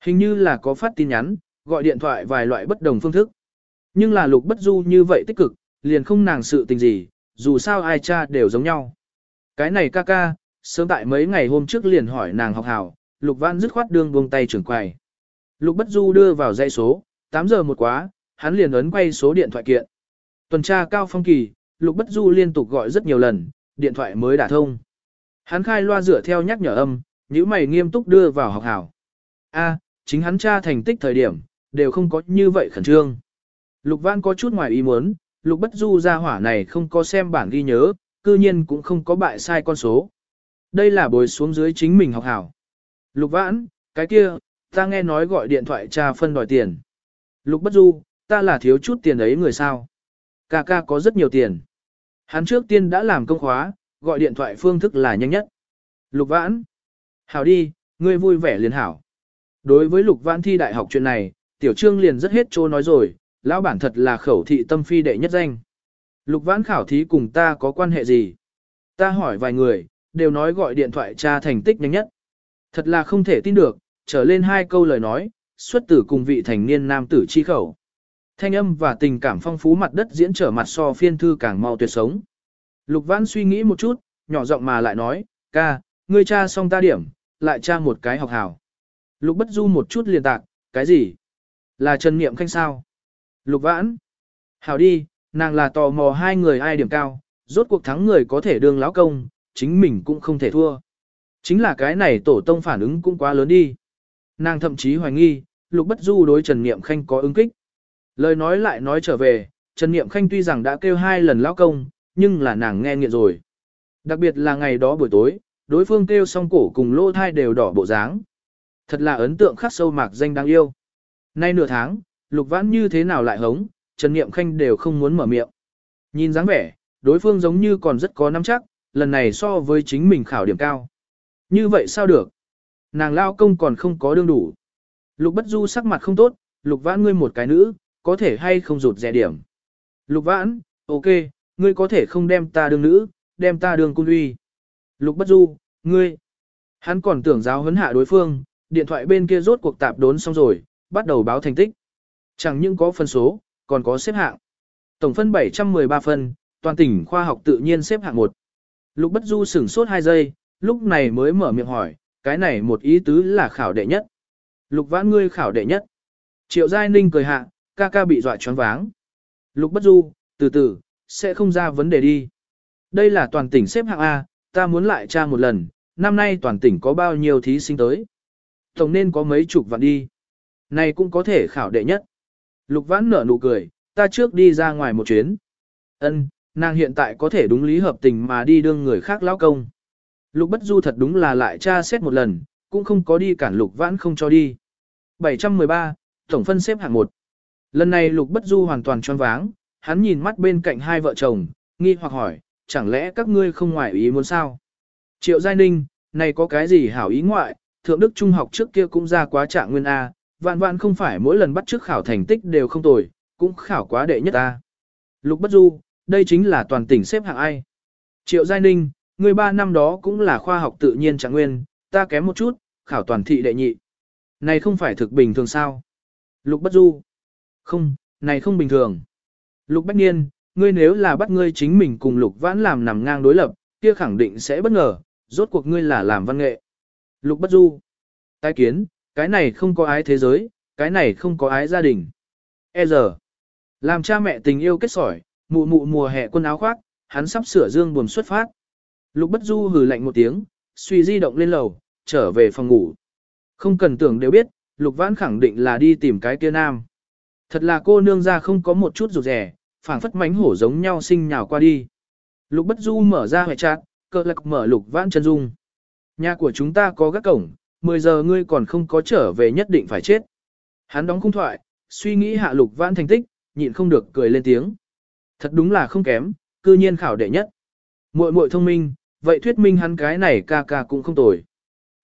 Hình như là có phát tin nhắn, gọi điện thoại vài loại bất đồng phương thức. Nhưng là lục bất du như vậy tích cực, liền không nàng sự tình gì, dù sao ai cha đều giống nhau. Cái này ca ca, sớm tại mấy ngày hôm trước liền hỏi nàng học hảo, lục văn dứt khoát đương buông tay trưởng quầy. Lục bất du đưa vào dây số, 8 giờ một quá, hắn liền ấn quay số điện thoại kiện. Tuần tra cao phong kỳ, lục bất du liên tục gọi rất nhiều lần, điện thoại mới đả thông. Hắn khai loa rửa theo nhắc nhở âm, nhíu mày nghiêm túc đưa vào học hảo. A, chính hắn tra thành tích thời điểm, đều không có như vậy khẩn trương. Lục Văn có chút ngoài ý muốn, Lục Bất Du ra hỏa này không có xem bản ghi nhớ, cư nhiên cũng không có bại sai con số. Đây là bồi xuống dưới chính mình học hảo. Lục Vãn, cái kia, ta nghe nói gọi điện thoại tra phân đòi tiền. Lục Bất Du, ta là thiếu chút tiền ấy người sao. Ca ca có rất nhiều tiền. Hắn trước tiên đã làm công khóa, gọi điện thoại phương thức là nhanh nhất. Lục Vãn, hảo đi, ngươi vui vẻ liền hảo. Đối với Lục Vãn thi đại học chuyện này, Tiểu Trương liền rất hết trô nói rồi, lão bản thật là khẩu thị tâm phi đệ nhất danh. Lục vãn khảo thí cùng ta có quan hệ gì? Ta hỏi vài người, đều nói gọi điện thoại tra thành tích nhanh nhất. Thật là không thể tin được, trở lên hai câu lời nói, xuất tử cùng vị thành niên nam tử chi khẩu. Thanh âm và tình cảm phong phú mặt đất diễn trở mặt so phiên thư càng mau tuyệt sống. Lục vãn suy nghĩ một chút, nhỏ giọng mà lại nói, ca, ngươi cha xong ta điểm, lại tra một cái học hảo. Lục bất du một chút liền tạc, cái gì? Là Trần Niệm Khanh sao? Lục vãn. Hảo đi, nàng là tò mò hai người ai điểm cao, rốt cuộc thắng người có thể đương lão công, chính mình cũng không thể thua. Chính là cái này tổ tông phản ứng cũng quá lớn đi. Nàng thậm chí hoài nghi, Lục Bất Du đối Trần Niệm Khanh có ứng kích. Lời nói lại nói trở về, Trần Niệm Khanh tuy rằng đã kêu hai lần lão công, nhưng là nàng nghe nghiện rồi. Đặc biệt là ngày đó buổi tối, đối phương kêu xong cổ cùng lô thai đều đỏ bộ dáng. Thật là ấn tượng khắc sâu mạc danh đáng yêu. Nay nửa tháng, Lục Vãn như thế nào lại hống, Trần Niệm Khanh đều không muốn mở miệng. Nhìn dáng vẻ, đối phương giống như còn rất có nắm chắc, lần này so với chính mình khảo điểm cao. Như vậy sao được? Nàng lao công còn không có đương đủ. Lục Bất Du sắc mặt không tốt, Lục Vãn ngươi một cái nữ, có thể hay không rụt rẻ điểm. Lục Vãn, ok, ngươi có thể không đem ta đương nữ, đem ta đương cung uy. Lục Bất Du, ngươi. Hắn còn tưởng giáo huấn hạ đối phương, điện thoại bên kia rốt cuộc tạp đốn xong rồi, bắt đầu báo thành tích. Chẳng những có phân số, còn có xếp hạng. Tổng phân 713 phân, toàn tỉnh khoa học tự nhiên xếp hạng 1. Lục Bất Du sửng sốt 2 giây, lúc này mới mở miệng hỏi, cái này một ý tứ là khảo đệ nhất. Lục Vãn ngươi khảo đệ nhất. Triệu Giai Ninh cười hạ, ca ca bị dọa choáng váng. Lục Bất Du, từ từ, sẽ không ra vấn đề đi. Đây là toàn tỉnh xếp hạng A, ta muốn lại tra một lần, năm nay toàn tỉnh có bao nhiêu thí sinh tới. Tổng nên có mấy chục vạn đi. Này cũng có thể khảo đệ nhất. Lục Vãn nở nụ cười, ta trước đi ra ngoài một chuyến. Ân, nàng hiện tại có thể đúng lý hợp tình mà đi đương người khác lão công. Lục Bất Du thật đúng là lại tra xét một lần, cũng không có đi cản Lục Vãn không cho đi. 713, tổng phân xếp hạng 1. Lần này Lục Bất Du hoàn toàn choáng váng, hắn nhìn mắt bên cạnh hai vợ chồng, nghi hoặc hỏi, chẳng lẽ các ngươi không ngoại ý muốn sao? Triệu Giai Ninh, này có cái gì hảo ý ngoại, thượng đức trung học trước kia cũng ra quá trạng nguyên A, vạn vạn không phải mỗi lần bắt trước khảo thành tích đều không tồi, cũng khảo quá đệ nhất A. Lục Bất Du, đây chính là toàn tỉnh xếp hạng ai. Triệu Giai Ninh, người ba năm đó cũng là khoa học tự nhiên trạng nguyên, ta kém một chút, khảo toàn thị đệ nhị. Này không phải thực bình thường sao? Lục Bất Du. Không, này không bình thường. Lục Bách Niên, ngươi nếu là bắt ngươi chính mình cùng Lục Vãn làm nằm ngang đối lập, kia khẳng định sẽ bất ngờ, rốt cuộc ngươi là làm văn nghệ. Lục Bất Du. Tái kiến, cái này không có ái thế giới, cái này không có ái gia đình. E giờ. Làm cha mẹ tình yêu kết sỏi, mụ mụ mùa hè quân áo khoác, hắn sắp sửa dương buồm xuất phát. Lục Bất Du hừ lạnh một tiếng, suy di động lên lầu, trở về phòng ngủ. Không cần tưởng đều biết, Lục Vãn khẳng định là đi tìm cái kia nam. Thật là cô nương ra không có một chút rụt rẻ, phảng phất mánh hổ giống nhau sinh nhào qua đi. Lục Bất Du mở ra hệ chặt, cơ lạc mở Lục Vãn chân dung. Nhà của chúng ta có gác cổng, 10 giờ ngươi còn không có trở về nhất định phải chết. Hắn đóng khung thoại, suy nghĩ hạ Lục Vãn thành tích, nhịn không được cười lên tiếng. Thật đúng là không kém, cư nhiên khảo đệ nhất. Muội muội thông minh, vậy thuyết minh hắn cái này ca ca cũng không tồi.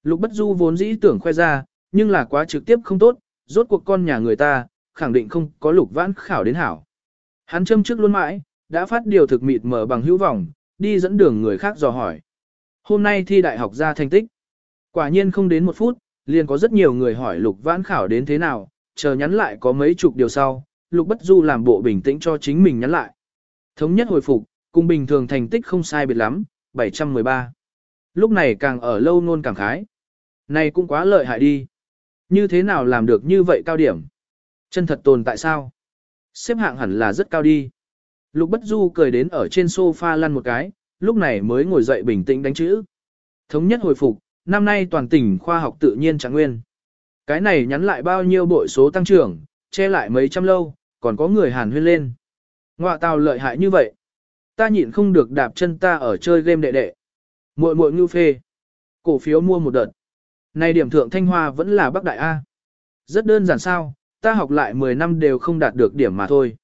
Lục Bất Du vốn dĩ tưởng khoe ra, nhưng là quá trực tiếp không tốt, rốt cuộc con nhà người ta, khẳng định không có Lục Vãn khảo đến hảo. Hắn châm trước luôn mãi, đã phát điều thực mịt mở bằng hữu vọng, đi dẫn đường người khác dò hỏi. Hôm nay thi đại học ra thành tích. Quả nhiên không đến một phút, liền có rất nhiều người hỏi Lục Vãn khảo đến thế nào, chờ nhắn lại có mấy chục điều sau, Lục Bất Du làm bộ bình tĩnh cho chính mình nhắn lại. Thống nhất hồi phục, cùng bình thường thành tích không sai biệt lắm, 713. Lúc này càng ở lâu nôn càng khái. Này cũng quá lợi hại đi. Như thế nào làm được như vậy cao điểm? Chân thật tồn tại sao? Xếp hạng hẳn là rất cao đi. Lục Bất Du cười đến ở trên sofa lăn một cái, lúc này mới ngồi dậy bình tĩnh đánh chữ. Thống nhất hồi phục, năm nay toàn tỉnh khoa học tự nhiên trạng nguyên. Cái này nhắn lại bao nhiêu bội số tăng trưởng, che lại mấy trăm lâu, còn có người hàn huyên lên. Ngoạ tào lợi hại như vậy. Ta nhịn không được đạp chân ta ở chơi game đệ đệ. Muội muội ngưu phê. Cổ phiếu mua một đợt. Này điểm thượng thanh hoa vẫn là Bắc Đại A. Rất đơn giản sao, ta học lại 10 năm đều không đạt được điểm mà thôi.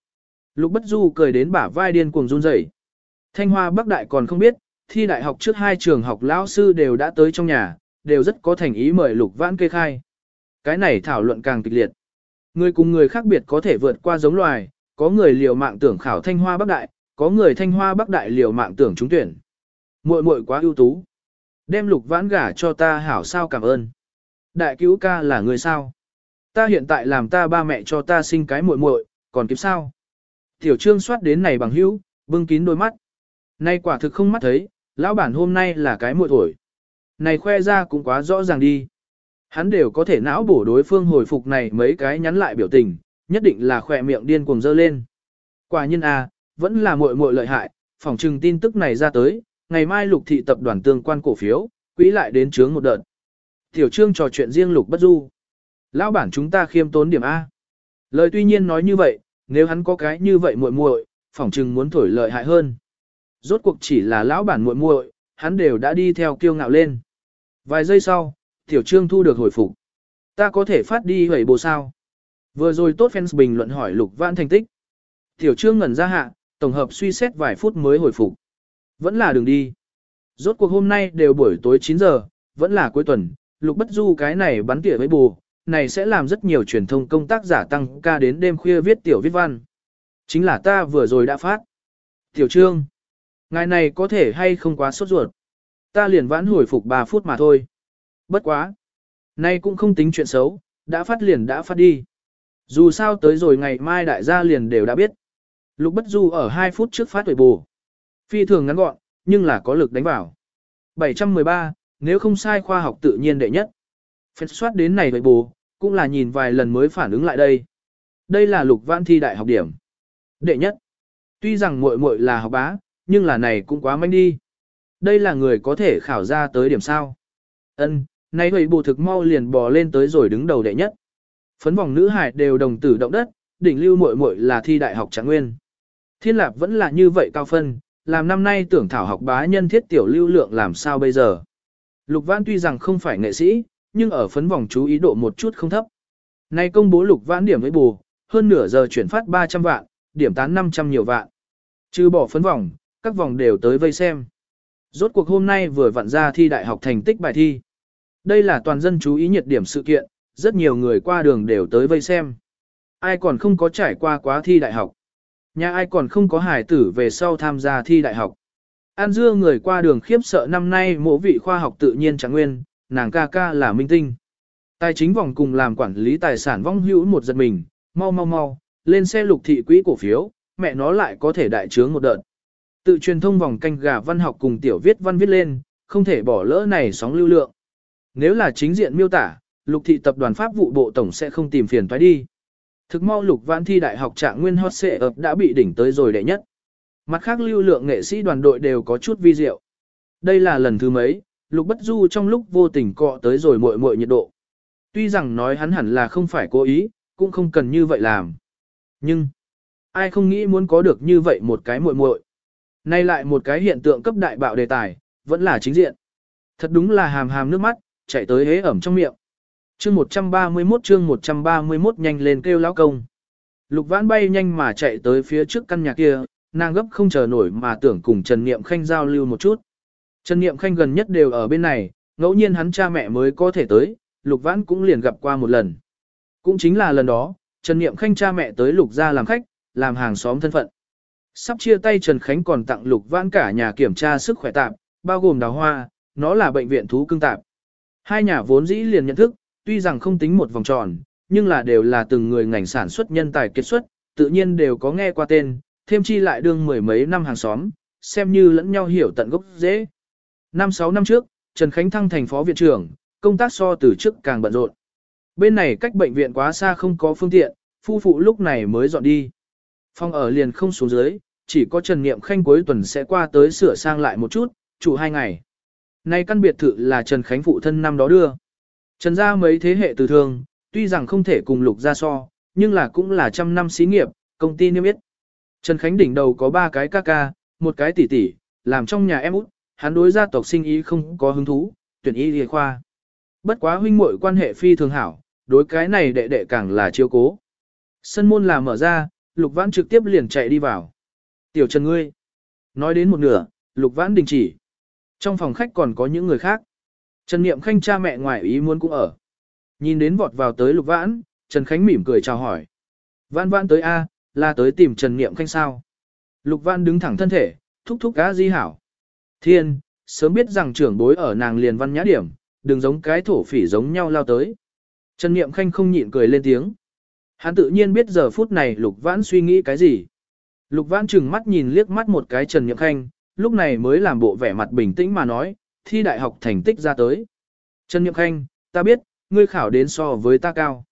Lục Bất Du cười đến bả vai điên cuồng run rẩy. Thanh Hoa Bắc Đại còn không biết, thi đại học trước hai trường học lão sư đều đã tới trong nhà, đều rất có thành ý mời Lục Vãn kê khai. Cái này thảo luận càng kịch liệt. Người cùng người khác biệt có thể vượt qua giống loài, có người liều mạng tưởng khảo Thanh Hoa Bắc Đại, có người Thanh Hoa Bắc Đại liều mạng tưởng trúng tuyển. Muội muội quá ưu tú. Đem Lục Vãn gả cho ta hảo sao cảm ơn. Đại cứu ca là người sao? Ta hiện tại làm ta ba mẹ cho ta sinh cái muội muội, còn kịp sao? Tiểu Trương soát đến này bằng hữu, bưng kín đôi mắt. Nay quả thực không mắt thấy, lão bản hôm nay là cái muội tuổi. Này khoe ra cũng quá rõ ràng đi. Hắn đều có thể não bổ đối phương hồi phục này mấy cái nhắn lại biểu tình, nhất định là khỏe miệng điên cuồng dơ lên. Quả nhiên à, vẫn là muội muội lợi hại, phỏng trừng tin tức này ra tới, ngày mai lục thị tập đoàn tương quan cổ phiếu, quỹ lại đến chướng một đợt. Tiểu trương trò chuyện riêng lục bất du. Lão bản chúng ta khiêm tốn điểm A. Lời tuy nhiên nói như vậy, nếu hắn có cái như vậy muội muội, phỏng chừng muốn thổi lợi hại hơn. Rốt cuộc chỉ là lão bản muội muội, hắn đều đã đi theo kiêu ngạo lên. Vài giây sau, tiểu trương thu được hồi phục. Ta có thể phát đi hủy bồ sao? Vừa rồi tốt fans bình luận hỏi Lục Vãn thành tích. Tiểu Trương ngẩn ra hạ, tổng hợp suy xét vài phút mới hồi phục. Vẫn là đường đi. Rốt cuộc hôm nay đều buổi tối 9 giờ, vẫn là cuối tuần, Lục Bất Du cái này bắn tỉa với bù, này sẽ làm rất nhiều truyền thông công tác giả tăng ca đến đêm khuya viết tiểu viết văn. Chính là ta vừa rồi đã phát. Tiểu Trương, ngài này có thể hay không quá sốt ruột. Ta liền vãn hồi phục 3 phút mà thôi. Bất quá. Nay cũng không tính chuyện xấu, đã phát liền đã phát đi. Dù sao tới rồi ngày mai đại gia liền đều đã biết. Lục Bất Du ở 2 phút trước phát tuổi bù. Phi thường ngắn gọn, nhưng là có lực đánh vào. 713, nếu không sai khoa học tự nhiên đệ nhất. Phép soát đến này tuổi bù, cũng là nhìn vài lần mới phản ứng lại đây. Đây là lục văn thi đại học điểm. Đệ nhất. Tuy rằng muội muội là học bá, nhưng là này cũng quá manh đi. Đây là người có thể khảo ra tới điểm sao. Ân, nay hủy bù thực mau liền bò lên tới rồi đứng đầu đệ nhất. Phấn vòng nữ hải đều đồng tử động đất, đỉnh lưu muội muội là thi đại học trạng nguyên. Thiên lạp vẫn là như vậy cao phân, làm năm nay tưởng thảo học bá nhân thiết tiểu lưu lượng làm sao bây giờ. Lục Văn tuy rằng không phải nghệ sĩ, nhưng ở phấn vòng chú ý độ một chút không thấp. Nay công bố Lục vãn điểm với bù, hơn nửa giờ chuyển phát 300 vạn, điểm tán 500 nhiều vạn. Trừ bỏ phấn vòng, các vòng đều tới vây xem. Rốt cuộc hôm nay vừa vặn ra thi đại học thành tích bài thi. Đây là toàn dân chú ý nhiệt điểm sự kiện, rất nhiều người qua đường đều tới vây xem. Ai còn không có trải qua quá thi đại học. Nhà ai còn không có hải tử về sau tham gia thi đại học. An dưa người qua đường khiếp sợ năm nay mộ vị khoa học tự nhiên chẳng nguyên, nàng ca ca là minh tinh. Tài chính vòng cùng làm quản lý tài sản vong hữu một giật mình, mau mau mau, lên xe lục thị quỹ cổ phiếu, mẹ nó lại có thể đại trướng một đợt. Tự truyền thông vòng canh gà văn học cùng tiểu viết văn viết lên, không thể bỏ lỡ này sóng lưu lượng. Nếu là chính diện miêu tả, lục thị tập đoàn pháp vụ bộ tổng sẽ không tìm phiền toái đi. Thực mau lục vãn thi đại học trạng nguyên hot xệ ập đã bị đỉnh tới rồi đệ nhất. Mặt khác lưu lượng nghệ sĩ đoàn đội đều có chút vi diệu. Đây là lần thứ mấy, lục bất du trong lúc vô tình cọ tới rồi muội muội nhiệt độ. Tuy rằng nói hắn hẳn là không phải cố ý, cũng không cần như vậy làm. Nhưng, ai không nghĩ muốn có được như vậy một cái muội muội. Nay lại một cái hiện tượng cấp đại bạo đề tài, vẫn là chính diện. Thật đúng là hàm hàm nước mắt, chạy tới hế ẩm trong miệng. Chương 131 chương 131 nhanh lên kêu lão công. Lục vãn bay nhanh mà chạy tới phía trước căn nhà kia, nàng gấp không chờ nổi mà tưởng cùng Trần Niệm Khanh giao lưu một chút. Trần Niệm Khanh gần nhất đều ở bên này, ngẫu nhiên hắn cha mẹ mới có thể tới, Lục Vãn cũng liền gặp qua một lần. Cũng chính là lần đó, Trần Niệm Khanh cha mẹ tới Lục gia làm khách, làm hàng xóm thân phận. Sắp chia tay Trần Khánh còn tặng Lục Vãn cả nhà kiểm tra sức khỏe tạm, bao gồm đào hoa, nó là bệnh viện thú cưng tạm. Hai nhà vốn dĩ liền nhận thức, tuy rằng không tính một vòng tròn, nhưng là đều là từng người ngành sản xuất nhân tài kết xuất, tự nhiên đều có nghe qua tên, thêm chi lại đương mười mấy năm hàng xóm, xem như lẫn nhau hiểu tận gốc dễ. Năm sáu năm trước, Trần Khánh thăng thành phó viện trưởng, công tác so từ trước càng bận rộn. Bên này cách bệnh viện quá xa không có phương tiện, phu phụ lúc này mới dọn đi. Phòng ở liền không xuống dưới, chỉ có Trần Niệm Khanh cuối tuần sẽ qua tới sửa sang lại một chút, chủ hai ngày. Nay căn biệt thự là Trần Khánh phụ thân năm đó đưa. Trần gia mấy thế hệ từ thường, tuy rằng không thể cùng lục gia so, nhưng là cũng là trăm năm xí nghiệp, công ty niêm yết. Trần Khánh đỉnh đầu có ba cái ca ca, một cái tỷ tỷ, làm trong nhà em út, hắn đối gia tộc sinh ý không có hứng thú, tuyển y y khoa. Bất quá huynh muội quan hệ phi thường hảo, đối cái này đệ đệ càng là chiêu cố. Sân môn là mở ra, Lục Vãn trực tiếp liền chạy đi vào. Tiểu Trần ngươi. Nói đến một nửa, Lục Vãn đình chỉ. Trong phòng khách còn có những người khác. Trần Niệm Khanh cha mẹ ngoài ý muốn cũng ở. Nhìn đến vọt vào tới Lục Vãn, Trần Khánh mỉm cười chào hỏi. Vãn vãn tới A, là tới tìm Trần Niệm Khanh sao. Lục Vãn đứng thẳng thân thể, thúc thúc cá di hảo. Thiên, sớm biết rằng trưởng bối ở nàng liền văn nhã điểm, đừng giống cái thổ phỉ giống nhau lao tới. Trần Niệm Khanh không nhịn cười lên tiếng. Hắn tự nhiên biết giờ phút này Lục Vãn suy nghĩ cái gì. Lục Vãn chừng mắt nhìn liếc mắt một cái Trần Niệm Khanh, lúc này mới làm bộ vẻ mặt bình tĩnh mà nói, thi đại học thành tích ra tới. Trần Niệm Khanh, ta biết, ngươi khảo đến so với ta cao.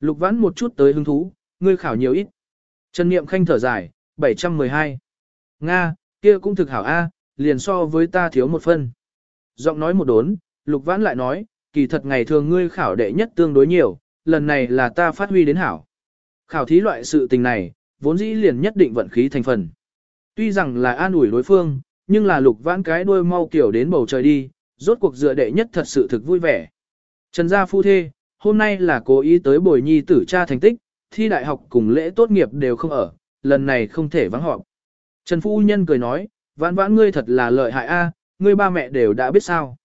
Lục Vãn một chút tới hứng thú, ngươi khảo nhiều ít. Trần Niệm Khanh thở dài, 712. Nga, kia cũng thực hảo A, liền so với ta thiếu một phân. Giọng nói một đốn, Lục Vãn lại nói, kỳ thật ngày thường ngươi khảo đệ nhất tương đối nhiều, lần này là ta phát huy đến hảo. Khảo thí loại sự tình này, vốn dĩ liền nhất định vận khí thành phần. Tuy rằng là an ủi đối phương, nhưng là Lục Vãn cái đuôi mau kiểu đến bầu trời đi, rốt cuộc dựa đệ nhất thật sự thực vui vẻ. Trần gia phu thê, hôm nay là cố ý tới bồi nhi tử cha thành tích, thi đại học cùng lễ tốt nghiệp đều không ở, lần này không thể vắng họp. Trần Phu Nhân cười nói, vãn vãn ngươi thật là lợi hại a, ngươi ba mẹ đều đã biết sao.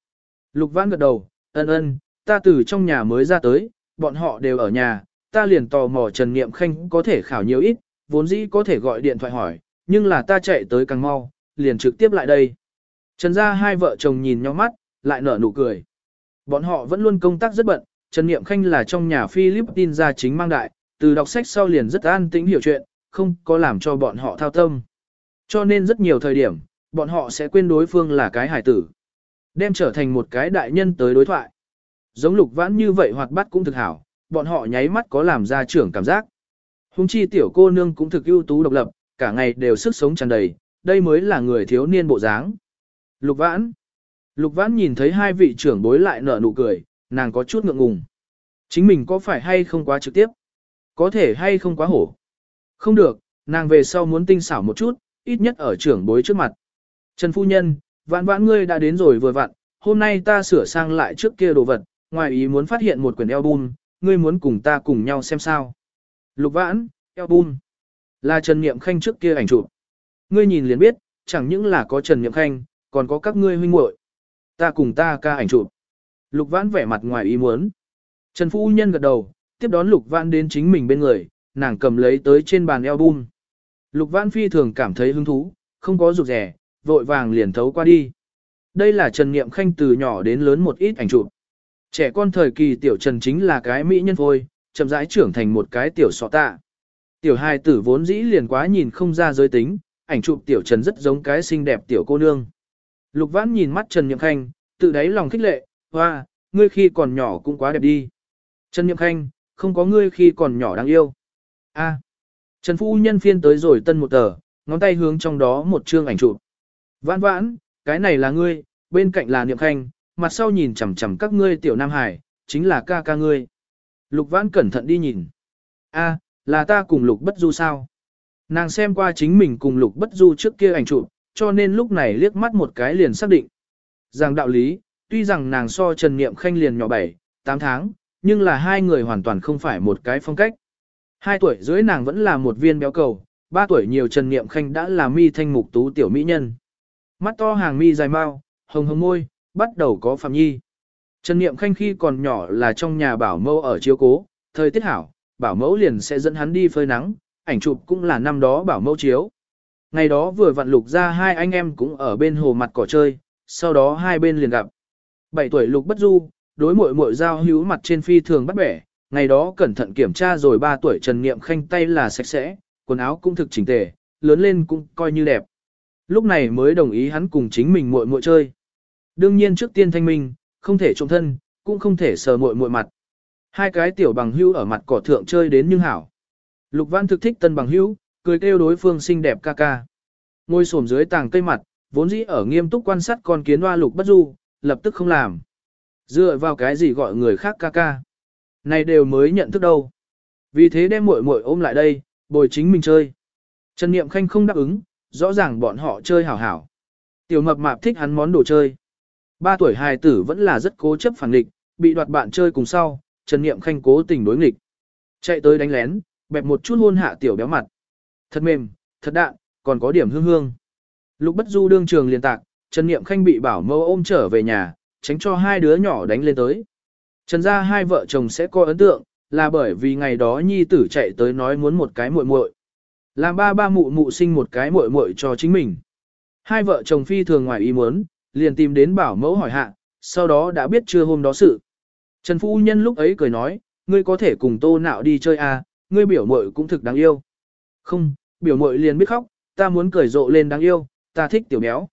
Lục vãn gật đầu, ân ân, ta từ trong nhà mới ra tới, bọn họ đều ở nhà, ta liền tò mò Trần Niệm Khanh có thể khảo nhiều ít, vốn dĩ có thể gọi điện thoại hỏi, nhưng là ta chạy tới càng mau, liền trực tiếp lại đây. Trần gia hai vợ chồng nhìn nhau mắt, lại nở nụ cười. Bọn họ vẫn luôn công tác rất bận, Trần Niệm Khanh là trong nhà Philippines gia chính mang đại, từ đọc sách sau liền rất an tĩnh hiểu chuyện, không có làm cho bọn họ thao tâm. Cho nên rất nhiều thời điểm, bọn họ sẽ quên đối phương là cái hải tử. Đem trở thành một cái đại nhân tới đối thoại. Giống lục vãn như vậy hoạt bát cũng thực hảo, bọn họ nháy mắt có làm ra trưởng cảm giác. Hùng chi tiểu cô nương cũng thực ưu tú độc lập, cả ngày đều sức sống tràn đầy, đây mới là người thiếu niên bộ dáng. Lục vãn. Lục vãn nhìn thấy hai vị trưởng bối lại nở nụ cười, nàng có chút ngượng ngùng. Chính mình có phải hay không quá trực tiếp? Có thể hay không quá hổ? Không được, nàng về sau muốn tinh xảo một chút, ít nhất ở trưởng bối trước mặt. Trần Phu Nhân, vãn vãn ngươi đã đến rồi vừa vặn, hôm nay ta sửa sang lại trước kia đồ vật, ngoài ý muốn phát hiện một quyển album, ngươi muốn cùng ta cùng nhau xem sao. Lục vãn, album, là Trần Niệm Khanh trước kia ảnh chụp. Ngươi nhìn liền biết, chẳng những là có Trần Niệm Khanh, còn có các ngươi huynh muội. Ta cùng ta ca ảnh chụp. Lục vãn vẻ mặt ngoài ý muốn. Trần Phu Nhân gật đầu, tiếp đón Lục vãn đến chính mình bên người, nàng cầm lấy tới trên bàn album. Lục vãn phi thường cảm thấy hứng thú, không có rụt rẻ, vội vàng liền thấu qua đi. Đây là Trần Niệm Khanh từ nhỏ đến lớn một ít ảnh chụp. Trẻ con thời kỳ tiểu Trần chính là cái mỹ nhân phôi, chậm rãi trưởng thành một cái tiểu sọ tạ. Tiểu hài tử vốn dĩ liền quá nhìn không ra giới tính, ảnh chụp tiểu Trần rất giống cái xinh đẹp tiểu cô nương. Lục Vãn nhìn mắt Trần Niệm Khanh, tự đáy lòng khích lệ, hoa, ngươi khi còn nhỏ cũng quá đẹp đi. Trần Niệm Khanh, không có ngươi khi còn nhỏ đáng yêu. A. Trần Phu Nhân phiên tới rồi tân một tờ, ngón tay hướng trong đó một chương ảnh chụp. Vãn vãn, cái này là ngươi, bên cạnh là Niệm Khanh, mặt sau nhìn chằm chằm các ngươi tiểu Nam Hải, chính là ca ca ngươi. Lục Vãn cẩn thận đi nhìn. A, là ta cùng Lục Bất Du sao? Nàng xem qua chính mình cùng Lục Bất Du trước kia ảnh chụp, cho nên lúc này liếc mắt một cái liền xác định. Rằng đạo lý, tuy rằng nàng so Trần Niệm Khanh liền nhỏ 7, 8 tháng, nhưng là hai người hoàn toàn không phải một cái phong cách. Hai tuổi dưới nàng vẫn là một viên béo cầu, ba tuổi nhiều Trần Niệm Khanh đã là mi thanh mục tú tiểu mỹ nhân. Mắt to hàng mi dài mau, hồng hồng môi, bắt đầu có phạm nhi. Trần Niệm Khanh khi còn nhỏ là trong nhà bảo mẫu ở chiếu cố, thời tiết hảo, bảo mẫu liền sẽ dẫn hắn đi phơi nắng, ảnh chụp cũng là năm đó bảo mẫu chiếu. Ngày đó vừa vặn lục ra hai anh em cũng ở bên hồ mặt cỏ chơi, sau đó hai bên liền gặp. Bảy tuổi lục bất du, đối mội mội giao hữu mặt trên phi thường bắt bẻ, ngày đó cẩn thận kiểm tra rồi ba tuổi Trần Niệm Khanh tay là sạch sẽ, quần áo cũng thực chỉnh tề, lớn lên cũng coi như đẹp. Lúc này mới đồng ý hắn cùng chính mình muội muội chơi. Đương nhiên trước tiên thanh minh, không thể trộm thân, cũng không thể sờ muội muội mặt. Hai cái tiểu bằng hữu ở mặt cỏ thượng chơi đến nhưng hảo. Lục Văn thực thích tân bằng hữu, cười kêu đối phương xinh đẹp ca ca. Ngồi xổm dưới tàng cây mặt, vốn dĩ ở nghiêm túc quan sát con kiến hoa lục bất du, lập tức không làm. Dựa vào cái gì gọi người khác ca ca. Này đều mới nhận thức đâu. Vì thế đem muội muội ôm lại đây, bồi chính mình chơi. Trần Niệm Khanh không đáp ứng, rõ ràng bọn họ chơi hảo hảo. Tiểu mập mạp thích hắn món đồ chơi. Ba tuổi hài tử vẫn là rất cố chấp phản nghịch, bị đoạt bạn chơi cùng sau, Trần Niệm Khanh cố tình đối nghịch. Chạy tới đánh lén, bẹp một chút hôn hạ tiểu béo mặt. Thật mềm, thật đạn, còn có điểm hương hương. Lục Bất Du đương trường liên tạc, Trần Niệm Khanh bị bảo mâu ôm trở về nhà, tránh cho hai đứa nhỏ đánh lên tới. Trần gia hai vợ chồng sẽ có ấn tượng, là bởi vì ngày đó nhi tử chạy tới nói muốn một cái muội muội. Làm ba ba mụ mụ sinh một cái muội muội cho chính mình. Hai vợ chồng phi thường ngoài ý muốn, liền tìm đến bảo mẫu hỏi hạ, sau đó đã biết chưa hôm đó sự. Trần Phu Nhân lúc ấy cười nói, ngươi có thể cùng tô nạo đi chơi à, ngươi biểu muội cũng thực đáng yêu. Không, biểu muội liền biết khóc, ta muốn cười rộ lên đáng yêu, ta thích tiểu béo.